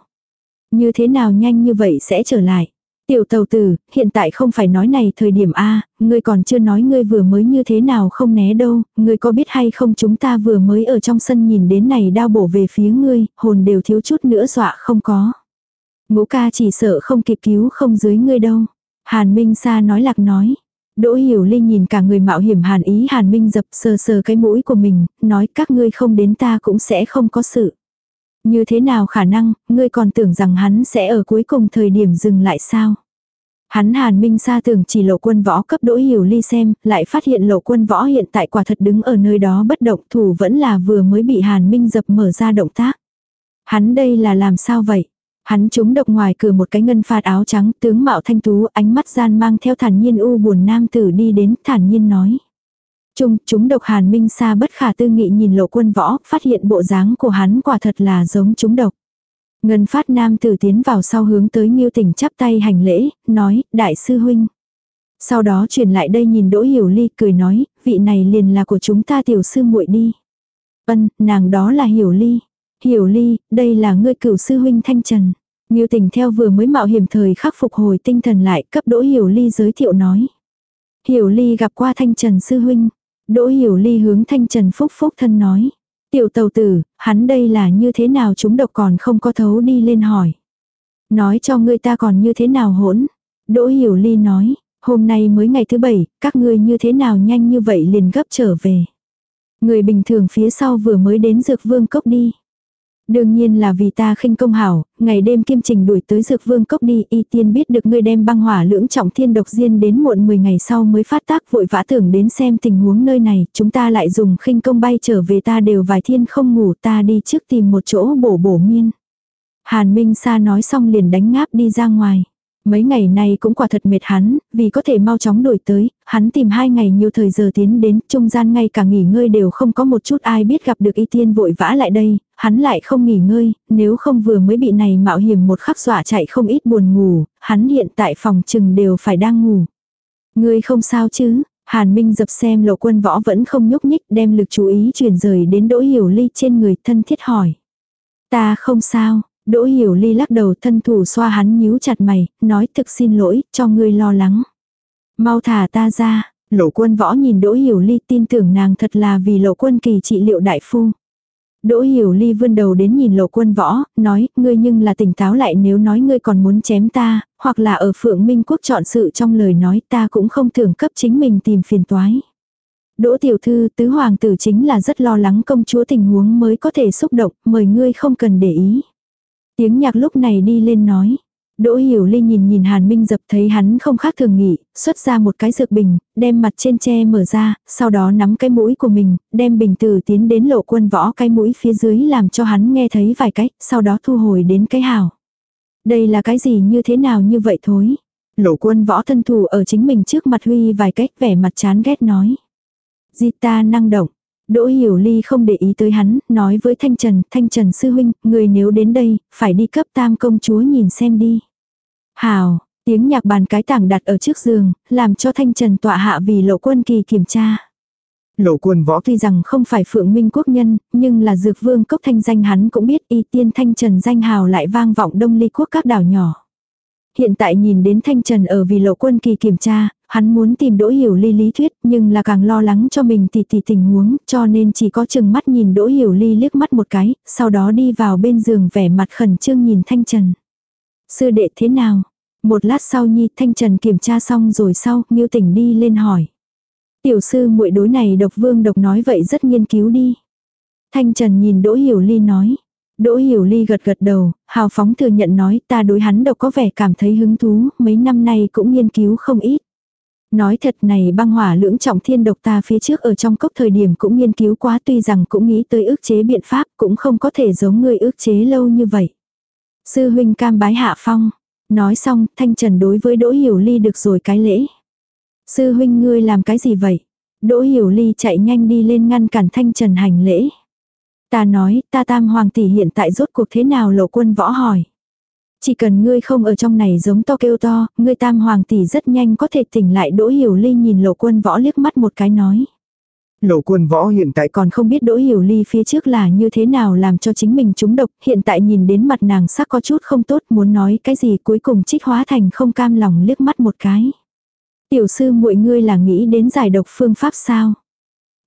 Speaker 1: Như thế nào nhanh như vậy sẽ trở lại? Tiểu tàu tử, hiện tại không phải nói này thời điểm A, ngươi còn chưa nói ngươi vừa mới như thế nào không né đâu, ngươi có biết hay không chúng ta vừa mới ở trong sân nhìn đến này đao bổ về phía ngươi, hồn đều thiếu chút nữa dọa không có. Ngũ ca chỉ sợ không kịp cứu không dưới ngươi đâu. Hàn Minh Sa nói lạc nói. Đỗ Hiểu Linh nhìn cả người mạo hiểm hàn ý hàn minh dập sờ sờ cái mũi của mình, nói các ngươi không đến ta cũng sẽ không có sự. Như thế nào khả năng, ngươi còn tưởng rằng hắn sẽ ở cuối cùng thời điểm dừng lại sao? Hắn hàn minh xa tưởng chỉ lộ quân võ cấp đỗ hiểu ly xem, lại phát hiện lộ quân võ hiện tại quả thật đứng ở nơi đó bất động thủ vẫn là vừa mới bị hàn minh dập mở ra động tác. Hắn đây là làm sao vậy? Hắn trúng độc ngoài cửa một cái ngân phạt áo trắng, tướng mạo thanh tú, ánh mắt gian mang theo thản nhiên u buồn nam tử đi đến, thản nhiên nói. Trung, chúng độc hàn minh xa bất khả tư nghị nhìn lộ quân võ, phát hiện bộ dáng của hắn quả thật là giống chúng độc. Ngân phát nam tử tiến vào sau hướng tới nghiêu tỉnh chắp tay hành lễ, nói, đại sư huynh. Sau đó chuyển lại đây nhìn đỗ hiểu ly cười nói, vị này liền là của chúng ta tiểu sư muội đi. Ân, nàng đó là hiểu ly. Hiểu ly, đây là ngươi cửu sư huynh thanh trần. Ngưu tình theo vừa mới mạo hiểm thời khắc phục hồi tinh thần lại cấp Đỗ Hiểu Ly giới thiệu nói. Hiểu Ly gặp qua Thanh Trần Sư Huynh. Đỗ Hiểu Ly hướng Thanh Trần Phúc Phúc thân nói. Tiểu tàu tử, hắn đây là như thế nào chúng độc còn không có thấu đi lên hỏi. Nói cho ngươi ta còn như thế nào hỗn. Đỗ Hiểu Ly nói, hôm nay mới ngày thứ bảy, các ngươi như thế nào nhanh như vậy liền gấp trở về. Người bình thường phía sau vừa mới đến dược vương cốc đi. Đương nhiên là vì ta khinh công hảo, ngày đêm kiêm trình đuổi tới dược vương cốc đi, y tiên biết được ngươi đem băng hỏa lưỡng trọng thiên độc diên đến muộn 10 ngày sau mới phát tác vội vã tưởng đến xem tình huống nơi này, chúng ta lại dùng khinh công bay trở về ta đều vài thiên không ngủ ta đi trước tìm một chỗ bổ bổ miên. Hàn Minh Sa nói xong liền đánh ngáp đi ra ngoài. Mấy ngày nay cũng quả thật mệt hắn, vì có thể mau chóng đổi tới, hắn tìm hai ngày nhiều thời giờ tiến đến, trung gian ngay cả nghỉ ngơi đều không có một chút ai biết gặp được y tiên vội vã lại đây, hắn lại không nghỉ ngơi, nếu không vừa mới bị này mạo hiểm một khắc dọa chạy không ít buồn ngủ, hắn hiện tại phòng chừng đều phải đang ngủ. Ngươi không sao chứ, Hàn Minh dập xem lộ quân võ vẫn không nhúc nhích đem lực chú ý chuyển rời đến đỗ hiểu ly trên người thân thiết hỏi. Ta không sao, Đỗ hiểu ly lắc đầu thân thủ xoa hắn nhíu chặt mày, nói thực xin lỗi, cho ngươi lo lắng. Mau thả ta ra, lộ quân võ nhìn đỗ hiểu ly tin tưởng nàng thật là vì lộ quân kỳ trị liệu đại phu. Đỗ hiểu ly vươn đầu đến nhìn lộ quân võ, nói, ngươi nhưng là tỉnh táo lại nếu nói ngươi còn muốn chém ta, hoặc là ở phượng minh quốc chọn sự trong lời nói ta cũng không thường cấp chính mình tìm phiền toái. Đỗ tiểu thư tứ hoàng tử chính là rất lo lắng công chúa tình huống mới có thể xúc động, mời ngươi không cần để ý. Tiếng nhạc lúc này đi lên nói. Đỗ Hiểu Ly nhìn nhìn Hàn Minh dập thấy hắn không khác thường nghị, xuất ra một cái dược bình, đem mặt trên tre mở ra, sau đó nắm cái mũi của mình, đem bình từ tiến đến lộ quân võ cái mũi phía dưới làm cho hắn nghe thấy vài cách, sau đó thu hồi đến cái hào. Đây là cái gì như thế nào như vậy thối. Lộ quân võ thân thủ ở chính mình trước mặt Huy vài cách vẻ mặt chán ghét nói. Di ta năng động, Đỗ Hiểu Ly không để ý tới hắn, nói với Thanh Trần, Thanh Trần sư huynh, người nếu đến đây, phải đi cấp tam công chúa nhìn xem đi. Hào, tiếng nhạc bàn cái tảng đặt ở trước giường, làm cho Thanh Trần tọa hạ vì lộ quân kỳ kiểm tra.
Speaker 2: Lộ quân võ
Speaker 1: tuy rằng không phải phượng minh quốc nhân, nhưng là dược vương cốc thanh danh hắn cũng biết y tiên Thanh Trần danh hào lại vang vọng đông ly quốc các đảo nhỏ. Hiện tại nhìn đến Thanh Trần ở vì lộ quân kỳ kiểm tra, hắn muốn tìm Đỗ Hiểu Ly lý thuyết nhưng là càng lo lắng cho mình tỷ tỷ tình huống cho nên chỉ có chừng mắt nhìn Đỗ Hiểu Ly liếc mắt một cái, sau đó đi vào bên giường vẻ mặt khẩn trương nhìn Thanh Trần. Sư đệ thế nào? Một lát sau Nhi Thanh Trần kiểm tra xong rồi sau, Nghiêu tỉnh đi lên hỏi. Tiểu sư muội đối này độc vương độc nói vậy rất nghiên cứu đi. Thanh Trần nhìn Đỗ Hiểu Ly nói. Đỗ Hiểu Ly gật gật đầu, hào phóng thừa nhận nói ta đối hắn độc có vẻ cảm thấy hứng thú, mấy năm nay cũng nghiên cứu không ít. Nói thật này băng hỏa lưỡng trọng thiên độc ta phía trước ở trong cốc thời điểm cũng nghiên cứu quá tuy rằng cũng nghĩ tới ước chế biện pháp cũng không có thể giống người ước chế lâu như vậy. Sư huynh cam bái hạ phong. Nói xong thanh trần đối với Đỗ Hiểu Ly được rồi cái lễ. Sư huynh ngươi làm cái gì vậy? Đỗ Hiểu Ly chạy nhanh đi lên ngăn cản thanh trần hành lễ. Ta nói, ta tam hoàng tỷ hiện tại rốt cuộc thế nào lộ quân võ hỏi. Chỉ cần ngươi không ở trong này giống to kêu to, ngươi tam hoàng tỷ rất nhanh có thể tỉnh lại đỗ hiểu ly nhìn lộ quân võ liếc mắt một cái nói.
Speaker 2: Lộ quân võ hiện tại
Speaker 1: còn không biết đỗ hiểu ly phía trước là như thế nào làm cho chính mình trúng độc, hiện tại nhìn đến mặt nàng sắc có chút không tốt muốn nói cái gì cuối cùng trích hóa thành không cam lòng liếc mắt một cái. Tiểu sư muội ngươi là nghĩ đến giải độc phương pháp sao?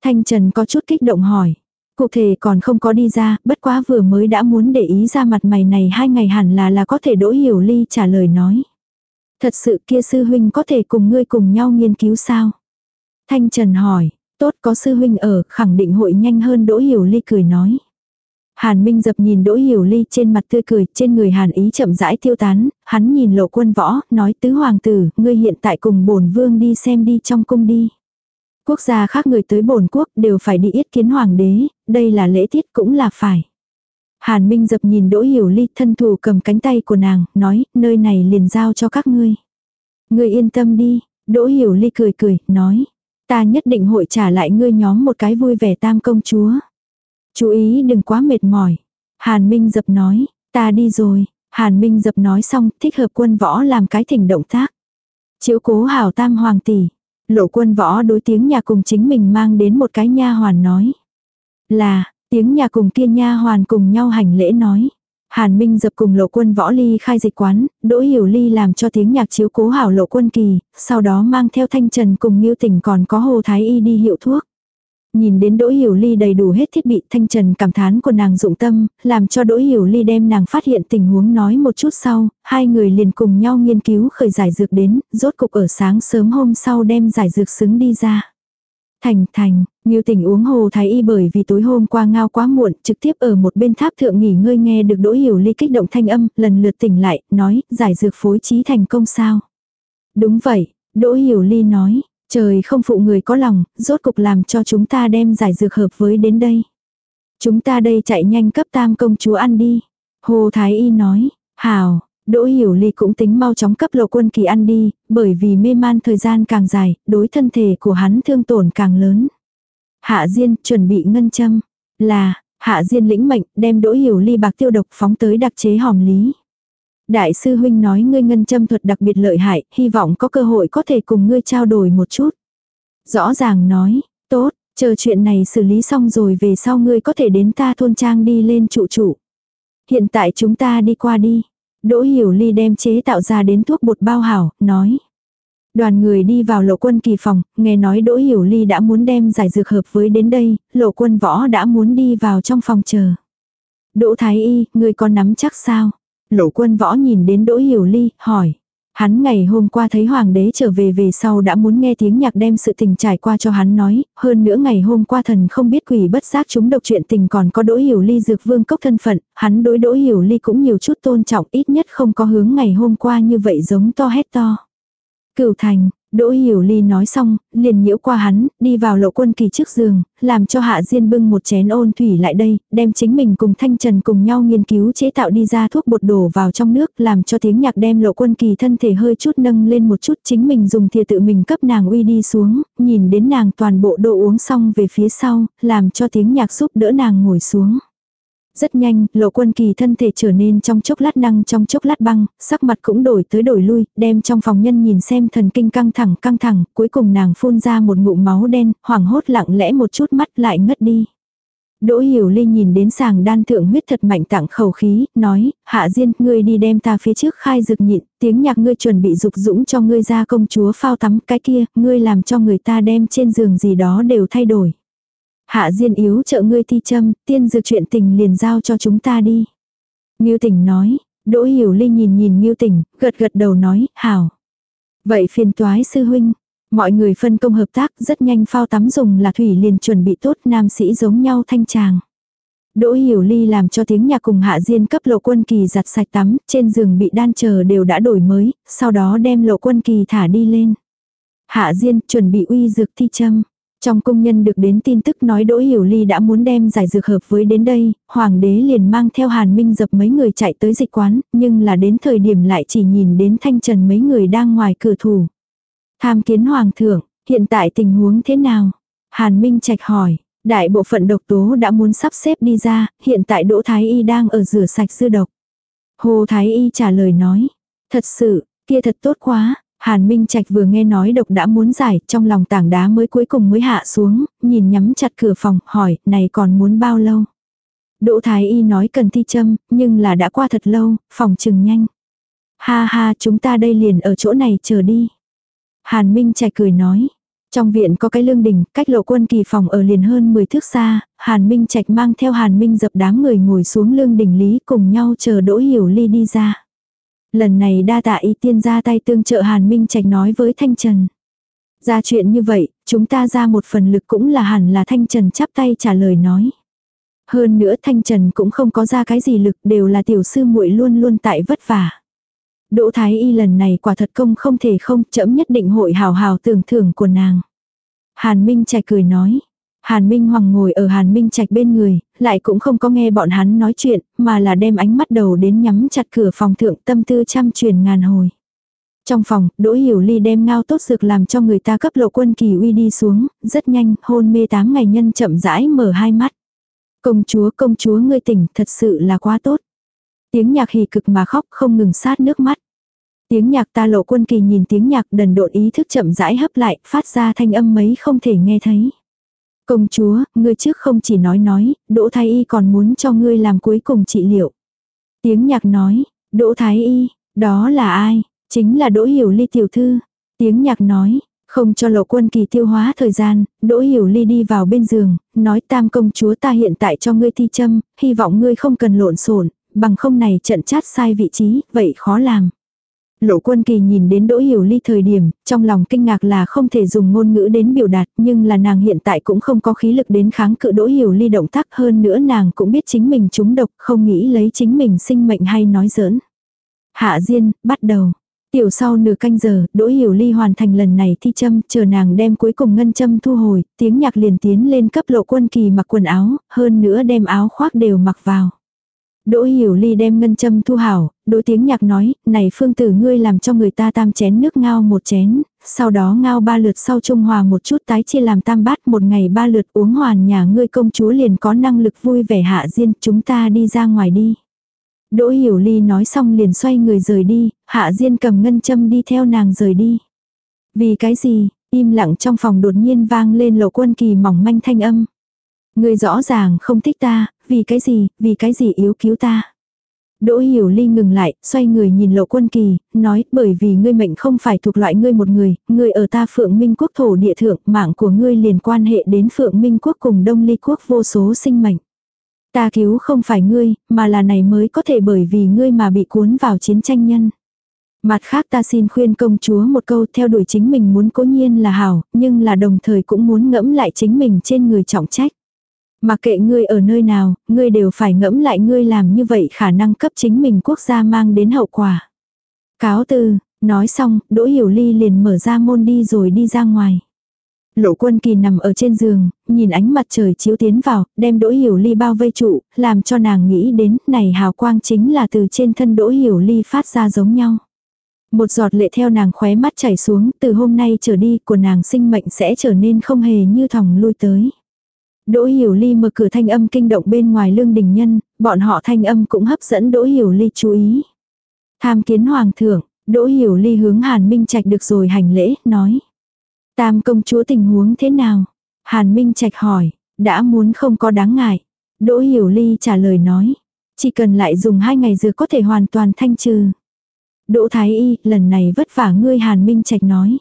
Speaker 1: Thanh Trần có chút kích động hỏi. Cụ thể còn không có đi ra, bất quá vừa mới đã muốn để ý ra mặt mày này hai ngày hẳn là là có thể đỗ hiểu ly trả lời nói. Thật sự kia sư huynh có thể cùng ngươi cùng nhau nghiên cứu sao? Thanh Trần hỏi, tốt có sư huynh ở, khẳng định hội nhanh hơn đỗ hiểu ly cười nói. Hàn Minh dập nhìn Đỗ Hiểu Ly trên mặt tươi cười, trên người Hàn ý chậm rãi tiêu tán, hắn nhìn lộ quân võ, nói tứ hoàng tử, ngươi hiện tại cùng bổn vương đi xem đi trong cung đi. Quốc gia khác người tới bổn quốc đều phải đi yết kiến hoàng đế, đây là lễ tiết cũng là phải. Hàn Minh dập nhìn Đỗ Hiểu Ly thân thủ cầm cánh tay của nàng, nói, nơi này liền giao cho các ngươi. Ngươi yên tâm đi, Đỗ Hiểu Ly cười cười, nói, ta nhất định hội trả lại ngươi nhóm một cái vui vẻ tam công chúa. Chú ý đừng quá mệt mỏi. Hàn Minh dập nói, ta đi rồi. Hàn Minh dập nói xong, thích hợp quân võ làm cái thỉnh động tác. Chiếu cố hảo tam hoàng tỷ. Lộ quân võ đối tiếng nhà cùng chính mình mang đến một cái nha hoàn nói. Là, tiếng nhà cùng kia nha hoàn cùng nhau hành lễ nói. Hàn Minh dập cùng lộ quân võ ly khai dịch quán, Đỗ Hiểu Ly làm cho tiếng nhạc chiếu cố hảo lộ quân kỳ, sau đó mang theo thanh trần cùng Nghiêu Tỉnh còn có Hồ Thái Y đi hiệu thuốc. Nhìn đến Đỗ Hiểu Ly đầy đủ hết thiết bị thanh trần cảm thán của nàng dụng tâm, làm cho Đỗ Hiểu Ly đem nàng phát hiện tình huống nói một chút sau, hai người liền cùng nhau nghiên cứu khởi giải dược đến, rốt cục ở sáng sớm hôm sau đem giải dược xứng đi ra. Thành thành, Nghiêu tỉnh uống hồ thái y bởi vì tối hôm qua ngao quá muộn, trực tiếp ở một bên tháp thượng nghỉ ngơi nghe được Đỗ Hiểu Ly kích động thanh âm, lần lượt tỉnh lại, nói, giải dược phối trí thành công sao. Đúng vậy, Đỗ Hiểu Ly nói, trời không phụ người có lòng, rốt cục làm cho chúng ta đem giải dược hợp với đến đây. Chúng ta đây chạy nhanh cấp tam công chúa ăn đi. Hồ Thái Y nói, hào, Đỗ Hiểu Ly cũng tính mau chóng cấp lộ quân kỳ ăn đi, bởi vì mê man thời gian càng dài, đối thân thể của hắn thương tổn càng lớn. Hạ Diên chuẩn bị ngân châm. Là, Hạ Diên lĩnh mệnh đem Đỗ Hiểu Ly bạc tiêu độc phóng tới đặc chế hòm lý. Đại sư huynh nói ngươi ngân châm thuật đặc biệt lợi hại, hy vọng có cơ hội có thể cùng ngươi trao đổi một chút. Rõ ràng nói, tốt, chờ chuyện này xử lý xong rồi về sau ngươi có thể đến ta thôn trang đi lên trụ trụ. Hiện tại chúng ta đi qua đi. Đỗ Hiểu Ly đem chế tạo ra đến thuốc bột bao hảo, nói. Đoàn người đi vào lộ quân kỳ phòng, nghe nói Đỗ Hiểu Ly đã muốn đem giải dược hợp với đến đây, lộ quân võ đã muốn đi vào trong phòng chờ. Đỗ Thái Y, người có nắm chắc sao? Lộ quân võ nhìn đến Đỗ Hiểu Ly, hỏi. Hắn ngày hôm qua thấy hoàng đế trở về về sau đã muốn nghe tiếng nhạc đem sự tình trải qua cho hắn nói, hơn nữa ngày hôm qua thần không biết quỷ bất giác chúng độc chuyện tình còn có đỗ hiểu ly dược vương cốc thân phận, hắn đối đỗ hiểu ly cũng nhiều chút tôn trọng ít nhất không có hướng ngày hôm qua như vậy giống to hét to. Cửu thành, Đỗ Hiểu Ly nói xong, liền nhiễu qua hắn, đi vào lộ quân kỳ trước giường, làm cho Hạ Diên bưng một chén ôn thủy lại đây, đem chính mình cùng Thanh Trần cùng nhau nghiên cứu chế tạo đi ra thuốc bột đổ vào trong nước, làm cho tiếng nhạc đem lộ quân kỳ thân thể hơi chút nâng lên một chút chính mình dùng thìa tự mình cấp nàng uy đi xuống, nhìn đến nàng toàn bộ đồ uống xong về phía sau, làm cho tiếng nhạc giúp đỡ nàng ngồi xuống. Rất nhanh, lộ quân kỳ thân thể trở nên trong chốc lát năng trong chốc lát băng, sắc mặt cũng đổi tới đổi lui, đem trong phòng nhân nhìn xem thần kinh căng thẳng căng thẳng, cuối cùng nàng phun ra một ngụm máu đen, hoảng hốt lặng lẽ một chút mắt lại ngất đi. Đỗ Hiểu Ly nhìn đến sàng đan thượng huyết thật mạnh tặng khẩu khí, nói, hạ diên, ngươi đi đem ta phía trước khai dược nhịn, tiếng nhạc ngươi chuẩn bị dục dũng cho ngươi ra công chúa phao tắm cái kia, ngươi làm cho người ta đem trên giường gì đó đều thay đổi. Hạ Diên yếu trợ ngươi thi châm, tiên dược chuyện tình liền giao cho chúng ta đi. Ngưu Tỉnh nói, Đỗ Hiểu Ly nhìn nhìn Ngưu Tỉnh, gật gật đầu nói, hảo. Vậy phiền toái sư huynh, mọi người phân công hợp tác rất nhanh phao tắm dùng là thủy liền chuẩn bị tốt nam sĩ giống nhau thanh tràng. Đỗ Hiểu Ly làm cho tiếng nhạc cùng Hạ Diên cấp lộ quân kỳ giặt sạch tắm, trên giường bị đan chờ đều đã đổi mới, sau đó đem lộ quân kỳ thả đi lên. Hạ Diên chuẩn bị uy dược thi châm. Trong công nhân được đến tin tức nói Đỗ Hiểu Ly đã muốn đem giải dược hợp với đến đây, hoàng đế liền mang theo Hàn Minh dập mấy người chạy tới dịch quán, nhưng là đến thời điểm lại chỉ nhìn đến thanh trần mấy người đang ngoài cửa thủ. Tham kiến hoàng thượng, hiện tại tình huống thế nào? Hàn Minh trạch hỏi, đại bộ phận độc tố đã muốn sắp xếp đi ra, hiện tại Đỗ Thái Y đang ở rửa sạch dư độc. Hồ Thái Y trả lời nói, thật sự, kia thật tốt quá, Hàn Minh Trạch vừa nghe nói độc đã muốn giải, trong lòng tảng đá mới cuối cùng mới hạ xuống, nhìn nhắm chặt cửa phòng, hỏi, này còn muốn bao lâu? Đỗ Thái Y nói cần thi châm, nhưng là đã qua thật lâu, phòng chừng nhanh. Ha ha, chúng ta đây liền ở chỗ này chờ đi. Hàn Minh Trạch cười nói. Trong viện có cái lương đình, cách lộ quân kỳ phòng ở liền hơn 10 thước xa, Hàn Minh Trạch mang theo Hàn Minh dập đám người ngồi xuống lương đình lý cùng nhau chờ Đỗ Hiểu Ly đi ra. Lần này đa tạ y tiên ra tay tương trợ Hàn Minh Trạch nói với Thanh Trần. Ra chuyện như vậy, chúng ta ra một phần lực cũng là hẳn là Thanh Trần chắp tay trả lời nói. Hơn nữa Thanh Trần cũng không có ra cái gì lực đều là tiểu sư muội luôn luôn tại vất vả. Đỗ Thái Y lần này quả thật công không thể không chậm nhất định hội hào hào tưởng thưởng của nàng. Hàn Minh Trạch cười nói. Hàn Minh Hoàng ngồi ở Hàn Minh Trạch bên người, lại cũng không có nghe bọn hắn nói chuyện, mà là đem ánh mắt đầu đến nhắm chặt cửa phòng thượng tâm tư trăm truyền ngàn hồi. Trong phòng, Đỗ Hiểu Ly đem ngao tốt dược làm cho người ta cấp lộ quân kỳ uy đi xuống, rất nhanh, hôn mê tám ngày nhân chậm rãi mở hai mắt. Công chúa, công chúa ngươi tỉnh, thật sự là quá tốt. Tiếng nhạc hì cực mà khóc không ngừng sát nước mắt. Tiếng nhạc ta lộ quân kỳ nhìn tiếng nhạc đần độn ý thức chậm rãi hấp lại, phát ra thanh âm mấy không thể nghe thấy. Công chúa, ngươi trước không chỉ nói nói, Đỗ Thái Y còn muốn cho ngươi làm cuối cùng trị liệu. Tiếng nhạc nói, Đỗ Thái Y, đó là ai? Chính là Đỗ Hiểu Ly tiểu thư. Tiếng nhạc nói, không cho lộ quân kỳ tiêu hóa thời gian, Đỗ Hiểu Ly đi vào bên giường, nói tam công chúa ta hiện tại cho ngươi thi châm, hy vọng ngươi không cần lộn xộn bằng không này trận chát sai vị trí, vậy khó làm. Lộ quân kỳ nhìn đến Đỗ Hiểu Ly thời điểm, trong lòng kinh ngạc là không thể dùng ngôn ngữ đến biểu đạt, nhưng là nàng hiện tại cũng không có khí lực đến kháng cự Đỗ Hiểu Ly động tác hơn nữa nàng cũng biết chính mình trúng độc, không nghĩ lấy chính mình sinh mệnh hay nói giỡn. Hạ Diên, bắt đầu. Tiểu sau nửa canh giờ, Đỗ Hiểu Ly hoàn thành lần này thi châm, chờ nàng đem cuối cùng ngân châm thu hồi, tiếng nhạc liền tiến lên cấp lộ quân kỳ mặc quần áo, hơn nữa đem áo khoác đều mặc vào. Đỗ Hiểu Ly đem ngân châm thu hảo, đỗ tiếng nhạc nói, này phương tử ngươi làm cho người ta tam chén nước ngao một chén, sau đó ngao ba lượt sau trung hòa một chút tái chia làm tam bát một ngày ba lượt uống hoàn nhà ngươi công chúa liền có năng lực vui vẻ hạ diên, chúng ta đi ra ngoài đi. Đỗ Hiểu Ly nói xong liền xoay người rời đi, hạ diên cầm ngân châm đi theo nàng rời đi. Vì cái gì, im lặng trong phòng đột nhiên vang lên lộ quân kỳ mỏng manh thanh âm. Ngươi rõ ràng không thích ta, vì cái gì, vì cái gì yếu cứu ta. Đỗ Hiểu Ly ngừng lại, xoay người nhìn Lộ Quân Kỳ, nói, bởi vì ngươi mệnh không phải thuộc loại ngươi một người, ngươi ở ta Phượng Minh Quốc thổ địa thượng, mạng của ngươi liền quan hệ đến Phượng Minh Quốc cùng Đông Ly Quốc vô số sinh mệnh. Ta cứu không phải ngươi, mà là này mới có thể bởi vì ngươi mà bị cuốn vào chiến tranh nhân. Mặt khác ta xin khuyên công chúa một câu theo đuổi chính mình muốn cố nhiên là hảo, nhưng là đồng thời cũng muốn ngẫm lại chính mình trên người trọng trách. Mà kệ ngươi ở nơi nào, ngươi đều phải ngẫm lại ngươi làm như vậy khả năng cấp chính mình quốc gia mang đến hậu quả. Cáo từ, nói xong, Đỗ Hiểu Ly liền mở ra môn đi rồi đi ra ngoài. Lộ quân kỳ nằm ở trên giường, nhìn ánh mặt trời chiếu tiến vào, đem Đỗ Hiểu Ly bao vây trụ, làm cho nàng nghĩ đến này hào quang chính là từ trên thân Đỗ Hiểu Ly phát ra giống nhau. Một giọt lệ theo nàng khóe mắt chảy xuống, từ hôm nay trở đi của nàng sinh mệnh sẽ trở nên không hề như thòng lui tới. Đỗ Hiểu Ly mở cửa thanh âm kinh động bên ngoài lương đình nhân, bọn họ thanh âm cũng hấp dẫn Đỗ Hiểu Ly chú ý. Tham kiến hoàng thượng, Đỗ Hiểu Ly hướng Hàn Minh Trạch được rồi hành lễ, nói. Tam công chúa tình huống thế nào? Hàn Minh Trạch hỏi, đã muốn không có đáng ngại. Đỗ Hiểu Ly trả lời nói, chỉ cần lại dùng hai ngày dừa có thể hoàn toàn thanh trừ. Đỗ Thái Y, lần này vất vả ngươi Hàn Minh Trạch nói.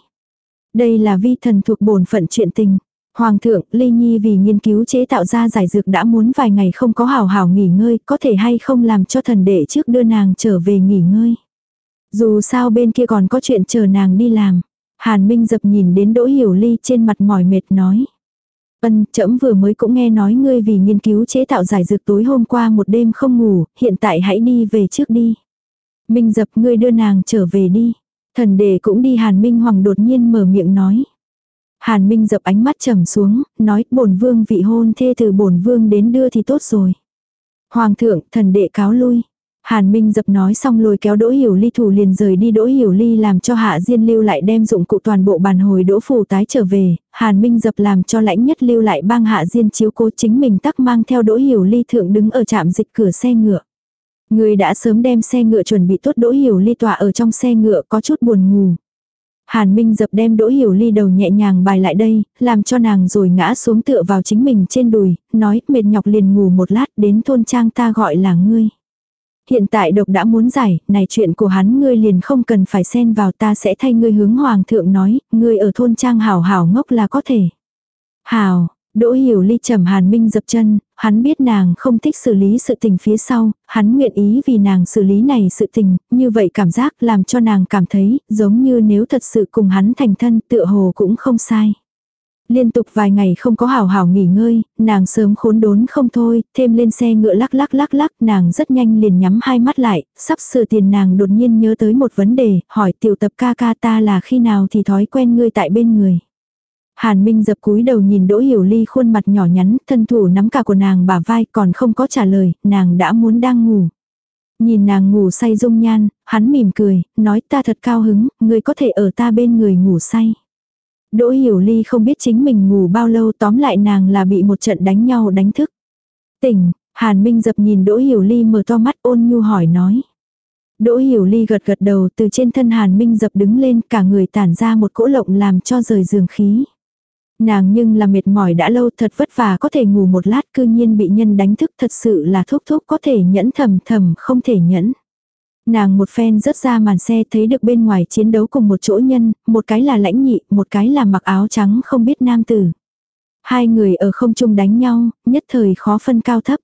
Speaker 1: Đây là vi thần thuộc bổn phận chuyện tình. Hoàng thượng, Lê Nhi vì nghiên cứu chế tạo ra giải dược đã muốn vài ngày không có hào hào nghỉ ngơi, có thể hay không làm cho thần đệ trước đưa nàng trở về nghỉ ngơi. Dù sao bên kia còn có chuyện chờ nàng đi làm. Hàn Minh dập nhìn đến Đỗ Hiểu Ly trên mặt mỏi mệt nói. Ân, trẫm vừa mới cũng nghe nói ngươi vì nghiên cứu chế tạo giải dược tối hôm qua một đêm không ngủ, hiện tại hãy đi về trước đi. Minh dập ngươi đưa nàng trở về đi. Thần đệ cũng đi Hàn Minh Hoàng đột nhiên mở miệng nói. Hàn Minh dập ánh mắt trầm xuống, nói bổn vương vị hôn thê từ bổn vương đến đưa thì tốt rồi. Hoàng thượng, thần đệ cáo lui. Hàn Minh dập nói xong lôi kéo Đỗ Hiểu Ly thủ liền rời đi Đỗ Hiểu Ly làm cho Hạ Diên lưu lại đem dụng cụ toàn bộ bàn hồi Đỗ Phủ tái trở về, Hàn Minh dập làm cho lãnh nhất lưu lại bang Hạ Diên chiếu cố chính mình tắc mang theo Đỗ Hiểu Ly thượng đứng ở trạm dịch cửa xe ngựa. Người đã sớm đem xe ngựa chuẩn bị tốt Đỗ Hiểu Ly tọa ở trong xe ngựa có chút buồn ngủ. Hàn Minh dập đem Đỗ Hiểu Ly đầu nhẹ nhàng bài lại đây, làm cho nàng rồi ngã xuống tựa vào chính mình trên đùi, nói mệt nhọc liền ngủ một lát đến thôn trang ta gọi là ngươi. Hiện tại độc đã muốn giải, này chuyện của hắn ngươi liền không cần phải xen vào ta sẽ thay ngươi hướng hoàng thượng nói, ngươi ở thôn trang hảo hảo ngốc là có thể. Hảo, Đỗ hiểu ly trầm hàn minh dập chân, hắn biết nàng không thích xử lý sự tình phía sau, hắn nguyện ý vì nàng xử lý này sự tình, như vậy cảm giác làm cho nàng cảm thấy giống như nếu thật sự cùng hắn thành thân tựa hồ cũng không sai. Liên tục vài ngày không có hào hào nghỉ ngơi, nàng sớm khốn đốn không thôi, thêm lên xe ngựa lắc lắc lắc lắc, nàng rất nhanh liền nhắm hai mắt lại, sắp sửa tiền nàng đột nhiên nhớ tới một vấn đề, hỏi tiểu tập ca ca ta là khi nào thì thói quen ngươi tại bên người. Hàn Minh dập cúi đầu nhìn Đỗ Hiểu Ly khuôn mặt nhỏ nhắn, thân thủ nắm cả của nàng bả vai còn không có trả lời, nàng đã muốn đang ngủ. Nhìn nàng ngủ say dung nhan, hắn mỉm cười, nói ta thật cao hứng, người có thể ở ta bên người ngủ say. Đỗ Hiểu Ly không biết chính mình ngủ bao lâu tóm lại nàng là bị một trận đánh nhau đánh thức. Tỉnh, Hàn Minh dập nhìn Đỗ Hiểu Ly mở to mắt ôn nhu hỏi nói. Đỗ Hiểu Ly gật gật đầu từ trên thân Hàn Minh dập đứng lên cả người tản ra một cỗ lộng làm cho rời giường khí. Nàng nhưng là mệt mỏi đã lâu thật vất vả có thể ngủ một lát cư nhiên bị nhân đánh thức thật sự là thúc thúc có thể nhẫn thầm thầm không thể nhẫn. Nàng một phen rớt ra màn xe thấy được bên ngoài chiến đấu cùng một chỗ nhân, một cái là lãnh nhị, một cái là mặc áo trắng không biết nam tử. Hai người ở không trung đánh nhau, nhất thời khó phân cao thấp.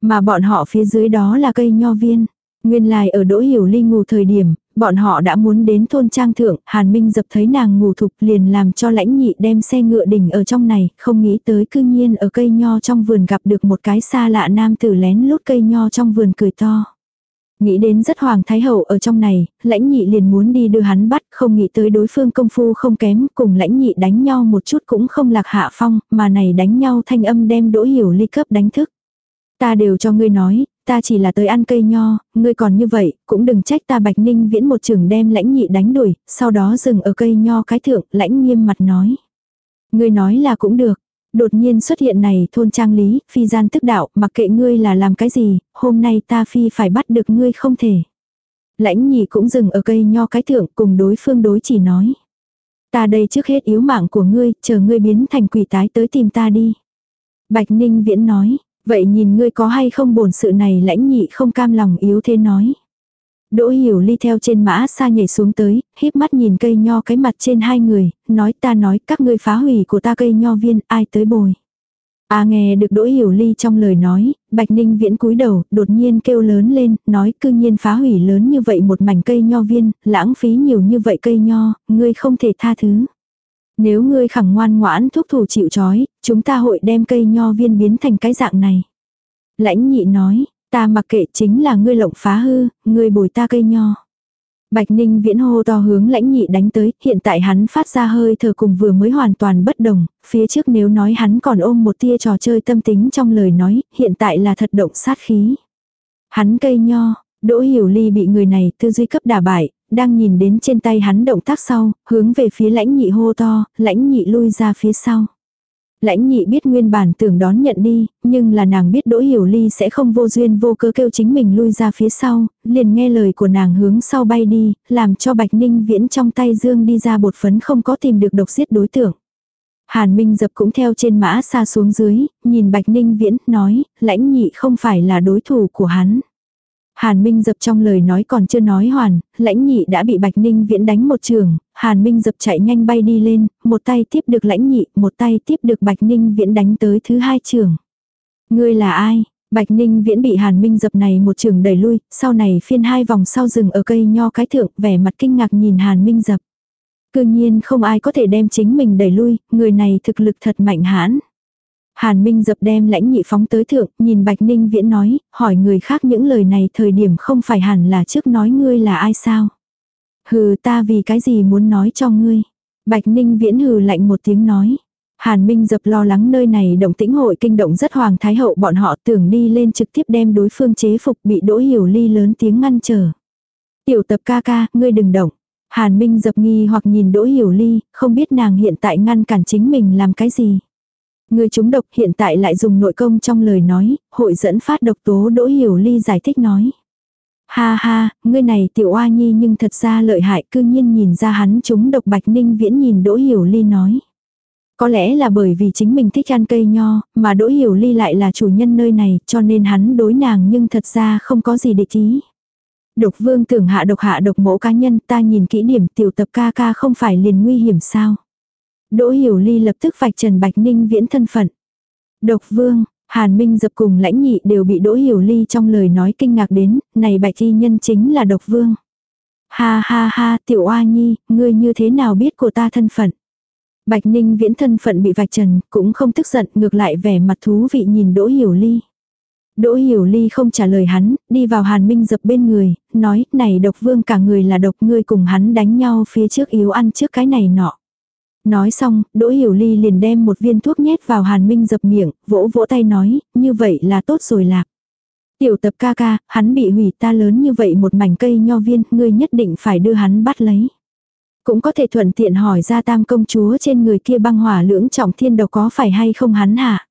Speaker 1: Mà bọn họ phía dưới đó là cây nho viên. Nguyên lai ở Đỗ Hiểu Ly ngủ thời điểm, bọn họ đã muốn đến thôn trang thượng, Hàn Minh dập thấy nàng ngủ thục liền làm cho lãnh nhị đem xe ngựa đỉnh ở trong này, không nghĩ tới cư nhiên ở cây nho trong vườn gặp được một cái xa lạ nam tử lén lút cây nho trong vườn cười to. Nghĩ đến rất hoàng thái hậu ở trong này, lãnh nhị liền muốn đi đưa hắn bắt, không nghĩ tới đối phương công phu không kém, cùng lãnh nhị đánh nhau một chút cũng không lạc hạ phong, mà này đánh nhau thanh âm đem đỗ hiểu ly cấp đánh thức. Ta đều cho ngươi nói, ta chỉ là tới ăn cây nho, ngươi còn như vậy, cũng đừng trách ta bạch ninh viễn một trường đem lãnh nhị đánh đuổi, sau đó dừng ở cây nho cái thượng, lãnh nghiêm mặt nói. Ngươi nói là cũng được, Đột nhiên xuất hiện này thôn trang lý, phi gian tức đạo, mặc kệ ngươi là làm cái gì, hôm nay ta phi phải bắt được ngươi không thể. Lãnh nhị cũng dừng ở cây nho cái thượng cùng đối phương đối chỉ nói. Ta đây trước hết yếu mạng của ngươi, chờ ngươi biến thành quỷ tái tới tìm ta đi. Bạch Ninh Viễn nói, vậy nhìn ngươi có hay không bổn sự này lãnh nhị không cam lòng yếu thế nói. Đỗ hiểu ly theo trên mã xa nhảy xuống tới, híp mắt nhìn cây nho cái mặt trên hai người, nói ta nói các ngươi phá hủy của ta cây nho viên, ai tới bồi. À nghe được đỗ hiểu ly trong lời nói, bạch ninh viễn cúi đầu, đột nhiên kêu lớn lên, nói cư nhiên phá hủy lớn như vậy một mảnh cây nho viên, lãng phí nhiều như vậy cây nho, ngươi không thể tha thứ. Nếu ngươi khẳng ngoan ngoãn thuốc thủ chịu chói, chúng ta hội đem cây nho viên biến thành cái dạng này. Lãnh nhị nói, Ta mặc kệ chính là ngươi lộng phá hư, ngươi bồi ta cây nho. Bạch Ninh viễn hô to hướng lãnh nhị đánh tới, hiện tại hắn phát ra hơi thở cùng vừa mới hoàn toàn bất đồng, phía trước nếu nói hắn còn ôm một tia trò chơi tâm tính trong lời nói, hiện tại là thật động sát khí. Hắn cây nho, Đỗ Hiểu Ly bị người này tư duy cấp đả bại, đang nhìn đến trên tay hắn động tác sau, hướng về phía lãnh nhị hô to, lãnh nhị lui ra phía sau. Lãnh nhị biết nguyên bản tưởng đón nhận đi, nhưng là nàng biết đỗ hiểu ly sẽ không vô duyên vô cớ kêu chính mình lui ra phía sau, liền nghe lời của nàng hướng sau bay đi, làm cho bạch ninh viễn trong tay dương đi ra bột phấn không có tìm được độc giết đối tượng. Hàn Minh dập cũng theo trên mã xa xuống dưới, nhìn bạch ninh viễn, nói, lãnh nhị không phải là đối thủ của hắn. Hàn Minh dập trong lời nói còn chưa nói hoàn, lãnh nhị đã bị Bạch Ninh viễn đánh một trường, Hàn Minh dập chạy nhanh bay đi lên, một tay tiếp được lãnh nhị, một tay tiếp được Bạch Ninh viễn đánh tới thứ hai trường. Ngươi là ai? Bạch Ninh viễn bị Hàn Minh dập này một trường đẩy lui, sau này phiên hai vòng sau rừng ở cây nho cái thượng, vẻ mặt kinh ngạc nhìn Hàn Minh dập. Cư nhiên không ai có thể đem chính mình đẩy lui, người này thực lực thật mạnh hãn. Hàn Minh dập đem lãnh nhị phóng tới thượng, nhìn Bạch Ninh Viễn nói, hỏi người khác những lời này thời điểm không phải hẳn là trước nói ngươi là ai sao. Hừ ta vì cái gì muốn nói cho ngươi. Bạch Ninh Viễn hừ lạnh một tiếng nói. Hàn Minh dập lo lắng nơi này động tĩnh hội kinh động rất hoàng thái hậu bọn họ tưởng đi lên trực tiếp đem đối phương chế phục bị đỗ hiểu ly lớn tiếng ngăn trở. Tiểu tập ca ca, ngươi đừng động. Hàn Minh dập nghi hoặc nhìn đỗ hiểu ly, không biết nàng hiện tại ngăn cản chính mình làm cái gì. Người chúng độc hiện tại lại dùng nội công trong lời nói, hội dẫn phát độc tố Đỗ Hiểu Ly giải thích nói. Ha ha, ngươi này tiểu oa nhi nhưng thật ra lợi hại cư nhiên nhìn ra hắn chúng độc bạch ninh viễn nhìn Đỗ Hiểu Ly nói. Có lẽ là bởi vì chính mình thích ăn cây nho, mà Đỗ Hiểu Ly lại là chủ nhân nơi này, cho nên hắn đối nàng nhưng thật ra không có gì địch ý. Độc vương tưởng hạ độc hạ độc mẫu cá nhân ta nhìn kỹ điểm tiểu tập ca ca không phải liền nguy hiểm sao. Đỗ Hiểu Ly lập tức vạch trần Bạch Ninh viễn thân phận. Độc vương, Hàn Minh dập cùng lãnh nhị đều bị Đỗ Hiểu Ly trong lời nói kinh ngạc đến, này Bạch Y nhân chính là độc vương. Ha ha ha, tiểu oa nhi, ngươi như thế nào biết của ta thân phận? Bạch Ninh viễn thân phận bị vạch trần, cũng không tức giận, ngược lại vẻ mặt thú vị nhìn Đỗ Hiểu Ly. Đỗ Hiểu Ly không trả lời hắn, đi vào Hàn Minh dập bên người, nói, này độc vương cả người là độc ngươi cùng hắn đánh nhau phía trước yếu ăn trước cái này nọ. Nói xong, Đỗ Hiểu Ly liền đem một viên thuốc nhét vào Hàn Minh dập miệng, vỗ vỗ tay nói, như vậy là tốt rồi lạc. Tiểu tập ca ca, hắn bị hủy ta lớn như vậy một mảnh cây nho viên, ngươi nhất định phải đưa hắn bắt lấy. Cũng có thể thuận tiện hỏi ra tam công chúa trên người kia băng hỏa lưỡng trọng thiên độc có phải hay không hắn hả?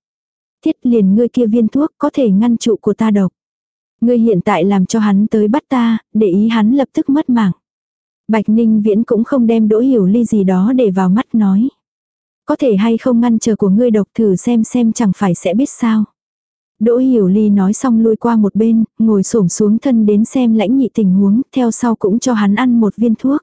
Speaker 1: Thiết liền ngươi kia viên thuốc có thể ngăn trụ của ta độc. Ngươi hiện tại làm cho hắn tới bắt ta, để ý hắn lập tức mất mạng. Bạch Ninh Viễn cũng không đem đỗ hiểu ly gì đó để vào mắt nói. Có thể hay không ngăn chờ của ngươi độc thử xem xem chẳng phải sẽ biết sao. Đỗ Hiểu Ly nói xong lui qua một bên, ngồi xổm xuống thân đến xem lãnh nhị tình huống, theo sau cũng cho hắn ăn một viên thuốc.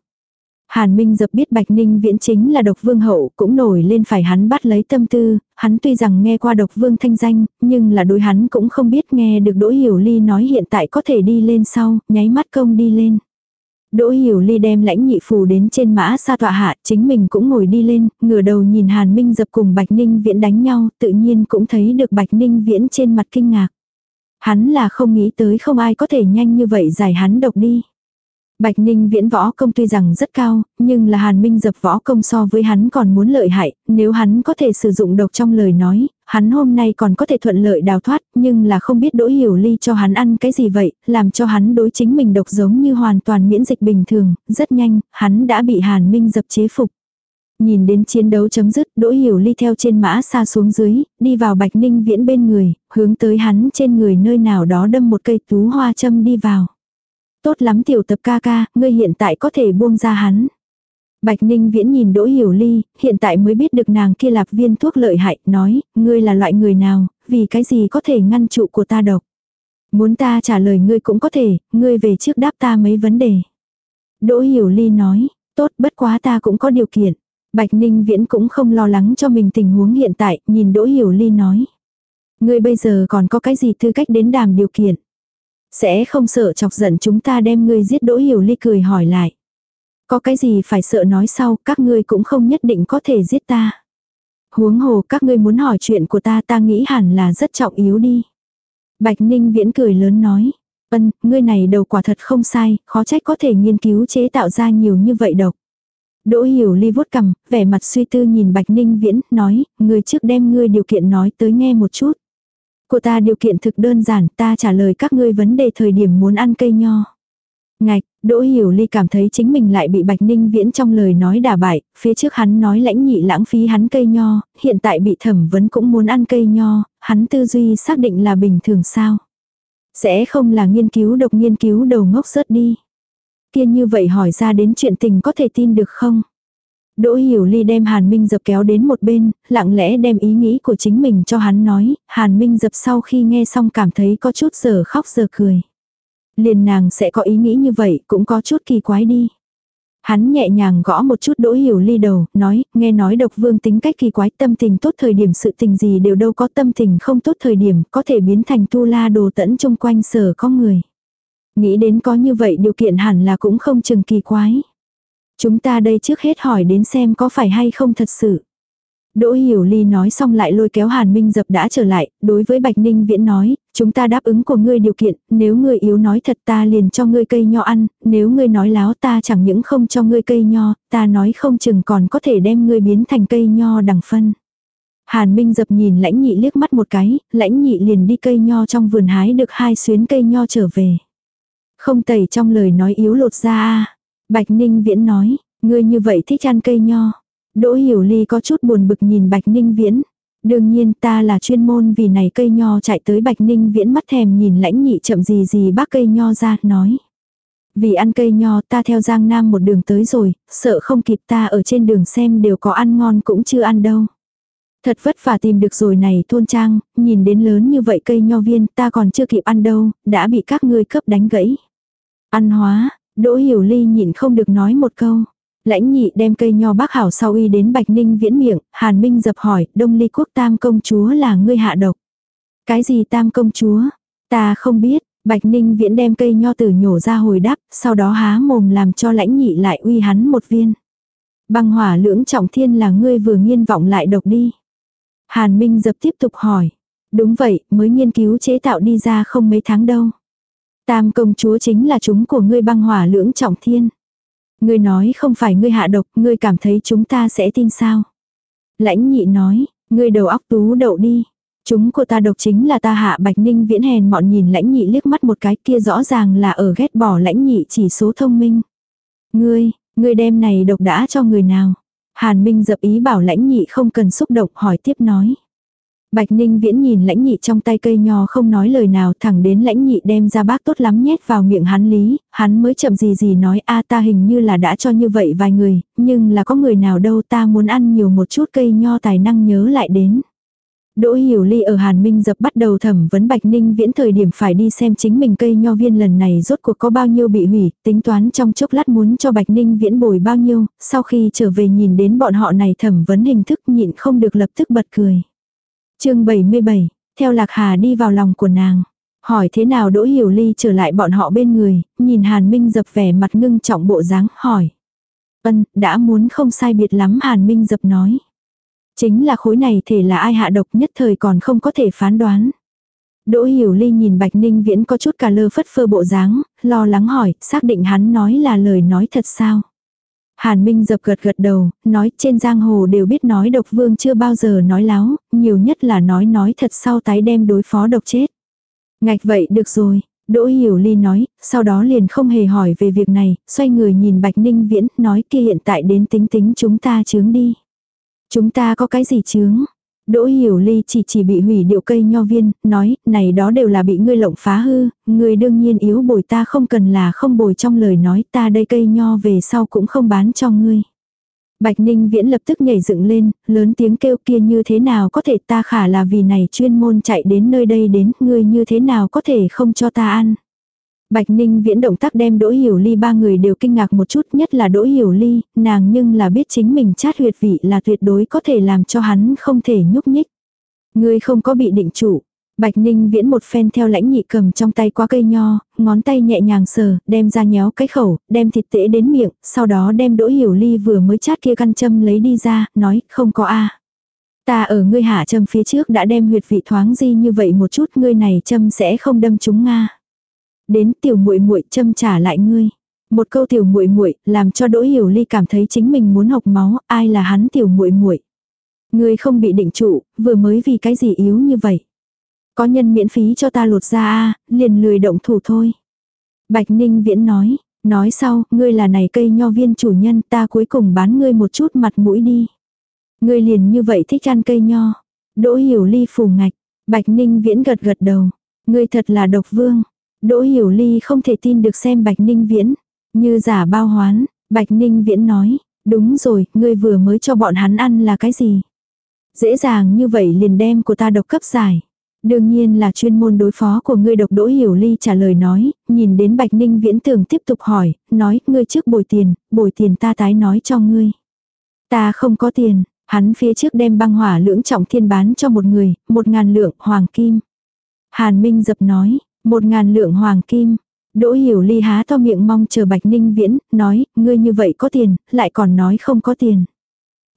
Speaker 1: Hàn Minh dập biết Bạch Ninh Viễn chính là độc vương hậu, cũng nổi lên phải hắn bắt lấy tâm tư, hắn tuy rằng nghe qua độc vương thanh danh, nhưng là đối hắn cũng không biết nghe được Đỗ Hiểu Ly nói hiện tại có thể đi lên sau, nháy mắt công đi lên. Đỗ Hiểu Ly đem lãnh nhị phù đến trên mã xa tọa hạ, chính mình cũng ngồi đi lên, ngửa đầu nhìn Hàn Minh dập cùng Bạch Ninh Viễn đánh nhau, tự nhiên cũng thấy được Bạch Ninh Viễn trên mặt kinh ngạc. Hắn là không nghĩ tới không ai có thể nhanh như vậy giải hắn độc đi. Bạch Ninh viễn võ công tuy rằng rất cao, nhưng là Hàn Minh dập võ công so với hắn còn muốn lợi hại, nếu hắn có thể sử dụng độc trong lời nói, hắn hôm nay còn có thể thuận lợi đào thoát, nhưng là không biết đỗ hiểu ly cho hắn ăn cái gì vậy, làm cho hắn đối chính mình độc giống như hoàn toàn miễn dịch bình thường, rất nhanh, hắn đã bị Hàn Minh dập chế phục. Nhìn đến chiến đấu chấm dứt, Đỗ Hiểu Ly theo trên mã xa xuống dưới, đi vào Bạch Ninh Viễn bên người, hướng tới hắn trên người nơi nào đó đâm một cây tú hoa châm đi vào. Tốt lắm tiểu tập ca ca, ngươi hiện tại có thể buông ra hắn. Bạch Ninh Viễn nhìn Đỗ Hiểu Ly, hiện tại mới biết được nàng kia lạp viên thuốc lợi hại, nói, ngươi là loại người nào, vì cái gì có thể ngăn trụ của ta độc. Muốn ta trả lời ngươi cũng có thể, ngươi về trước đáp ta mấy vấn đề. Đỗ Hiểu Ly nói, tốt bất quá ta cũng có điều kiện. Bạch Ninh Viễn cũng không lo lắng cho mình tình huống hiện tại, nhìn Đỗ Hiểu Ly nói. Ngươi bây giờ còn có cái gì tư cách đến đàm điều kiện. Sẽ không sợ chọc giận chúng ta đem ngươi giết đỗ hiểu ly cười hỏi lại. Có cái gì phải sợ nói sau, các ngươi cũng không nhất định có thể giết ta. Huống hồ các ngươi muốn hỏi chuyện của ta ta nghĩ hẳn là rất trọng yếu đi. Bạch Ninh Viễn cười lớn nói. Ân, ngươi này đầu quả thật không sai, khó trách có thể nghiên cứu chế tạo ra nhiều như vậy độc. Đỗ hiểu ly vuốt cầm, vẻ mặt suy tư nhìn Bạch Ninh Viễn, nói, ngươi trước đem ngươi điều kiện nói tới nghe một chút. Của ta điều kiện thực đơn giản, ta trả lời các ngươi vấn đề thời điểm muốn ăn cây nho. Ngạch, Đỗ Hiểu Ly cảm thấy chính mình lại bị Bạch Ninh Viễn trong lời nói đả bại, phía trước hắn nói lãnh nhị lãng phí hắn cây nho, hiện tại bị thẩm vấn cũng muốn ăn cây nho, hắn tư duy xác định là bình thường sao. Sẽ không là nghiên cứu độc nghiên cứu đầu ngốc rớt đi. Kiên như vậy hỏi ra đến chuyện tình có thể tin được không? Đỗ Hiểu Ly đem Hàn Minh Dập kéo đến một bên, lặng lẽ đem ý nghĩ của chính mình cho hắn nói, Hàn Minh Dập sau khi nghe xong cảm thấy có chút giờ khóc giờ cười. Liền nàng sẽ có ý nghĩ như vậy, cũng có chút kỳ quái đi. Hắn nhẹ nhàng gõ một chút Đỗ Hiểu Ly đầu, nói, nghe nói độc vương tính cách kỳ quái tâm tình tốt thời điểm sự tình gì đều đâu có tâm tình không tốt thời điểm, có thể biến thành tu la đồ tẫn chung quanh sở có người. Nghĩ đến có như vậy điều kiện hẳn là cũng không chừng kỳ quái. Chúng ta đây trước hết hỏi đến xem có phải hay không thật sự. Đỗ Hiểu Ly nói xong lại lôi kéo Hàn Minh Dập đã trở lại, đối với Bạch Ninh Viễn nói, chúng ta đáp ứng của ngươi điều kiện, nếu ngươi yếu nói thật ta liền cho ngươi cây nho ăn, nếu ngươi nói láo ta chẳng những không cho ngươi cây nho, ta nói không chừng còn có thể đem ngươi biến thành cây nho đằng phân. Hàn Minh Dập nhìn lãnh nhị liếc mắt một cái, lãnh nhị liền đi cây nho trong vườn hái được hai xuyến cây nho trở về. Không tẩy trong lời nói yếu lột ra Bạch Ninh Viễn nói, ngươi như vậy thích ăn cây nho. Đỗ Hiểu Ly có chút buồn bực nhìn Bạch Ninh Viễn. Đương nhiên ta là chuyên môn vì này cây nho chạy tới Bạch Ninh Viễn mắt thèm nhìn lãnh nhị chậm gì gì bác cây nho ra, nói. Vì ăn cây nho ta theo Giang Nam một đường tới rồi, sợ không kịp ta ở trên đường xem đều có ăn ngon cũng chưa ăn đâu. Thật vất vả tìm được rồi này thôn trang, nhìn đến lớn như vậy cây nho viên ta còn chưa kịp ăn đâu, đã bị các ngươi cấp đánh gãy. Ăn hóa, Đỗ Hiểu Ly nhịn không được nói một câu. Lãnh nhị đem cây nho bác hảo sau y đến Bạch Ninh viễn miệng, Hàn Minh dập hỏi, Đông Ly quốc tam công chúa là ngươi hạ độc. Cái gì tam công chúa? Ta không biết, Bạch Ninh viễn đem cây nho tử nhổ ra hồi đáp, sau đó há mồm làm cho lãnh nhị lại uy hắn một viên. Băng hỏa lưỡng trọng thiên là ngươi vừa nghiên vọng lại độc đi. Hàn Minh dập tiếp tục hỏi. Đúng vậy, mới nghiên cứu chế tạo đi ra không mấy tháng đâu. Tam công chúa chính là chúng của ngươi băng hỏa lưỡng trọng thiên. Ngươi nói không phải ngươi hạ độc, ngươi cảm thấy chúng ta sẽ tin sao? Lãnh nhị nói, ngươi đầu óc tú đậu đi. Chúng của ta độc chính là ta hạ bạch ninh viễn hèn mọn nhìn lãnh nhị liếc mắt một cái kia rõ ràng là ở ghét bỏ lãnh nhị chỉ số thông minh. Ngươi, ngươi đem này độc đã cho người nào? Hàn Minh dập ý bảo lãnh nhị không cần xúc động hỏi tiếp nói. Bạch Ninh Viễn nhìn lãnh nhị trong tay cây nho không nói lời nào thẳng đến lãnh nhị đem ra bác tốt lắm nhét vào miệng hắn lý, hắn mới chậm gì gì nói a ta hình như là đã cho như vậy vài người, nhưng là có người nào đâu ta muốn ăn nhiều một chút cây nho tài năng nhớ lại đến. Đỗ Hiểu Ly ở Hàn Minh dập bắt đầu thẩm vấn Bạch Ninh Viễn thời điểm phải đi xem chính mình cây nho viên lần này rốt cuộc có bao nhiêu bị hủy, tính toán trong chốc lát muốn cho Bạch Ninh Viễn bồi bao nhiêu, sau khi trở về nhìn đến bọn họ này thẩm vấn hình thức nhịn không được lập tức bật cười chương 77, theo Lạc Hà đi vào lòng của nàng. Hỏi thế nào Đỗ Hiểu Ly trở lại bọn họ bên người, nhìn Hàn Minh dập vẻ mặt ngưng trọng bộ dáng, hỏi. Ân, đã muốn không sai biệt lắm Hàn Minh dập nói. Chính là khối này thể là ai hạ độc nhất thời còn không có thể phán đoán. Đỗ Hiểu Ly nhìn Bạch Ninh Viễn có chút cả lơ phất phơ bộ dáng, lo lắng hỏi, xác định hắn nói là lời nói thật sao. Hàn Minh dập gật gật đầu, nói trên giang hồ đều biết nói độc vương chưa bao giờ nói láo, nhiều nhất là nói nói thật sau tái đem đối phó độc chết. Ngạch vậy được rồi, Đỗ Hiểu Ly nói, sau đó liền không hề hỏi về việc này, xoay người nhìn Bạch Ninh Viễn, nói kia hiện tại đến tính tính chúng ta chướng đi. Chúng ta có cái gì chướng? Đỗ Hiểu Ly chỉ chỉ bị hủy điệu cây nho viên, nói, này đó đều là bị ngươi lộng phá hư, ngươi đương nhiên yếu bồi ta không cần là không bồi trong lời nói ta đây cây nho về sau cũng không bán cho ngươi. Bạch Ninh Viễn lập tức nhảy dựng lên, lớn tiếng kêu kia như thế nào có thể ta khả là vì này chuyên môn chạy đến nơi đây đến, ngươi như thế nào có thể không cho ta ăn. Bạch Ninh viễn động tác đem Đỗ Hiểu Ly ba người đều kinh ngạc một chút nhất là Đỗ Hiểu Ly, nàng nhưng là biết chính mình chát huyệt vị là tuyệt đối có thể làm cho hắn không thể nhúc nhích. Người không có bị định chủ. Bạch Ninh viễn một phen theo lãnh nhị cầm trong tay qua cây nho, ngón tay nhẹ nhàng sờ, đem ra nhéo cái khẩu, đem thịt tễ đến miệng, sau đó đem Đỗ Hiểu Ly vừa mới chát kia căn châm lấy đi ra, nói không có a Ta ở ngươi hạ châm phía trước đã đem huyệt vị thoáng di như vậy một chút ngươi này châm sẽ không đâm chúng Nga. Đến tiểu muội muội châm trả lại ngươi. Một câu tiểu muội muội làm cho Đỗ Hiểu Ly cảm thấy chính mình muốn học máu, ai là hắn tiểu muội muội. Ngươi không bị định trụ, vừa mới vì cái gì yếu như vậy. Có nhân miễn phí cho ta lột ra a, liền lười động thủ thôi. Bạch Ninh Viễn nói, nói sau, ngươi là này cây nho viên chủ nhân, ta cuối cùng bán ngươi một chút mặt mũi đi. Ngươi liền như vậy thích ăn cây nho. Đỗ Hiểu Ly phủ ngạch, Bạch Ninh Viễn gật gật đầu. Ngươi thật là độc vương. Đỗ Hiểu Ly không thể tin được xem Bạch Ninh Viễn. Như giả bao hoán, Bạch Ninh Viễn nói, đúng rồi, ngươi vừa mới cho bọn hắn ăn là cái gì? Dễ dàng như vậy liền đem của ta độc cấp giải. Đương nhiên là chuyên môn đối phó của ngươi độc Đỗ Hiểu Ly trả lời nói, nhìn đến Bạch Ninh Viễn tưởng tiếp tục hỏi, nói, ngươi trước bồi tiền, bồi tiền ta tái nói cho ngươi. Ta không có tiền, hắn phía trước đem băng hỏa lưỡng trọng thiên bán cho một người, một ngàn lượng hoàng kim. Hàn Minh dập nói, một ngàn lượng hoàng kim. Đỗ hiểu ly há to miệng mong chờ Bạch Ninh Viễn, nói, ngươi như vậy có tiền, lại còn nói không có tiền.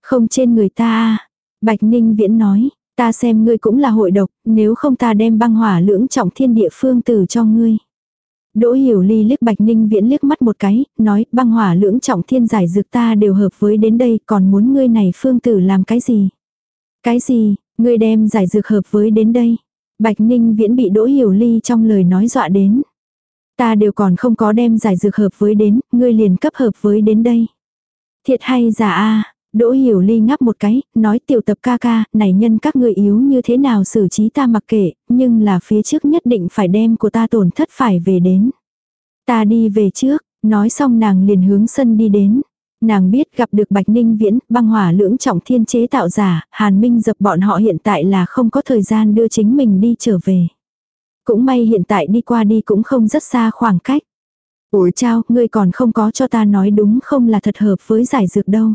Speaker 1: Không trên người ta. À? Bạch Ninh Viễn nói, ta xem ngươi cũng là hội độc, nếu không ta đem băng hỏa lưỡng trọng thiên địa phương tử cho ngươi. Đỗ hiểu ly liếc Bạch Ninh Viễn liếc mắt một cái, nói băng hỏa lưỡng trọng thiên giải dược ta đều hợp với đến đây, còn muốn ngươi này phương tử làm cái gì? Cái gì, ngươi đem giải dược hợp với đến đây? Bạch Ninh Viễn bị Đỗ Hiểu Ly trong lời nói dọa đến. Ta đều còn không có đem giải dược hợp với đến, ngươi liền cấp hợp với đến đây. Thiệt hay giả a Đỗ Hiểu Ly ngắp một cái, nói tiểu tập ca ca, này nhân các ngươi yếu như thế nào xử trí ta mặc kệ, nhưng là phía trước nhất định phải đem của ta tổn thất phải về đến. Ta đi về trước, nói xong nàng liền hướng sân đi đến. Nàng biết gặp được Bạch Ninh Viễn, băng hỏa lưỡng trọng thiên chế tạo giả, Hàn Minh dập bọn họ hiện tại là không có thời gian đưa chính mình đi trở về. Cũng may hiện tại đi qua đi cũng không rất xa khoảng cách. Ủi chao, ngươi còn không có cho ta nói đúng không là thật hợp với giải dược đâu.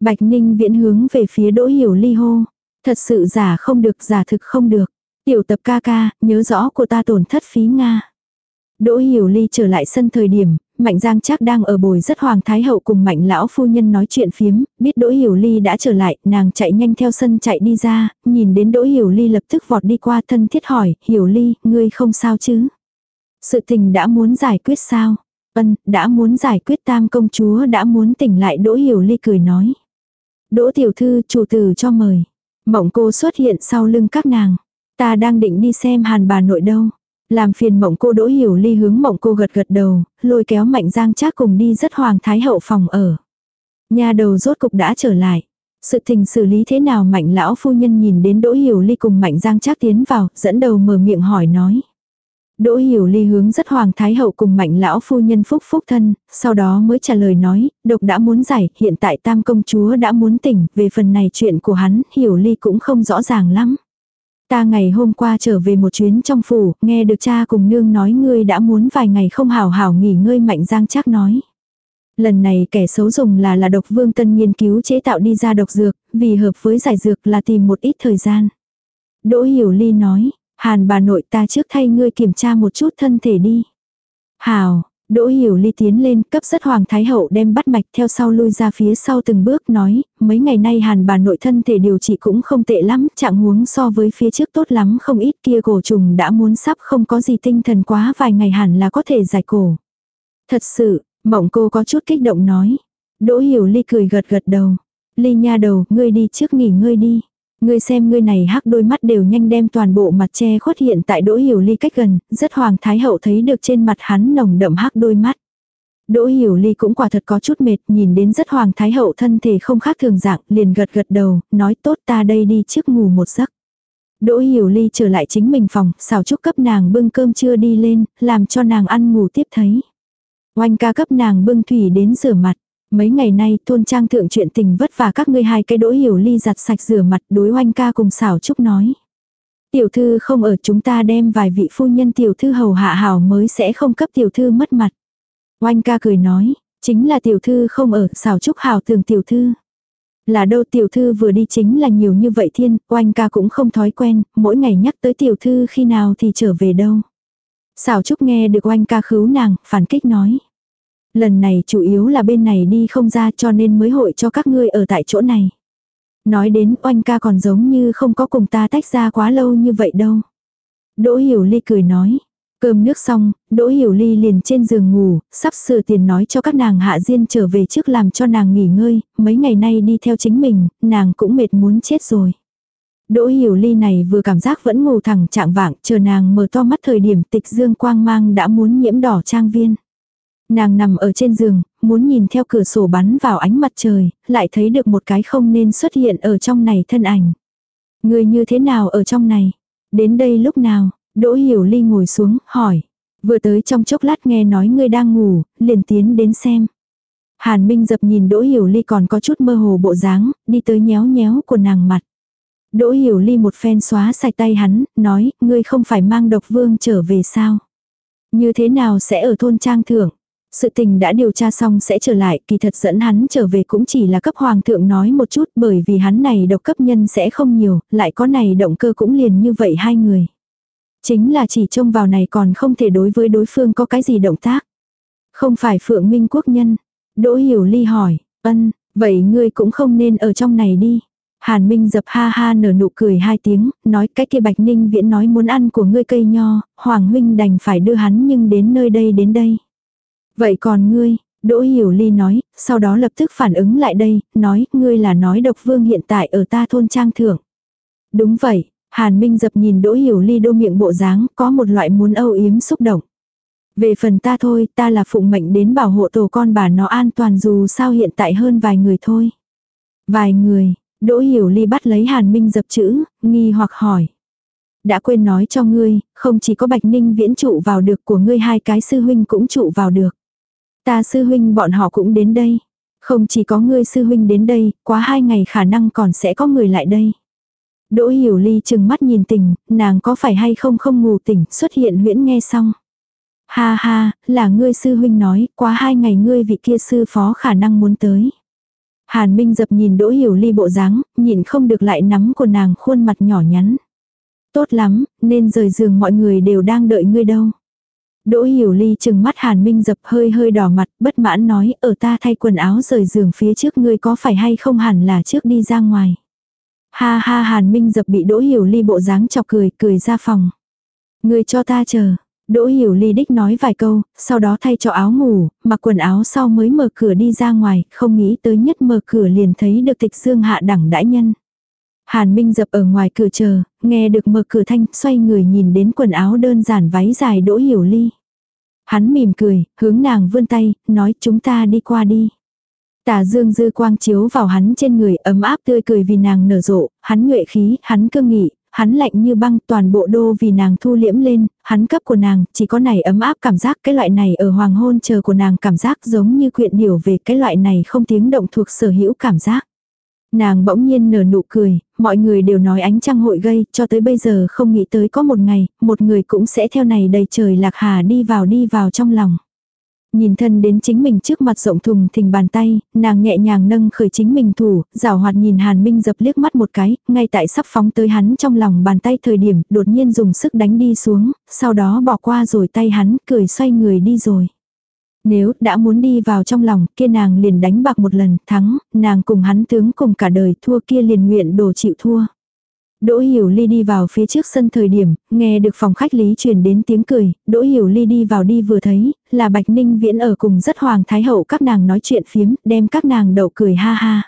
Speaker 1: Bạch Ninh Viễn hướng về phía Đỗ Hiểu Ly hô. Thật sự giả không được, giả thực không được. Tiểu tập ca ca, nhớ rõ của ta tổn thất phí Nga. Đỗ Hiểu Ly trở lại sân thời điểm, Mạnh Giang chắc đang ở bồi rất hoàng thái hậu cùng Mạnh lão phu nhân nói chuyện phiếm, biết Đỗ Hiểu Ly đã trở lại, nàng chạy nhanh theo sân chạy đi ra, nhìn đến Đỗ Hiểu Ly lập tức vọt đi qua thân thiết hỏi, Hiểu Ly, ngươi không sao chứ? Sự tình đã muốn giải quyết sao? Ân, đã muốn giải quyết tam công chúa đã muốn tỉnh lại Đỗ Hiểu Ly cười nói. Đỗ tiểu thư chủ tử cho mời. Mộng cô xuất hiện sau lưng các nàng. Ta đang định đi xem hàn bà nội đâu. Làm phiền mộng cô đỗ hiểu ly hướng mộng cô gật gật đầu, lôi kéo mạnh giang trác cùng đi rất hoàng thái hậu phòng ở. Nhà đầu rốt cục đã trở lại. Sự tình xử lý thế nào mạnh lão phu nhân nhìn đến Đỗ Hiểu Ly cùng mạnh giang trác tiến vào, dẫn đầu mở miệng hỏi nói. Đỗ Hiểu Ly hướng rất hoàng thái hậu cùng mạnh lão phu nhân phúc phúc thân, sau đó mới trả lời nói, độc đã muốn giải, hiện tại tam công chúa đã muốn tỉnh, về phần này chuyện của hắn, Hiểu Ly cũng không rõ ràng lắm. Ta ngày hôm qua trở về một chuyến trong phủ, nghe được cha cùng nương nói ngươi đã muốn vài ngày không hảo hảo nghỉ ngơi mạnh giang chắc nói. Lần này kẻ xấu dùng là là độc vương tân nghiên cứu chế tạo đi ra độc dược, vì hợp với giải dược là tìm một ít thời gian. Đỗ Hiểu Ly nói, Hàn bà nội ta trước thay ngươi kiểm tra một chút thân thể đi. Hào, Đỗ Hiểu Ly tiến lên cấp rất hoàng thái hậu đem bắt mạch theo sau lui ra phía sau từng bước nói, mấy ngày nay hàn bà nội thân thể điều trị cũng không tệ lắm, trạng huống so với phía trước tốt lắm không ít kia cổ trùng đã muốn sắp không có gì tinh thần quá vài ngày hẳn là có thể giải cổ. Thật sự, mộng cô có chút kích động nói. Đỗ Hiểu Ly cười gật gật đầu. Ly nha đầu, ngươi đi trước nghỉ ngơi đi. Ngươi xem ngươi này hắc đôi mắt đều nhanh đem toàn bộ mặt che khuất hiện tại Đỗ Hiểu Ly cách gần, rất hoàng thái hậu thấy được trên mặt hắn nồng đậm hắc đôi mắt. Đỗ Hiểu Ly cũng quả thật có chút mệt, nhìn đến rất hoàng thái hậu thân thể không khác thường dạng, liền gật gật đầu, nói tốt ta đây đi trước ngủ một giấc. Đỗ Hiểu Ly trở lại chính mình phòng, xào chúc cấp nàng bưng cơm trưa đi lên, làm cho nàng ăn ngủ tiếp thấy. Oanh ca cấp nàng bưng thủy đến rửa mặt. Mấy ngày nay thôn trang thượng chuyện tình vất vả các ngươi hai cái đỗ hiểu ly giặt sạch rửa mặt đối oanh ca cùng xảo trúc nói. Tiểu thư không ở chúng ta đem vài vị phu nhân tiểu thư hầu hạ hảo mới sẽ không cấp tiểu thư mất mặt. Oanh ca cười nói, chính là tiểu thư không ở xảo trúc hảo thường tiểu thư. Là đâu tiểu thư vừa đi chính là nhiều như vậy thiên, oanh ca cũng không thói quen, mỗi ngày nhắc tới tiểu thư khi nào thì trở về đâu. Xảo trúc nghe được oanh ca khứu nàng, phản kích nói. Lần này chủ yếu là bên này đi không ra cho nên mới hội cho các ngươi ở tại chỗ này. Nói đến oanh ca còn giống như không có cùng ta tách ra quá lâu như vậy đâu. Đỗ Hiểu Ly cười nói. Cơm nước xong, Đỗ Hiểu Ly liền trên giường ngủ, sắp sửa tiền nói cho các nàng hạ diên trở về trước làm cho nàng nghỉ ngơi, mấy ngày nay đi theo chính mình, nàng cũng mệt muốn chết rồi. Đỗ Hiểu Ly này vừa cảm giác vẫn ngủ thẳng trạng vạng, chờ nàng mở to mắt thời điểm tịch dương quang mang đã muốn nhiễm đỏ trang viên. Nàng nằm ở trên giường, muốn nhìn theo cửa sổ bắn vào ánh mặt trời, lại thấy được một cái không nên xuất hiện ở trong này thân ảnh. Người như thế nào ở trong này? Đến đây lúc nào? Đỗ Hiểu Ly ngồi xuống, hỏi. Vừa tới trong chốc lát nghe nói ngươi đang ngủ, liền tiến đến xem. Hàn Minh dập nhìn Đỗ Hiểu Ly còn có chút mơ hồ bộ dáng, đi tới nhéo nhéo của nàng mặt. Đỗ Hiểu Ly một phen xóa sạch tay hắn, nói, ngươi không phải mang độc vương trở về sao? Như thế nào sẽ ở thôn trang thượng? Sự tình đã điều tra xong sẽ trở lại, kỳ thật dẫn hắn trở về cũng chỉ là cấp hoàng thượng nói một chút bởi vì hắn này độc cấp nhân sẽ không nhiều, lại có này động cơ cũng liền như vậy hai người. Chính là chỉ trông vào này còn không thể đối với đối phương có cái gì động tác. Không phải phượng minh quốc nhân. Đỗ hiểu ly hỏi, ân, vậy ngươi cũng không nên ở trong này đi. Hàn Minh dập ha ha nở nụ cười hai tiếng, nói cái kia Bạch Ninh Viễn nói muốn ăn của ngươi cây nho, Hoàng huynh đành phải đưa hắn nhưng đến nơi đây đến đây. Vậy còn ngươi, Đỗ Hiểu Ly nói, sau đó lập tức phản ứng lại đây, nói, ngươi là nói độc vương hiện tại ở ta thôn trang thượng. Đúng vậy, Hàn Minh dập nhìn Đỗ Hiểu Ly đô miệng bộ dáng, có một loại muốn âu yếm xúc động. Về phần ta thôi, ta là phụng mệnh đến bảo hộ tổ con bà nó an toàn dù sao hiện tại hơn vài người thôi. Vài người, Đỗ Hiểu Ly bắt lấy Hàn Minh dập chữ, nghi hoặc hỏi. Đã quên nói cho ngươi, không chỉ có Bạch Ninh viễn trụ vào được của ngươi hai cái sư huynh cũng trụ vào được. Ta sư huynh bọn họ cũng đến đây. Không chỉ có ngươi sư huynh đến đây, quá hai ngày khả năng còn sẽ có người lại đây. Đỗ hiểu ly chừng mắt nhìn tình, nàng có phải hay không không ngủ tỉnh, xuất hiện huyễn nghe xong. Ha ha, là ngươi sư huynh nói, quá hai ngày ngươi vị kia sư phó khả năng muốn tới. Hàn Minh dập nhìn Đỗ Hiểu Ly bộ dáng, nhìn không được lại nắm của nàng khuôn mặt nhỏ nhắn. Tốt lắm, nên rời giường mọi người đều đang đợi ngươi đâu. Đỗ Hiểu Ly chừng mắt Hàn Minh dập hơi hơi đỏ mặt, bất mãn nói, ở ta thay quần áo rời giường phía trước ngươi có phải hay không hẳn là trước đi ra ngoài. Ha ha Hàn Minh dập bị Đỗ Hiểu Ly bộ dáng chọc cười, cười ra phòng. Ngươi cho ta chờ. Đỗ Hiểu Ly đích nói vài câu, sau đó thay cho áo ngủ, mặc quần áo sau mới mở cửa đi ra ngoài, không nghĩ tới nhất mở cửa liền thấy được tịch dương hạ đẳng đãi nhân. Hàn Minh dập ở ngoài cửa chờ, nghe được mở cửa thanh, xoay người nhìn đến quần áo đơn giản váy dài Đỗ Hiểu Ly. Hắn mỉm cười, hướng nàng vươn tay, nói chúng ta đi qua đi. Tà dương dư quang chiếu vào hắn trên người ấm áp tươi cười vì nàng nở rộ, hắn nhuệ khí, hắn cương nghị, hắn lạnh như băng toàn bộ đô vì nàng thu liễm lên, hắn cấp của nàng, chỉ có này ấm áp cảm giác cái loại này ở hoàng hôn chờ của nàng cảm giác giống như quyện điểu về cái loại này không tiếng động thuộc sở hữu cảm giác. Nàng bỗng nhiên nở nụ cười, mọi người đều nói ánh trăng hội gây, cho tới bây giờ không nghĩ tới có một ngày, một người cũng sẽ theo này đầy trời lạc hà đi vào đi vào trong lòng. Nhìn thân đến chính mình trước mặt rộng thùng thình bàn tay, nàng nhẹ nhàng nâng khởi chính mình thủ, rào hoạt nhìn Hàn Minh dập liếc mắt một cái, ngay tại sắp phóng tới hắn trong lòng bàn tay thời điểm, đột nhiên dùng sức đánh đi xuống, sau đó bỏ qua rồi tay hắn, cười xoay người đi rồi. Nếu đã muốn đi vào trong lòng, kia nàng liền đánh bạc một lần, thắng, nàng cùng hắn tướng cùng cả đời, thua kia liền nguyện đồ chịu thua. Đỗ Hiểu Ly đi vào phía trước sân thời điểm, nghe được phòng khách lý truyền đến tiếng cười, Đỗ Hiểu Ly đi vào đi vừa thấy, là Bạch Ninh Viễn ở cùng rất hoàng thái hậu các nàng nói chuyện phiếm, đem các nàng đậu cười ha ha.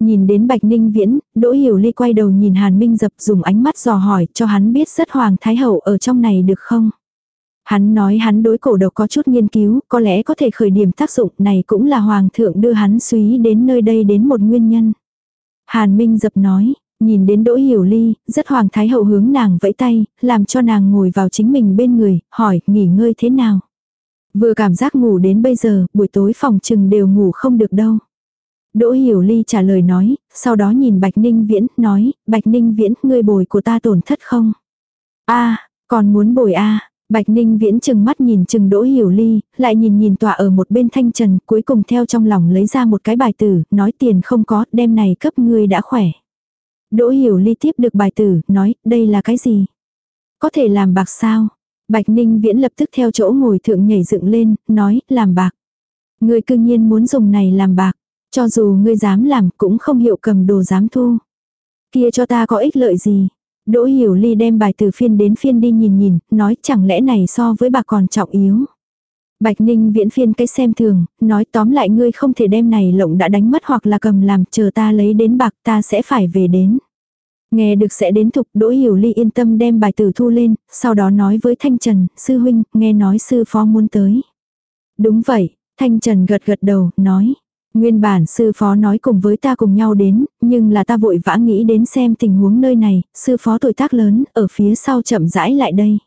Speaker 1: Nhìn đến Bạch Ninh Viễn, Đỗ Hiểu Ly quay đầu nhìn Hàn Minh Dập dùng ánh mắt dò hỏi cho hắn biết rất hoàng thái hậu ở trong này được không. Hắn nói hắn đối cổ độc có chút nghiên cứu, có lẽ có thể khởi điểm tác dụng này cũng là hoàng thượng đưa hắn suý đến nơi đây đến một nguyên nhân. Hàn Minh Dập nói, Nhìn đến Đỗ Hiểu Ly, rất hoàng thái hậu hướng nàng vẫy tay, làm cho nàng ngồi vào chính mình bên người, hỏi, nghỉ ngơi thế nào. Vừa cảm giác ngủ đến bây giờ, buổi tối phòng trừng đều ngủ không được đâu. Đỗ Hiểu Ly trả lời nói, sau đó nhìn Bạch Ninh Viễn, nói, Bạch Ninh Viễn, ngươi bồi của ta tổn thất không? a còn muốn bồi a Bạch Ninh Viễn chừng mắt nhìn chừng Đỗ Hiểu Ly, lại nhìn nhìn tọa ở một bên thanh trần, cuối cùng theo trong lòng lấy ra một cái bài tử, nói tiền không có, đêm này cấp ngươi đã khỏe. Đỗ hiểu ly tiếp được bài tử, nói, đây là cái gì? Có thể làm bạc sao? Bạch Ninh Viễn lập tức theo chỗ ngồi thượng nhảy dựng lên, nói, làm bạc. Ngươi cương nhiên muốn dùng này làm bạc, cho dù ngươi dám làm cũng không hiệu cầm đồ dám thu. Kia cho ta có ích lợi gì? Đỗ Hiểu Ly đem bài từ phiên đến phiên đi nhìn nhìn, nói chẳng lẽ này so với bà còn trọng yếu. Bạch Ninh viễn phiên cái xem thường, nói tóm lại ngươi không thể đem này lộng đã đánh mất hoặc là cầm làm, chờ ta lấy đến bạc ta sẽ phải về đến. Nghe được sẽ đến thục đỗ hiểu ly yên tâm đem bài tử thu lên, sau đó nói với Thanh Trần, sư huynh, nghe nói sư phó muốn tới. Đúng vậy, Thanh Trần gật gật đầu, nói. Nguyên bản sư phó nói cùng với ta cùng nhau đến, nhưng là ta vội vã nghĩ đến xem tình huống nơi này, sư phó tuổi tác lớn, ở phía sau chậm rãi lại đây.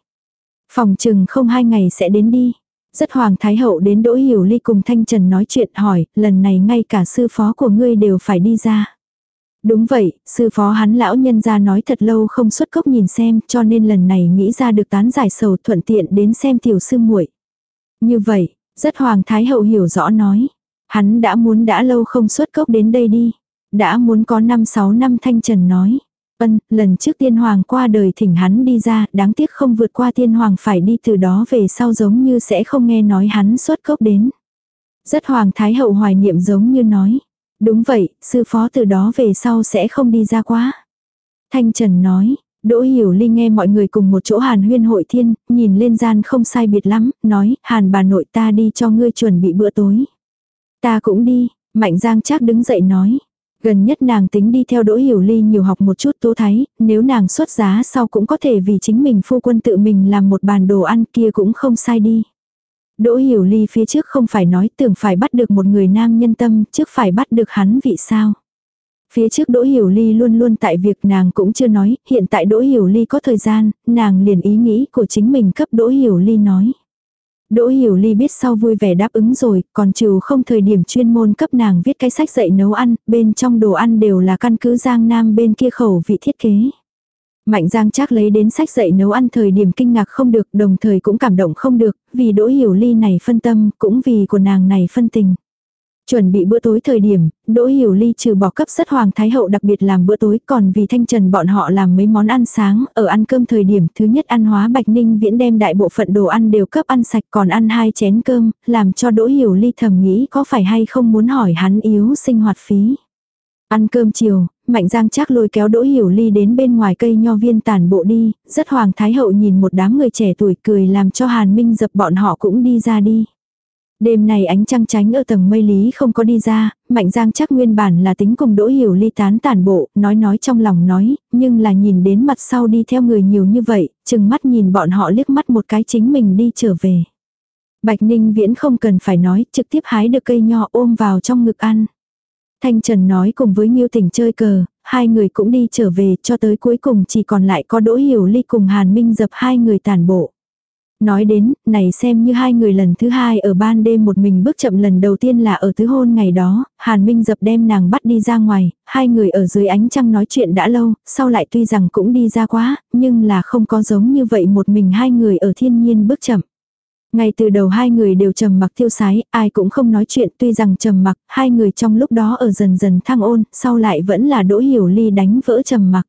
Speaker 1: Phòng chừng không hai ngày sẽ đến đi. Rất hoàng thái hậu đến đỗ hiểu ly cùng thanh trần nói chuyện hỏi, lần này ngay cả sư phó của ngươi đều phải đi ra. Đúng vậy, sư phó hắn lão nhân ra nói thật lâu không xuất cốc nhìn xem, cho nên lần này nghĩ ra được tán giải sầu thuận tiện đến xem tiểu sư muội. Như vậy, rất hoàng thái hậu hiểu rõ nói. Hắn đã muốn đã lâu không xuất cốc đến đây đi. Đã muốn có năm sáu năm thanh trần nói. Ân, lần trước tiên hoàng qua đời thỉnh hắn đi ra, đáng tiếc không vượt qua tiên hoàng phải đi từ đó về sau giống như sẽ không nghe nói hắn xuất cốc đến. Rất hoàng thái hậu hoài niệm giống như nói. Đúng vậy, sư phó từ đó về sau sẽ không đi ra quá. Thanh Trần nói, Đỗ Hiểu Ly nghe mọi người cùng một chỗ hàn huyên hội thiên, nhìn lên gian không sai biệt lắm, nói, hàn bà nội ta đi cho ngươi chuẩn bị bữa tối. Ta cũng đi, Mạnh Giang chắc đứng dậy nói. Gần nhất nàng tính đi theo Đỗ Hiểu Ly nhiều học một chút tố thái, nếu nàng xuất giá sau cũng có thể vì chính mình phu quân tự mình làm một bàn đồ ăn kia cũng không sai đi. Đỗ Hiểu Ly phía trước không phải nói tưởng phải bắt được một người nam nhân tâm, trước phải bắt được hắn vị sao. Phía trước Đỗ Hiểu Ly luôn luôn tại việc nàng cũng chưa nói, hiện tại Đỗ Hiểu Ly có thời gian, nàng liền ý nghĩ của chính mình cấp Đỗ Hiểu Ly nói. Đỗ Hiểu Ly biết sau vui vẻ đáp ứng rồi, còn trừ không thời điểm chuyên môn cấp nàng viết cái sách dạy nấu ăn, bên trong đồ ăn đều là căn cứ Giang Nam bên kia khẩu vị thiết kế. Mạnh Giang chắc lấy đến sách dạy nấu ăn thời điểm kinh ngạc không được, đồng thời cũng cảm động không được, vì Đỗ Hiểu Ly này phân tâm, cũng vì của nàng này phân tình. Chuẩn bị bữa tối thời điểm, Đỗ Hiểu Ly trừ bỏ cấp rất hoàng thái hậu đặc biệt làm bữa tối còn vì thanh trần bọn họ làm mấy món ăn sáng, ở ăn cơm thời điểm thứ nhất ăn hóa Bạch Ninh viễn đem đại bộ phận đồ ăn đều cấp ăn sạch còn ăn hai chén cơm, làm cho Đỗ Hiểu Ly thầm nghĩ có phải hay không muốn hỏi hắn yếu sinh hoạt phí. Ăn cơm chiều, Mạnh Giang chắc lôi kéo Đỗ Hiểu Ly đến bên ngoài cây nho viên tản bộ đi, rất hoàng thái hậu nhìn một đám người trẻ tuổi cười làm cho Hàn Minh dập bọn họ cũng đi ra đi. Đêm này ánh trăng tránh ở tầng mây lý không có đi ra, Mạnh Giang chắc nguyên bản là tính cùng Đỗ Hiểu Ly tán tản bộ, nói nói trong lòng nói, nhưng là nhìn đến mặt sau đi theo người nhiều như vậy, chừng mắt nhìn bọn họ liếc mắt một cái chính mình đi trở về. Bạch Ninh Viễn không cần phải nói, trực tiếp hái được cây nho ôm vào trong ngực ăn. Thanh Trần nói cùng với nhiêu Tỉnh chơi cờ, hai người cũng đi trở về cho tới cuối cùng chỉ còn lại có Đỗ Hiểu Ly cùng Hàn Minh dập hai người tàn bộ. Nói đến, này xem như hai người lần thứ hai ở ban đêm một mình bước chậm lần đầu tiên là ở thứ hôn ngày đó, Hàn Minh dập đem nàng bắt đi ra ngoài, hai người ở dưới ánh trăng nói chuyện đã lâu, sau lại tuy rằng cũng đi ra quá, nhưng là không có giống như vậy một mình hai người ở thiên nhiên bước chậm. Ngay từ đầu hai người đều trầm mặc tiêu sái, ai cũng không nói chuyện tuy rằng trầm mặc, hai người trong lúc đó ở dần dần thăng ôn, sau lại vẫn là đỗ hiểu ly đánh vỡ trầm mặc.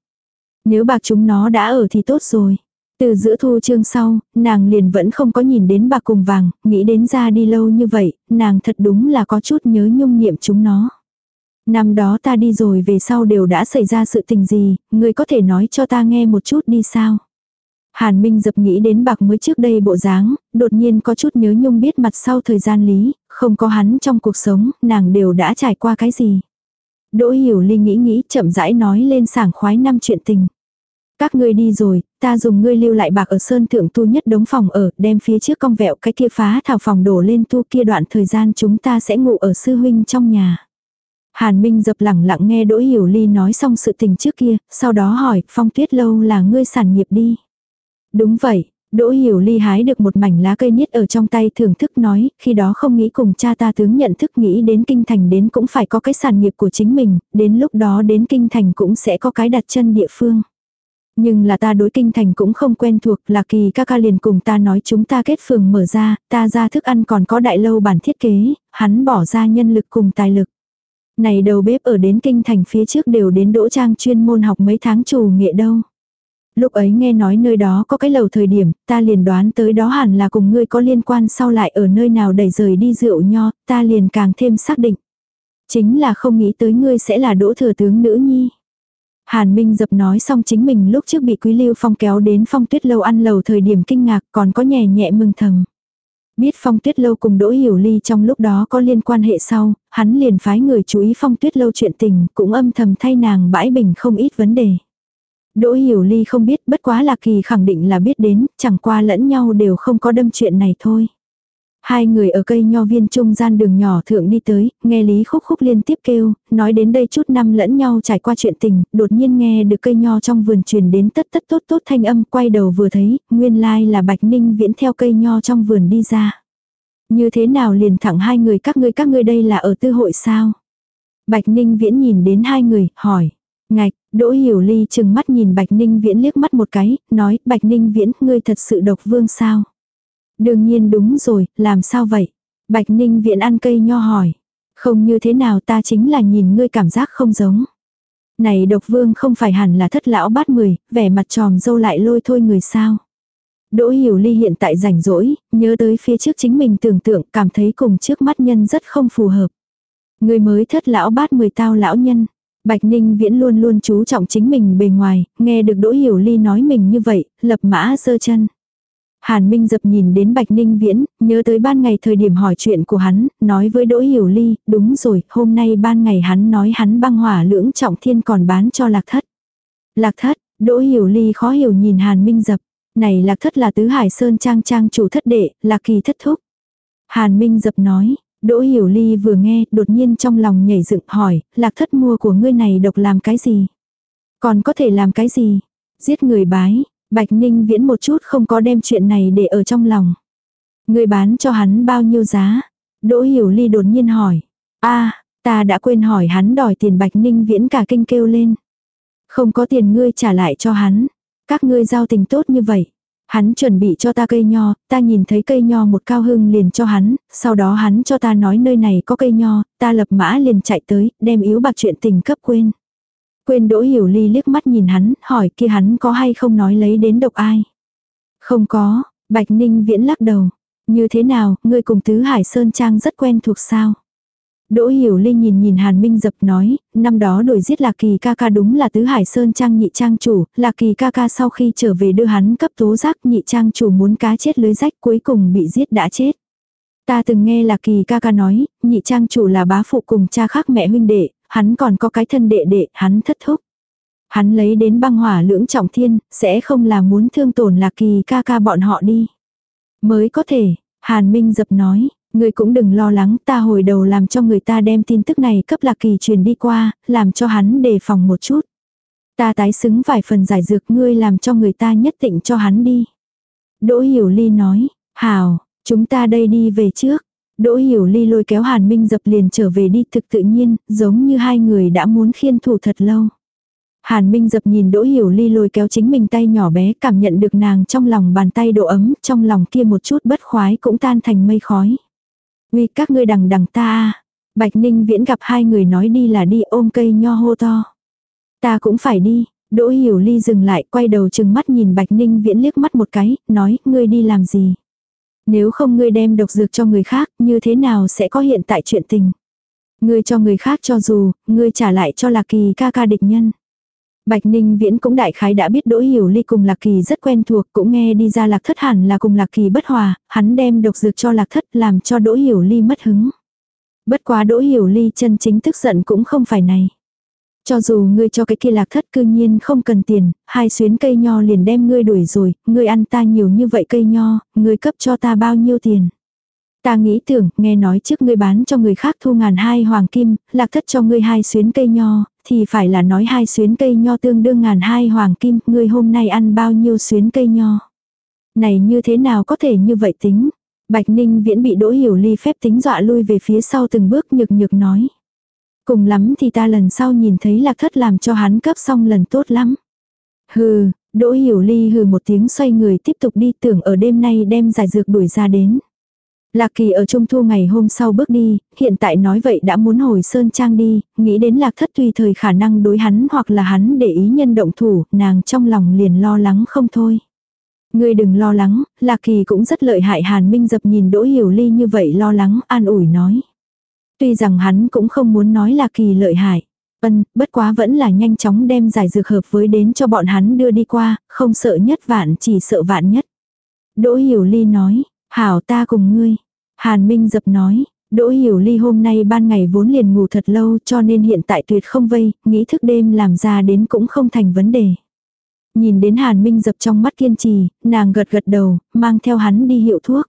Speaker 1: Nếu bạc chúng nó đã ở thì tốt rồi. Từ giữa thu chương sau, nàng liền vẫn không có nhìn đến bạc cùng vàng, nghĩ đến ra đi lâu như vậy, nàng thật đúng là có chút nhớ nhung niệm chúng nó. Năm đó ta đi rồi về sau đều đã xảy ra sự tình gì, người có thể nói cho ta nghe một chút đi sao. Hàn Minh dập nghĩ đến bạc mới trước đây bộ dáng, đột nhiên có chút nhớ nhung biết mặt sau thời gian lý, không có hắn trong cuộc sống, nàng đều đã trải qua cái gì. Đỗ hiểu ly nghĩ nghĩ chậm rãi nói lên sảng khoái năm chuyện tình. Các ngươi đi rồi, ta dùng ngươi lưu lại bạc ở sơn thượng tu nhất đống phòng ở, đem phía trước cong vẹo cái kia phá thảo phòng đổ lên tu kia đoạn thời gian chúng ta sẽ ngủ ở sư huynh trong nhà. Hàn Minh dập lẳng lặng nghe Đỗ Hiểu Ly nói xong sự tình trước kia, sau đó hỏi, phong tuyết lâu là ngươi sản nghiệp đi. Đúng vậy, Đỗ Hiểu Ly hái được một mảnh lá cây niết ở trong tay thưởng thức nói, khi đó không nghĩ cùng cha ta tướng nhận thức nghĩ đến kinh thành đến cũng phải có cái sản nghiệp của chính mình, đến lúc đó đến kinh thành cũng sẽ có cái đặt chân địa phương. Nhưng là ta đối kinh thành cũng không quen thuộc, là kỳ ca ca liền cùng ta nói chúng ta kết phường mở ra, ta ra thức ăn còn có đại lâu bản thiết kế, hắn bỏ ra nhân lực cùng tài lực. Này đầu bếp ở đến kinh thành phía trước đều đến đỗ trang chuyên môn học mấy tháng chủ nghệ đâu. Lúc ấy nghe nói nơi đó có cái lầu thời điểm, ta liền đoán tới đó hẳn là cùng ngươi có liên quan sau lại ở nơi nào đẩy rời đi rượu nho, ta liền càng thêm xác định. Chính là không nghĩ tới ngươi sẽ là đỗ thừa tướng nữ nhi. Hàn Minh dập nói xong chính mình lúc trước bị Quý Lưu Phong kéo đến phong tuyết lâu ăn lầu thời điểm kinh ngạc còn có nhẹ nhẹ mừng thầm. Biết phong tuyết lâu cùng Đỗ Hiểu Ly trong lúc đó có liên quan hệ sau, hắn liền phái người chú ý phong tuyết lâu chuyện tình cũng âm thầm thay nàng bãi bình không ít vấn đề. Đỗ Hiểu Ly không biết bất quá là kỳ khẳng định là biết đến, chẳng qua lẫn nhau đều không có đâm chuyện này thôi. Hai người ở cây nho viên trung gian đường nhỏ thượng đi tới, nghe Lý Khúc Khúc liên tiếp kêu, nói đến đây chút năm lẫn nhau trải qua chuyện tình, đột nhiên nghe được cây nho trong vườn truyền đến tất tất tốt tốt thanh âm, quay đầu vừa thấy, nguyên lai là Bạch Ninh viễn theo cây nho trong vườn đi ra. Như thế nào liền thẳng hai người các ngươi các ngươi đây là ở tư hội sao? Bạch Ninh viễn nhìn đến hai người, hỏi. Ngạch, Đỗ Hiểu Ly chừng mắt nhìn Bạch Ninh viễn liếc mắt một cái, nói, Bạch Ninh viễn, ngươi thật sự độc vương sao? Đương nhiên đúng rồi, làm sao vậy? Bạch Ninh viện ăn cây nho hỏi. Không như thế nào ta chính là nhìn ngươi cảm giác không giống. Này độc vương không phải hẳn là thất lão bát mười, vẻ mặt tròm dâu lại lôi thôi người sao. Đỗ Hiểu Ly hiện tại rảnh rỗi, nhớ tới phía trước chính mình tưởng tượng cảm thấy cùng trước mắt nhân rất không phù hợp. Người mới thất lão bát mười tao lão nhân. Bạch Ninh Viễn luôn luôn chú trọng chính mình bề ngoài, nghe được Đỗ Hiểu Ly nói mình như vậy, lập mã sơ chân. Hàn Minh dập nhìn đến Bạch Ninh Viễn, nhớ tới ban ngày thời điểm hỏi chuyện của hắn, nói với Đỗ Hiểu Ly, đúng rồi, hôm nay ban ngày hắn nói hắn băng hỏa lưỡng trọng thiên còn bán cho lạc thất. Lạc thất, Đỗ Hiểu Ly khó hiểu nhìn Hàn Minh dập, này lạc thất là tứ hải sơn trang trang chủ thất đệ, là kỳ thất thúc. Hàn Minh dập nói, Đỗ Hiểu Ly vừa nghe, đột nhiên trong lòng nhảy dựng hỏi, lạc thất mua của ngươi này độc làm cái gì? Còn có thể làm cái gì? Giết người bái, Bạch Ninh Viễn một chút không có đem chuyện này để ở trong lòng. Người bán cho hắn bao nhiêu giá? Đỗ Hiểu Ly đột nhiên hỏi. a ta đã quên hỏi hắn đòi tiền Bạch Ninh Viễn cả kinh kêu lên. Không có tiền ngươi trả lại cho hắn. Các ngươi giao tình tốt như vậy. Hắn chuẩn bị cho ta cây nho, ta nhìn thấy cây nho một cao hưng liền cho hắn, sau đó hắn cho ta nói nơi này có cây nho, ta lập mã liền chạy tới, đem yếu bạc chuyện tình cấp quên. Quên đỗ hiểu ly liếc mắt nhìn hắn, hỏi kia hắn có hay không nói lấy đến độc ai. Không có, Bạch Ninh viễn lắc đầu. Như thế nào, ngươi cùng Tứ Hải Sơn Trang rất quen thuộc sao? Đỗ Hiểu Linh nhìn nhìn Hàn Minh Dập nói, năm đó đuổi giết Lạc Kỳ ca ca đúng là Tứ Hải Sơn Trang nhị trang chủ, Lạc Kỳ ca ca sau khi trở về đưa hắn cấp tố giác nhị trang chủ muốn cá chết lưới rách cuối cùng bị giết đã chết. Ta từng nghe Lạc Kỳ ca ca nói, nhị trang chủ là bá phụ cùng cha khác mẹ huynh đệ, hắn còn có cái thân đệ đệ, hắn thất thúc. Hắn lấy đến băng hỏa lưỡng trọng thiên, sẽ không là muốn thương tổn lạc kỳ ca ca bọn họ đi. Mới có thể, Hàn Minh dập nói, người cũng đừng lo lắng, ta hồi đầu làm cho người ta đem tin tức này cấp lạc kỳ truyền đi qua, làm cho hắn đề phòng một chút. Ta tái xứng vài phần giải dược ngươi làm cho người ta nhất định cho hắn đi. Đỗ Hiểu Ly nói, hào, chúng ta đây đi về trước. Đỗ Hiểu Ly lôi kéo Hàn Minh dập liền trở về đi thực tự nhiên, giống như hai người đã muốn khiên thủ thật lâu. Hàn Minh dập nhìn Đỗ Hiểu Ly lôi kéo chính mình tay nhỏ bé cảm nhận được nàng trong lòng bàn tay độ ấm, trong lòng kia một chút bất khoái cũng tan thành mây khói. Uy các ngươi đằng đằng ta Bạch Ninh Viễn gặp hai người nói đi là đi ôm cây nho hô to. Ta cũng phải đi. Đỗ Hiểu Ly dừng lại quay đầu chừng mắt nhìn Bạch Ninh Viễn liếc mắt một cái, nói, ngươi đi làm gì? Nếu không ngươi đem độc dược cho người khác, như thế nào sẽ có hiện tại chuyện tình? Ngươi cho người khác cho dù, ngươi trả lại cho Lạc Kỳ ca ca địch nhân. Bạch Ninh Viễn cũng đại khái đã biết Đỗ Hiểu Ly cùng Lạc Kỳ rất quen thuộc, cũng nghe đi ra Lạc Thất hẳn là cùng Lạc Kỳ bất hòa, hắn đem độc dược cho Lạc Thất làm cho Đỗ Hiểu Ly mất hứng. Bất quá Đỗ Hiểu Ly chân chính tức giận cũng không phải này. Cho dù ngươi cho cái kia lạc thất cư nhiên không cần tiền, hai xuyến cây nho liền đem ngươi đuổi rồi, ngươi ăn ta nhiều như vậy cây nho, ngươi cấp cho ta bao nhiêu tiền. Ta nghĩ tưởng, nghe nói trước ngươi bán cho người khác thu ngàn hai hoàng kim, lạc thất cho ngươi hai xuyến cây nho, thì phải là nói hai xuyến cây nho tương đương ngàn hai hoàng kim, ngươi hôm nay ăn bao nhiêu xuyến cây nho. Này như thế nào có thể như vậy tính? Bạch Ninh viễn bị đỗ hiểu ly phép tính dọa lui về phía sau từng bước nhược nhược nói. Cùng lắm thì ta lần sau nhìn thấy lạc thất làm cho hắn cấp xong lần tốt lắm. Hừ, Đỗ Hiểu Ly hừ một tiếng xoay người tiếp tục đi tưởng ở đêm nay đem giải dược đuổi ra đến. Lạc Kỳ ở Trung Thu ngày hôm sau bước đi, hiện tại nói vậy đã muốn hồi Sơn Trang đi, nghĩ đến Lạc Thất tùy thời khả năng đối hắn hoặc là hắn để ý nhân động thủ, nàng trong lòng liền lo lắng không thôi. Ngươi đừng lo lắng, Lạc Kỳ cũng rất lợi hại Hàn Minh dập nhìn Đỗ Hiểu Ly như vậy lo lắng, an ủi nói. Tuy rằng hắn cũng không muốn nói là kỳ lợi hại. Ân, bất quá vẫn là nhanh chóng đem giải dược hợp với đến cho bọn hắn đưa đi qua, không sợ nhất vạn chỉ sợ vạn nhất. Đỗ Hiểu Ly nói, hảo ta cùng ngươi. Hàn Minh dập nói, Đỗ Hiểu Ly hôm nay ban ngày vốn liền ngủ thật lâu cho nên hiện tại tuyệt không vây, nghĩ thức đêm làm ra đến cũng không thành vấn đề. Nhìn đến Hàn Minh dập trong mắt kiên trì, nàng gật gật đầu, mang theo hắn đi hiệu thuốc.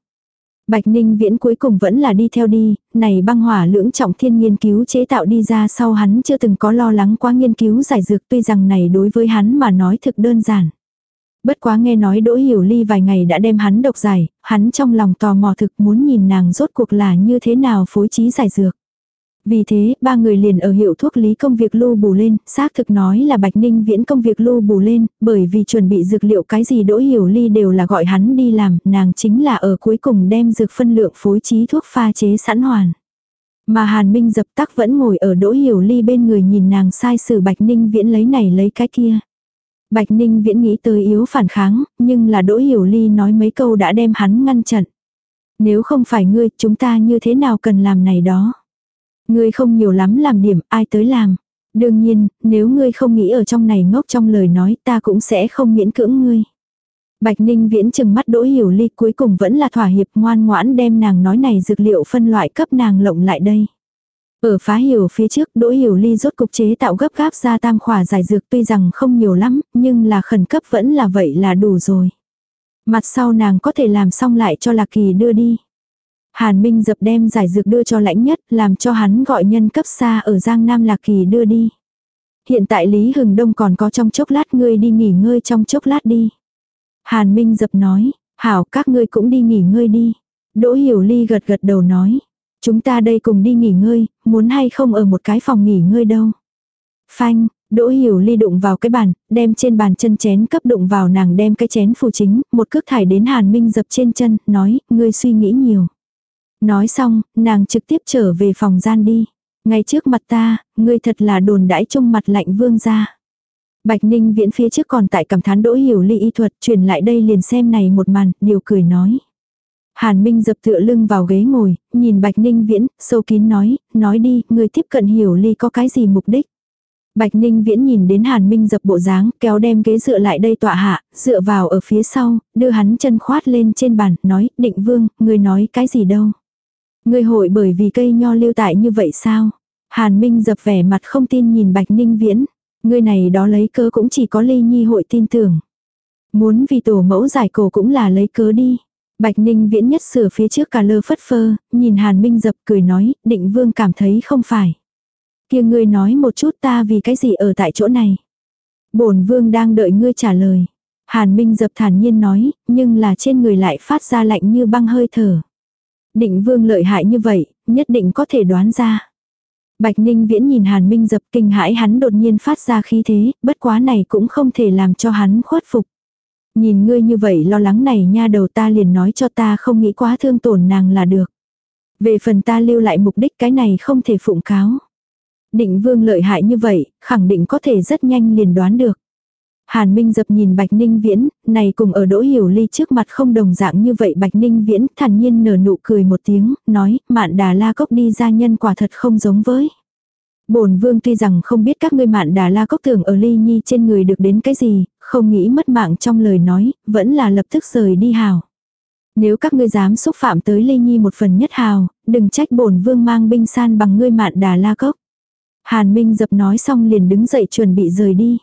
Speaker 1: Bạch Ninh Viễn cuối cùng vẫn là đi theo đi, này băng hỏa lưỡng trọng thiên nghiên cứu chế tạo đi ra sau hắn chưa từng có lo lắng quá nghiên cứu giải dược tuy rằng này đối với hắn mà nói thực đơn giản. Bất quá nghe nói Đỗ Hiểu Ly vài ngày đã đem hắn độc giải, hắn trong lòng tò mò thực muốn nhìn nàng rốt cuộc là như thế nào phối trí giải dược. Vì thế, ba người liền ở hiệu thuốc lý công việc lưu bù lên, xác thực nói là Bạch Ninh viễn công việc lưu bù lên, bởi vì chuẩn bị dược liệu cái gì đỗ hiểu ly đều là gọi hắn đi làm, nàng chính là ở cuối cùng đem dược phân lượng phối trí thuốc pha chế sẵn hoàn. Mà Hàn Minh dập tắc vẫn ngồi ở đỗ hiểu ly bên người nhìn nàng sai sử Bạch Ninh viễn lấy này lấy cái kia. Bạch Ninh viễn nghĩ tới yếu phản kháng, nhưng là đỗ hiểu ly nói mấy câu đã đem hắn ngăn chặn. Nếu không phải ngươi, chúng ta như thế nào cần làm này đó. Ngươi không nhiều lắm làm điểm, ai tới làm. Đương nhiên, nếu ngươi không nghĩ ở trong này ngốc trong lời nói ta cũng sẽ không miễn cưỡng ngươi. Bạch Ninh viễn chừng mắt đỗ hiểu ly cuối cùng vẫn là thỏa hiệp ngoan ngoãn đem nàng nói này dược liệu phân loại cấp nàng lộng lại đây. Ở phá hiểu phía trước đỗ hiểu ly rốt cục chế tạo gấp gáp ra tam khỏa giải dược tuy rằng không nhiều lắm, nhưng là khẩn cấp vẫn là vậy là đủ rồi. Mặt sau nàng có thể làm xong lại cho Lạc Kỳ đưa đi. Hàn Minh dập đem giải dược đưa cho lãnh nhất, làm cho hắn gọi nhân cấp xa ở Giang Nam Lạc Kỳ đưa đi. Hiện tại Lý Hừng Đông còn có trong chốc lát ngươi đi nghỉ ngơi trong chốc lát đi. Hàn Minh dập nói, hảo các ngươi cũng đi nghỉ ngơi đi. Đỗ Hiểu Ly gật gật đầu nói, chúng ta đây cùng đi nghỉ ngơi, muốn hay không ở một cái phòng nghỉ ngơi đâu. Phanh, Đỗ Hiểu Ly đụng vào cái bàn, đem trên bàn chân chén cấp đụng vào nàng đem cái chén phù chính, một cước thải đến Hàn Minh dập trên chân, nói, ngươi suy nghĩ nhiều. Nói xong, nàng trực tiếp trở về phòng gian đi. Ngay trước mặt ta, ngươi thật là đồn đãi trông mặt lạnh vương ra. Bạch Ninh viễn phía trước còn tại cảm thán đỗ hiểu ly y thuật truyền lại đây liền xem này một màn, điều cười nói. Hàn Minh dập tựa lưng vào ghế ngồi, nhìn Bạch Ninh viễn, sâu kín nói, nói đi, người tiếp cận hiểu ly có cái gì mục đích. Bạch Ninh viễn nhìn đến Hàn Minh dập bộ dáng, kéo đem ghế dựa lại đây tọa hạ, dựa vào ở phía sau, đưa hắn chân khoát lên trên bàn, nói, định vương, người nói cái gì đâu. Ngươi hội bởi vì cây nho lưu tại như vậy sao? Hàn Minh dập vẻ mặt không tin nhìn Bạch Ninh Viễn. Ngươi này đó lấy cớ cũng chỉ có Ly Nhi hội tin tưởng. Muốn vì tổ mẫu giải cổ cũng là lấy cớ đi. Bạch Ninh viễn nhất sửa phía trước cả lơ phất phơ, nhìn Hàn Minh dập cười nói, định vương cảm thấy không phải. kia ngươi nói một chút ta vì cái gì ở tại chỗ này. bổn vương đang đợi ngươi trả lời. Hàn Minh dập thản nhiên nói, nhưng là trên người lại phát ra lạnh như băng hơi thở. Định vương lợi hại như vậy, nhất định có thể đoán ra. Bạch Ninh viễn nhìn Hàn Minh dập kinh hãi hắn đột nhiên phát ra khí thế, bất quá này cũng không thể làm cho hắn khuất phục. Nhìn ngươi như vậy lo lắng này nha đầu ta liền nói cho ta không nghĩ quá thương tổn nàng là được. Về phần ta lưu lại mục đích cái này không thể phụng cáo. Định vương lợi hại như vậy, khẳng định có thể rất nhanh liền đoán được. Hàn Minh dập nhìn Bạch Ninh Viễn, này cùng ở Đỗ Hiểu Ly trước mặt không đồng dạng như vậy Bạch Ninh Viễn thản nhiên nở nụ cười một tiếng, nói, mạn đà la cốc đi ra nhân quả thật không giống với. bổn vương tuy rằng không biết các ngươi mạn đà la cốc tưởng ở Ly Nhi trên người được đến cái gì, không nghĩ mất mạng trong lời nói, vẫn là lập tức rời đi hào. Nếu các ngươi dám xúc phạm tới Ly Nhi một phần nhất hào, đừng trách bổn vương mang binh san bằng ngươi mạn đà la cốc. Hàn Minh dập nói xong liền đứng dậy chuẩn bị rời đi.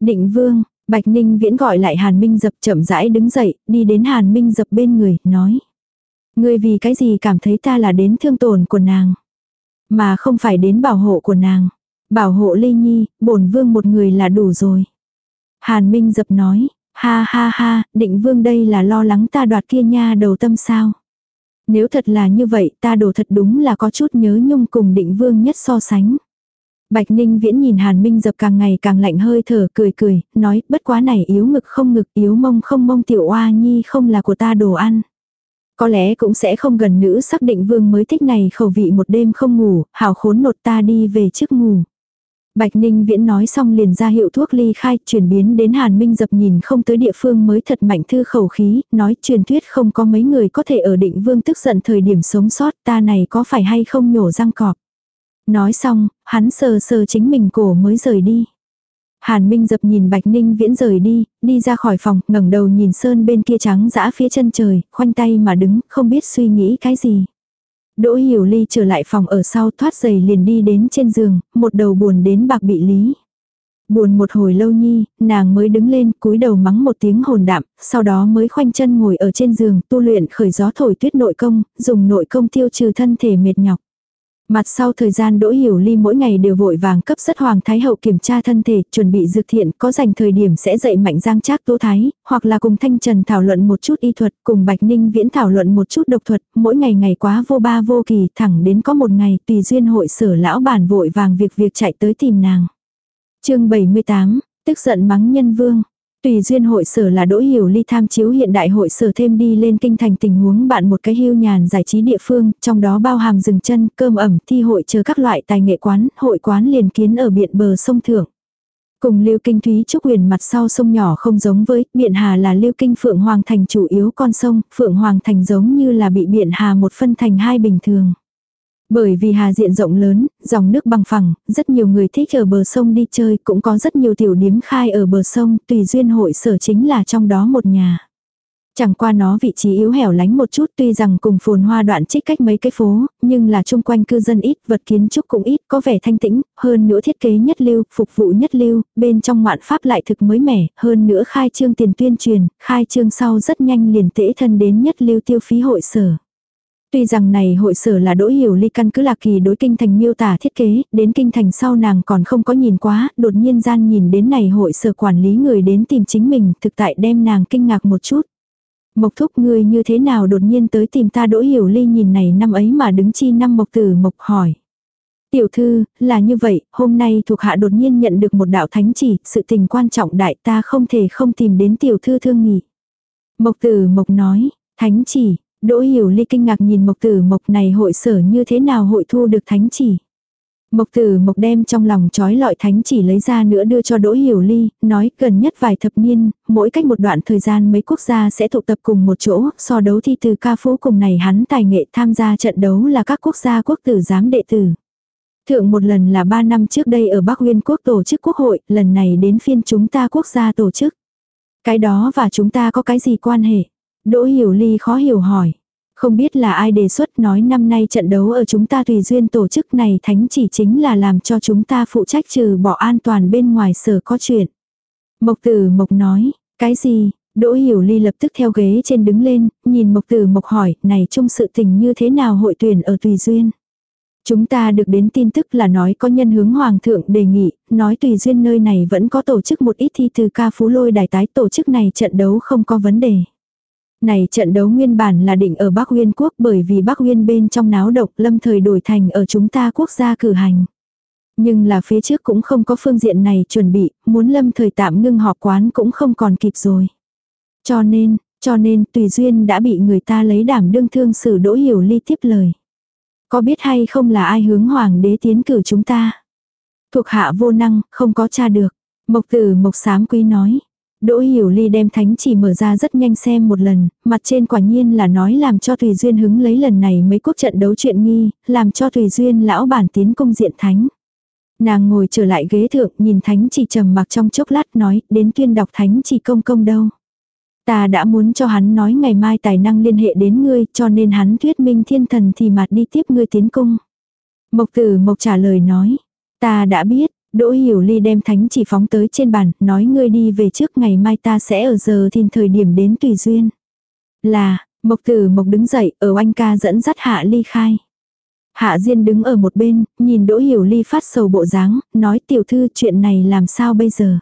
Speaker 1: Định vương, Bạch Ninh viễn gọi lại Hàn Minh dập chậm rãi đứng dậy, đi đến Hàn Minh dập bên người, nói. Ngươi vì cái gì cảm thấy ta là đến thương tổn của nàng, mà không phải đến bảo hộ của nàng. Bảo hộ Ly Nhi, bổn vương một người là đủ rồi. Hàn Minh dập nói, ha ha ha, định vương đây là lo lắng ta đoạt kia nha đầu tâm sao. Nếu thật là như vậy ta đổ thật đúng là có chút nhớ nhung cùng định vương nhất so sánh. Bạch Ninh Viễn nhìn Hàn Minh dập càng ngày càng lạnh hơi thở cười cười, nói bất quá này yếu ngực không ngực yếu mông không mông tiểu oa nhi không là của ta đồ ăn. Có lẽ cũng sẽ không gần nữ xác định vương mới thích này khẩu vị một đêm không ngủ, hào khốn nột ta đi về trước ngủ. Bạch Ninh Viễn nói xong liền ra hiệu thuốc ly khai, chuyển biến đến Hàn Minh dập nhìn không tới địa phương mới thật mạnh thư khẩu khí, nói truyền thuyết không có mấy người có thể ở định vương tức giận thời điểm sống sót ta này có phải hay không nhổ răng cọp. Nói xong, hắn sờ sờ chính mình cổ mới rời đi. Hàn Minh dập nhìn Bạch Ninh Viễn rời đi, đi ra khỏi phòng, ngẩng đầu nhìn sơn bên kia trắng dã phía chân trời, khoanh tay mà đứng, không biết suy nghĩ cái gì. Đỗ Hiểu Ly trở lại phòng ở sau thoát giày liền đi đến trên giường, một đầu buồn đến bạc bị lý. Buồn một hồi lâu nhi, nàng mới đứng lên cúi đầu mắng một tiếng hồn đạm, sau đó mới khoanh chân ngồi ở trên giường tu luyện khởi gió thổi tuyết nội công, dùng nội công tiêu trừ thân thể mệt nhọc. Mặt sau thời gian Đỗ Hiểu Ly mỗi ngày đều vội vàng cấp rất Hoàng Thái Hậu kiểm tra thân thể, chuẩn bị dược thiện, có dành thời điểm sẽ dạy mạnh giang trác tố thái, hoặc là cùng Thanh Trần thảo luận một chút y thuật, cùng Bạch Ninh Viễn thảo luận một chút độc thuật, mỗi ngày ngày quá vô ba vô kỳ, thẳng đến có một ngày tùy duyên hội sở lão bản vội vàng việc việc chạy tới tìm nàng. chương 78, tức giận mắng nhân vương. Tùy duyên hội sở là đỗ hiểu ly tham chiếu hiện đại hội sở thêm đi lên kinh thành tình huống bạn một cái hưu nhàn giải trí địa phương, trong đó bao hàm rừng chân, cơm ẩm, thi hội chờ các loại tài nghệ quán, hội quán liền kiến ở biện bờ sông Thượng. Cùng lưu kinh thúy trúc huyền mặt sau sông nhỏ không giống với, biện hà là lưu kinh Phượng Hoàng Thành chủ yếu con sông, Phượng Hoàng Thành giống như là bị biện hà một phân thành hai bình thường. Bởi vì hà diện rộng lớn, dòng nước bằng phẳng, rất nhiều người thích ở bờ sông đi chơi, cũng có rất nhiều tiểu điếm khai ở bờ sông, tùy duyên hội sở chính là trong đó một nhà. Chẳng qua nó vị trí yếu hẻo lánh một chút tuy rằng cùng phồn hoa đoạn trích cách mấy cái phố, nhưng là chung quanh cư dân ít, vật kiến trúc cũng ít, có vẻ thanh tĩnh, hơn nữa thiết kế nhất lưu, phục vụ nhất lưu, bên trong ngoạn pháp lại thực mới mẻ, hơn nữa khai trương tiền tuyên truyền, khai trương sau rất nhanh liền tễ thân đến nhất lưu tiêu phí hội sở. Tuy rằng này hội sở là đỗ hiểu ly căn cứ lạc kỳ đối kinh thành miêu tả thiết kế, đến kinh thành sau nàng còn không có nhìn quá, đột nhiên gian nhìn đến này hội sở quản lý người đến tìm chính mình, thực tại đem nàng kinh ngạc một chút. Mộc thúc ngươi như thế nào đột nhiên tới tìm ta đỗ hiểu ly nhìn này năm ấy mà đứng chi năm mộc tử mộc hỏi. Tiểu thư, là như vậy, hôm nay thuộc hạ đột nhiên nhận được một đạo thánh chỉ, sự tình quan trọng đại ta không thể không tìm đến tiểu thư thương nghị Mộc tử mộc nói, thánh chỉ, Đỗ Hiểu Ly kinh ngạc nhìn Mộc Tử Mộc này hội sở như thế nào hội thu được thánh chỉ. Mộc Tử Mộc đem trong lòng trói lọi thánh chỉ lấy ra nữa đưa cho Đỗ Hiểu Ly, nói gần nhất vài thập niên, mỗi cách một đoạn thời gian mấy quốc gia sẽ tụ tập cùng một chỗ, so đấu thi từ ca phú cùng này hắn tài nghệ tham gia trận đấu là các quốc gia quốc tử giám đệ tử. Thượng một lần là ba năm trước đây ở Bắc Nguyên quốc tổ chức quốc hội, lần này đến phiên chúng ta quốc gia tổ chức. Cái đó và chúng ta có cái gì quan hệ? Đỗ Hiểu Ly khó hiểu hỏi. Không biết là ai đề xuất nói năm nay trận đấu ở chúng ta tùy duyên tổ chức này thánh chỉ chính là làm cho chúng ta phụ trách trừ bỏ an toàn bên ngoài sở có chuyện. Mộc tử Mộc nói, cái gì, Đỗ Hiểu Ly lập tức theo ghế trên đứng lên, nhìn Mộc Tử Mộc hỏi, này trong sự tình như thế nào hội tuyển ở Tùy Duyên. Chúng ta được đến tin tức là nói có nhân hướng Hoàng thượng đề nghị, nói Tùy Duyên nơi này vẫn có tổ chức một ít thi từ ca phú lôi đài tái tổ chức này trận đấu không có vấn đề. Này trận đấu nguyên bản là định ở Bắc Nguyên quốc bởi vì Bắc Nguyên bên trong náo độc lâm thời đổi thành ở chúng ta quốc gia cử hành. Nhưng là phía trước cũng không có phương diện này chuẩn bị, muốn lâm thời tạm ngưng họp quán cũng không còn kịp rồi. Cho nên, cho nên tùy duyên đã bị người ta lấy đảm đương thương xử đỗ hiểu ly tiếp lời. Có biết hay không là ai hướng hoàng đế tiến cử chúng ta? Thuộc hạ vô năng, không có tra được. Mộc tử mộc sám quý nói. Đỗ hiểu ly đem thánh chỉ mở ra rất nhanh xem một lần, mặt trên quả nhiên là nói làm cho Tùy Duyên hứng lấy lần này mấy quốc trận đấu chuyện nghi, làm cho Tùy Duyên lão bản tiến công diện thánh. Nàng ngồi trở lại ghế thượng nhìn thánh chỉ trầm mặc trong chốc lát nói đến tuyên đọc thánh chỉ công công đâu. Ta đã muốn cho hắn nói ngày mai tài năng liên hệ đến ngươi cho nên hắn thuyết minh thiên thần thì mặt đi tiếp ngươi tiến cung. Mộc tử mộc trả lời nói. Ta đã biết, Đỗ Hiểu Ly đem thánh chỉ phóng tới trên bàn, nói ngươi đi về trước ngày mai ta sẽ ở giờ thìn thời điểm đến tùy duyên. Là, Mộc Tử Mộc đứng dậy, ở anh ca dẫn dắt Hạ Ly khai. Hạ Diên đứng ở một bên, nhìn Đỗ Hiểu Ly phát sầu bộ dáng, nói tiểu thư chuyện này làm sao bây giờ.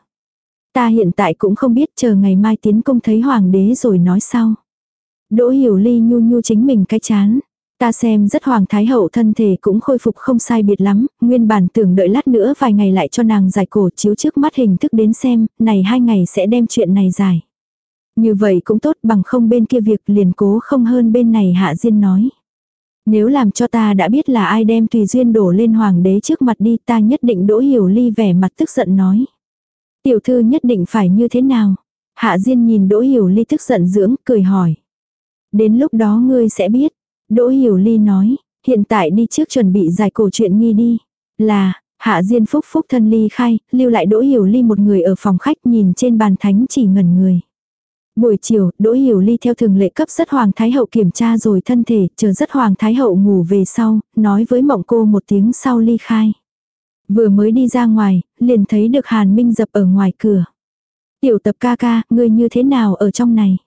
Speaker 1: Ta hiện tại cũng không biết chờ ngày mai tiến công thấy hoàng đế rồi nói sau. Đỗ Hiểu Ly nhu nhu chính mình cái chán. Ta xem rất hoàng thái hậu thân thể cũng khôi phục không sai biệt lắm, nguyên bản tưởng đợi lát nữa vài ngày lại cho nàng giải cổ chiếu trước mắt hình thức đến xem, này hai ngày sẽ đem chuyện này giải. Như vậy cũng tốt bằng không bên kia việc liền cố không hơn bên này hạ diên nói. Nếu làm cho ta đã biết là ai đem tùy duyên đổ lên hoàng đế trước mặt đi ta nhất định đỗ hiểu ly vẻ mặt tức giận nói. Tiểu thư nhất định phải như thế nào? Hạ Diên nhìn Đỗ Hiểu Ly tức giận dưỡng, cười hỏi. Đến lúc đó ngươi sẽ biết. Đỗ Hiểu Ly nói, hiện tại đi trước chuẩn bị giải cổ chuyện nghi đi. Là, Hạ Diên phúc phúc thân ly khai, lưu lại Đỗ Hiểu Ly một người ở phòng khách nhìn trên bàn thánh chỉ ngẩn người. Buổi chiều, Đỗ Hiểu Ly theo thường lệ cấp rất Hoàng Thái Hậu kiểm tra rồi thân thể, chờ rất Hoàng Thái Hậu ngủ về sau, nói với mộng cô một tiếng sau ly khai. Vừa mới đi ra ngoài, liền thấy được Hàn Minh dập ở ngoài cửa. Tiểu tập ca ca, ngươi như thế nào ở trong này?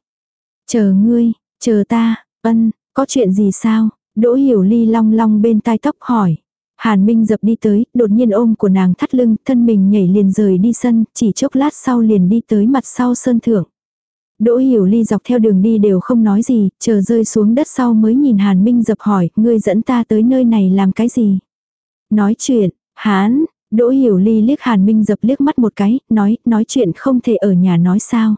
Speaker 1: Chờ ngươi, chờ ta, ân, có chuyện gì sao? Đỗ hiểu ly long long bên tai tóc hỏi. Hàn Minh dập đi tới, đột nhiên ôm của nàng thắt lưng, thân mình nhảy liền rời đi sân, chỉ chốc lát sau liền đi tới mặt sau sơn thượng. Đỗ hiểu ly dọc theo đường đi đều không nói gì, chờ rơi xuống đất sau mới nhìn Hàn Minh dập hỏi, ngươi dẫn ta tới nơi này làm cái gì? Nói chuyện, Hán, Đỗ Hiểu Ly liếc Hàn Minh dập liếc mắt một cái, nói, nói chuyện không thể ở nhà nói sao.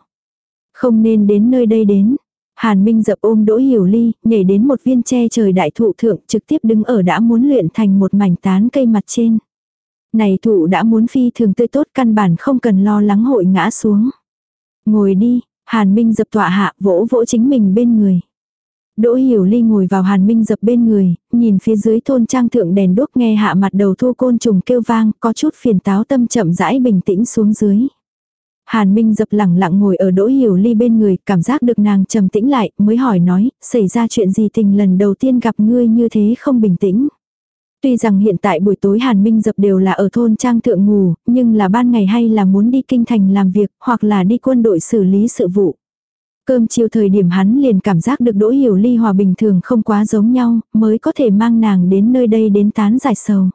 Speaker 1: Không nên đến nơi đây đến. Hàn Minh dập ôm Đỗ Hiểu Ly, nhảy đến một viên tre trời đại thụ thượng trực tiếp đứng ở đã muốn luyện thành một mảnh tán cây mặt trên. Này thụ đã muốn phi thường tươi tốt căn bản không cần lo lắng hội ngã xuống. Ngồi đi, Hàn Minh dập tọa hạ vỗ vỗ chính mình bên người. Đỗ Hiểu Ly ngồi vào Hàn Minh dập bên người, nhìn phía dưới thôn trang thượng đèn đuốc nghe hạ mặt đầu thu côn trùng kêu vang, có chút phiền táo tâm chậm rãi bình tĩnh xuống dưới. Hàn Minh dập lẳng lặng ngồi ở Đỗ Hiểu Ly bên người, cảm giác được nàng trầm tĩnh lại, mới hỏi nói, xảy ra chuyện gì tình lần đầu tiên gặp ngươi như thế không bình tĩnh. Tuy rằng hiện tại buổi tối Hàn Minh dập đều là ở thôn trang thượng ngủ, nhưng là ban ngày hay là muốn đi kinh thành làm việc, hoặc là đi quân đội xử lý sự vụ. Cơm chiều thời điểm hắn liền cảm giác được Đỗ Hiểu Ly hòa bình thường không quá giống nhau, mới có thể mang nàng đến nơi đây đến tán giải sầu.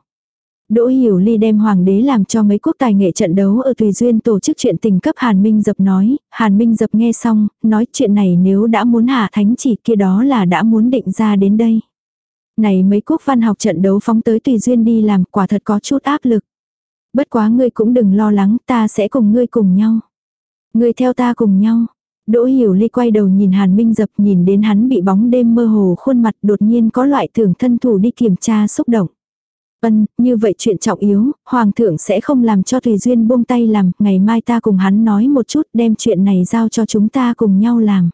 Speaker 1: Đỗ Hiểu Ly đem hoàng đế làm cho mấy quốc tài nghệ trận đấu ở Tùy Duyên tổ chức chuyện tình cấp Hàn Minh Dập nói, Hàn Minh Dập nghe xong, nói chuyện này nếu đã muốn hạ thánh chỉ kia đó là đã muốn định ra đến đây. Này mấy quốc văn học trận đấu phóng tới Tùy Duyên đi làm quả thật có chút áp lực. Bất quá ngươi cũng đừng lo lắng ta sẽ cùng ngươi cùng nhau. Ngươi theo ta cùng nhau. Đỗ Hiểu Ly quay đầu nhìn Hàn Minh Dập nhìn đến hắn bị bóng đêm mơ hồ khuôn mặt đột nhiên có loại tưởng thân thủ đi kiểm tra xúc động. Ân, như vậy chuyện trọng yếu, Hoàng thượng sẽ không làm cho Tùy Duyên buông tay làm, ngày mai ta cùng hắn nói một chút đem chuyện này giao cho chúng ta cùng nhau làm.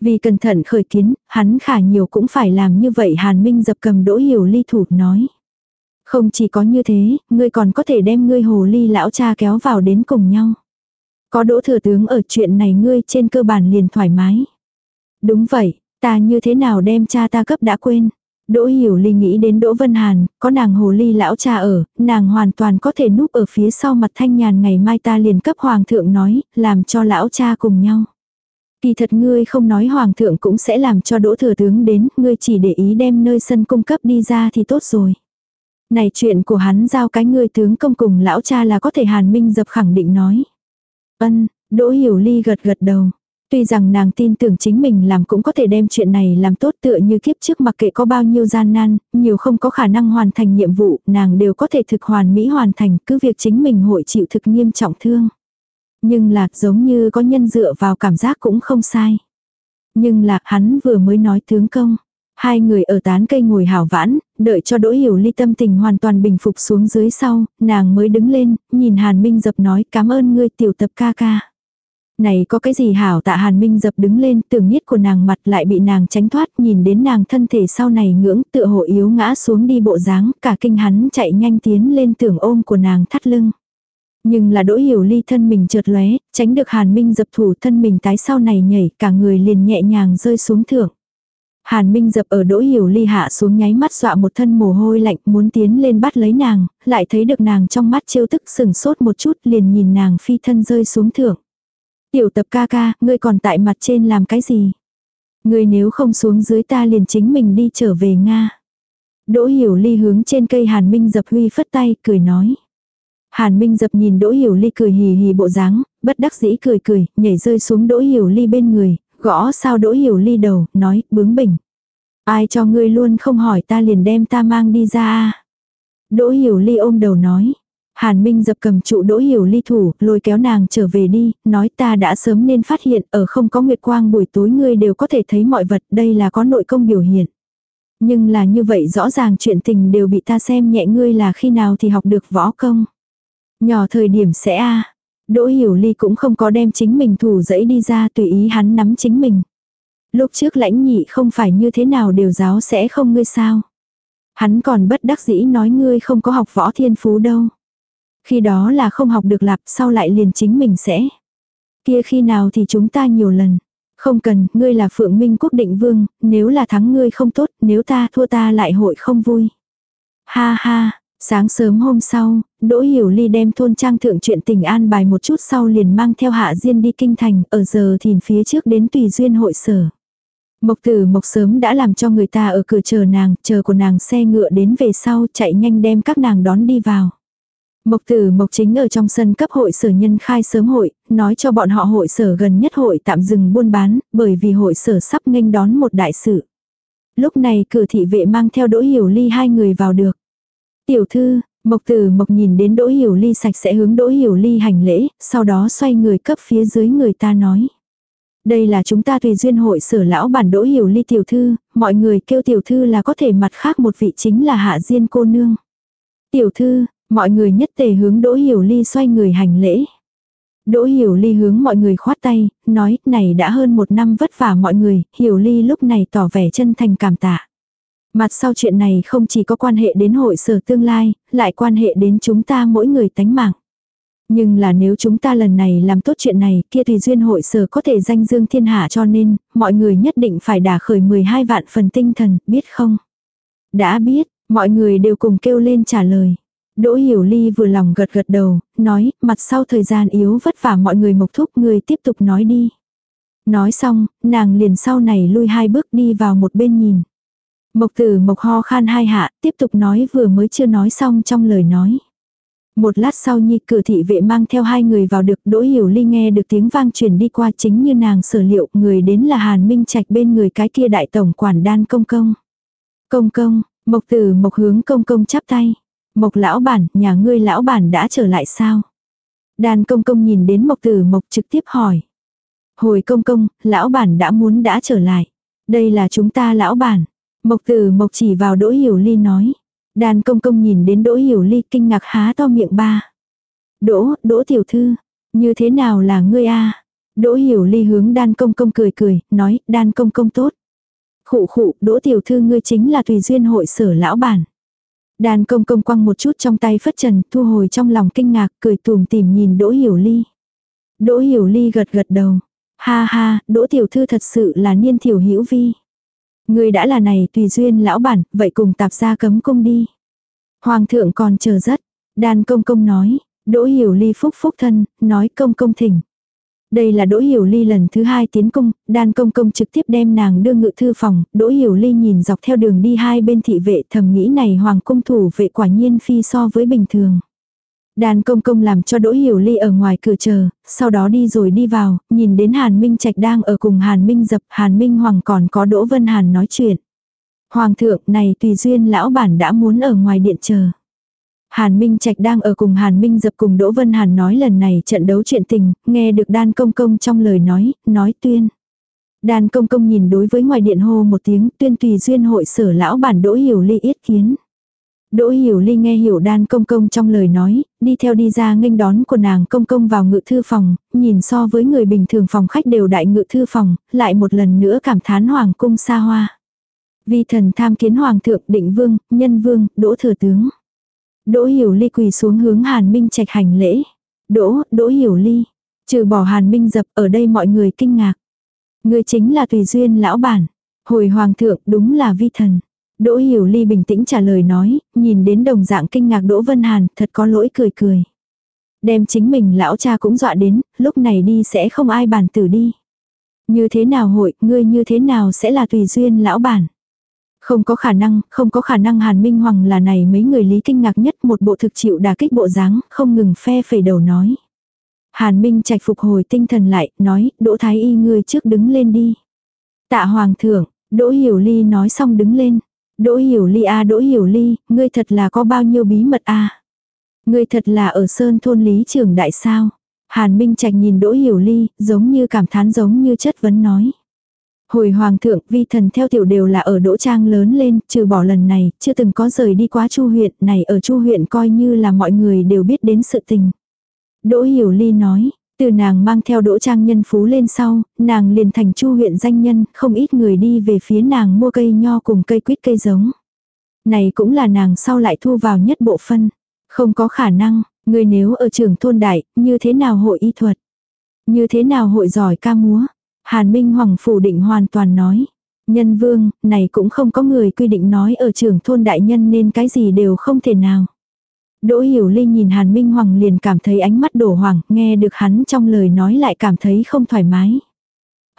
Speaker 1: Vì cẩn thận khởi kiến, hắn khả nhiều cũng phải làm như vậy Hàn Minh dập cầm Đỗ Hiểu Ly thủ nói. Không chỉ có như thế, ngươi còn có thể đem ngươi hồ ly lão cha kéo vào đến cùng nhau. Có đỗ thừa tướng ở chuyện này ngươi trên cơ bản liền thoải mái. Đúng vậy, ta như thế nào đem cha ta cấp đã quên. Đỗ Hiểu Ly nghĩ đến Đỗ Vân Hàn, có nàng hồ ly lão cha ở, nàng hoàn toàn có thể núp ở phía sau mặt thanh nhàn ngày mai ta liền cấp hoàng thượng nói, làm cho lão cha cùng nhau. Kỳ thật ngươi không nói hoàng thượng cũng sẽ làm cho đỗ thừa tướng đến, ngươi chỉ để ý đem nơi sân cung cấp đi ra thì tốt rồi. Này chuyện của hắn giao cái ngươi tướng công cùng lão cha là có thể hàn minh dập khẳng định nói. Ân, đỗ hiểu ly gật gật đầu. Tuy rằng nàng tin tưởng chính mình làm cũng có thể đem chuyện này làm tốt tựa như kiếp trước mặc kệ có bao nhiêu gian nan, nhiều không có khả năng hoàn thành nhiệm vụ, nàng đều có thể thực hoàn mỹ hoàn thành, cứ việc chính mình hội chịu thực nghiêm trọng thương. Nhưng là giống như có nhân dựa vào cảm giác cũng không sai. Nhưng là hắn vừa mới nói tướng công. Hai người ở tán cây ngồi hào vãn, đợi cho đỗ hiểu ly tâm tình hoàn toàn bình phục xuống dưới sau, nàng mới đứng lên, nhìn Hàn Minh dập nói cảm ơn ngươi tiểu tập ca ca. Này có cái gì hảo tạ Hàn Minh dập đứng lên tưởng niết của nàng mặt lại bị nàng tránh thoát nhìn đến nàng thân thể sau này ngưỡng tựa hồ yếu ngã xuống đi bộ dáng cả kinh hắn chạy nhanh tiến lên tưởng ôm của nàng thắt lưng. Nhưng là đỗ hiểu ly thân mình trượt lóe, tránh được Hàn Minh dập thủ thân mình tái sau này nhảy cả người liền nhẹ nhàng rơi xuống thượng. Hàn Minh dập ở đỗ hiểu ly hạ xuống nháy mắt dọa một thân mồ hôi lạnh muốn tiến lên bắt lấy nàng, lại thấy được nàng trong mắt trêu tức sừng sốt một chút liền nhìn nàng phi thân rơi xuống thượng. Tiểu tập ca ca, ngươi còn tại mặt trên làm cái gì? Ngươi nếu không xuống dưới ta liền chính mình đi trở về Nga. Đỗ hiểu ly hướng trên cây Hàn Minh dập huy phất tay, cười nói. Hàn Minh dập nhìn Đỗ Hiểu Ly cười hì hì bộ dáng, bất đắc dĩ cười cười, nhảy rơi xuống Đỗ Hiểu Ly bên người, gõ sao Đỗ Hiểu Ly đầu, nói, bướng bỉnh. Ai cho ngươi luôn không hỏi ta liền đem ta mang đi ra Đỗ Hiểu Ly ôm đầu nói. Hàn Minh dập cầm trụ Đỗ Hiểu Ly thủ, lôi kéo nàng trở về đi, nói ta đã sớm nên phát hiện ở không có nguyệt quang buổi tối ngươi đều có thể thấy mọi vật, đây là có nội công biểu hiện. Nhưng là như vậy rõ ràng chuyện tình đều bị ta xem nhẹ ngươi là khi nào thì học được võ công. Nhỏ thời điểm sẽ a Đỗ Hiểu Ly cũng không có đem chính mình thủ dẫy đi ra tùy ý hắn nắm chính mình. Lúc trước lãnh nhị không phải như thế nào đều giáo sẽ không ngươi sao. Hắn còn bất đắc dĩ nói ngươi không có học võ thiên phú đâu. Khi đó là không học được lạp sau lại liền chính mình sẽ. Kia khi nào thì chúng ta nhiều lần. Không cần, ngươi là phượng minh quốc định vương, nếu là thắng ngươi không tốt, nếu ta thua ta lại hội không vui. Ha ha, Sáng sớm hôm sau, Đỗ Hiểu Ly đem thôn trang thượng chuyện tình an bài một chút sau liền mang theo Hạ Diên đi kinh thành, ở giờ thìn phía trước đến tùy duyên hội sở. Mộc tử mộc sớm đã làm cho người ta ở cửa chờ nàng, chờ của nàng xe ngựa đến về sau chạy nhanh đem các nàng đón đi vào. Mộc tử mộc chính ở trong sân cấp hội sở nhân khai sớm hội, nói cho bọn họ hội sở gần nhất hội tạm dừng buôn bán, bởi vì hội sở sắp nghênh đón một đại sự. Lúc này cửa thị vệ mang theo đỗ hiểu ly hai người vào được. Tiểu thư, Mộc Tử Mộc nhìn đến Đỗ Hiểu Ly sạch sẽ hướng Đỗ Hiểu Ly hành lễ, sau đó xoay người cấp phía dưới người ta nói. Đây là chúng ta tùy duyên hội sở lão bản Đỗ Hiểu Ly tiểu thư, mọi người kêu tiểu thư là có thể mặt khác một vị chính là Hạ Diên cô nương. Tiểu thư, mọi người nhất tề hướng Đỗ Hiểu Ly xoay người hành lễ. Đỗ Hiểu Ly hướng mọi người khoát tay, nói, này đã hơn một năm vất vả mọi người, Hiểu Ly lúc này tỏ vẻ chân thành cảm tạ. Mặt sau chuyện này không chỉ có quan hệ đến hội sở tương lai, lại quan hệ đến chúng ta mỗi người tánh mạng. Nhưng là nếu chúng ta lần này làm tốt chuyện này, kia tùy duyên hội sở có thể danh dương thiên hạ cho nên, mọi người nhất định phải đả khởi 12 vạn phần tinh thần, biết không? Đã biết, mọi người đều cùng kêu lên trả lời. Đỗ Hiểu Ly vừa lòng gật gật đầu, nói, mặt sau thời gian yếu vất vả mọi người mộc thúc người tiếp tục nói đi. Nói xong, nàng liền sau này lui hai bước đi vào một bên nhìn. Mộc tử mộc ho khan hai hạ, tiếp tục nói vừa mới chưa nói xong trong lời nói. Một lát sau nhi cửa thị vệ mang theo hai người vào được đỗ hiểu ly nghe được tiếng vang truyền đi qua chính như nàng sở liệu người đến là Hàn Minh Trạch bên người cái kia đại tổng quản đan công công. Công công, mộc tử mộc hướng công công chắp tay. Mộc lão bản, nhà ngươi lão bản đã trở lại sao? Đan công công nhìn đến mộc tử mộc trực tiếp hỏi. Hồi công công, lão bản đã muốn đã trở lại. Đây là chúng ta lão bản. Mộc tử mộc chỉ vào đỗ hiểu ly nói. Đàn công công nhìn đến đỗ hiểu ly kinh ngạc há to miệng ba. Đỗ, đỗ tiểu thư, như thế nào là ngươi a Đỗ hiểu ly hướng đan công công cười cười, nói, đan công công tốt. Khụ khụ, đỗ tiểu thư ngươi chính là tùy duyên hội sở lão bản. Đan công công quăng một chút trong tay phất trần, thu hồi trong lòng kinh ngạc, cười tùm tìm nhìn đỗ hiểu ly. Đỗ hiểu ly gật gật đầu. Ha ha, đỗ tiểu thư thật sự là niên thiểu hữu vi. Người đã là này tùy duyên lão bản, vậy cùng tạp gia cấm cung đi. Hoàng thượng còn chờ rất. Đan công công nói, đỗ hiểu ly phúc phúc thân, nói công công thỉnh. Đây là Đỗ Hiểu Ly lần thứ hai tiến cung, đan công công trực tiếp đem nàng đưa ngự thư phòng, Đỗ Hiểu Ly nhìn dọc theo đường đi hai bên thị vệ thầm nghĩ này hoàng cung thủ vệ quả nhiên phi so với bình thường. Đàn công công làm cho Đỗ Hiểu Ly ở ngoài cửa chờ, sau đó đi rồi đi vào, nhìn đến Hàn Minh Trạch đang ở cùng Hàn Minh dập, Hàn Minh Hoàng còn có Đỗ Vân Hàn nói chuyện. Hoàng thượng này tùy duyên lão bản đã muốn ở ngoài điện chờ. Hàn Minh Trạch đang ở cùng Hàn Minh dập cùng Đỗ Vân Hàn nói lần này trận đấu chuyện tình, nghe được đan công công trong lời nói, nói tuyên. Đan công công nhìn đối với ngoài điện hô một tiếng tuyên tùy duyên hội sở lão bản Đỗ Hiểu Ly yết kiến. Đỗ Hiểu Ly nghe hiểu đan công công trong lời nói, đi theo đi ra nghênh đón của nàng công công vào ngự thư phòng, nhìn so với người bình thường phòng khách đều đại ngự thư phòng, lại một lần nữa cảm thán hoàng cung xa hoa. Vi thần tham kiến hoàng thượng định vương, nhân vương, đỗ thừa tướng. Đỗ Hiểu Ly quỳ xuống hướng Hàn Minh Trạch hành lễ. Đỗ, Đỗ Hiểu Ly. Trừ bỏ Hàn Minh dập ở đây mọi người kinh ngạc. Người chính là tùy duyên lão bản. Hồi hoàng thượng đúng là vi thần. Đỗ Hiểu Ly bình tĩnh trả lời nói, nhìn đến đồng dạng kinh ngạc Đỗ Vân Hàn, thật có lỗi cười cười. Đem chính mình lão cha cũng dọa đến, lúc này đi sẽ không ai bản tử đi. Như thế nào hội, ngươi như thế nào sẽ là tùy duyên lão bản. Không có khả năng, không có khả năng Hàn Minh Hoàng là này mấy người lý kinh ngạc nhất một bộ thực chịu đà kích bộ dáng, không ngừng phe phẩy đầu nói. Hàn Minh trạch phục hồi tinh thần lại, nói, Đỗ Thái Y ngươi trước đứng lên đi. Tạ Hoàng thượng, Đỗ Hiểu Ly nói xong đứng lên. Đỗ Hiểu Ly a Đỗ Hiểu Ly, ngươi thật là có bao nhiêu bí mật a Ngươi thật là ở sơn thôn lý trưởng đại sao. Hàn Minh Trạch nhìn Đỗ Hiểu Ly, giống như cảm thán giống như chất vấn nói. Hồi hoàng thượng, vi thần theo tiểu đều là ở Đỗ Trang lớn lên, trừ bỏ lần này, chưa từng có rời đi quá Chu huyện, này ở Chu huyện coi như là mọi người đều biết đến sự tình. Đỗ Hiểu Ly nói, từ nàng mang theo Đỗ Trang nhân phú lên sau, nàng liền thành Chu huyện danh nhân, không ít người đi về phía nàng mua cây nho cùng cây quýt cây giống. Này cũng là nàng sau lại thu vào nhất bộ phân. Không có khả năng, người nếu ở trường thôn đại, như thế nào hội y thuật? Như thế nào hội giỏi ca múa? Hàn Minh Hoàng phủ định hoàn toàn nói. Nhân vương, này cũng không có người quy định nói ở trường thôn đại nhân nên cái gì đều không thể nào. Đỗ Hiểu Linh nhìn Hàn Minh Hoàng liền cảm thấy ánh mắt đổ hoàng, nghe được hắn trong lời nói lại cảm thấy không thoải mái.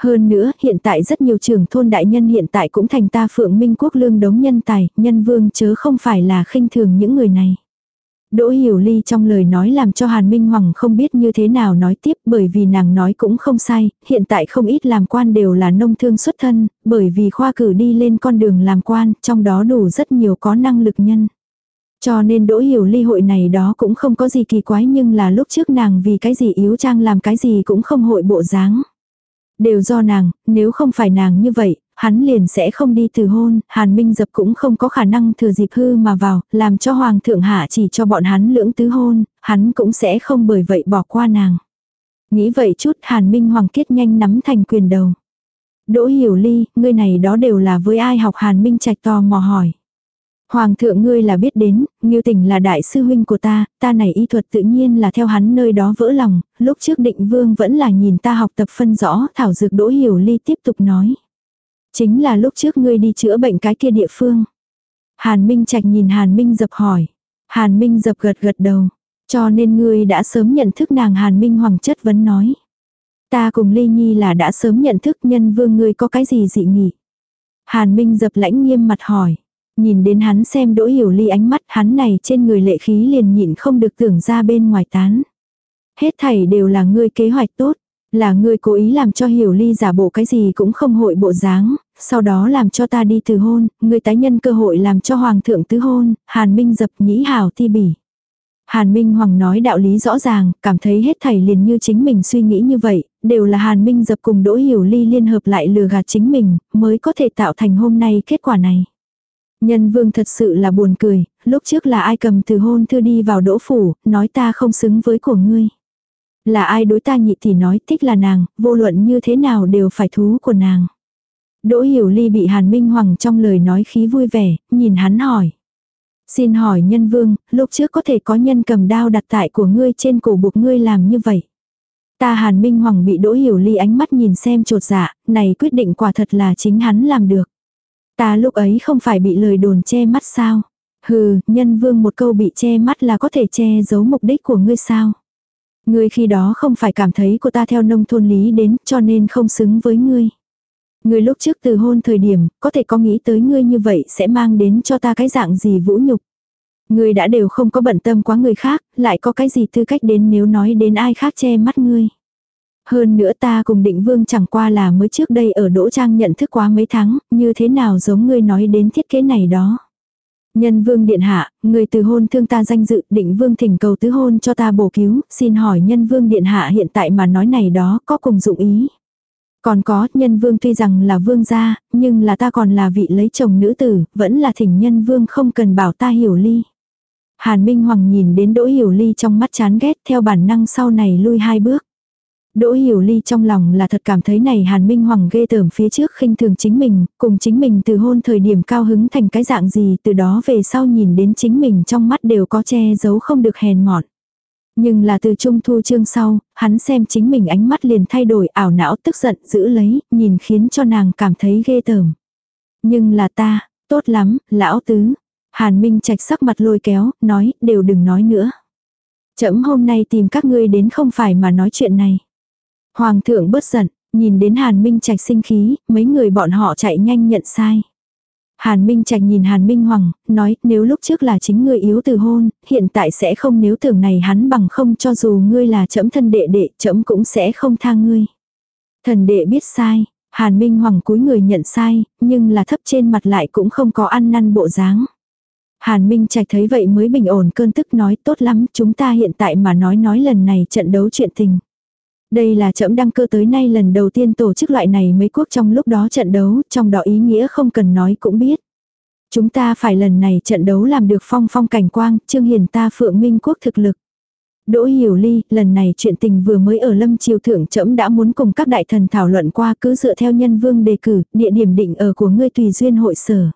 Speaker 1: Hơn nữa, hiện tại rất nhiều trưởng thôn đại nhân hiện tại cũng thành ta phượng minh quốc lương đống nhân tài, nhân vương chớ không phải là khinh thường những người này. Đỗ Hiểu Ly trong lời nói làm cho Hàn Minh Hoàng không biết như thế nào nói tiếp bởi vì nàng nói cũng không sai, hiện tại không ít làm quan đều là nông thương xuất thân, bởi vì khoa cử đi lên con đường làm quan, trong đó đủ rất nhiều có năng lực nhân. Cho nên Đỗ Hiểu Ly hội này đó cũng không có gì kỳ quái nhưng là lúc trước nàng vì cái gì yếu trang làm cái gì cũng không hội bộ dáng. Đều do nàng, nếu không phải nàng như vậy, hắn liền sẽ không đi từ hôn, Hàn Minh Dập cũng không có khả năng thừa dịp hư mà vào, làm cho Hoàng thượng hạ chỉ cho bọn hắn lưỡng tứ hôn, hắn cũng sẽ không bởi vậy bỏ qua nàng. Nghĩ vậy chút Hàn Minh Hoàng kết nhanh nắm thành quyền đầu. Đỗ Hiểu Ly, ngươi này đó đều là với ai học Hàn Minh Trạch to mò hỏi. Hoàng thượng ngươi là biết đến, Ngưu Tình là đại sư huynh của ta, ta này y thuật tự nhiên là theo hắn nơi đó vỡ lòng, lúc trước định vương vẫn là nhìn ta học tập phân rõ, thảo dược đỗ hiểu ly tiếp tục nói. Chính là lúc trước ngươi đi chữa bệnh cái kia địa phương. Hàn Minh Trạch nhìn Hàn Minh dập hỏi. Hàn Minh dập gật gật đầu. Cho nên ngươi đã sớm nhận thức nàng Hàn Minh Hoàng chất vấn nói. Ta cùng Ly Nhi là đã sớm nhận thức nhân vương ngươi có cái gì dị nghị. Hàn Minh dập lãnh nghiêm mặt hỏi. Nhìn đến hắn xem đỗ hiểu ly ánh mắt hắn này trên người lệ khí liền nhịn không được tưởng ra bên ngoài tán. Hết thảy đều là ngươi kế hoạch tốt. Là ngươi cố ý làm cho hiểu ly giả bộ cái gì cũng không hội bộ dáng, sau đó làm cho ta đi từ hôn, người tái nhân cơ hội làm cho hoàng thượng tứ hôn, hàn minh dập nhĩ hào ti bỉ. Hàn Minh Hoàng nói đạo lý rõ ràng, cảm thấy hết thảy liền như chính mình suy nghĩ như vậy, đều là Hàn Minh dập cùng Đỗ Hiểu Ly liên hợp lại lừa gạt chính mình, mới có thể tạo thành hôm nay kết quả này. Nhân vương thật sự là buồn cười, lúc trước là ai cầm từ hôn thư đi vào đỗ phủ, nói ta không xứng với của ngươi. Là ai đối ta nhị thì nói thích là nàng, vô luận như thế nào đều phải thú của nàng. Đỗ hiểu ly bị Hàn Minh Hoàng trong lời nói khí vui vẻ, nhìn hắn hỏi. Xin hỏi nhân vương, lúc trước có thể có nhân cầm đao đặt tại của ngươi trên cổ buộc ngươi làm như vậy. Ta Hàn Minh Hoàng bị Đỗ Hiểu Ly ánh mắt nhìn xem trột dạ, này quyết định quả thật là chính hắn làm được. Ta lúc ấy không phải bị lời đồn che mắt sao? Hừ, nhân vương một câu bị che mắt là có thể che giấu mục đích của ngươi sao? Ngươi khi đó không phải cảm thấy cô ta theo nông thôn lý đến cho nên không xứng với ngươi. Ngươi lúc trước từ hôn thời điểm, có thể có nghĩ tới ngươi như vậy sẽ mang đến cho ta cái dạng gì vũ nhục. Ngươi đã đều không có bận tâm quá người khác, lại có cái gì tư cách đến nếu nói đến ai khác che mắt ngươi. Hơn nữa ta cùng định vương chẳng qua là mới trước đây ở Đỗ Trang nhận thức quá mấy tháng, như thế nào giống ngươi nói đến thiết kế này đó. Nhân vương điện hạ, người từ hôn thương ta danh dự, định vương thỉnh cầu tứ hôn cho ta bổ cứu, xin hỏi nhân vương điện hạ hiện tại mà nói này đó có cùng dụng ý. Còn có, nhân vương tuy rằng là vương gia, nhưng là ta còn là vị lấy chồng nữ tử, vẫn là thỉnh nhân vương không cần bảo ta hiểu ly. Hàn Minh Hoàng nhìn đến Đỗ Hiểu Ly trong mắt chán ghét theo bản năng sau này lui hai bước. Đỗ Hiểu Ly trong lòng là thật cảm thấy này Hàn Minh Hoàng ghê tởm phía trước khinh thường chính mình, cùng chính mình từ hôn thời điểm cao hứng thành cái dạng gì từ đó về sau nhìn đến chính mình trong mắt đều có che giấu không được hèn mọn. Nhưng là từ trung thu chương sau, hắn xem chính mình ánh mắt liền thay đổi ảo não tức giận giữ lấy, nhìn khiến cho nàng cảm thấy ghê tởm. Nhưng là ta, tốt lắm, lão tứ. Hàn Minh trạch sắc mặt lôi kéo, nói, đều đừng nói nữa. Chấm hôm nay tìm các ngươi đến không phải mà nói chuyện này. Hoàng thượng bớt giận, nhìn đến Hàn Minh Trạch sinh khí, mấy người bọn họ chạy nhanh nhận sai. Hàn Minh Trạch nhìn Hàn Minh Hoàng, nói nếu lúc trước là chính ngươi yếu từ hôn, hiện tại sẽ không nếu tưởng này hắn bằng không cho dù ngươi là chấm thân đệ đệ, chấm cũng sẽ không tha ngươi. Thần đệ biết sai, Hàn Minh Hoàng cúi người nhận sai, nhưng là thấp trên mặt lại cũng không có ăn năn bộ dáng. Hàn Minh Trạch thấy vậy mới bình ổn cơn tức nói tốt lắm, chúng ta hiện tại mà nói nói lần này trận đấu chuyện tình. Đây là trẫm đăng cơ tới nay lần đầu tiên tổ chức loại này mấy quốc trong lúc đó trận đấu, trong đó ý nghĩa không cần nói cũng biết. Chúng ta phải lần này trận đấu làm được phong phong cảnh quang, trương hiền ta phượng minh quốc thực lực. Đỗ Hiểu Ly, lần này chuyện tình vừa mới ở Lâm Triều Thượng trẫm đã muốn cùng các đại thần thảo luận qua cứ dựa theo nhân vương đề cử, địa điểm định ở của ngươi tùy duyên hội sở.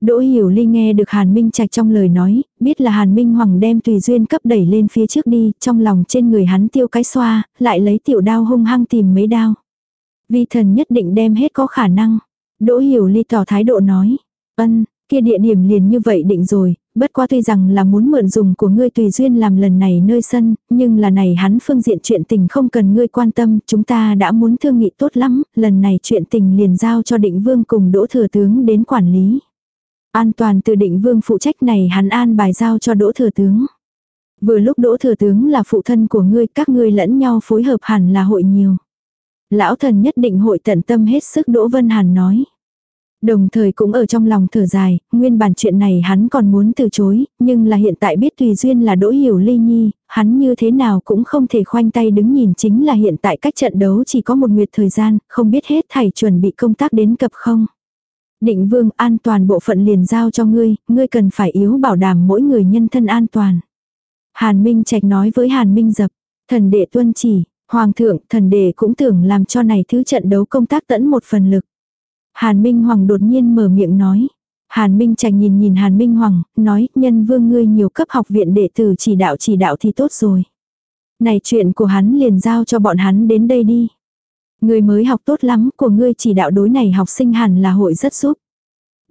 Speaker 1: Đỗ Hiểu Ly nghe được Hàn Minh Trạch trong lời nói, biết là Hàn Minh Hoàng đem tùy duyên cấp đẩy lên phía trước đi, trong lòng trên người hắn tiêu cái xoa, lại lấy tiểu đao hung hăng tìm mấy đao. Vi thần nhất định đem hết có khả năng. Đỗ Hiểu Ly tỏ thái độ nói, ân, kia địa điểm liền như vậy định rồi, bất qua tuy rằng là muốn mượn dùng của ngươi tùy duyên làm lần này nơi sân, nhưng là này hắn phương diện chuyện tình không cần ngươi quan tâm, chúng ta đã muốn thương nghị tốt lắm, lần này chuyện tình liền giao cho định vương cùng đỗ thừa tướng đến quản lý. An toàn từ định vương phụ trách này hắn an bài giao cho đỗ thừa tướng. Vừa lúc đỗ thừa tướng là phụ thân của ngươi, các ngươi lẫn nhau phối hợp hẳn là hội nhiều. Lão thần nhất định hội tận tâm hết sức Đỗ Vân Hàn nói. Đồng thời cũng ở trong lòng thở dài, nguyên bản chuyện này hắn còn muốn từ chối, nhưng là hiện tại biết Tùy Duyên là Đỗ Hiểu Ly Nhi, hắn như thế nào cũng không thể khoanh tay đứng nhìn chính là hiện tại cách trận đấu chỉ có một nguyệt thời gian, không biết hết thầy chuẩn bị công tác đến cập không. Định vương an toàn bộ phận liền giao cho ngươi, ngươi cần phải yếu bảo đảm mỗi người nhân thân an toàn. Hàn Minh Trạch nói với Hàn Minh Dập, thần đệ tuân chỉ, hoàng thượng, thần đệ cũng tưởng làm cho này thứ trận đấu công tác tẫn một phần lực. Hàn Minh Hoàng đột nhiên mở miệng nói. Hàn Minh Trạch nhìn nhìn Hàn Minh Hoàng, nói, nhân vương ngươi nhiều cấp học viện đệ tử chỉ đạo chỉ đạo thì tốt rồi. Này chuyện của hắn liền giao cho bọn hắn đến đây đi. Người mới học tốt lắm của ngươi chỉ đạo đối này học sinh hẳn là hội rất giúp.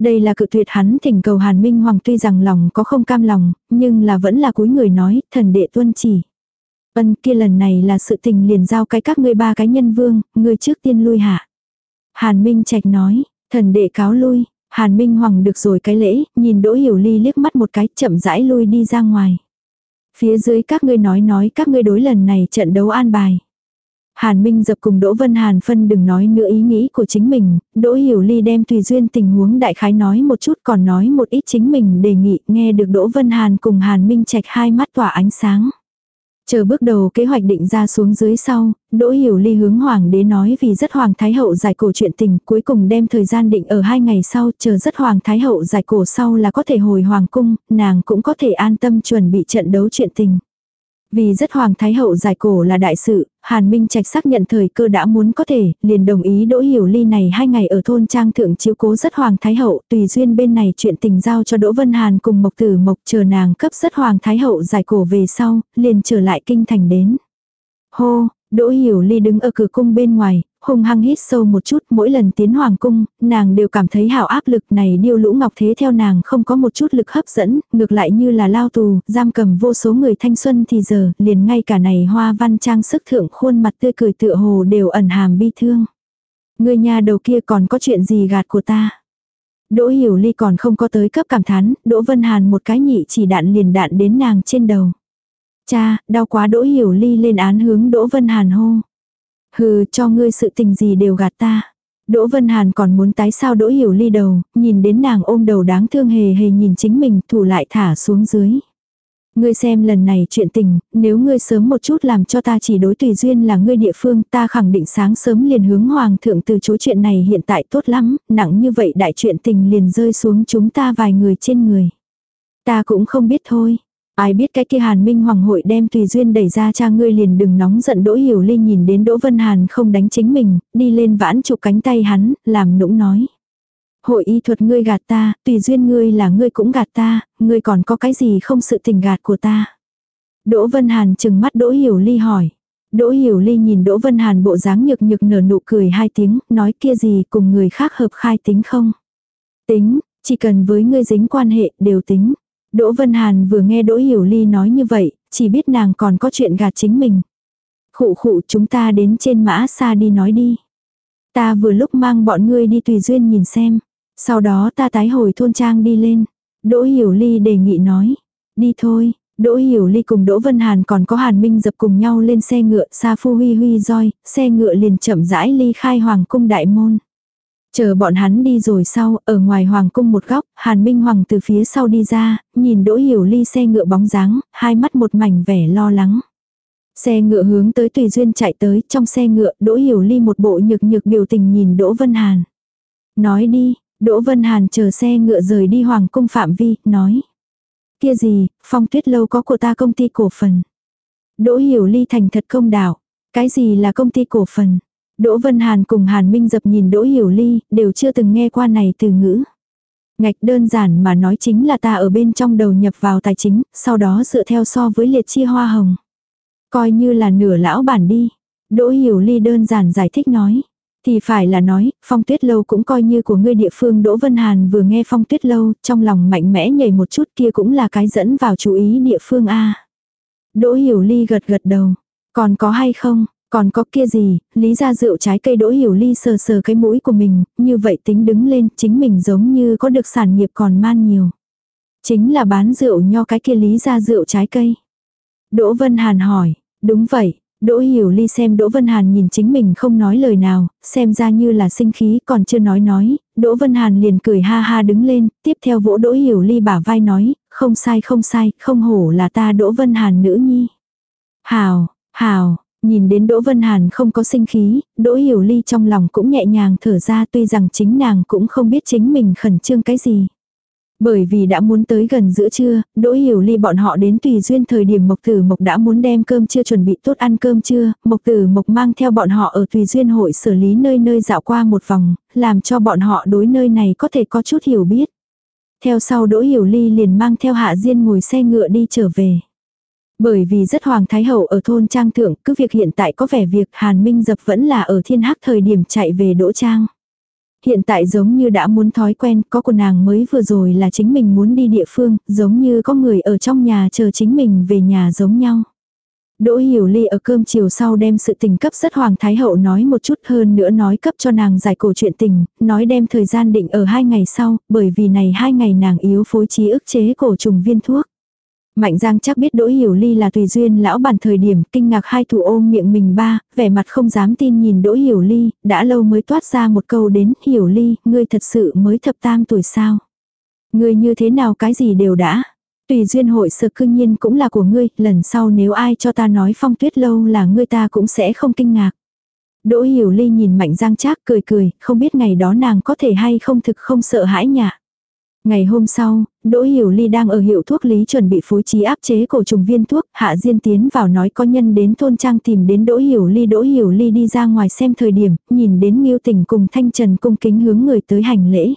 Speaker 1: Đây là cự tuyệt hắn thỉnh cầu Hàn Minh Hoàng tuy rằng lòng có không cam lòng, nhưng là vẫn là cúi người nói, thần đệ tuân chỉ. Ân kia lần này là sự tình liền giao cái các ngươi ba cái nhân vương, ngươi trước tiên lui hạ. Hàn Minh Trạch nói, thần đệ cáo lui, Hàn Minh Hoàng được rồi cái lễ, nhìn Đỗ Hiểu Ly liếc mắt một cái chậm rãi lui đi ra ngoài. Phía dưới các ngươi nói nói các ngươi đối lần này trận đấu an bài. Hàn Minh dập cùng Đỗ Vân Hàn phân đừng nói nữa ý nghĩ của chính mình, Đỗ Hiểu Ly đem tùy duyên tình huống đại khái nói một chút còn nói một ít chính mình đề nghị nghe được Đỗ Vân Hàn cùng Hàn Minh Trạch hai mắt tỏa ánh sáng. Chờ bước đầu kế hoạch định ra xuống dưới sau, Đỗ Hiểu Ly hướng Hoàng đế nói vì rất Hoàng Thái Hậu giải cổ chuyện tình cuối cùng đem thời gian định ở hai ngày sau chờ rất Hoàng Thái Hậu giải cổ sau là có thể hồi Hoàng cung, nàng cũng có thể an tâm chuẩn bị trận đấu chuyện tình. Vì rất Hoàng Thái Hậu giải cổ là đại sự, Hàn Minh Trạch xác nhận thời cơ đã muốn có thể, liền đồng ý đỗ hiểu ly này hai ngày ở thôn trang thượng chiếu cố rất Hoàng Thái Hậu, tùy duyên bên này chuyện tình giao cho Đỗ Vân Hàn cùng Mộc Tử Mộc chờ nàng cấp rất Hoàng Thái Hậu giải cổ về sau, liền trở lại kinh thành đến. Hô, Đỗ Hiểu Ly đứng ở cửa cung bên ngoài, hung hăng hít sâu một chút, mỗi lần tiến hoàng cung, nàng đều cảm thấy hảo áp lực này điêu lũ ngọc thế theo nàng không có một chút lực hấp dẫn, ngược lại như là lao tù, giam cầm vô số người thanh xuân thì giờ, liền ngay cả này hoa văn trang sức thượng khuôn mặt tươi cười tựa hồ đều ẩn hàm bi thương. Người nhà đầu kia còn có chuyện gì gạt của ta? Đỗ Hiểu Ly còn không có tới cấp cảm thán, Đỗ Vân Hàn một cái nhị chỉ đạn liền đạn đến nàng trên đầu. Cha, đau quá Đỗ Hiểu Ly lên án hướng Đỗ Vân Hàn hô. Hừ, cho ngươi sự tình gì đều gạt ta. Đỗ Vân Hàn còn muốn tái sao Đỗ Hiểu Ly đầu, nhìn đến nàng ôm đầu đáng thương hề hề nhìn chính mình, thủ lại thả xuống dưới. Ngươi xem lần này chuyện tình, nếu ngươi sớm một chút làm cho ta chỉ đối tùy duyên là ngươi địa phương, ta khẳng định sáng sớm liền hướng hoàng thượng từ chối chuyện này hiện tại tốt lắm, nặng như vậy đại chuyện tình liền rơi xuống chúng ta vài người trên người. Ta cũng không biết thôi. Ai biết cái kia Hàn Minh Hoàng hội đem Tùy Duyên đẩy ra cha ngươi liền đừng nóng giận Đỗ Hiểu Ly nhìn đến Đỗ Vân Hàn không đánh chính mình, đi lên vãn chụp cánh tay hắn, làm nũng nói. Hội y thuật ngươi gạt ta, Tùy Duyên ngươi là ngươi cũng gạt ta, ngươi còn có cái gì không sự tình gạt của ta. Đỗ Vân Hàn chừng mắt Đỗ Hiểu Ly hỏi. Đỗ Hiểu Ly nhìn Đỗ Vân Hàn bộ dáng nhược nhược nở nụ cười hai tiếng, nói kia gì cùng người khác hợp khai tính không? Tính, chỉ cần với ngươi dính quan hệ đều tính. Đỗ Vân Hàn vừa nghe Đỗ Hiểu Ly nói như vậy, chỉ biết nàng còn có chuyện gạt chính mình. Khụ khụ chúng ta đến trên mã xa đi nói đi. Ta vừa lúc mang bọn ngươi đi tùy duyên nhìn xem. Sau đó ta tái hồi thôn trang đi lên. Đỗ Hiểu Ly đề nghị nói. Đi thôi. Đỗ Hiểu Ly cùng Đỗ Vân Hàn còn có Hàn Minh dập cùng nhau lên xe ngựa, xa phu huy huy roi, xe ngựa liền chậm rãi ly khai hoàng cung đại môn. Chờ bọn hắn đi rồi sau, ở ngoài hoàng cung một góc, Hàn Minh Hoàng từ phía sau đi ra, nhìn Đỗ Hiểu Ly xe ngựa bóng dáng, hai mắt một mảnh vẻ lo lắng. Xe ngựa hướng tới Tùy Duyên chạy tới, trong xe ngựa Đỗ Hiểu Ly một bộ nhược nhược biểu tình nhìn Đỗ Vân Hàn. Nói đi, Đỗ Vân Hàn chờ xe ngựa rời đi hoàng cung phạm vi, nói. Kia gì, phong tuyết lâu có của ta công ty cổ phần. Đỗ Hiểu Ly thành thật công đạo. Cái gì là công ty cổ phần? Đỗ Vân Hàn cùng Hàn Minh Dập nhìn Đỗ Hiểu Ly, đều chưa từng nghe qua này từ ngữ. Ngạch đơn giản mà nói chính là ta ở bên trong đầu nhập vào tài chính, sau đó dựa theo so với liệt chia hoa hồng. Coi như là nửa lão bản đi. Đỗ Hiểu Ly đơn giản giải thích nói. Thì phải là nói, phong tuyết lâu cũng coi như của ngươi địa phương Đỗ Vân Hàn vừa nghe phong tuyết lâu, trong lòng mạnh mẽ nhảy một chút kia cũng là cái dẫn vào chú ý địa phương A. Đỗ Hiểu Ly gật gật đầu. Còn có hay không? Còn có kia gì, lý ra rượu trái cây đỗ hiểu ly sờ sờ cái mũi của mình, như vậy tính đứng lên, chính mình giống như có được sản nghiệp còn man nhiều. Chính là bán rượu nho cái kia lý ra rượu trái cây. Đỗ Vân Hàn hỏi, đúng vậy, Đỗ Hiểu Ly xem Đỗ Vân Hàn nhìn chính mình không nói lời nào, xem ra như là sinh khí còn chưa nói nói, Đỗ Vân Hàn liền cười ha ha đứng lên, tiếp theo vỗ Đỗ Hiểu Ly bả vai nói, không sai không sai, không hổ là ta Đỗ Vân Hàn nữ nhi. Hào, hào, Nhìn đến Đỗ Vân Hàn không có sinh khí, Đỗ Hiểu Ly trong lòng cũng nhẹ nhàng thở ra tuy rằng chính nàng cũng không biết chính mình khẩn trương cái gì. Bởi vì đã muốn tới gần giữa trưa, Đỗ Hiểu Ly bọn họ đến tùy duyên thời điểm Mộc Tử Mộc đã muốn đem cơm trưa chuẩn bị tốt ăn cơm trưa, Mộc Tử Mộc mang theo bọn họ ở tùy duyên hội xử lý nơi nơi dạo qua một vòng, làm cho bọn họ đối nơi này có thể có chút hiểu biết. Theo sau Đỗ Hiểu Ly liền mang theo Hạ Diên ngồi xe ngựa đi trở về. Bởi vì rất hoàng thái hậu ở thôn trang thượng, cứ việc hiện tại có vẻ việc Hàn Minh dập vẫn là ở thiên hắc thời điểm chạy về đỗ trang. Hiện tại giống như đã muốn thói quen, có của nàng mới vừa rồi là chính mình muốn đi địa phương, giống như có người ở trong nhà chờ chính mình về nhà giống nhau. Đỗ Hiểu Ly ở cơm chiều sau đem sự tình cấp rất Hoàng Thái Hậu nói một chút hơn nữa nói cấp cho nàng giải cổ chuyện tình, nói đem thời gian định ở hai ngày sau, bởi vì này hai ngày nàng yếu phối trí ức chế cổ trùng viên thuốc. Mạnh Giang chắc biết Đỗ Hiểu Ly là tùy duyên lão bản thời điểm, kinh ngạc hai thủ ôm miệng mình ba, vẻ mặt không dám tin nhìn Đỗ Hiểu Ly, đã lâu mới toát ra một câu đến, Hiểu Ly, ngươi thật sự mới thập tam tuổi sao? Ngươi như thế nào cái gì đều đã? Tùy duyên hội sự cương nhiên cũng là của ngươi, lần sau nếu ai cho ta nói phong tuyết lâu là ngươi ta cũng sẽ không kinh ngạc. Đỗ Hiểu Ly nhìn Mạnh Giang Trác cười cười, không biết ngày đó nàng có thể hay không thực không sợ hãi nhạ. Ngày hôm sau, Đỗ Hiểu Ly đang ở hiệu thuốc lý chuẩn bị phối trí áp chế cổ trùng viên thuốc, Hạ Diên tiến vào nói có nhân đến thôn trang tìm đến Đỗ Hiểu Ly. Đỗ Hiểu Ly đi ra ngoài xem thời điểm, nhìn đến Nghiêu Tình cùng Thanh Trần cung kính hướng người tới hành lễ.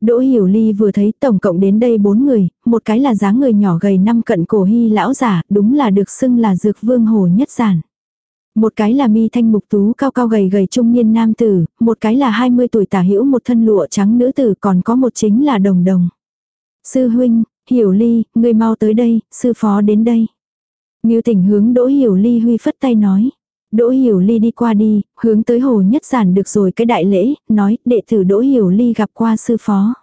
Speaker 1: Đỗ Hiểu Ly vừa thấy tổng cộng đến đây bốn người, một cái là dáng người nhỏ gầy năm cận cổ hy lão giả, đúng là được xưng là dược vương hồ nhất giản. Một cái là mi thanh mục tú cao cao gầy gầy trung niên nam tử, một cái là 20 tuổi tả hữu một thân lụa trắng nữ tử còn có một chính là đồng đồng. Sư huynh, hiểu ly, người mau tới đây, sư phó đến đây. Ngưu tỉnh hướng đỗ hiểu ly huy phất tay nói. Đỗ Hiểu Ly đi qua đi, hướng tới Hồ Nhất Giản được rồi cái đại lễ, nói, đệ tử Đỗ Hiểu Ly gặp qua sư phó.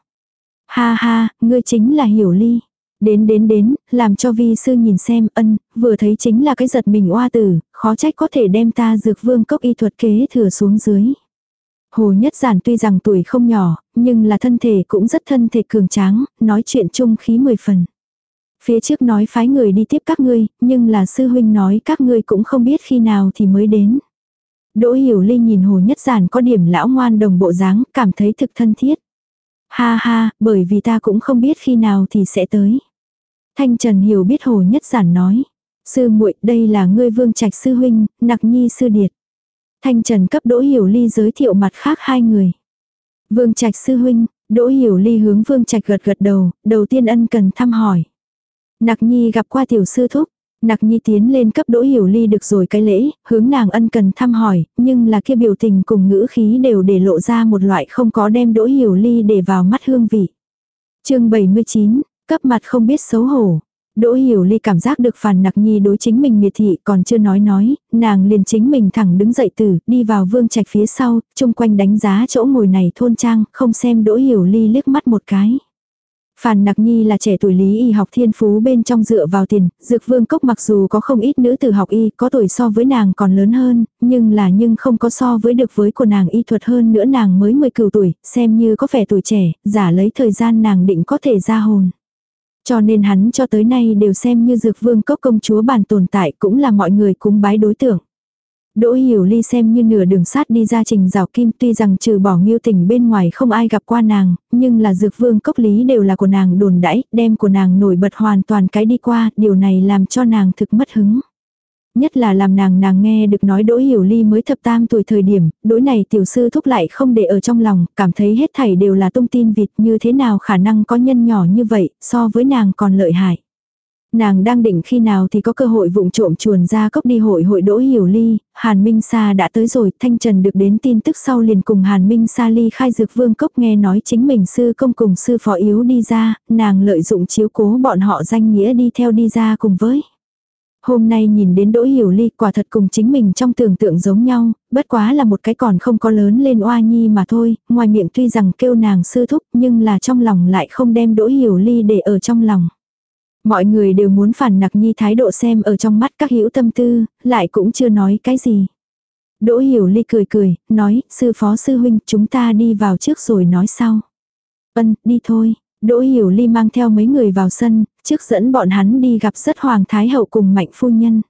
Speaker 1: Ha ha, ngươi chính là Hiểu Ly. Đến đến đến, làm cho vi sư nhìn xem ân, vừa thấy chính là cái giật mình oa tử, khó trách có thể đem ta dược vương cốc y thuật kế thừa xuống dưới. Hồ Nhất Giản tuy rằng tuổi không nhỏ, nhưng là thân thể cũng rất thân thể cường tráng, nói chuyện chung khí mười phần. Phía trước nói phái người đi tiếp các ngươi, nhưng là sư huynh nói các ngươi cũng không biết khi nào thì mới đến. Đỗ Hiểu Ly nhìn Hồ Nhất Giản có điểm lão ngoan đồng bộ dáng, cảm thấy thực thân thiết. Ha ha, bởi vì ta cũng không biết khi nào thì sẽ tới. Thanh Trần hiểu biết Hồ Nhất Giản nói. Sư muội đây là ngươi vương trạch sư huynh, nặc nhi sư điệt. Thanh Trần cấp Đỗ Hiểu Ly giới thiệu mặt khác hai người. Vương trạch sư huynh, Đỗ Hiểu Ly hướng vương trạch gật gật đầu, đầu tiên ân cần thăm hỏi. Nặc nhi gặp qua tiểu sư thúc. Nặc nhi tiến lên cấp đỗ hiểu ly được rồi cái lễ, hướng nàng ân cần thăm hỏi, nhưng là kia biểu tình cùng ngữ khí đều để lộ ra một loại không có đem đỗ hiểu ly để vào mắt hương vị. chương 79, cấp mặt không biết xấu hổ. Đỗ hiểu ly cảm giác được phàn nặc nhi đối chính mình miệt thị còn chưa nói nói, nàng liền chính mình thẳng đứng dậy từ, đi vào vương trạch phía sau, chung quanh đánh giá chỗ ngồi này thôn trang, không xem đỗ hiểu ly liếc mắt một cái. Phàn Nặc Nhi là trẻ tuổi lý y học thiên phú bên trong dựa vào tiền, dược vương cốc mặc dù có không ít nữ tử học y có tuổi so với nàng còn lớn hơn, nhưng là nhưng không có so với được với của nàng y thuật hơn nữa nàng mới 10 cửu tuổi, xem như có vẻ tuổi trẻ, giả lấy thời gian nàng định có thể ra hồn. Cho nên hắn cho tới nay đều xem như dược vương cốc công chúa bản tồn tại cũng là mọi người cúng bái đối tượng. Đỗ Hiểu Ly xem như nửa đường sát đi ra trình rào kim tuy rằng trừ bỏ nghiêu tình bên ngoài không ai gặp qua nàng, nhưng là dược vương cốc lý đều là của nàng đồn đãi, đem của nàng nổi bật hoàn toàn cái đi qua, điều này làm cho nàng thực mất hứng. Nhất là làm nàng nàng nghe được nói Đỗ Hiểu Ly mới thập tam tuổi thời điểm, đỗi này tiểu sư thúc lại không để ở trong lòng, cảm thấy hết thảy đều là tung tin vịt như thế nào khả năng có nhân nhỏ như vậy, so với nàng còn lợi hại. Nàng đang định khi nào thì có cơ hội vụng trộm chuồn ra cốc đi hội hội đỗ hiểu ly, Hàn Minh Sa đã tới rồi, Thanh Trần được đến tin tức sau liền cùng Hàn Minh Sa ly khai dược vương cốc nghe nói chính mình sư công cùng sư phó yếu đi ra, nàng lợi dụng chiếu cố bọn họ danh nghĩa đi theo đi ra cùng với. Hôm nay nhìn đến Đỗ Hiểu Ly quả thật cùng chính mình trong tưởng tượng giống nhau, bất quá là một cái còn không có lớn lên oa nhi mà thôi, ngoài miệng tuy rằng kêu nàng sư thúc nhưng là trong lòng lại không đem Đỗ Hiểu Ly để ở trong lòng. Mọi người đều muốn phản nặc nhi thái độ xem ở trong mắt các hữu tâm tư, lại cũng chưa nói cái gì. Đỗ hiểu ly cười cười, nói, sư phó sư huynh, chúng ta đi vào trước rồi nói sau. Ân, đi thôi. Đỗ hiểu ly mang theo mấy người vào sân, trước dẫn bọn hắn đi gặp rất hoàng thái hậu cùng mạnh phu nhân.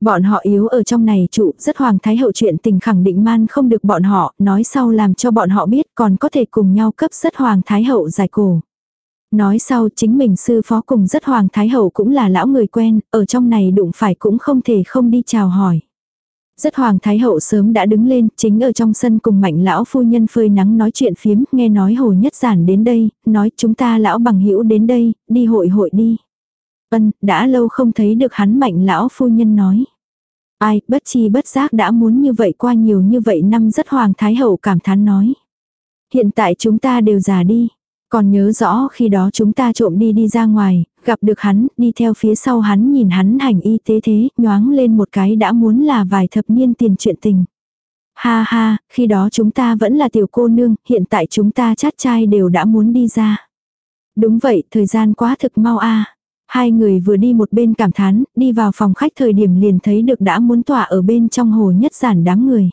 Speaker 1: Bọn họ yếu ở trong này trụ rất hoàng thái hậu chuyện tình khẳng định man không được bọn họ, nói sau làm cho bọn họ biết còn có thể cùng nhau cấp rất hoàng thái hậu giải cổ. Nói sau chính mình sư phó cùng rất hoàng thái hậu cũng là lão người quen, ở trong này đụng phải cũng không thể không đi chào hỏi. Rất hoàng thái hậu sớm đã đứng lên, chính ở trong sân cùng mạnh lão phu nhân phơi nắng nói chuyện phiếm, nghe nói hồ nhất giản đến đây, nói chúng ta lão bằng hữu đến đây, đi hội hội đi. Ân, đã lâu không thấy được hắn mạnh lão phu nhân nói. Ai, bất chi bất giác đã muốn như vậy qua nhiều như vậy năm rất hoàng thái hậu cảm thán nói. Hiện tại chúng ta đều già đi. Còn nhớ rõ khi đó chúng ta trộm đi đi ra ngoài, gặp được hắn, đi theo phía sau hắn nhìn hắn hành y tế thế, nhoáng lên một cái đã muốn là vài thập niên tiền chuyện tình. Ha ha, khi đó chúng ta vẫn là tiểu cô nương, hiện tại chúng ta chát trai đều đã muốn đi ra. Đúng vậy, thời gian quá thực mau a. Hai người vừa đi một bên cảm thán, đi vào phòng khách thời điểm liền thấy được đã muốn tỏa ở bên trong hồ nhất giản đám người.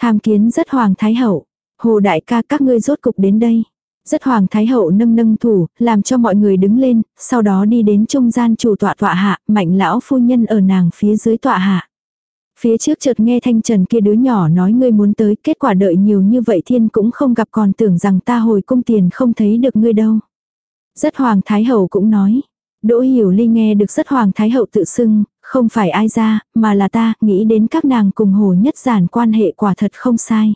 Speaker 1: Tham kiến rất hoàng thái hậu. Hồ đại ca các ngươi rốt cục đến đây. Rất hoàng thái hậu nâng nâng thủ, làm cho mọi người đứng lên, sau đó đi đến trung gian chủ tọa tọa hạ, mạnh lão phu nhân ở nàng phía dưới tọa hạ. Phía trước chợt nghe thanh trần kia đứa nhỏ nói ngươi muốn tới, kết quả đợi nhiều như vậy thiên cũng không gặp còn tưởng rằng ta hồi cung tiền không thấy được ngươi đâu. Rất hoàng thái hậu cũng nói. Đỗ hiểu ly nghe được rất hoàng thái hậu tự xưng, không phải ai ra, mà là ta, nghĩ đến các nàng cùng hồ nhất giản quan hệ quả thật không sai.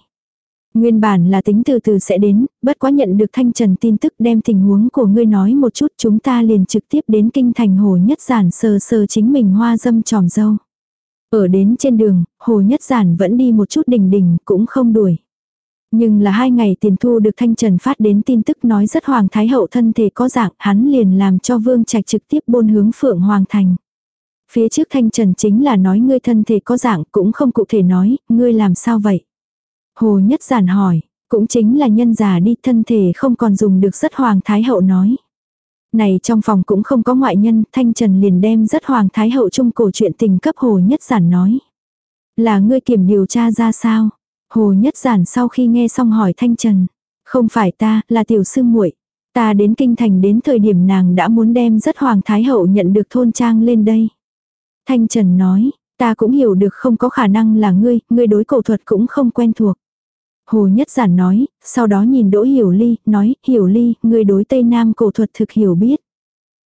Speaker 1: Nguyên bản là tính từ từ sẽ đến, bất quá nhận được thanh trần tin tức đem tình huống của ngươi nói một chút chúng ta liền trực tiếp đến kinh thành hồ nhất giản sờ sờ chính mình hoa dâm tròm dâu. Ở đến trên đường, Hồ Nhất Giản vẫn đi một chút đỉnh đỉnh, cũng không đuổi. Nhưng là hai ngày tiền thu được Thanh Trần phát đến tin tức nói rất Hoàng Thái Hậu thân thể có dạng, hắn liền làm cho Vương Trạch trực tiếp bôn hướng Phượng Hoàng Thành. Phía trước Thanh Trần chính là nói ngươi thân thể có dạng, cũng không cụ thể nói, ngươi làm sao vậy? Hồ Nhất Giản hỏi, cũng chính là nhân già đi thân thể không còn dùng được rất Hoàng Thái Hậu nói. Này trong phòng cũng không có ngoại nhân, Thanh Trần liền đem rất Hoàng Thái Hậu chung cổ chuyện tình cấp Hồ Nhất Giản nói. Là ngươi kiểm điều tra ra sao? Hồ Nhất Giản sau khi nghe xong hỏi Thanh Trần. Không phải ta, là tiểu sư muội Ta đến kinh thành đến thời điểm nàng đã muốn đem rất Hoàng Thái Hậu nhận được thôn trang lên đây. Thanh Trần nói, ta cũng hiểu được không có khả năng là ngươi, ngươi đối cổ thuật cũng không quen thuộc. Hồ Nhất Giản nói, sau đó nhìn Đỗ Hiểu Ly, nói, Hiểu Ly, người đối Tây Nam cổ thuật thực hiểu biết.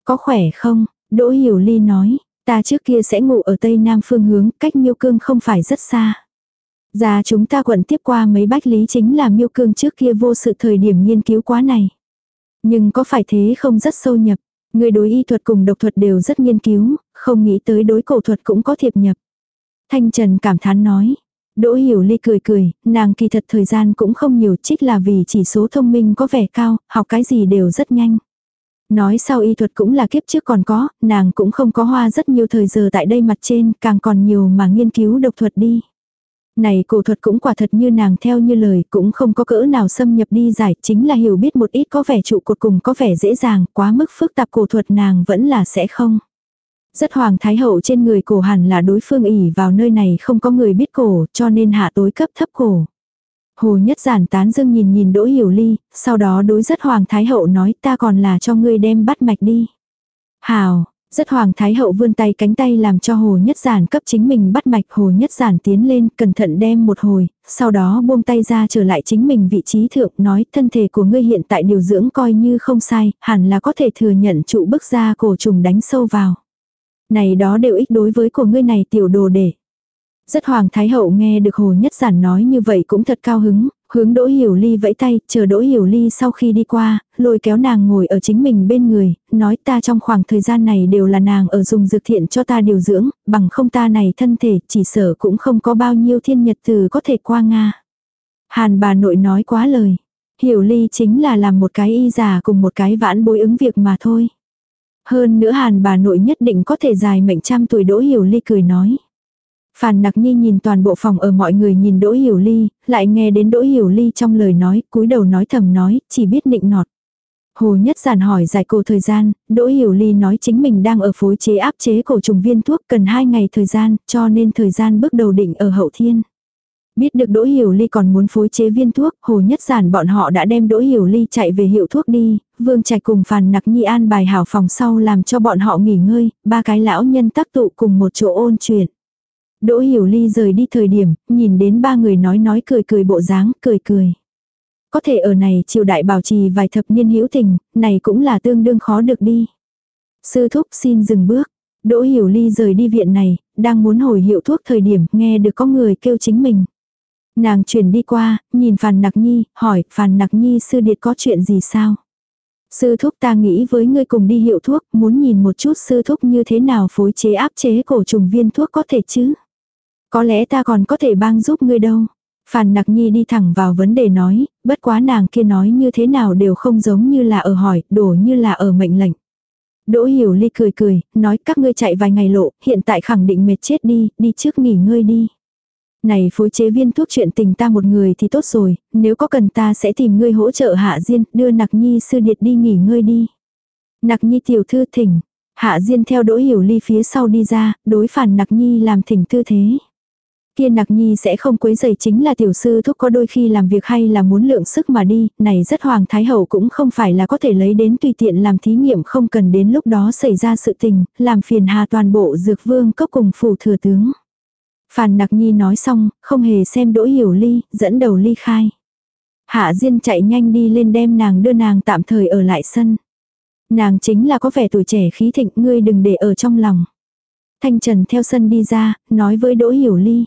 Speaker 1: Có khỏe không? Đỗ Hiểu Ly nói, ta trước kia sẽ ngủ ở Tây Nam phương hướng, cách miêu cương không phải rất xa. Ra chúng ta quận tiếp qua mấy bách lý chính là miêu cương trước kia vô sự thời điểm nghiên cứu quá này. Nhưng có phải thế không rất sâu nhập. Người đối y thuật cùng độc thuật đều rất nghiên cứu, không nghĩ tới đối cổ thuật cũng có thiệp nhập. Thanh Trần cảm thán nói. Đỗ Hiểu Ly cười cười, nàng kỳ thật thời gian cũng không nhiều trích là vì chỉ số thông minh có vẻ cao, học cái gì đều rất nhanh. Nói sau y thuật cũng là kiếp trước còn có, nàng cũng không có hoa rất nhiều thời giờ tại đây mặt trên, càng còn nhiều mà nghiên cứu độc thuật đi. Này cổ thuật cũng quả thật như nàng theo như lời, cũng không có cỡ nào xâm nhập đi giải, chính là hiểu biết một ít có vẻ trụ cột cùng có vẻ dễ dàng, quá mức phức tạp cổ thuật nàng vẫn là sẽ không. Rất hoàng thái hậu trên người cổ hẳn là đối phương ỉ vào nơi này không có người biết cổ, cho nên hạ tối cấp thấp cổ. Hồ nhất giản tán dương nhìn nhìn đỗ hiểu ly, sau đó đối rất hoàng thái hậu nói ta còn là cho ngươi đem bắt mạch đi. Hào, rất hoàng thái hậu vươn tay cánh tay làm cho hồ nhất giản cấp chính mình bắt mạch hồ nhất giản tiến lên cẩn thận đem một hồi, sau đó buông tay ra trở lại chính mình vị trí thượng nói thân thể của ngươi hiện tại điều dưỡng coi như không sai, hẳn là có thể thừa nhận trụ bức ra cổ trùng đánh sâu vào. Này đó đều ích đối với của ngươi này tiểu đồ để. Rất hoàng thái hậu nghe được hồ nhất giản nói như vậy cũng thật cao hứng, hướng đỗ hiểu ly vẫy tay, chờ đỗ hiểu ly sau khi đi qua, lôi kéo nàng ngồi ở chính mình bên người, nói ta trong khoảng thời gian này đều là nàng ở dùng dược thiện cho ta điều dưỡng, bằng không ta này thân thể chỉ sở cũng không có bao nhiêu thiên nhật từ có thể qua Nga. Hàn bà nội nói quá lời. Hiểu ly chính là làm một cái y giả cùng một cái vãn bối ứng việc mà thôi. Hơn nữa hàn bà nội nhất định có thể dài mệnh trăm tuổi đỗ hiểu ly cười nói. Phàn nặc nhi nhìn toàn bộ phòng ở mọi người nhìn đỗ hiểu ly, lại nghe đến đỗ hiểu ly trong lời nói, cúi đầu nói thầm nói, chỉ biết nịnh nọt. Hồ Nhất Giản hỏi giải cổ thời gian, Đỗ Hiểu Ly nói chính mình đang ở phối chế áp chế cổ trùng viên thuốc cần 2 ngày thời gian, cho nên thời gian bước đầu định ở hậu thiên. Biết được Đỗ Hiểu Ly còn muốn phối chế viên thuốc, Hồ Nhất Giản bọn họ đã đem Đỗ Hiểu Ly chạy về hiệu thuốc đi, Vương Trạch cùng Phàn Nặc Nhi an bài hảo phòng sau làm cho bọn họ nghỉ ngơi, ba cái lão nhân tác tụ cùng một chỗ ôn chuyện. Đỗ Hiểu Ly rời đi thời điểm, nhìn đến ba người nói nói cười cười bộ dáng, cười cười. Có thể ở này triều đại bảo trì vài thập niên hữu tình, này cũng là tương đương khó được đi. Sư thúc xin dừng bước. Đỗ Hiểu Ly rời đi viện này, đang muốn hồi hiệu thuốc thời điểm nghe được có người kêu chính mình. Nàng chuyển đi qua, nhìn Phàn Nặc Nhi, hỏi Phàn Nặc Nhi sư điệt có chuyện gì sao? Sư thúc ta nghĩ với ngươi cùng đi hiệu thuốc, muốn nhìn một chút sư thúc như thế nào phối chế áp chế cổ trùng viên thuốc có thể chứ? Có lẽ ta còn có thể bang giúp ngươi đâu. Phàn Nặc Nhi đi thẳng vào vấn đề nói, bất quá nàng kia nói như thế nào đều không giống như là ở hỏi, đổ như là ở mệnh lệnh. Đỗ Hiểu Ly cười cười, nói các ngươi chạy vài ngày lộ, hiện tại khẳng định mệt chết đi, đi trước nghỉ ngơi đi. Này phối chế viên thuốc chuyện tình ta một người thì tốt rồi, nếu có cần ta sẽ tìm ngươi hỗ trợ Hạ Diên, đưa Nặc Nhi sư điệt đi nghỉ ngơi đi. Nặc Nhi tiểu thư thỉnh, Hạ Diên theo Đỗ Hiểu Ly phía sau đi ra, đối phản Nặc Nhi làm thỉnh tư thế. Kia nặc nhi sẽ không quấy giày chính là tiểu sư thúc có đôi khi làm việc hay là muốn lượng sức mà đi, này rất hoàng thái hậu cũng không phải là có thể lấy đến tùy tiện làm thí nghiệm không cần đến lúc đó xảy ra sự tình, làm phiền hà toàn bộ dược vương cấp cùng phủ thừa tướng. Phàn nặc nhi nói xong, không hề xem đỗ hiểu ly, dẫn đầu ly khai. Hạ Diên chạy nhanh đi lên đem nàng đưa nàng tạm thời ở lại sân. Nàng chính là có vẻ tuổi trẻ khí thịnh ngươi đừng để ở trong lòng. Thanh Trần theo sân đi ra, nói với Đỗ Hiểu Ly.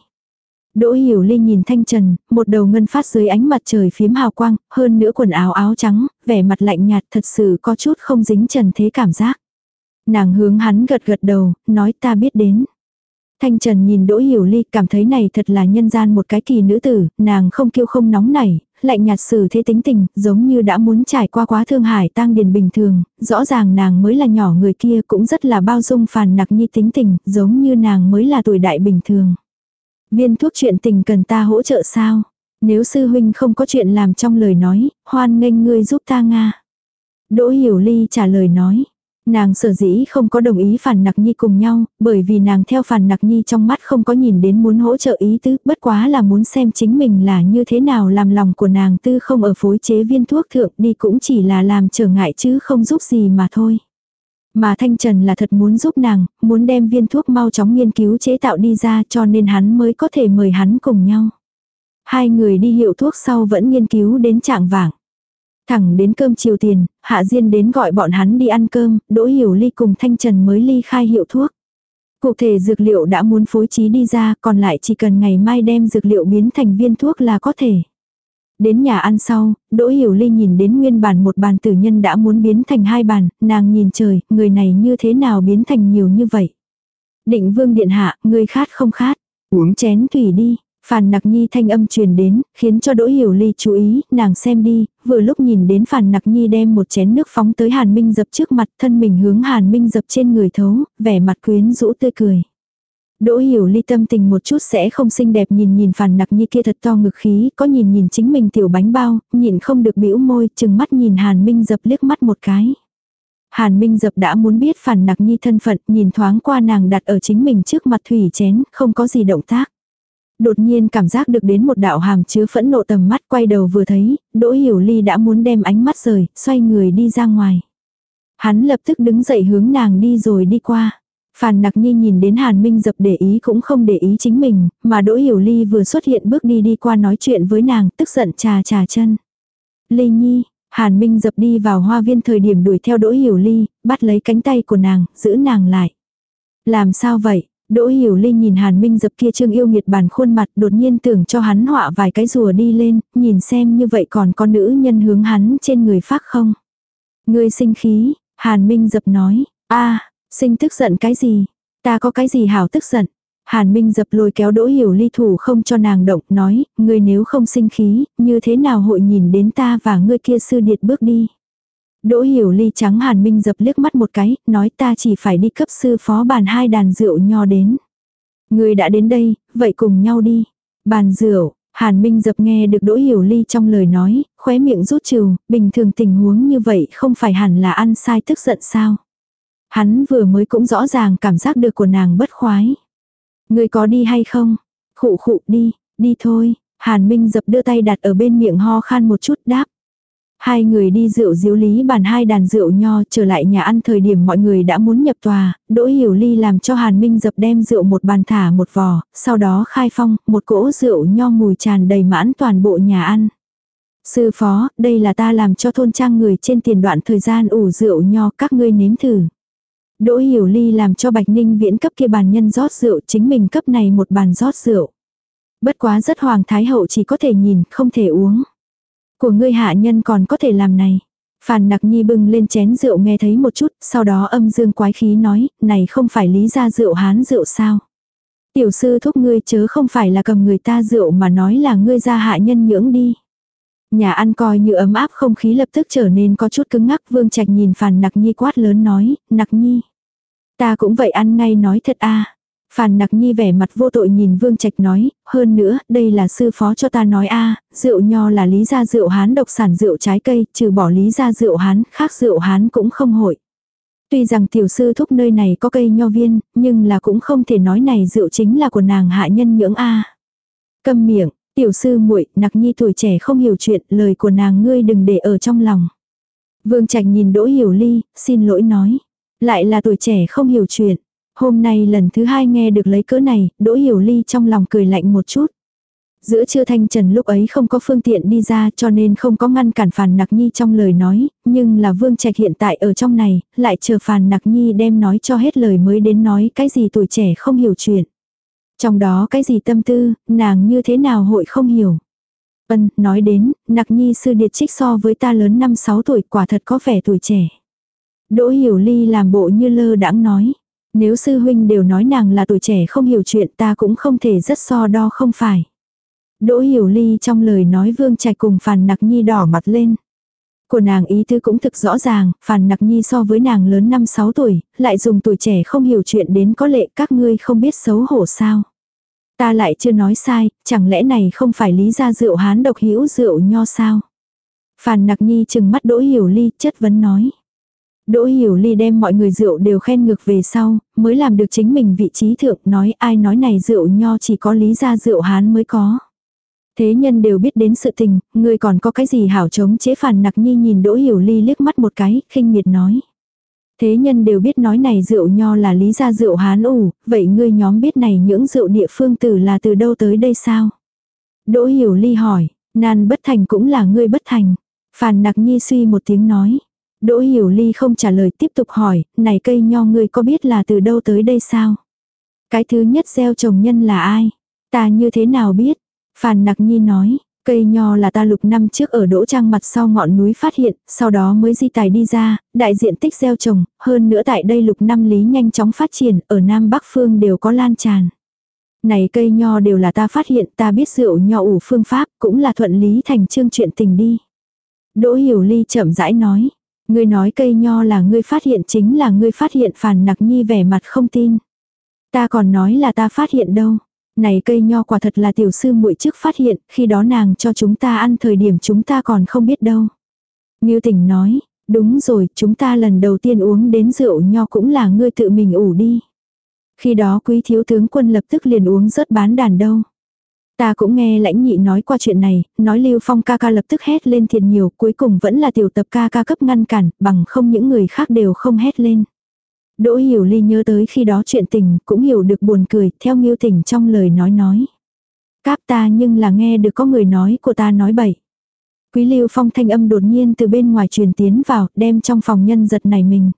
Speaker 1: Đỗ Hiểu Ly nhìn Thanh Trần, một đầu ngân phát dưới ánh mặt trời phiếm hào quang, hơn nữa quần áo áo trắng, vẻ mặt lạnh nhạt thật sự có chút không dính trần thế cảm giác. Nàng hướng hắn gật gật đầu, nói ta biết đến. Thanh Trần nhìn Đỗ Hiểu Ly cảm thấy này thật là nhân gian một cái kỳ nữ tử, nàng không kiêu không nóng nảy, lạnh nhạt xử thế tính tình, giống như đã muốn trải qua quá thương hải tang điền bình thường, rõ ràng nàng mới là nhỏ người kia cũng rất là bao dung phàn nặc nhi tính tình, giống như nàng mới là tuổi đại bình thường. Viên thuốc chuyện tình cần ta hỗ trợ sao? Nếu sư huynh không có chuyện làm trong lời nói, hoan nghênh ngươi giúp ta Nga. Đỗ Hiểu Ly trả lời nói. Nàng sở dĩ không có đồng ý phản nặc nhi cùng nhau, bởi vì nàng theo phản nặc nhi trong mắt không có nhìn đến muốn hỗ trợ ý tứ, bất quá là muốn xem chính mình là như thế nào làm lòng của nàng tư không ở phối chế viên thuốc thượng đi cũng chỉ là làm trở ngại chứ không giúp gì mà thôi. Mà Thanh Trần là thật muốn giúp nàng, muốn đem viên thuốc mau chóng nghiên cứu chế tạo đi ra cho nên hắn mới có thể mời hắn cùng nhau. Hai người đi hiệu thuốc sau vẫn nghiên cứu đến trạng vảng. Thẳng đến cơm chiều tiền, Hạ Diên đến gọi bọn hắn đi ăn cơm, Đỗ Hiểu Ly cùng Thanh Trần mới ly khai hiệu thuốc. Cụ thể dược liệu đã muốn phối trí đi ra, còn lại chỉ cần ngày mai đem dược liệu biến thành viên thuốc là có thể. Đến nhà ăn sau, Đỗ Hiểu Ly nhìn đến nguyên bản một bàn tử nhân đã muốn biến thành hai bàn, nàng nhìn trời, người này như thế nào biến thành nhiều như vậy. Định vương điện hạ, người khát không khát, uống chén thủy đi, Phàn nặc nhi thanh âm truyền đến, khiến cho Đỗ Hiểu Ly chú ý, nàng xem đi, vừa lúc nhìn đến Phàn nặc nhi đem một chén nước phóng tới Hàn Minh dập trước mặt thân mình hướng Hàn Minh dập trên người thấu, vẻ mặt quyến rũ tươi cười. Đỗ hiểu ly tâm tình một chút sẽ không xinh đẹp nhìn nhìn phàn nặc nhi kia thật to ngực khí, có nhìn nhìn chính mình tiểu bánh bao, nhìn không được bĩu môi, chừng mắt nhìn Hàn Minh dập liếc mắt một cái. Hàn Minh dập đã muốn biết phàn nặc nhi thân phận, nhìn thoáng qua nàng đặt ở chính mình trước mặt thủy chén, không có gì động tác. Đột nhiên cảm giác được đến một đạo hàm chứa phẫn nộ tầm mắt quay đầu vừa thấy, Đỗ Hiểu Ly đã muốn đem ánh mắt rời, xoay người đi ra ngoài. Hắn lập tức đứng dậy hướng nàng đi rồi đi qua. Phàn nặc nhi nhìn đến Hàn Minh dập để ý cũng không để ý chính mình, mà Đỗ Hiểu Ly vừa xuất hiện bước đi đi qua nói chuyện với nàng, tức giận trà trà chân. Ly nhi, Hàn Minh dập đi vào hoa viên thời điểm đuổi theo Đỗ Hiểu Ly, bắt lấy cánh tay của nàng, giữ nàng lại. Làm sao vậy? Đỗ Hiểu Ly nhìn Hàn Minh dập kia trương yêu nghiệt bản khuôn mặt đột nhiên tưởng cho hắn họa vài cái rùa đi lên, nhìn xem như vậy còn có nữ nhân hướng hắn trên người phát không. Ngươi sinh khí, Hàn Minh dập nói, a sinh tức giận cái gì, ta có cái gì hảo tức giận. Hàn Minh dập lôi kéo Đỗ Hiểu Ly thủ không cho nàng động, nói, ngươi nếu không sinh khí, như thế nào hội nhìn đến ta và ngươi kia sư điệt bước đi. Đỗ hiểu ly trắng hàn minh dập liếc mắt một cái, nói ta chỉ phải đi cấp sư phó bàn hai đàn rượu nho đến. Người đã đến đây, vậy cùng nhau đi. Bàn rượu, hàn minh dập nghe được đỗ hiểu ly trong lời nói, khóe miệng rút trừ, bình thường tình huống như vậy không phải hẳn là ăn sai tức giận sao. Hắn vừa mới cũng rõ ràng cảm giác được của nàng bất khoái. Người có đi hay không? Khụ khụ đi, đi thôi. Hàn Minh dập đưa tay đặt ở bên miệng ho khan một chút đáp. Hai người đi rượu diếu lý bàn hai đàn rượu nho trở lại nhà ăn thời điểm mọi người đã muốn nhập tòa, Đỗ Hiểu Ly làm cho Hàn Minh dập đem rượu một bàn thả một vò, sau đó khai phong, một cỗ rượu nho mùi tràn đầy mãn toàn bộ nhà ăn. Sư phó, đây là ta làm cho thôn trang người trên tiền đoạn thời gian ủ rượu nho các ngươi nếm thử. Đỗ Hiểu Ly làm cho Bạch Ninh viễn cấp kia bàn nhân rót rượu chính mình cấp này một bàn rót rượu. Bất quá rất hoàng thái hậu chỉ có thể nhìn, không thể uống. Của ngươi hạ nhân còn có thể làm này. Phàn nặc nhi bưng lên chén rượu nghe thấy một chút, sau đó âm dương quái khí nói, này không phải lý ra rượu hán rượu sao. Tiểu sư thúc ngươi chớ không phải là cầm người ta rượu mà nói là ngươi ra hạ nhân nhưỡng đi. Nhà ăn coi như ấm áp không khí lập tức trở nên có chút cứng ngắc vương trạch nhìn phàn nặc nhi quát lớn nói, nặc nhi. Ta cũng vậy ăn ngay nói thật a Phàn nặc nhi vẻ mặt vô tội nhìn Vương Trạch nói, hơn nữa, đây là sư phó cho ta nói a rượu nho là lý gia rượu hán độc sản rượu trái cây, trừ bỏ lý gia rượu hán, khác rượu hán cũng không hội. Tuy rằng tiểu sư thúc nơi này có cây nho viên, nhưng là cũng không thể nói này rượu chính là của nàng hạ nhân nhưỡng a Câm miệng, tiểu sư muội nặc nhi tuổi trẻ không hiểu chuyện, lời của nàng ngươi đừng để ở trong lòng. Vương Trạch nhìn Đỗ Hiểu Ly, xin lỗi nói. Lại là tuổi trẻ không hiểu chuyện. Hôm nay lần thứ hai nghe được lấy cỡ này, Đỗ Hiểu Ly trong lòng cười lạnh một chút. Giữa trưa thanh trần lúc ấy không có phương tiện đi ra cho nên không có ngăn cản phàn nặc nhi trong lời nói, nhưng là vương trạch hiện tại ở trong này, lại chờ phàn nặc nhi đem nói cho hết lời mới đến nói cái gì tuổi trẻ không hiểu chuyện. Trong đó cái gì tâm tư, nàng như thế nào hội không hiểu. Ân, nói đến, nặc nhi sư điệt trích so với ta lớn 5-6 tuổi quả thật có vẻ tuổi trẻ. Đỗ hiểu ly làm bộ như lơ đãng nói. Nếu sư huynh đều nói nàng là tuổi trẻ không hiểu chuyện ta cũng không thể rất so đo không phải. Đỗ hiểu ly trong lời nói vương trạch cùng phàn nặc nhi đỏ mặt lên. Của nàng ý tư cũng thực rõ ràng, phàn nặc nhi so với nàng lớn 5-6 tuổi, lại dùng tuổi trẻ không hiểu chuyện đến có lệ các ngươi không biết xấu hổ sao. Ta lại chưa nói sai, chẳng lẽ này không phải lý ra rượu hán độc hữu rượu nho sao? Phàn nặc nhi chừng mắt đỗ hiểu ly chất vấn nói. Đỗ hiểu ly đem mọi người rượu đều khen ngược về sau, mới làm được chính mình vị trí thượng nói ai nói này rượu nho chỉ có lý ra rượu hán mới có. Thế nhân đều biết đến sự tình, người còn có cái gì hảo chống chế phản nặc nhi nhìn đỗ hiểu ly liếc mắt một cái, khinh miệt nói. Thế nhân đều biết nói này rượu nho là lý ra rượu hán ủ, vậy ngươi nhóm biết này những rượu địa phương tử là từ đâu tới đây sao? Đỗ hiểu ly hỏi, nan bất thành cũng là ngươi bất thành. Phàn nặc nhi suy một tiếng nói. Đỗ hiểu ly không trả lời tiếp tục hỏi, này cây nho ngươi có biết là từ đâu tới đây sao? Cái thứ nhất gieo trồng nhân là ai? Ta như thế nào biết? Phàn nặc nhi nói, cây nho là ta lục năm trước ở đỗ trang mặt sau ngọn núi phát hiện, sau đó mới di tài đi ra, đại diện tích gieo trồng, hơn nữa tại đây lục năm lý nhanh chóng phát triển, ở Nam Bắc Phương đều có lan tràn. Này cây nho đều là ta phát hiện, ta biết rượu nho ủ phương pháp, cũng là thuận lý thành chương chuyện tình đi. Đỗ Hiểu Ly chậm rãi nói, ngươi nói cây nho là ngươi phát hiện chính là ngươi phát hiện phàn nặc nhi vẻ mặt không tin. Ta còn nói là ta phát hiện đâu. Này cây nho quả thật là tiểu sư muội trước phát hiện, khi đó nàng cho chúng ta ăn thời điểm chúng ta còn không biết đâu. Ngưu tỉnh nói, đúng rồi, chúng ta lần đầu tiên uống đến rượu nho cũng là ngươi tự mình ủ đi. Khi đó quý thiếu tướng quân lập tức liền uống rớt bán đàn đâu. Ta cũng nghe lãnh nhị nói qua chuyện này, nói Lưu Phong ca ca lập tức hét lên thiệt nhiều, cuối cùng vẫn là tiểu tập ca ca cấp ngăn cản, bằng không những người khác đều không hét lên. Đỗ Hiểu Ly nhớ tới khi đó chuyện tình, cũng hiểu được buồn cười, theo Nghiêu Tình trong lời nói nói. Cáp ta nhưng là nghe được có người nói của ta nói bậy. Quý Lưu Phong thanh âm đột nhiên từ bên ngoài truyền tiến vào, đem trong phòng nhân giật này mình.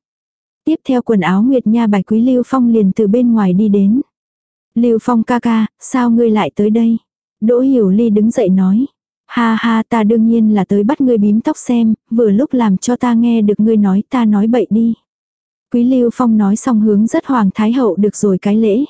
Speaker 1: Tiếp theo quần áo Nguyệt Nha bài Quý Lưu Phong liền từ bên ngoài đi đến. Lưu Phong ca ca, sao ngươi lại tới đây? Đỗ Hiểu Ly đứng dậy nói. Ha ha ta đương nhiên là tới bắt ngươi bím tóc xem, vừa lúc làm cho ta nghe được ngươi nói ta nói bậy đi. Quý Lưu Phong nói xong hướng rất Hoàng Thái Hậu được rồi cái lễ.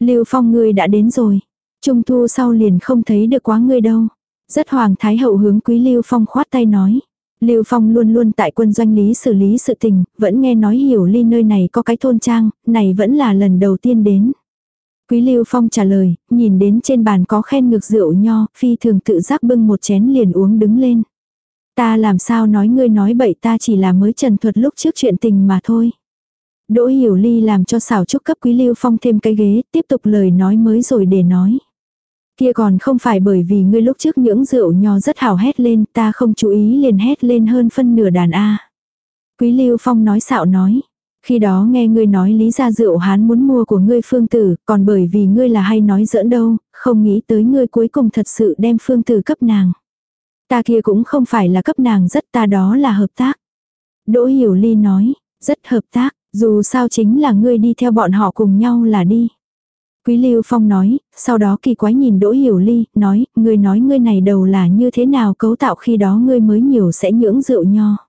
Speaker 1: Lưu Phong ngươi đã đến rồi. Trung thu sau liền không thấy được quá ngươi đâu. Rất Hoàng Thái Hậu hướng Quý Lưu Phong khoát tay nói. Lưu Phong luôn luôn tại quân doanh lý xử lý sự tình, vẫn nghe nói hiểu ly nơi này có cái thôn trang, này vẫn là lần đầu tiên đến. Quý Lưu Phong trả lời, nhìn đến trên bàn có khen ngược rượu nho, phi thường tự giác bưng một chén liền uống đứng lên. Ta làm sao nói ngươi nói bậy ta chỉ là mới trần thuật lúc trước chuyện tình mà thôi. Đỗ Hiểu Ly làm cho xảo trúc cấp Quý Lưu Phong thêm cái ghế, tiếp tục lời nói mới rồi để nói. Kia còn không phải bởi vì ngươi lúc trước những rượu nho rất hào hét lên, ta không chú ý liền hét lên hơn phân nửa đàn A. Quý Lưu Phong nói xạo nói. Khi đó nghe ngươi nói lý ra rượu hán muốn mua của ngươi phương tử, còn bởi vì ngươi là hay nói giỡn đâu, không nghĩ tới ngươi cuối cùng thật sự đem phương tử cấp nàng. Ta kia cũng không phải là cấp nàng rất ta đó là hợp tác. Đỗ Hiểu Ly nói, rất hợp tác, dù sao chính là ngươi đi theo bọn họ cùng nhau là đi. Quý Lưu Phong nói, sau đó kỳ quái nhìn Đỗ Hiểu Ly, nói, ngươi nói ngươi này đầu là như thế nào cấu tạo khi đó ngươi mới nhiều sẽ nhưỡng rượu nho.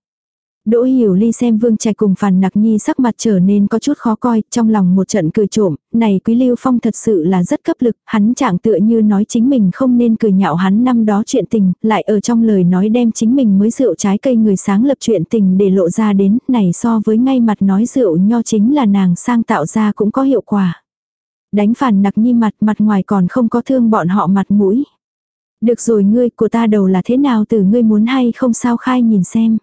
Speaker 1: Đỗ Hiểu Ly xem Vương Trạch cùng Phàn Nặc Nhi sắc mặt trở nên có chút khó coi, trong lòng một trận cười trộm, này Quý Lưu Phong thật sự là rất cấp lực, hắn chẳng tựa như nói chính mình không nên cười nhạo hắn năm đó chuyện tình, lại ở trong lời nói đem chính mình mới rượu trái cây người sáng lập chuyện tình để lộ ra đến, này so với ngay mặt nói rượu nho chính là nàng sang tạo ra cũng có hiệu quả. Đánh Phàn Nặc Nhi mặt mặt ngoài còn không có thương bọn họ mặt mũi. Được rồi ngươi của ta đầu là thế nào từ ngươi muốn hay không sao khai nhìn xem.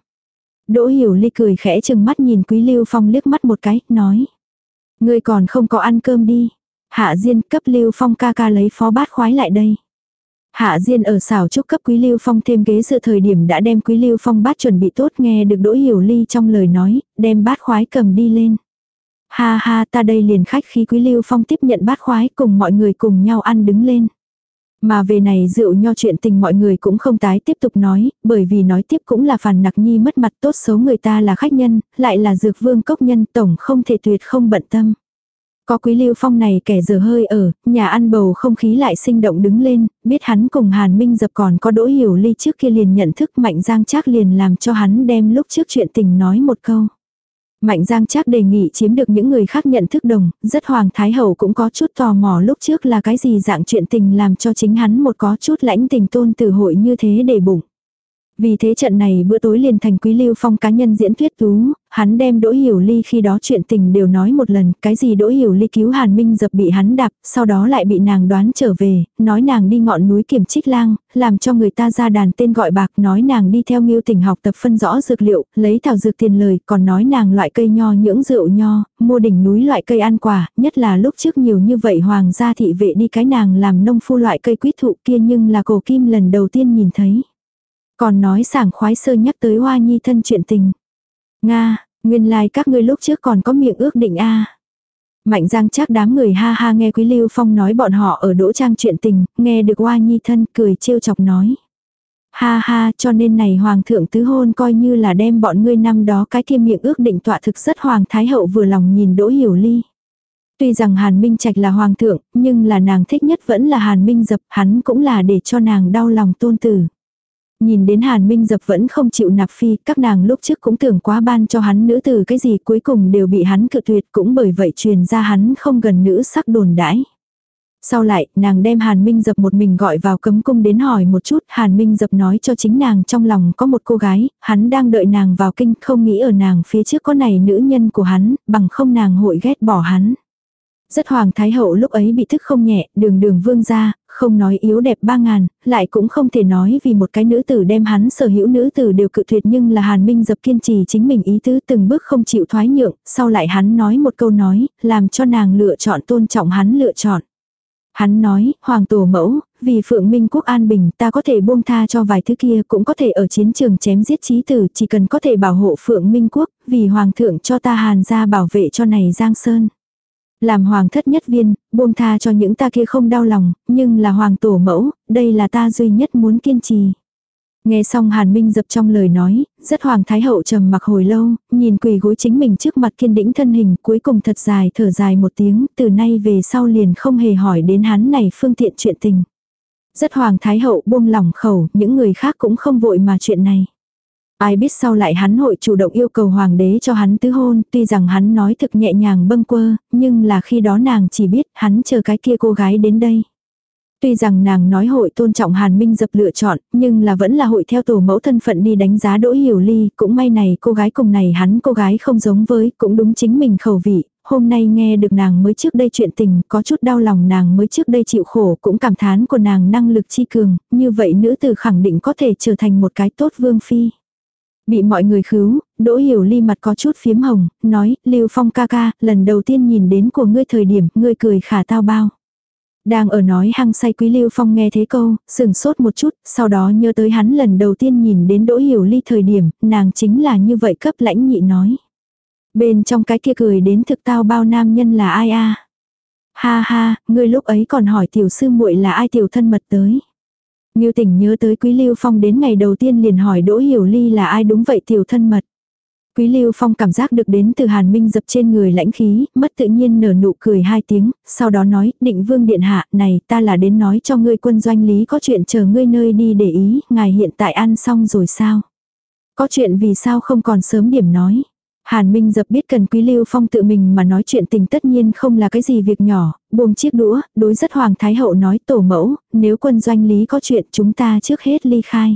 Speaker 1: Đỗ hiểu ly cười khẽ chừng mắt nhìn Quý Lưu Phong liếc mắt một cái, nói. Ngươi còn không có ăn cơm đi. Hạ Diên cấp Lưu Phong ca ca lấy phó bát khoái lại đây. Hạ Diên ở xảo chúc cấp Quý Lưu Phong thêm ghế sự thời điểm đã đem Quý Lưu Phong bát chuẩn bị tốt nghe được Đỗ Hiểu Ly trong lời nói, đem bát khoái cầm đi lên. Ha ha ta đây liền khách khi Quý Lưu Phong tiếp nhận bát khoái cùng mọi người cùng nhau ăn đứng lên. Mà về này rượu nho chuyện tình mọi người cũng không tái tiếp tục nói, bởi vì nói tiếp cũng là phản nặc nhi mất mặt tốt xấu người ta là khách nhân, lại là dược vương cốc nhân tổng không thể tuyệt không bận tâm. Có quý lưu phong này kẻ giờ hơi ở, nhà ăn bầu không khí lại sinh động đứng lên, biết hắn cùng Hàn Minh dập còn có đỗ hiểu ly trước kia liền nhận thức mạnh giang chắc liền làm cho hắn đem lúc trước chuyện tình nói một câu. Mạnh Giang chắc đề nghị chiếm được những người khác nhận thức đồng, rất Hoàng Thái Hậu cũng có chút tò mò lúc trước là cái gì dạng chuyện tình làm cho chính hắn một có chút lãnh tình tôn tử hội như thế để bụng. Vì thế trận này bữa tối liền thành Quý Lưu Phong cá nhân diễn thuyết tú, hắn đem Đỗ Hiểu Ly khi đó chuyện tình đều nói một lần, cái gì Đỗ Hiểu Ly cứu Hàn Minh dập bị hắn đạp, sau đó lại bị nàng đoán trở về, nói nàng đi ngọn núi kiểm trích lang, làm cho người ta ra đàn tên gọi bạc, nói nàng đi theo nghiêu tỉnh học tập phân rõ dược liệu, lấy thảo dược tiền lời, còn nói nàng loại cây nho nhưỡng rượu nho, mua đỉnh núi loại cây ăn quả, nhất là lúc trước nhiều như vậy hoàng gia thị vệ đi cái nàng làm nông phu loại cây quýt thụ kia nhưng là cổ kim lần đầu tiên nhìn thấy. Còn nói sảng khoái sơ nhắc tới hoa nhi thân chuyện tình. Nga, nguyên lai like các ngươi lúc trước còn có miệng ước định a Mạnh giang chắc đám người ha ha nghe Quý Lưu Phong nói bọn họ ở đỗ trang chuyện tình, nghe được hoa nhi thân cười trêu chọc nói. Ha ha cho nên này hoàng thượng tứ hôn coi như là đem bọn ngươi năm đó cái kia miệng ước định tọa thực rất hoàng thái hậu vừa lòng nhìn đỗ hiểu ly. Tuy rằng Hàn Minh Trạch là hoàng thượng, nhưng là nàng thích nhất vẫn là Hàn Minh Dập, hắn cũng là để cho nàng đau lòng tôn tử. Nhìn đến Hàn Minh Dập vẫn không chịu nạp phi, các nàng lúc trước cũng tưởng quá ban cho hắn nữ tử cái gì cuối cùng đều bị hắn cự tuyệt cũng bởi vậy truyền ra hắn không gần nữ sắc đồn đãi. Sau lại, nàng đem Hàn Minh Dập một mình gọi vào cấm cung đến hỏi một chút, Hàn Minh Dập nói cho chính nàng trong lòng có một cô gái, hắn đang đợi nàng vào kinh, không nghĩ ở nàng phía trước có này nữ nhân của hắn, bằng không nàng hội ghét bỏ hắn. Rất hoàng thái hậu lúc ấy bị thức không nhẹ, đường đường vương ra, không nói yếu đẹp ba ngàn, lại cũng không thể nói vì một cái nữ tử đem hắn sở hữu nữ tử đều cự tuyệt nhưng là hàn minh dập kiên trì chính mình ý tứ từng bước không chịu thoái nhượng, sau lại hắn nói một câu nói, làm cho nàng lựa chọn tôn trọng hắn lựa chọn. Hắn nói, hoàng tổ mẫu, vì phượng minh quốc an bình ta có thể buông tha cho vài thứ kia cũng có thể ở chiến trường chém giết trí tử chỉ cần có thể bảo hộ phượng minh quốc, vì hoàng thượng cho ta hàn ra bảo vệ cho này giang sơn. Làm hoàng thất nhất viên, buông tha cho những ta kia không đau lòng, nhưng là hoàng tổ mẫu, đây là ta duy nhất muốn kiên trì. Nghe xong Hàn Minh dập trong lời nói, rất hoàng thái hậu trầm mặc hồi lâu, nhìn quỳ gối chính mình trước mặt kiên đĩnh thân hình cuối cùng thật dài thở dài một tiếng, từ nay về sau liền không hề hỏi đến hắn này phương tiện chuyện tình. Rất hoàng thái hậu buông lỏng khẩu, những người khác cũng không vội mà chuyện này. Ai biết sau lại hắn hội chủ động yêu cầu hoàng đế cho hắn tứ hôn, tuy rằng hắn nói thực nhẹ nhàng bâng quơ, nhưng là khi đó nàng chỉ biết hắn chờ cái kia cô gái đến đây. Tuy rằng nàng nói hội tôn trọng Hàn Minh dập lựa chọn, nhưng là vẫn là hội theo tổ mẫu thân phận đi đánh giá Đỗ Hiểu Ly, cũng may này cô gái cùng này hắn cô gái không giống với, cũng đúng chính mình khẩu vị, hôm nay nghe được nàng mới trước đây chuyện tình, có chút đau lòng nàng mới trước đây chịu khổ, cũng cảm thán của nàng năng lực chi cường, như vậy nữ tử khẳng định có thể trở thành một cái tốt vương phi. Bị mọi người khứu, Đỗ Hiểu Ly mặt có chút phiếm hồng, nói, Lưu Phong ca ca, lần đầu tiên nhìn đến của ngươi thời điểm, ngươi cười khả tao bao. Đang ở nói hăng say quý Lưu Phong nghe thế câu, sừng sốt một chút, sau đó nhớ tới hắn lần đầu tiên nhìn đến Đỗ Hiểu Ly thời điểm, nàng chính là như vậy cấp lãnh nhị nói. Bên trong cái kia cười đến thực tao bao nam nhân là ai a Ha ha, ngươi lúc ấy còn hỏi tiểu sư muội là ai tiểu thân mật tới. Ngưu tỉnh nhớ tới Quý Lưu Phong đến ngày đầu tiên liền hỏi Đỗ Hiểu Ly là ai đúng vậy tiểu thân mật. Quý Lưu Phong cảm giác được đến từ Hàn Minh dập trên người lãnh khí, mất tự nhiên nở nụ cười hai tiếng, sau đó nói, định vương điện hạ, này ta là đến nói cho ngươi quân doanh lý có chuyện chờ ngươi nơi đi để ý, ngài hiện tại ăn xong rồi sao? Có chuyện vì sao không còn sớm điểm nói? Hàn Minh dập biết cần Quý Lưu Phong tự mình mà nói chuyện tình tất nhiên không là cái gì việc nhỏ, buông chiếc đũa, đối rất Hoàng Thái Hậu nói tổ mẫu, nếu quân doanh lý có chuyện chúng ta trước hết ly khai.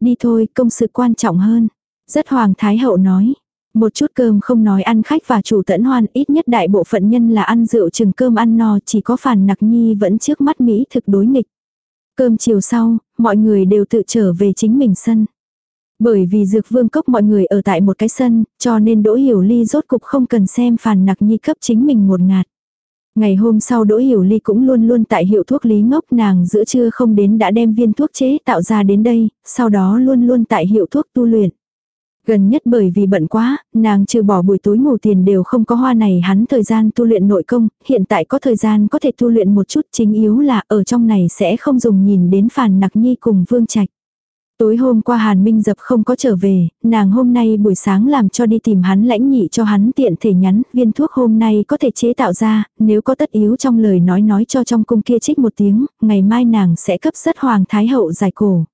Speaker 1: Đi thôi, công sự quan trọng hơn. Rất Hoàng Thái Hậu nói. Một chút cơm không nói ăn khách và chủ tẫn hoan ít nhất đại bộ phận nhân là ăn rượu chừng cơm ăn no chỉ có phản nặc nhi vẫn trước mắt Mỹ thực đối nghịch. Cơm chiều sau, mọi người đều tự trở về chính mình sân. Bởi vì dược vương cốc mọi người ở tại một cái sân, cho nên Đỗ Hiểu Ly rốt cục không cần xem phàn nặc nhi cấp chính mình một ngạt. Ngày hôm sau Đỗ Hiểu Ly cũng luôn luôn tại hiệu thuốc lý ngốc nàng giữa trưa không đến đã đem viên thuốc chế tạo ra đến đây, sau đó luôn luôn tại hiệu thuốc tu luyện. Gần nhất bởi vì bận quá, nàng trừ bỏ buổi tối ngủ tiền đều không có hoa này hắn thời gian tu luyện nội công, hiện tại có thời gian có thể tu luyện một chút chính yếu là ở trong này sẽ không dùng nhìn đến phàn nặc nhi cùng vương trạch. Tối hôm qua Hàn Minh Dập không có trở về, nàng hôm nay buổi sáng làm cho đi tìm hắn lãnh nhị cho hắn tiện thể nhắn, viên thuốc hôm nay có thể chế tạo ra, nếu có tất yếu trong lời nói nói cho trong cung kia trích một tiếng, ngày mai nàng sẽ cấp rất hoàng thái hậu giải cổ.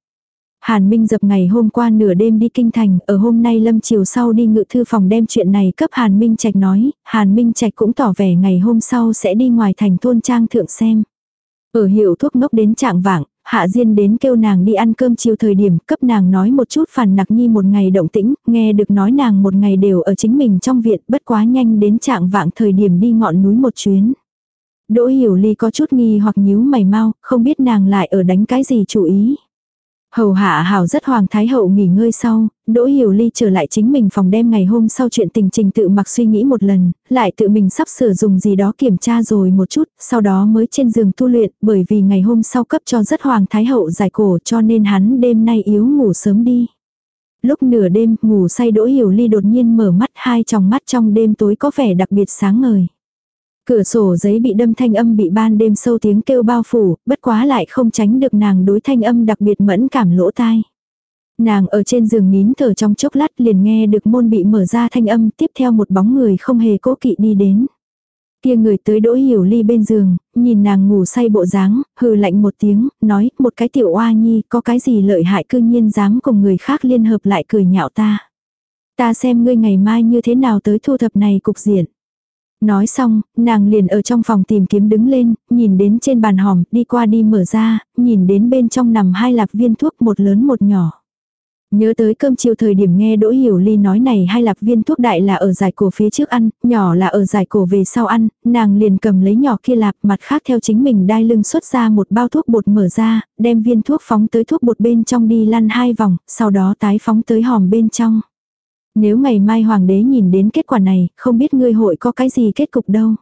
Speaker 1: Hàn Minh dập ngày hôm qua nửa đêm đi kinh thành, ở hôm nay lâm chiều sau đi ngự thư phòng đem chuyện này cấp Hàn Minh Trạch nói, Hàn Minh Trạch cũng tỏ vẻ ngày hôm sau sẽ đi ngoài thành thôn trang thượng xem. Ở hiệu thuốc ngốc đến trạng vạng, Hạ Diên đến kêu nàng đi ăn cơm chiều thời điểm cấp nàng nói một chút phản nặc nhi một ngày động tĩnh, nghe được nói nàng một ngày đều ở chính mình trong viện bất quá nhanh đến trạng vạng thời điểm đi ngọn núi một chuyến. Đỗ Hiểu Ly có chút nghi hoặc nhíu mày mau, không biết nàng lại ở đánh cái gì chủ ý. Hầu hạ hảo rất hoàng thái hậu nghỉ ngơi sau, Đỗ Hiểu Ly trở lại chính mình phòng đêm ngày hôm sau chuyện tình trình tự mặc suy nghĩ một lần, lại tự mình sắp sửa dùng gì đó kiểm tra rồi một chút, sau đó mới trên giường tu luyện, bởi vì ngày hôm sau cấp cho rất hoàng thái hậu giải cổ cho nên hắn đêm nay yếu ngủ sớm đi. Lúc nửa đêm, ngủ say Đỗ Hiểu Ly đột nhiên mở mắt hai tròng mắt trong đêm tối có vẻ đặc biệt sáng ngời. Cửa sổ giấy bị đâm thanh âm bị ban đêm sâu tiếng kêu bao phủ, bất quá lại không tránh được nàng đối thanh âm đặc biệt mẫn cảm lỗ tai. Nàng ở trên giường nín thở trong chốc lát liền nghe được môn bị mở ra thanh âm tiếp theo một bóng người không hề cố kỵ đi đến. Kia người tới đỗ hiểu ly bên giường, nhìn nàng ngủ say bộ dáng, hừ lạnh một tiếng, nói một cái tiểu oa nhi có cái gì lợi hại cư nhiên dám cùng người khác liên hợp lại cười nhạo ta. Ta xem ngươi ngày mai như thế nào tới thu thập này cục diện. Nói xong, nàng liền ở trong phòng tìm kiếm đứng lên, nhìn đến trên bàn hòm, đi qua đi mở ra, nhìn đến bên trong nằm hai lạp viên thuốc một lớn một nhỏ. Nhớ tới cơm chiều thời điểm nghe Đỗ Hiểu Ly nói này hai lạp viên thuốc đại là ở giải cổ phía trước ăn, nhỏ là ở giải cổ về sau ăn, nàng liền cầm lấy nhỏ kia lạp mặt khác theo chính mình đai lưng xuất ra một bao thuốc bột mở ra, đem viên thuốc phóng tới thuốc bột bên trong đi lăn hai vòng, sau đó tái phóng tới hòm bên trong. Nếu ngày mai hoàng đế nhìn đến kết quả này, không biết ngươi hội có cái gì kết cục đâu.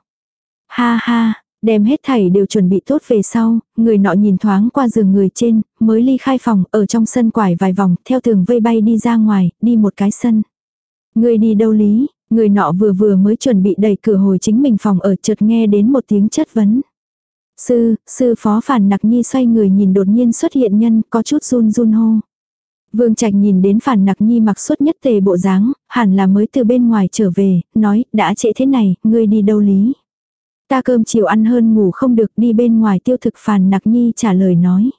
Speaker 1: Ha ha, đem hết thảy đều chuẩn bị tốt về sau, người nọ nhìn thoáng qua giường người trên, mới ly khai phòng, ở trong sân quải vài vòng, theo tường vây bay đi ra ngoài, đi một cái sân. Người đi đâu lý, người nọ vừa vừa mới chuẩn bị đẩy cửa hồi chính mình phòng ở chợt nghe đến một tiếng chất vấn. Sư, sư phó phản nặc nhi xoay người nhìn đột nhiên xuất hiện nhân, có chút run run hô. Vương Trạch nhìn đến phản nặc nhi mặc suốt nhất tề bộ dáng, hẳn là mới từ bên ngoài trở về, nói, đã trễ thế này, ngươi đi đâu lý. Ta cơm chiều ăn hơn ngủ không được đi bên ngoài tiêu thực phản nặc nhi trả lời nói.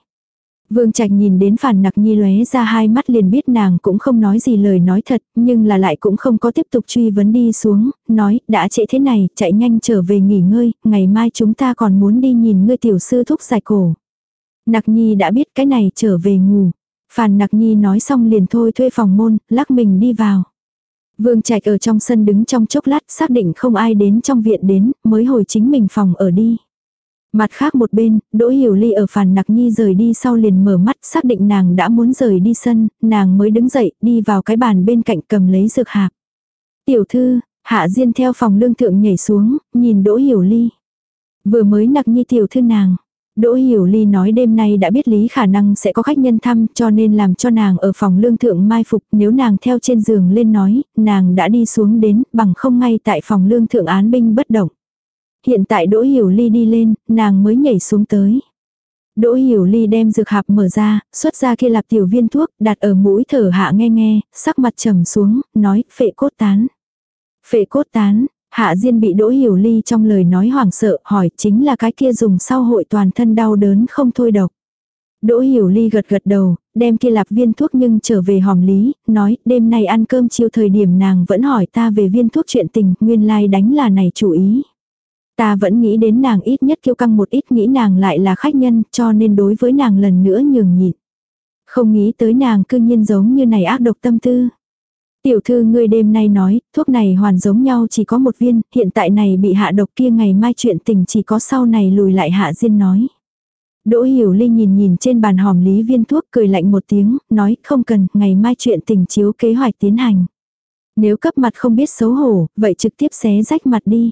Speaker 1: Vương Trạch nhìn đến phản nặc nhi lóe ra hai mắt liền biết nàng cũng không nói gì lời nói thật, nhưng là lại cũng không có tiếp tục truy vấn đi xuống, nói, đã trễ thế này, chạy nhanh trở về nghỉ ngơi, ngày mai chúng ta còn muốn đi nhìn ngươi tiểu sư thúc giải cổ. Nặc nhi đã biết cái này trở về ngủ. Phàn nặc nhi nói xong liền thôi thuê phòng môn, lắc mình đi vào. Vương Trạch ở trong sân đứng trong chốc lát xác định không ai đến trong viện đến, mới hồi chính mình phòng ở đi. Mặt khác một bên, Đỗ Hiểu Ly ở phàn nặc nhi rời đi sau liền mở mắt xác định nàng đã muốn rời đi sân, nàng mới đứng dậy đi vào cái bàn bên cạnh cầm lấy dược hạp. Tiểu thư, Hạ Diên theo phòng lương thượng nhảy xuống, nhìn Đỗ Hiểu Ly. Vừa mới nặc nhi tiểu thư nàng. Đỗ Hiểu Ly nói đêm nay đã biết lý khả năng sẽ có khách nhân thăm cho nên làm cho nàng ở phòng lương thượng mai phục nếu nàng theo trên giường lên nói, nàng đã đi xuống đến bằng không ngay tại phòng lương thượng án binh bất động. Hiện tại Đỗ Hiểu Ly đi lên, nàng mới nhảy xuống tới. Đỗ Hiểu Ly đem dược hạp mở ra, xuất ra kia lạp tiểu viên thuốc, đặt ở mũi thở hạ nghe nghe, sắc mặt trầm xuống, nói, phệ cốt tán. Phệ cốt tán, Hạ Diên bị Đỗ Hiểu Ly trong lời nói hoảng sợ, hỏi chính là cái kia dùng sau hội toàn thân đau đớn không thôi độc. Đỗ Hiểu Ly gật gật đầu, đem kia lạp viên thuốc nhưng trở về hòm lý, nói đêm nay ăn cơm chiều thời điểm nàng vẫn hỏi ta về viên thuốc chuyện tình, nguyên lai like đánh là này chủ ý. Ta vẫn nghĩ đến nàng ít nhất kiêu căng một ít nghĩ nàng lại là khách nhân cho nên đối với nàng lần nữa nhường nhịn. Không nghĩ tới nàng cư nhiên giống như này ác độc tâm tư. Tiểu thư ngươi đêm nay nói, thuốc này hoàn giống nhau chỉ có một viên, hiện tại này bị hạ độc kia ngày mai chuyện tình chỉ có sau này lùi lại hạ diên nói. Đỗ hiểu ly nhìn nhìn trên bàn hòm lý viên thuốc cười lạnh một tiếng, nói không cần, ngày mai chuyện tình chiếu kế hoạch tiến hành. Nếu cấp mặt không biết xấu hổ, vậy trực tiếp xé rách mặt đi.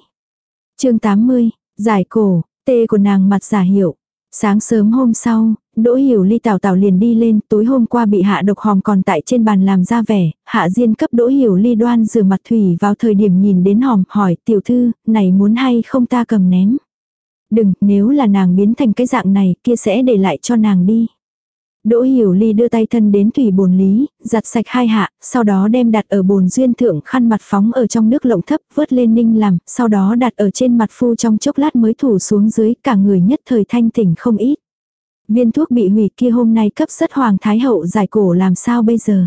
Speaker 1: chương 80, giải cổ, tê của nàng mặt giả hiệu. Sáng sớm hôm sau, Đỗ hiểu ly tào tào liền đi lên, tối hôm qua bị hạ độc hòm còn tại trên bàn làm ra vẻ, hạ diên cấp đỗ hiểu ly đoan rửa mặt thủy vào thời điểm nhìn đến hòm hỏi tiểu thư, này muốn hay không ta cầm ném. Đừng, nếu là nàng biến thành cái dạng này, kia sẽ để lại cho nàng đi. Đỗ Hiểu Ly đưa tay thân đến thủy bồn lý, giặt sạch hai hạ, sau đó đem đặt ở bồn duyên thượng khăn mặt phóng ở trong nước lộng thấp, vớt lên ninh làm, sau đó đặt ở trên mặt phu trong chốc lát mới thủ xuống dưới, cả người nhất thời thanh tỉnh không ít. Viên thuốc bị hủy kia hôm nay cấp rất hoàng thái hậu giải cổ làm sao bây giờ?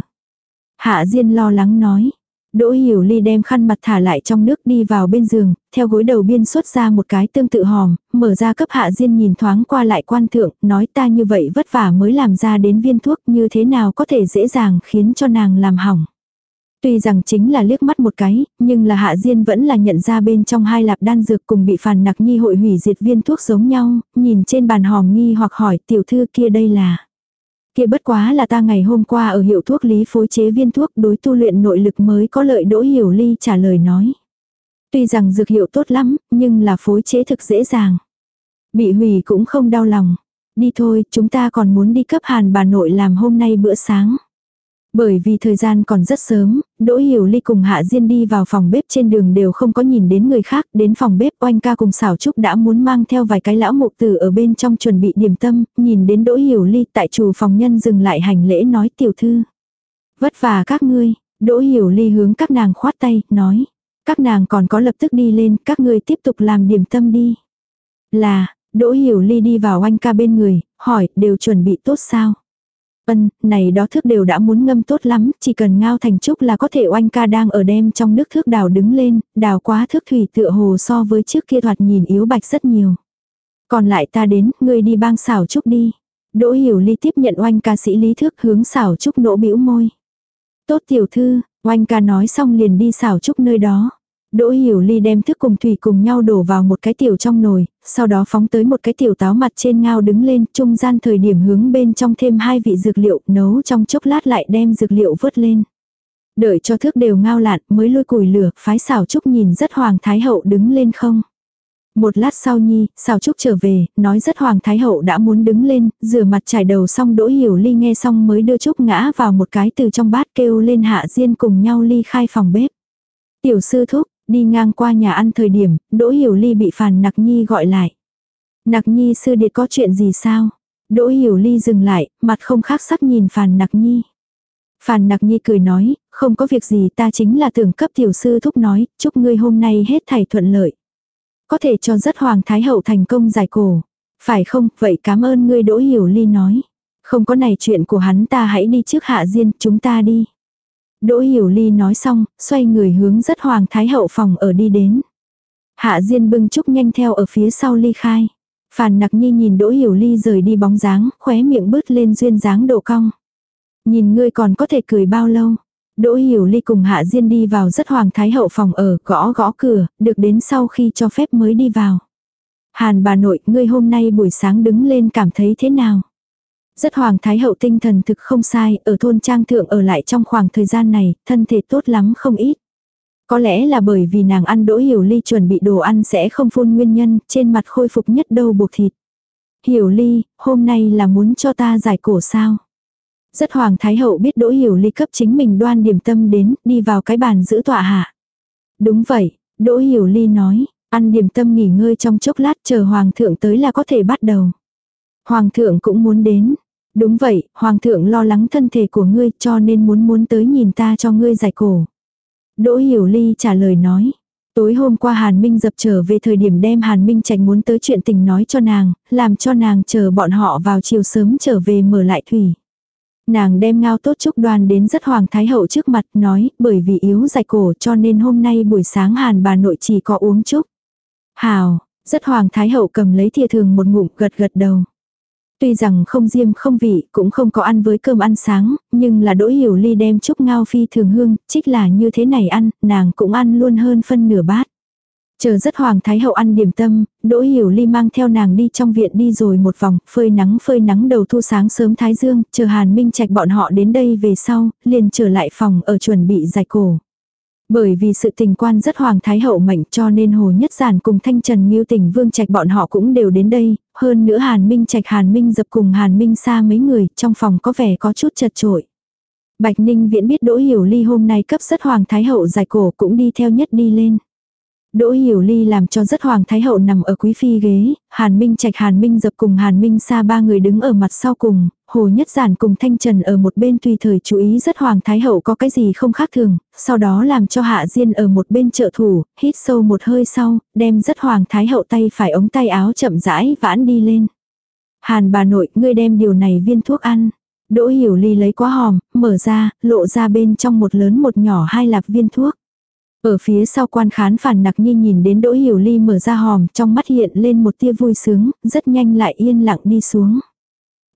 Speaker 1: Hạ Diên lo lắng nói. Đỗ Hiểu Ly đem khăn mặt thả lại trong nước đi vào bên giường, theo gối đầu biên xuất ra một cái tương tự hòm, mở ra cấp Hạ Diên nhìn thoáng qua lại quan thượng, nói ta như vậy vất vả mới làm ra đến viên thuốc như thế nào có thể dễ dàng khiến cho nàng làm hỏng. Tuy rằng chính là liếc mắt một cái, nhưng là Hạ Diên vẫn là nhận ra bên trong hai lạp đan dược cùng bị phản nặc nhi hội hủy diệt viên thuốc giống nhau, nhìn trên bàn hòm nghi hoặc hỏi tiểu thư kia đây là. Kia bất quá là ta ngày hôm qua ở hiệu thuốc lý phối chế viên thuốc đối tu luyện nội lực mới có lợi đỗ hiểu ly trả lời nói. Tuy rằng dược hiệu tốt lắm, nhưng là phối chế thực dễ dàng. Bị hủy cũng không đau lòng. Đi thôi, chúng ta còn muốn đi cấp hàn bà nội làm hôm nay bữa sáng. Bởi vì thời gian còn rất sớm, Đỗ Hiểu Ly cùng Hạ Diên đi vào phòng bếp trên đường đều không có nhìn đến người khác, đến phòng bếp oanh ca cùng xảo trúc đã muốn mang theo vài cái lão mục tử ở bên trong chuẩn bị điểm tâm, nhìn đến Đỗ Hiểu Ly tại chủ phòng nhân dừng lại hành lễ nói tiểu thư. Vất vả các ngươi, Đỗ Hiểu Ly hướng các nàng khoát tay, nói. Các nàng còn có lập tức đi lên, các ngươi tiếp tục làm điểm tâm đi. Là, Đỗ Hiểu Ly đi vào oanh ca bên người, hỏi, đều chuẩn bị tốt sao? Ân, này đó thước đều đã muốn ngâm tốt lắm, chỉ cần ngao thành trúc là có thể oanh ca đang ở đem trong nước thước đào đứng lên, đào quá thước thủy tựa hồ so với trước kia thoạt nhìn yếu bạch rất nhiều. Còn lại ta đến, ngươi đi bang xảo trúc đi. Đỗ hiểu ly tiếp nhận oanh ca sĩ lý thước hướng xảo trúc nỗ bĩu môi. Tốt tiểu thư, oanh ca nói xong liền đi xảo trúc nơi đó. Đỗ Hiểu Ly đem thức cùng thủy cùng nhau đổ vào một cái tiểu trong nồi, sau đó phóng tới một cái tiểu táo mặt trên ngao đứng lên, trung gian thời điểm hướng bên trong thêm hai vị dược liệu, nấu trong chốc lát lại đem dược liệu vớt lên. Đợi cho thức đều ngao lạn mới lôi củi lửa, phái xảo trúc nhìn rất hoàng thái hậu đứng lên không. Một lát sau nhi, xào trúc trở về, nói rất hoàng thái hậu đã muốn đứng lên, rửa mặt trải đầu xong đỗ hiểu ly nghe xong mới đưa trúc ngã vào một cái từ trong bát kêu lên hạ diên cùng nhau ly khai phòng bếp. Tiểu sư thúc, Đi ngang qua nhà ăn thời điểm, Đỗ Hiểu Ly bị Phàn Nặc Nhi gọi lại. Nặc Nhi sư điệt có chuyện gì sao? Đỗ Hiểu Ly dừng lại, mặt không khác sắc nhìn Phàn Nặc Nhi. Phàn Nặc Nhi cười nói, không có việc gì ta chính là tưởng cấp tiểu sư thúc nói, chúc ngươi hôm nay hết thảy thuận lợi. Có thể cho rất hoàng thái hậu thành công giải cổ. Phải không, vậy cảm ơn ngươi Đỗ Hiểu Ly nói. Không có này chuyện của hắn ta hãy đi trước hạ diên, chúng ta đi. Đỗ Hiểu Ly nói xong, xoay người hướng rất hoàng thái hậu phòng ở đi đến. Hạ Diên bưng chúc nhanh theo ở phía sau ly khai. Phàn nặc nhi nhìn Đỗ Hiểu Ly rời đi bóng dáng, khóe miệng bứt lên duyên dáng độ cong. Nhìn ngươi còn có thể cười bao lâu. Đỗ Hiểu Ly cùng Hạ Diên đi vào rất hoàng thái hậu phòng ở, gõ gõ cửa, được đến sau khi cho phép mới đi vào. Hàn bà nội, ngươi hôm nay buổi sáng đứng lên cảm thấy thế nào? Rất hoàng thái hậu tinh thần thực không sai, ở thôn trang thượng ở lại trong khoảng thời gian này, thân thể tốt lắm không ít. Có lẽ là bởi vì nàng ăn đỗ hiểu ly chuẩn bị đồ ăn sẽ không phun nguyên nhân, trên mặt khôi phục nhất đâu buộc thịt. Hiểu ly, hôm nay là muốn cho ta giải cổ sao? Rất hoàng thái hậu biết đỗ hiểu ly cấp chính mình đoan điểm tâm đến, đi vào cái bàn giữ tọa hạ. Đúng vậy, đỗ hiểu ly nói, ăn điểm tâm nghỉ ngơi trong chốc lát chờ hoàng thượng tới là có thể bắt đầu. Hoàng thượng cũng muốn đến, Đúng vậy, Hoàng thượng lo lắng thân thể của ngươi cho nên muốn muốn tới nhìn ta cho ngươi giải cổ. Đỗ Hiểu Ly trả lời nói. Tối hôm qua Hàn Minh dập trở về thời điểm đem Hàn Minh Trạch muốn tới chuyện tình nói cho nàng, làm cho nàng chờ bọn họ vào chiều sớm trở về mở lại thủy. Nàng đem ngao tốt chúc đoàn đến rất hoàng thái hậu trước mặt nói, bởi vì yếu giải cổ cho nên hôm nay buổi sáng Hàn bà nội chỉ có uống chúc. Hào, rất hoàng thái hậu cầm lấy thìa thường một ngụm gật gật đầu. Tuy rằng không diêm không vị, cũng không có ăn với cơm ăn sáng, nhưng là đỗ hiểu ly đem chúc ngao phi thường hương, trích là như thế này ăn, nàng cũng ăn luôn hơn phân nửa bát. Chờ rất hoàng thái hậu ăn điểm tâm, đỗ hiểu ly mang theo nàng đi trong viện đi rồi một vòng, phơi nắng phơi nắng đầu thu sáng sớm thái dương, chờ hàn minh trạch bọn họ đến đây về sau, liền trở lại phòng ở chuẩn bị giải cổ. Bởi vì sự tình quan rất hoàng thái hậu mệnh cho nên Hồ Nhất Giản cùng Thanh Trần Nghiêu Tình Vương Trạch bọn họ cũng đều đến đây, hơn nữa Hàn Minh Trạch Hàn Minh dập cùng Hàn Minh xa mấy người, trong phòng có vẻ có chút chật trội. Bạch Ninh Viễn biết Đỗ Hiểu Ly hôm nay cấp rất hoàng thái hậu giải cổ cũng đi theo nhất đi lên. Đỗ Hiểu Ly làm cho rất hoàng thái hậu nằm ở quý phi ghế, Hàn Minh Trạch Hàn Minh dập cùng Hàn Minh xa ba người đứng ở mặt sau cùng, Hồ Nhất Giản cùng Thanh Trần ở một bên tùy thời chú ý rất hoàng thái hậu có cái gì không khác thường, sau đó làm cho Hạ Diên ở một bên trợ thủ, hít sâu một hơi sau, đem rất hoàng thái hậu tay phải ống tay áo chậm rãi vãn đi lên. Hàn bà nội, ngươi đem điều này viên thuốc ăn. Đỗ hiểu ly lấy quá hòm, mở ra, lộ ra bên trong một lớn một nhỏ hai lạp viên thuốc. Ở phía sau quan khán phản nặc nhi nhìn đến đỗ hiểu ly mở ra hòm, trong mắt hiện lên một tia vui sướng, rất nhanh lại yên lặng đi xuống.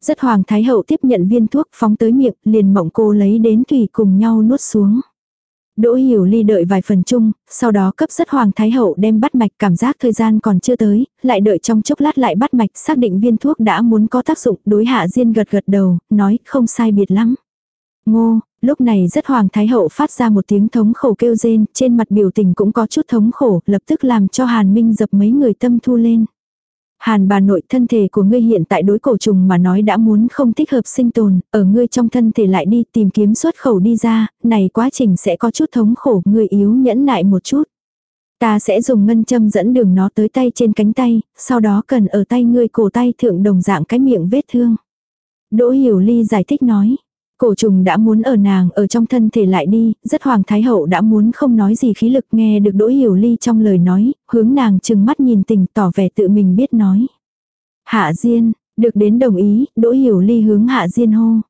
Speaker 1: Rất hoàng thái hậu tiếp nhận viên thuốc phóng tới miệng, liền mộng cô lấy đến thủy cùng nhau nuốt xuống. Đỗ hiểu ly đợi vài phần chung, sau đó cấp rất hoàng thái hậu đem bắt mạch cảm giác thời gian còn chưa tới, lại đợi trong chốc lát lại bắt mạch xác định viên thuốc đã muốn có tác dụng đối hạ diên gật gật đầu, nói không sai biệt lắm. Ngô, lúc này rất hoàng thái hậu phát ra một tiếng thống khổ kêu rên, trên mặt biểu tình cũng có chút thống khổ, lập tức làm cho hàn minh dập mấy người tâm thu lên. Hàn bà nội thân thể của ngươi hiện tại đối cổ trùng mà nói đã muốn không thích hợp sinh tồn, ở ngươi trong thân thể lại đi tìm kiếm xuất khẩu đi ra, này quá trình sẽ có chút thống khổ, ngươi yếu nhẫn nại một chút. Ta sẽ dùng ngân châm dẫn đường nó tới tay trên cánh tay, sau đó cần ở tay ngươi cổ tay thượng đồng dạng cái miệng vết thương. Đỗ Hiểu Ly giải thích nói. Cổ trùng đã muốn ở nàng ở trong thân thể lại đi, rất hoàng thái hậu đã muốn không nói gì khí lực nghe được đỗ hiểu ly trong lời nói, hướng nàng chừng mắt nhìn tình tỏ vẻ tự mình biết nói. Hạ Diên, được đến đồng ý, đỗ hiểu ly hướng Hạ Diên hô.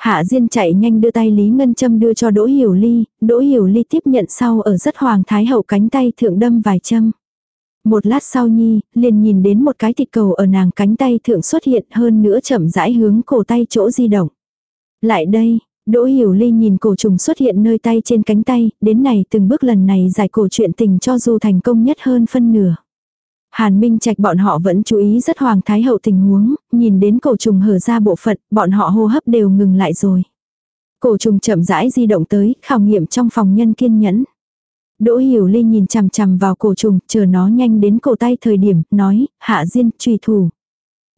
Speaker 1: Hạ Diên chạy nhanh đưa tay Lý Ngân Châm đưa cho Đỗ Hiểu Ly, Đỗ Hiểu Ly tiếp nhận sau ở rất hoàng thái hậu cánh tay thượng đâm vài châm. Một lát sau nhi, liền nhìn đến một cái thịt cầu ở nàng cánh tay thượng xuất hiện hơn nữa chậm rãi hướng cổ tay chỗ di động. Lại đây, Đỗ Hiểu Ly nhìn cổ trùng xuất hiện nơi tay trên cánh tay, đến này từng bước lần này giải cổ chuyện tình cho dù thành công nhất hơn phân nửa. Hàn Minh Trạch bọn họ vẫn chú ý rất hoàng thái hậu tình huống, nhìn đến cổ trùng hở ra bộ phận, bọn họ hô hấp đều ngừng lại rồi. Cổ trùng chậm rãi di động tới, khảo nghiệm trong phòng nhân kiên nhẫn. Đỗ Hiểu Ly nhìn chằm chằm vào cổ trùng, chờ nó nhanh đến cổ tay thời điểm, nói, hạ diên, trùy thủ.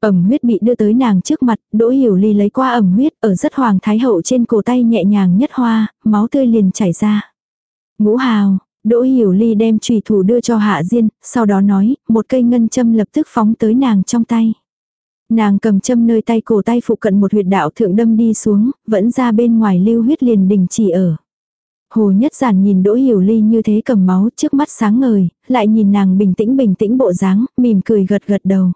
Speaker 1: Ẩm huyết bị đưa tới nàng trước mặt, Đỗ Hiểu Ly lấy qua ẩm huyết ở rất hoàng thái hậu trên cổ tay nhẹ nhàng nhất hoa, máu tươi liền chảy ra. Ngũ hào, Đỗ Hiểu Ly đem trùy thủ đưa cho Hạ Diên, sau đó nói, một cây ngân châm lập tức phóng tới nàng trong tay. Nàng cầm châm nơi tay cổ tay phụ cận một huyệt đạo thượng đâm đi xuống, vẫn ra bên ngoài lưu huyết liền đình chỉ ở. Hồ Nhất Giản nhìn Đỗ Hiểu Ly như thế cầm máu trước mắt sáng ngời, lại nhìn nàng bình tĩnh bình tĩnh bộ dáng, mỉm cười gật gật đầu.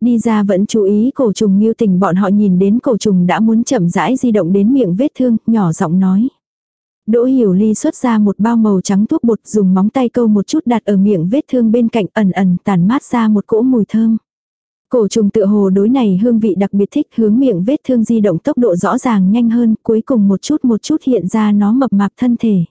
Speaker 1: Đi ra vẫn chú ý cổ trùng miêu tình bọn họ nhìn đến cổ trùng đã muốn chậm rãi di động đến miệng vết thương, nhỏ giọng nói. Đỗ hiểu ly xuất ra một bao màu trắng thuốc bột dùng móng tay câu một chút đặt ở miệng vết thương bên cạnh ẩn ẩn tàn mát ra một cỗ mùi thơm. Cổ trùng tựa hồ đối này hương vị đặc biệt thích hướng miệng vết thương di động tốc độ rõ ràng nhanh hơn cuối cùng một chút một chút hiện ra nó mập mạp thân thể.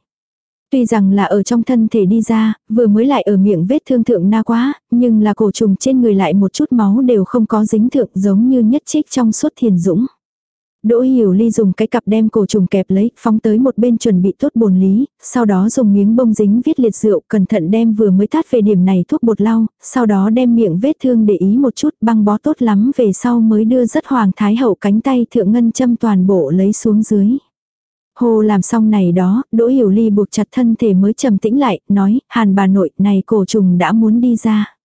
Speaker 1: Tuy rằng là ở trong thân thể đi ra, vừa mới lại ở miệng vết thương thượng na quá, nhưng là cổ trùng trên người lại một chút máu đều không có dính thượng giống như nhất trích trong suốt thiền dũng. Đỗ Hiểu Ly dùng cái cặp đem cổ trùng kẹp lấy, phóng tới một bên chuẩn bị tốt bồn lý, sau đó dùng miếng bông dính viết liệt rượu, cẩn thận đem vừa mới tát về điểm này thuốc bột lau, sau đó đem miệng vết thương để ý một chút băng bó tốt lắm về sau mới đưa rất hoàng thái hậu cánh tay thượng ngân châm toàn bộ lấy xuống dưới. Hồ làm xong này đó, Đỗ Hiểu Ly buộc chặt thân thể mới trầm tĩnh lại, nói, hàn bà nội, này cổ trùng đã muốn đi ra.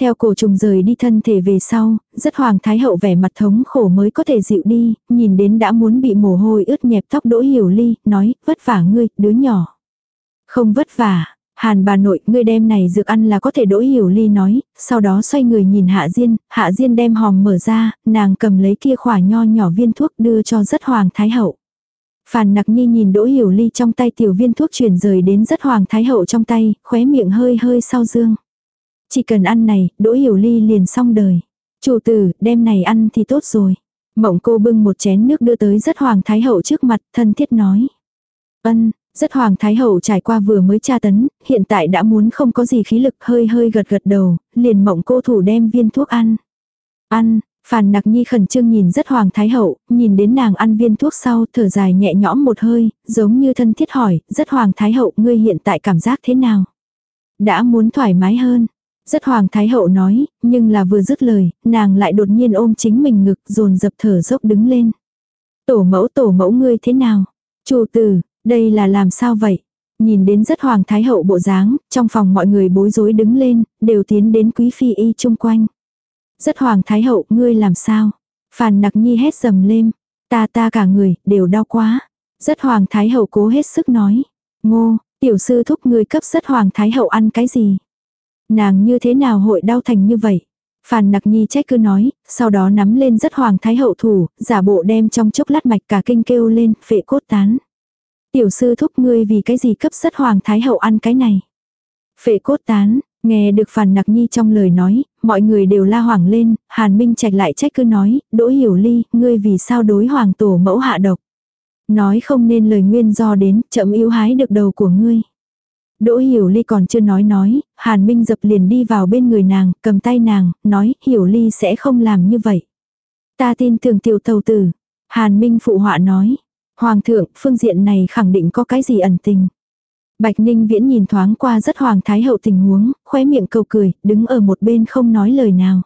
Speaker 1: Theo cổ trùng rời đi thân thể về sau, rất hoàng thái hậu vẻ mặt thống khổ mới có thể dịu đi, nhìn đến đã muốn bị mồ hôi ướt nhẹp tóc Đỗ Hiểu Ly, nói, vất vả ngươi, đứa nhỏ. Không vất vả, Hàn bà nội, ngươi đem này dược ăn là có thể đỗ hiểu ly nói, sau đó xoay người nhìn Hạ Diên, Hạ Diên đem hòm mở ra, nàng cầm lấy kia khỏa nho nhỏ viên thuốc đưa cho rất hoàng thái hậu. Phàn nặc nhi nhìn đỗ hiểu ly trong tay tiểu viên thuốc chuyển rời đến rất hoàng thái hậu trong tay, khóe miệng hơi hơi sau dương. Chỉ cần ăn này, đỗ hiểu ly liền xong đời. Chủ tử, đem này ăn thì tốt rồi. Mộng cô bưng một chén nước đưa tới rất hoàng thái hậu trước mặt, thân thiết nói. Ân, rất hoàng thái hậu trải qua vừa mới tra tấn, hiện tại đã muốn không có gì khí lực hơi hơi gật gật đầu, liền mộng cô thủ đem viên thuốc ăn. Ăn, Phàn nặc nhi khẩn trương nhìn rất hoàng thái hậu, nhìn đến nàng ăn viên thuốc sau thở dài nhẹ nhõm một hơi, giống như thân thiết hỏi, rất hoàng thái hậu ngươi hiện tại cảm giác thế nào? Đã muốn thoải mái hơn. Rất hoàng thái hậu nói, nhưng là vừa dứt lời, nàng lại đột nhiên ôm chính mình ngực dồn dập thở dốc đứng lên. Tổ mẫu tổ mẫu ngươi thế nào? Chủ tử, đây là làm sao vậy? Nhìn đến rất hoàng thái hậu bộ dáng, trong phòng mọi người bối rối đứng lên, đều tiến đến quý phi y chung quanh. Rất hoàng thái hậu, ngươi làm sao? Phàn nặc nhi hét dầm lên. Ta ta cả người, đều đau quá. Rất hoàng thái hậu cố hết sức nói. Ngô, tiểu sư thúc ngươi cấp rất hoàng thái hậu ăn cái gì? Nàng như thế nào hội đau thành như vậy? Phàn nặc nhi trách cứ nói, sau đó nắm lên rất hoàng thái hậu thủ, giả bộ đem trong chốc lát mạch cả kinh kêu lên, phệ cốt tán. Tiểu sư thúc ngươi vì cái gì cấp rất hoàng thái hậu ăn cái này. Phệ cốt tán, nghe được phàn nặc nhi trong lời nói, mọi người đều la hoảng lên, hàn minh trạch lại trách cứ nói, đỗ hiểu ly, ngươi vì sao đối hoàng tổ mẫu hạ độc. Nói không nên lời nguyên do đến, chậm yếu hái được đầu của ngươi. Đỗ Hiểu Ly còn chưa nói nói, Hàn Minh dập liền đi vào bên người nàng, cầm tay nàng, nói Hiểu Ly sẽ không làm như vậy. Ta tin tưởng tiểu tàu tử. Hàn Minh phụ họa nói. Hoàng thượng, phương diện này khẳng định có cái gì ẩn tình. Bạch Ninh Viễn nhìn thoáng qua rất hoàng thái hậu tình huống, khóe miệng cầu cười, đứng ở một bên không nói lời nào.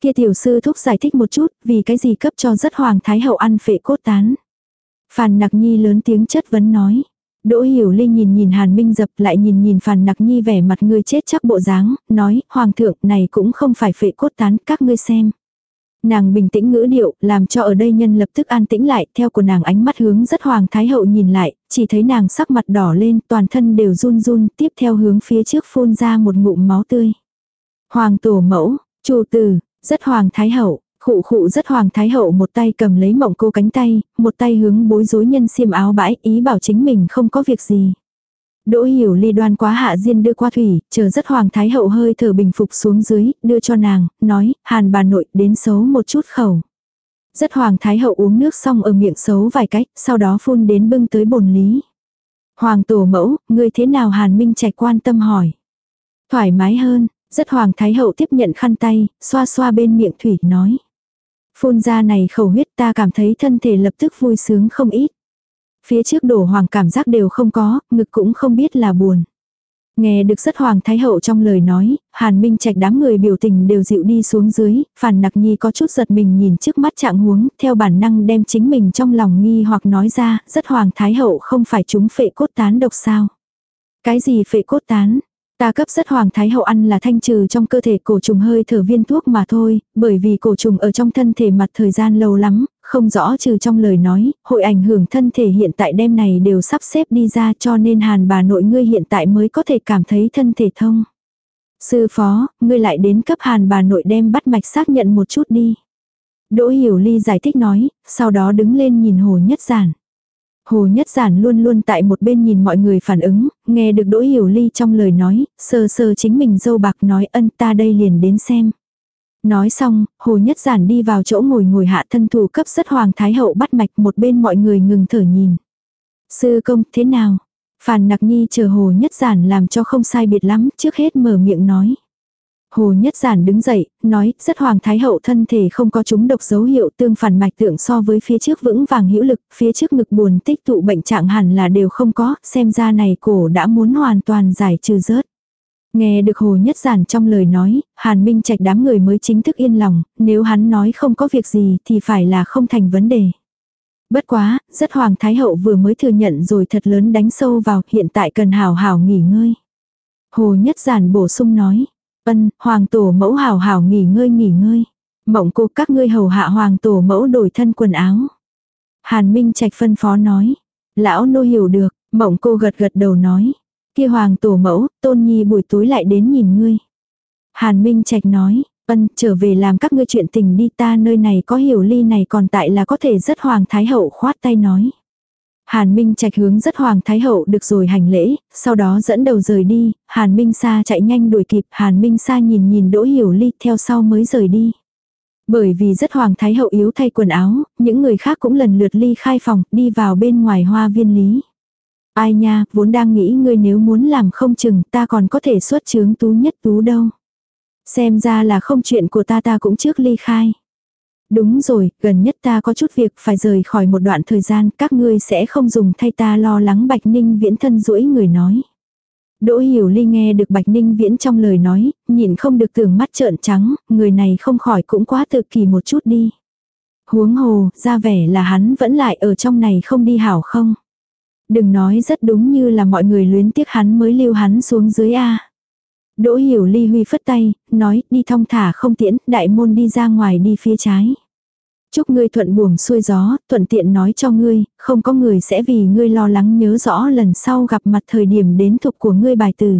Speaker 1: Kia tiểu sư thúc giải thích một chút, vì cái gì cấp cho rất hoàng thái hậu ăn phệ cốt tán. Phàn nặc nhi lớn tiếng chất vấn nói. Đỗ Hiểu Linh nhìn nhìn Hàn Minh dập lại nhìn nhìn Phàn Nặc Nhi vẻ mặt người chết chắc bộ dáng, nói, Hoàng thượng này cũng không phải phệ cốt tán, các ngươi xem. Nàng bình tĩnh ngữ điệu, làm cho ở đây nhân lập tức an tĩnh lại, theo của nàng ánh mắt hướng rất Hoàng Thái Hậu nhìn lại, chỉ thấy nàng sắc mặt đỏ lên, toàn thân đều run run, tiếp theo hướng phía trước phun ra một ngụm máu tươi. Hoàng tổ mẫu, chủ tử, rất Hoàng Thái Hậu, Khụ khụ rất hoàng thái hậu một tay cầm lấy mộng cô cánh tay, một tay hướng bối rối nhân xiêm áo bãi ý bảo chính mình không có việc gì. Đỗ hiểu ly đoan quá hạ diên đưa qua thủy, chờ rất hoàng thái hậu hơi thở bình phục xuống dưới, đưa cho nàng, nói, hàn bà nội đến xấu một chút khẩu. Rất hoàng thái hậu uống nước xong ở miệng xấu vài cách, sau đó phun đến bưng tới bồn lý. Hoàng tổ mẫu, ngươi thế nào hàn minh trạch quan tâm hỏi. Thoải mái hơn, rất hoàng thái hậu tiếp nhận khăn tay, xoa xoa bên miệng thủy nói. Phun ra này khẩu huyết ta cảm thấy thân thể lập tức vui sướng không ít. Phía trước đổ hoàng cảm giác đều không có, ngực cũng không biết là buồn. Nghe được rất hoàng thái hậu trong lời nói, hàn minh trạch đám người biểu tình đều dịu đi xuống dưới, phản nặc nhi có chút giật mình nhìn trước mắt trạng huống, theo bản năng đem chính mình trong lòng nghi hoặc nói ra, rất hoàng thái hậu không phải chúng phệ cốt tán độc sao. Cái gì phệ cốt tán? Ta cấp rất hoàng thái hậu ăn là thanh trừ trong cơ thể cổ trùng hơi thở viên thuốc mà thôi, bởi vì cổ trùng ở trong thân thể mặt thời gian lâu lắm, không rõ trừ trong lời nói, hội ảnh hưởng thân thể hiện tại đêm này đều sắp xếp đi ra cho nên hàn bà nội ngươi hiện tại mới có thể cảm thấy thân thể thông. Sư phó, ngươi lại đến cấp hàn bà nội đem bắt mạch xác nhận một chút đi. Đỗ Hiểu Ly giải thích nói, sau đó đứng lên nhìn Hồ Nhất Giản. Hồ Nhất Giản luôn luôn tại một bên nhìn mọi người phản ứng, nghe được Đỗ Hiểu Ly trong lời nói, sơ sơ chính mình dâu bạc nói ân ta đây liền đến xem. Nói xong, Hồ Nhất Giản đi vào chỗ ngồi ngồi hạ thân thủ cấp rất Hoàng Thái Hậu bắt mạch một bên mọi người ngừng thở nhìn. Sư công thế nào? Phàn Nặc Nhi chờ Hồ Nhất Giản làm cho không sai biệt lắm, trước hết mở miệng nói. Hồ Nhất Giản đứng dậy, nói, rất hoàng thái hậu thân thể không có chúng độc dấu hiệu tương phản mạch tượng so với phía trước vững vàng hữu lực, phía trước ngực buồn tích tụ bệnh trạng hẳn là đều không có, xem ra này cổ đã muốn hoàn toàn giải trừ rớt. Nghe được Hồ Nhất Giản trong lời nói, Hàn Minh Trạch đám người mới chính thức yên lòng, nếu hắn nói không có việc gì thì phải là không thành vấn đề. Bất quá, rất Hoàng Thái Hậu vừa mới thừa nhận rồi thật lớn đánh sâu vào, hiện tại cần hào hào nghỉ ngơi. Hồ Nhất Giản bổ sung nói, Ân, hoàng tổ mẫu hào hào nghỉ ngơi nghỉ ngơi. Mộng cô các ngươi hầu hạ hoàng tổ mẫu đổi thân quần áo. Hàn Minh Trạch phân phó nói. Lão nô hiểu được, mộng cô gật gật đầu nói. Kia hoàng tổ mẫu, tôn nhi buổi tối lại đến nhìn ngươi. Hàn Minh Trạch nói, ân, trở về làm các ngươi chuyện tình đi ta nơi này có hiểu ly này còn tại là có thể rất hoàng thái hậu khoát tay nói. Hàn Minh Trạch hướng rất Hoàng Thái Hậu được rồi hành lễ, sau đó dẫn đầu rời đi, Hàn Minh Sa chạy nhanh đuổi kịp, Hàn Minh Sa nhìn nhìn Đỗ Hiểu Ly theo sau mới rời đi. Bởi vì rất Hoàng Thái Hậu yếu thay quần áo, những người khác cũng lần lượt ly khai phòng, đi vào bên ngoài hoa viên lý. Ai nha, vốn đang nghĩ ngươi nếu muốn làm không chừng ta còn có thể xuất chướng tú nhất tú đâu. Xem ra là không chuyện của ta ta cũng trước ly khai. Đúng rồi, gần nhất ta có chút việc phải rời khỏi một đoạn thời gian, các ngươi sẽ không dùng thay ta lo lắng Bạch Ninh viễn thân rũi người nói. Đỗ Hiểu Ly nghe được Bạch Ninh viễn trong lời nói, nhìn không được tưởng mắt trợn trắng, người này không khỏi cũng quá tự kỳ một chút đi. Huống hồ, ra vẻ là hắn vẫn lại ở trong này không đi hảo không. Đừng nói rất đúng như là mọi người luyến tiếc hắn mới lưu hắn xuống dưới A. Đỗ hiểu ly huy phất tay, nói, đi thong thả không tiễn, đại môn đi ra ngoài đi phía trái. Chúc ngươi thuận buồm xuôi gió, thuận tiện nói cho ngươi, không có người sẽ vì ngươi lo lắng nhớ rõ lần sau gặp mặt thời điểm đến thục của ngươi bài tử.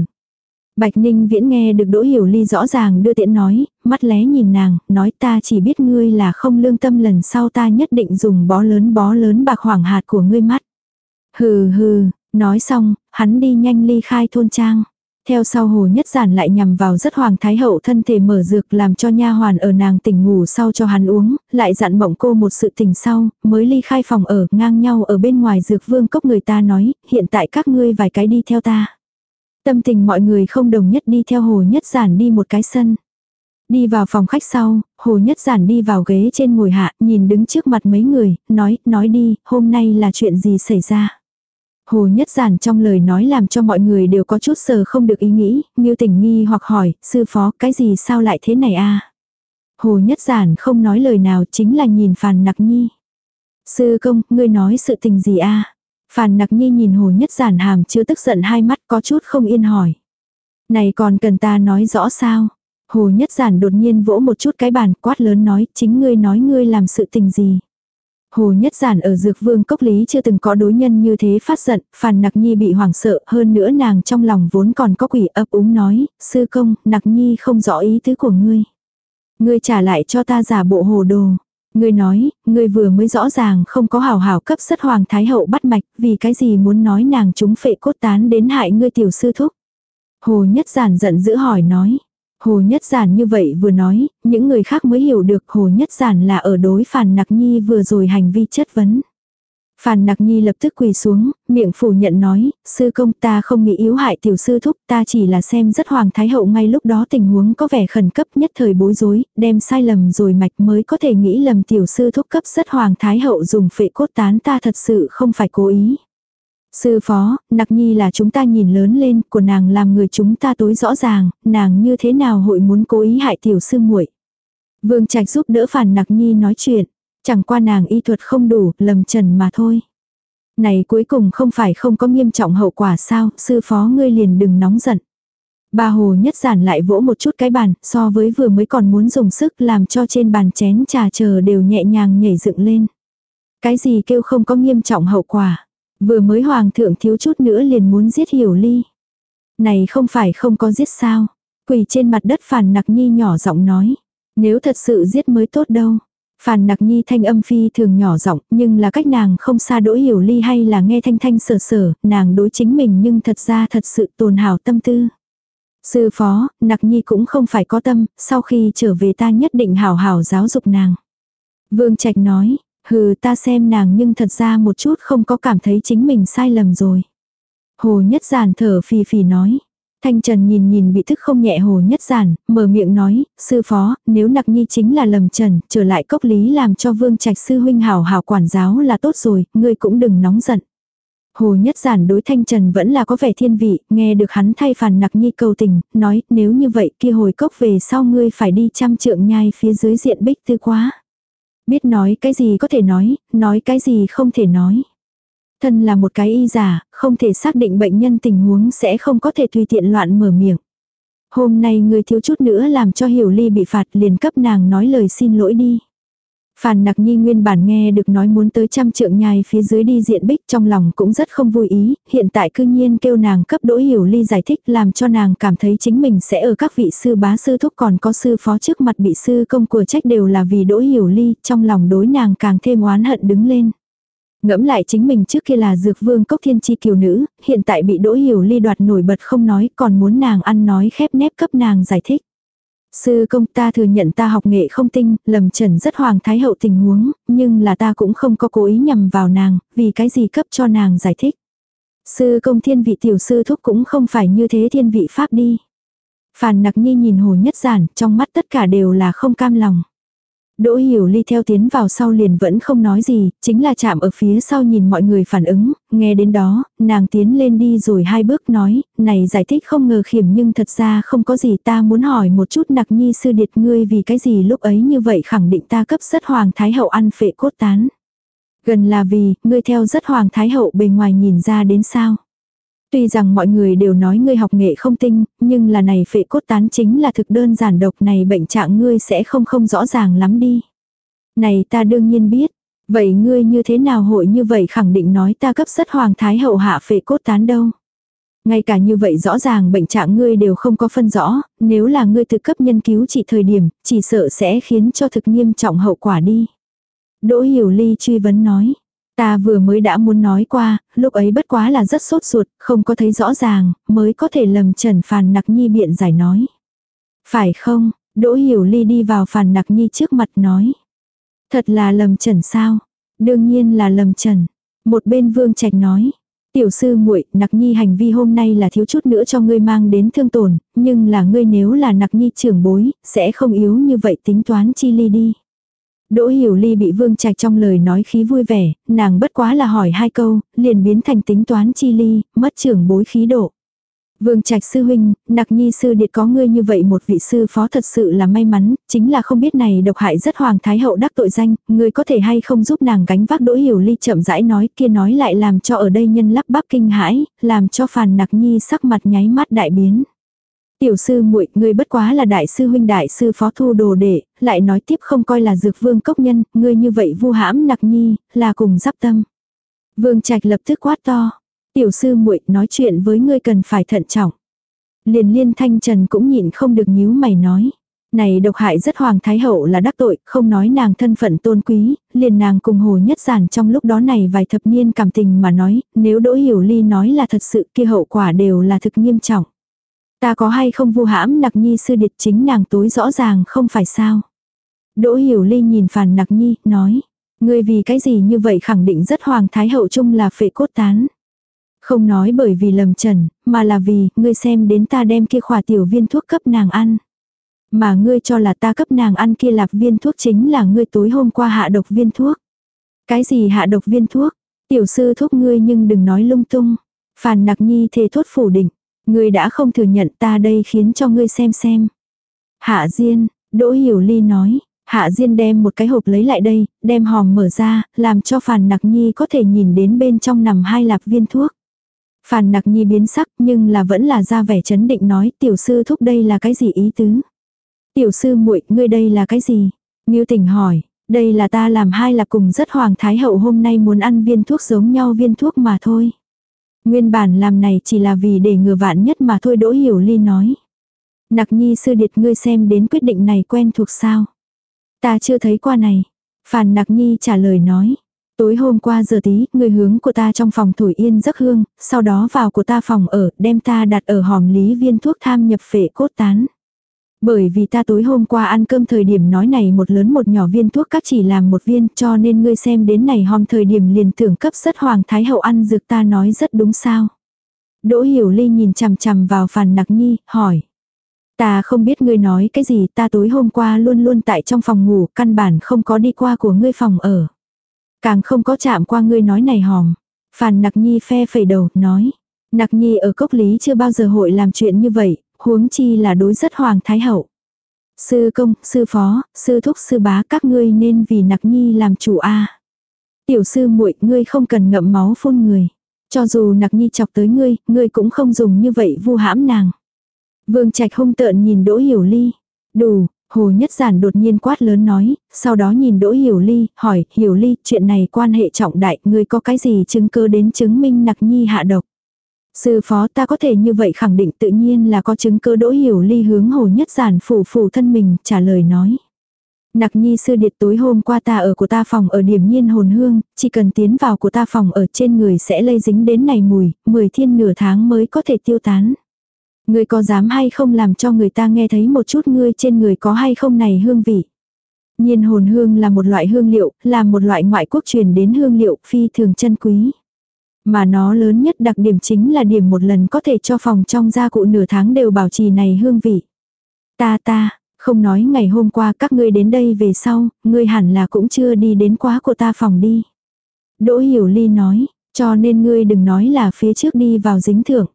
Speaker 1: Bạch Ninh Viễn nghe được Đỗ Hiểu Ly rõ ràng đưa tiễn nói, mắt lé nhìn nàng, nói ta chỉ biết ngươi là không lương tâm lần sau ta nhất định dùng bó lớn bó lớn bạc hoàng hạt của ngươi mắt. Hừ hừ, nói xong, hắn đi nhanh ly khai thôn trang. Theo sau hồ nhất giản lại nhằm vào rất hoàng thái hậu thân thể mở dược làm cho nha hoàn ở nàng tỉnh ngủ sau cho hắn uống, lại dặn mộng cô một sự tình sau, mới ly khai phòng ở ngang nhau ở bên ngoài dược vương cốc người ta nói, hiện tại các ngươi vài cái đi theo ta. Tâm tình mọi người không đồng nhất đi theo hồ nhất giản đi một cái sân. Đi vào phòng khách sau, hồ nhất giản đi vào ghế trên ngồi hạ, nhìn đứng trước mặt mấy người, nói, nói đi, hôm nay là chuyện gì xảy ra. Hồ Nhất Giản trong lời nói làm cho mọi người đều có chút sờ không được ý nghĩ, như tình nghi hoặc hỏi, sư phó, cái gì sao lại thế này a Hồ Nhất Giản không nói lời nào chính là nhìn Phàn Nặc Nhi. Sư công, ngươi nói sự tình gì a Phàn Nặc Nhi nhìn Hồ Nhất Giản hàm chưa tức giận hai mắt có chút không yên hỏi. Này còn cần ta nói rõ sao? Hồ Nhất Giản đột nhiên vỗ một chút cái bàn quát lớn nói chính ngươi nói ngươi làm sự tình gì. Hồ Nhất Giản ở Dược Vương Cốc Lý chưa từng có đối nhân như thế phát giận, Phàn Nặc Nhi bị hoảng sợ, hơn nữa nàng trong lòng vốn còn có quỷ ấp úng nói, sư công, Nặc Nhi không rõ ý tứ của ngươi. Ngươi trả lại cho ta giả bộ hồ đồ. Ngươi nói, ngươi vừa mới rõ ràng không có hào hào cấp sất hoàng thái hậu bắt mạch, vì cái gì muốn nói nàng chúng phệ cốt tán đến hại ngươi tiểu sư thúc. Hồ Nhất Giản giận dữ hỏi nói. Hồ Nhất Giản như vậy vừa nói, những người khác mới hiểu được Hồ Nhất Giản là ở đối Phàn Nặc Nhi vừa rồi hành vi chất vấn. Phàn Nặc Nhi lập tức quỳ xuống, miệng phủ nhận nói, sư công ta không nghĩ yếu hại tiểu sư thúc, ta chỉ là xem rất hoàng thái hậu ngay lúc đó tình huống có vẻ khẩn cấp nhất thời bối rối, đem sai lầm rồi mạch mới có thể nghĩ lầm tiểu sư thúc cấp rất hoàng thái hậu dùng phệ cốt tán ta thật sự không phải cố ý. Sư phó, nặc nhi là chúng ta nhìn lớn lên, của nàng làm người chúng ta tối rõ ràng, nàng như thế nào hội muốn cố ý hại tiểu sư muội. Vương Trạch giúp đỡ phản nặc nhi nói chuyện, chẳng qua nàng y thuật không đủ, lầm trần mà thôi. Này cuối cùng không phải không có nghiêm trọng hậu quả sao, sư phó ngươi liền đừng nóng giận. bà hồ nhất giản lại vỗ một chút cái bàn, so với vừa mới còn muốn dùng sức làm cho trên bàn chén trà chờ đều nhẹ nhàng nhảy dựng lên. Cái gì kêu không có nghiêm trọng hậu quả. Vừa mới hoàng thượng thiếu chút nữa liền muốn giết hiểu ly. Này không phải không có giết sao. Quỳ trên mặt đất phàn nặc nhi nhỏ giọng nói. Nếu thật sự giết mới tốt đâu. Phàn nặc nhi thanh âm phi thường nhỏ giọng nhưng là cách nàng không xa đỗi hiểu ly hay là nghe thanh thanh sở sở, nàng đối chính mình nhưng thật ra thật sự tồn hảo tâm tư. Sư phó, nặc nhi cũng không phải có tâm, sau khi trở về ta nhất định hảo hảo giáo dục nàng. Vương Trạch nói, Hừ ta xem nàng nhưng thật ra một chút không có cảm thấy chính mình sai lầm rồi. Hồ Nhất Giản thở phì phì nói. Thanh Trần nhìn nhìn bị thức không nhẹ Hồ Nhất Giản, mở miệng nói, sư phó, nếu nặc nhi chính là lầm trần, trở lại cốc lý làm cho vương trạch sư huynh hảo hảo quản giáo là tốt rồi, ngươi cũng đừng nóng giận. Hồ Nhất Giản đối Thanh Trần vẫn là có vẻ thiên vị, nghe được hắn thay phản nặc nhi cầu tình, nói nếu như vậy kia hồi cốc về sau ngươi phải đi trăm trượng nhai phía dưới diện bích tư quá. Biết nói cái gì có thể nói, nói cái gì không thể nói. Thân là một cái y giả, không thể xác định bệnh nhân tình huống sẽ không có thể tùy tiện loạn mở miệng. Hôm nay người thiếu chút nữa làm cho Hiểu Ly bị phạt liền cấp nàng nói lời xin lỗi đi. Phàn nặc nhi nguyên bản nghe được nói muốn tới trăm trượng nhai phía dưới đi diện bích trong lòng cũng rất không vui ý, hiện tại cư nhiên kêu nàng cấp đỗ hiểu ly giải thích làm cho nàng cảm thấy chính mình sẽ ở các vị sư bá sư thúc còn có sư phó trước mặt bị sư công của trách đều là vì đỗ hiểu ly, trong lòng đối nàng càng thêm oán hận đứng lên. Ngẫm lại chính mình trước kia là dược vương cốc thiên chi kiều nữ, hiện tại bị đỗ hiểu ly đoạt nổi bật không nói còn muốn nàng ăn nói khép nép cấp nàng giải thích. Sư công ta thừa nhận ta học nghệ không tinh, lầm trần rất hoàng thái hậu tình huống, nhưng là ta cũng không có cố ý nhằm vào nàng, vì cái gì cấp cho nàng giải thích. Sư công thiên vị tiểu sư thúc cũng không phải như thế thiên vị pháp đi. Phàn nặc nhi nhìn hồ nhất giản, trong mắt tất cả đều là không cam lòng. Đỗ Hiểu Ly theo tiến vào sau liền vẫn không nói gì, chính là chạm ở phía sau nhìn mọi người phản ứng, nghe đến đó, nàng tiến lên đi rồi hai bước nói, này giải thích không ngờ khiểm nhưng thật ra không có gì ta muốn hỏi một chút nặc nhi sư điệt ngươi vì cái gì lúc ấy như vậy khẳng định ta cấp rất hoàng thái hậu ăn phệ cốt tán. Gần là vì, ngươi theo rất hoàng thái hậu bề ngoài nhìn ra đến sao. Tuy rằng mọi người đều nói ngươi học nghệ không tinh, nhưng là này phệ cốt tán chính là thực đơn giản độc này bệnh trạng ngươi sẽ không không rõ ràng lắm đi. Này ta đương nhiên biết. Vậy ngươi như thế nào hội như vậy khẳng định nói ta cấp rất hoàng thái hậu hạ phệ cốt tán đâu. Ngay cả như vậy rõ ràng bệnh trạng ngươi đều không có phân rõ, nếu là ngươi thực cấp nhân cứu chỉ thời điểm, chỉ sợ sẽ khiến cho thực nghiêm trọng hậu quả đi. Đỗ Hiểu Ly truy vấn nói. Ta vừa mới đã muốn nói qua, lúc ấy bất quá là rất sốt ruột, không có thấy rõ ràng, mới có thể lầm trần phàn nặc nhi biện giải nói. Phải không, Đỗ Hiểu Ly đi vào phàn nặc nhi trước mặt nói. Thật là lầm trần sao? Đương nhiên là lầm trần. Một bên vương trạch nói. Tiểu sư muội, nặc nhi hành vi hôm nay là thiếu chút nữa cho ngươi mang đến thương tổn, nhưng là ngươi nếu là nặc nhi trưởng bối, sẽ không yếu như vậy tính toán chi ly đi. Đỗ Hiểu Ly bị Vương Trạch trong lời nói khí vui vẻ, nàng bất quá là hỏi hai câu, liền biến thành tính toán chi ly, mất trưởng bối khí độ. Vương Trạch sư huynh, Nặc Nhi sư điệt có ngươi như vậy một vị sư phó thật sự là may mắn, chính là không biết này độc hại rất hoàng thái hậu đắc tội danh, ngươi có thể hay không giúp nàng gánh vác Đỗ Hiểu Ly chậm rãi nói, kia nói lại làm cho ở đây nhân lắp bắp kinh hãi, làm cho Phàn Nặc Nhi sắc mặt nháy mắt đại biến. Tiểu sư muội, ngươi bất quá là đại sư huynh đại sư phó thu đồ đệ, lại nói tiếp không coi là dược vương cốc nhân, ngươi như vậy vu hãm Nặc Nhi, là cùng giáp tâm. Vương Trạch lập tức quát to. Tiểu sư muội nói chuyện với ngươi cần phải thận trọng. Liền liên thanh trần cũng nhịn không được nhíu mày nói. Này độc hại rất hoàng thái hậu là đắc tội, không nói nàng thân phận tôn quý, liền nàng cùng hồ nhất giản trong lúc đó này vài thập niên cảm tình mà nói, nếu đỗ hiểu ly nói là thật sự kia hậu quả đều là thực nghiêm trọng. Ta có hay không vu hãm nặc nhi sư điệt chính nàng tối rõ ràng không phải sao. Đỗ hiểu ly nhìn phàn nặc nhi, nói. Ngươi vì cái gì như vậy khẳng định rất hoàng thái hậu chung là phệ cốt tán. Không nói bởi vì lầm trần, mà là vì, ngươi xem đến ta đem kia khỏa tiểu viên thuốc cấp nàng ăn. Mà ngươi cho là ta cấp nàng ăn kia lạp viên thuốc chính là ngươi tối hôm qua hạ độc viên thuốc. Cái gì hạ độc viên thuốc? Tiểu sư thuốc ngươi nhưng đừng nói lung tung. Phàn nặc nhi thề thốt phủ định. Ngươi đã không thừa nhận ta đây khiến cho ngươi xem xem. Hạ Diên, Đỗ Hiểu Ly nói. Hạ Diên đem một cái hộp lấy lại đây, đem hòm mở ra, làm cho Phàn Nặc Nhi có thể nhìn đến bên trong nằm hai lạp viên thuốc. Phàn nặc nhi biến sắc nhưng là vẫn là ra vẻ chấn định nói tiểu sư thúc đây là cái gì ý tứ. Tiểu sư muội ngươi đây là cái gì? Ngưu tỉnh hỏi, đây là ta làm hai lạp cùng rất hoàng thái hậu hôm nay muốn ăn viên thuốc giống nhau viên thuốc mà thôi. Nguyên bản làm này chỉ là vì để ngừa vạn nhất mà thôi Đỗ Hiểu Ly nói. Nặc nhi sư điệt ngươi xem đến quyết định này quen thuộc sao? Ta chưa thấy qua này. Phàn nặc nhi trả lời nói. Tối hôm qua giờ tí, người hướng của ta trong phòng thổi yên giấc hương, sau đó vào của ta phòng ở, đem ta đặt ở hòm lý viên thuốc tham nhập phệ cốt tán. Bởi vì ta tối hôm qua ăn cơm thời điểm nói này một lớn một nhỏ viên thuốc các chỉ làm một viên cho nên ngươi xem đến này hòm thời điểm liền tưởng cấp rất hoàng thái hậu ăn dược ta nói rất đúng sao. Đỗ hiểu ly nhìn chằm chằm vào phàn nặc nhi, hỏi. Ta không biết ngươi nói cái gì ta tối hôm qua luôn luôn tại trong phòng ngủ căn bản không có đi qua của ngươi phòng ở. Càng không có chạm qua ngươi nói này hòm. Phàn nặc nhi phe phẩy đầu, nói. Nặc nhi ở cốc lý chưa bao giờ hội làm chuyện như vậy, huống chi là đối rất hoàng thái hậu. Sư công, sư phó, sư thúc sư bá các ngươi nên vì nặc nhi làm chủ a Tiểu sư muội ngươi không cần ngậm máu phun người. Cho dù nặc nhi chọc tới ngươi, ngươi cũng không dùng như vậy vu hãm nàng. Vương trạch hung tợn nhìn đỗ hiểu ly. Đủ, Hồ Nhất Giản đột nhiên quát lớn nói, sau đó nhìn Đỗ Hiểu Ly, hỏi, Hiểu Ly, chuyện này quan hệ trọng đại, ngươi có cái gì chứng cứ đến chứng minh nặc nhi hạ độc? Sư phó ta có thể như vậy khẳng định tự nhiên là có chứng cứ Đỗ Hiểu Ly hướng Hồ Nhất Giản phủ phủ thân mình, trả lời nói. Nặc nhi sư điệt tối hôm qua ta ở của ta phòng ở điểm nhiên hồn hương, chỉ cần tiến vào của ta phòng ở trên người sẽ lây dính đến này mùi, 10 thiên nửa tháng mới có thể tiêu tán. Ngươi có dám hay không làm cho người ta nghe thấy một chút ngươi trên người có hay không này hương vị. Nhiên hồn hương là một loại hương liệu, là một loại ngoại quốc truyền đến hương liệu phi thường chân quý. Mà nó lớn nhất đặc điểm chính là điểm một lần có thể cho phòng trong gia cụ nửa tháng đều bảo trì này hương vị. Ta ta, không nói ngày hôm qua các ngươi đến đây về sau, ngươi hẳn là cũng chưa đi đến quá của ta phòng đi. Đỗ Hiểu Ly nói, cho nên ngươi đừng nói là phía trước đi vào dính thưởng.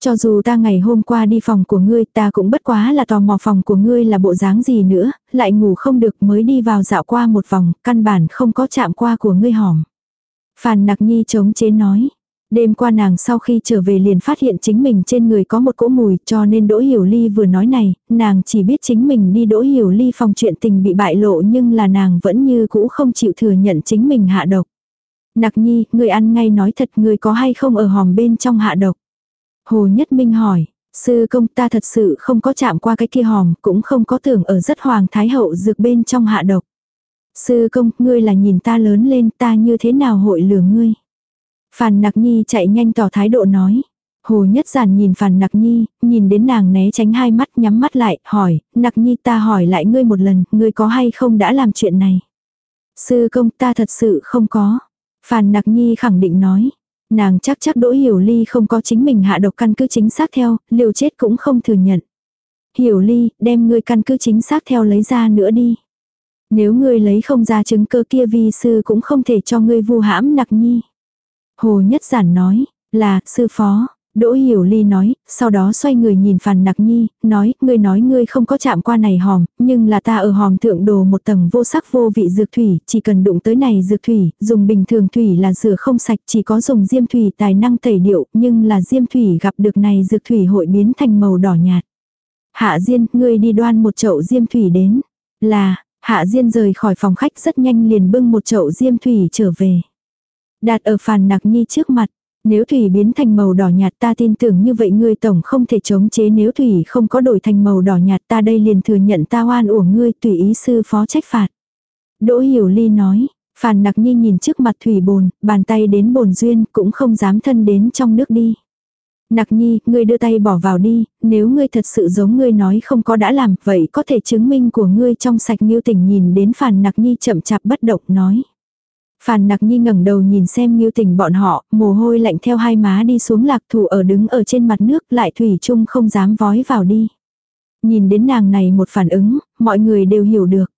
Speaker 1: Cho dù ta ngày hôm qua đi phòng của ngươi ta cũng bất quá là tò mò phòng của ngươi là bộ dáng gì nữa, lại ngủ không được mới đi vào dạo qua một vòng, căn bản không có chạm qua của ngươi hỏng. Phàn nặc nhi chống chế nói. Đêm qua nàng sau khi trở về liền phát hiện chính mình trên người có một cỗ mùi cho nên Đỗ Hiểu Ly vừa nói này, nàng chỉ biết chính mình đi Đỗ Hiểu Ly phòng chuyện tình bị bại lộ nhưng là nàng vẫn như cũ không chịu thừa nhận chính mình hạ độc. Nặc nhi, người ăn ngay nói thật người có hay không ở hòm bên trong hạ độc. Hồ Nhất Minh hỏi, sư công ta thật sự không có chạm qua cái kia hòm, cũng không có tưởng ở rất hoàng thái hậu dược bên trong hạ độc. Sư công, ngươi là nhìn ta lớn lên ta như thế nào hội lừa ngươi. Phàn Nặc Nhi chạy nhanh tỏ thái độ nói. Hồ Nhất Giản nhìn Phàn Nặc Nhi, nhìn đến nàng né tránh hai mắt nhắm mắt lại, hỏi, Nặc Nhi ta hỏi lại ngươi một lần, ngươi có hay không đã làm chuyện này. Sư công ta thật sự không có. Phàn Nặc Nhi khẳng định nói. Nàng chắc chắc Đỗ Hiểu Ly không có chính mình hạ độc căn cứ chính xác theo, liều chết cũng không thừa nhận. Hiểu Ly, đem ngươi căn cứ chính xác theo lấy ra nữa đi. Nếu ngươi lấy không ra chứng cơ kia vi sư cũng không thể cho ngươi vu hãm nặc nhi. Hồ Nhất Giản nói, là, sư phó. Đỗ Hiểu Ly nói, sau đó xoay người nhìn Phàn Nặc Nhi, nói, ngươi nói ngươi không có chạm qua này hòm, nhưng là ta ở hòm thượng đồ một tầng vô sắc vô vị dược thủy, chỉ cần đụng tới này dược thủy, dùng bình thường thủy là rửa không sạch, chỉ có dùng diêm thủy tài năng tẩy điệu, nhưng là diêm thủy gặp được này dược thủy hội biến thành màu đỏ nhạt. Hạ Diên, ngươi đi đoan một chậu diêm thủy đến. Là, Hạ Diên rời khỏi phòng khách rất nhanh liền bưng một chậu diêm thủy trở về. Đặt ở phàn nặc nhi trước mặt. Nếu thủy biến thành màu đỏ nhạt ta tin tưởng như vậy ngươi tổng không thể chống chế nếu thủy không có đổi thành màu đỏ nhạt ta đây liền thừa nhận ta oan uổng ngươi tùy ý sư phó trách phạt. Đỗ Hiểu Ly nói, Phàn Nặc Nhi nhìn trước mặt thủy bồn, bàn tay đến bồn duyên cũng không dám thân đến trong nước đi. Nặc Nhi, ngươi đưa tay bỏ vào đi, nếu ngươi thật sự giống ngươi nói không có đã làm, vậy có thể chứng minh của ngươi trong sạch Nghiêu Tỉnh nhìn đến Phàn Nặc Nhi chậm chạp bất động nói. Phàn Nặc Nhi ngẩng đầu nhìn xem Nghiêu Tỉnh bọn họ, mồ hôi lạnh theo hai má đi xuống lạc thủ ở đứng ở trên mặt nước, lại thủy chung không dám vói vào đi. Nhìn đến nàng này một phản ứng, mọi người đều hiểu được.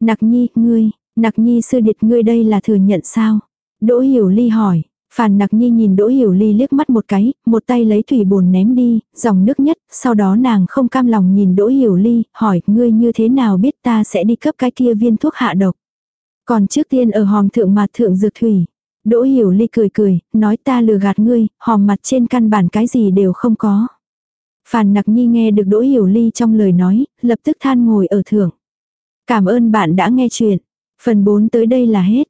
Speaker 1: Nặc Nhi, ngươi, Nặc Nhi sư điệt ngươi đây là thừa nhận sao? Đỗ Hiểu Ly hỏi. Phàn nặc nhi nhìn Đỗ Hiểu Ly liếc mắt một cái, một tay lấy thủy bồn ném đi, dòng nước nhất, sau đó nàng không cam lòng nhìn Đỗ Hiểu Ly, hỏi ngươi như thế nào biết ta sẽ đi cấp cái kia viên thuốc hạ độc. Còn trước tiên ở hòm thượng mặt thượng dược thủy. Đỗ Hiểu Ly cười cười, nói ta lừa gạt ngươi, hòm mặt trên căn bản cái gì đều không có. Phàn nặc nhi nghe được Đỗ Hiểu Ly trong lời nói, lập tức than ngồi ở thượng. Cảm ơn bạn đã nghe chuyện. Phần 4 tới đây là hết.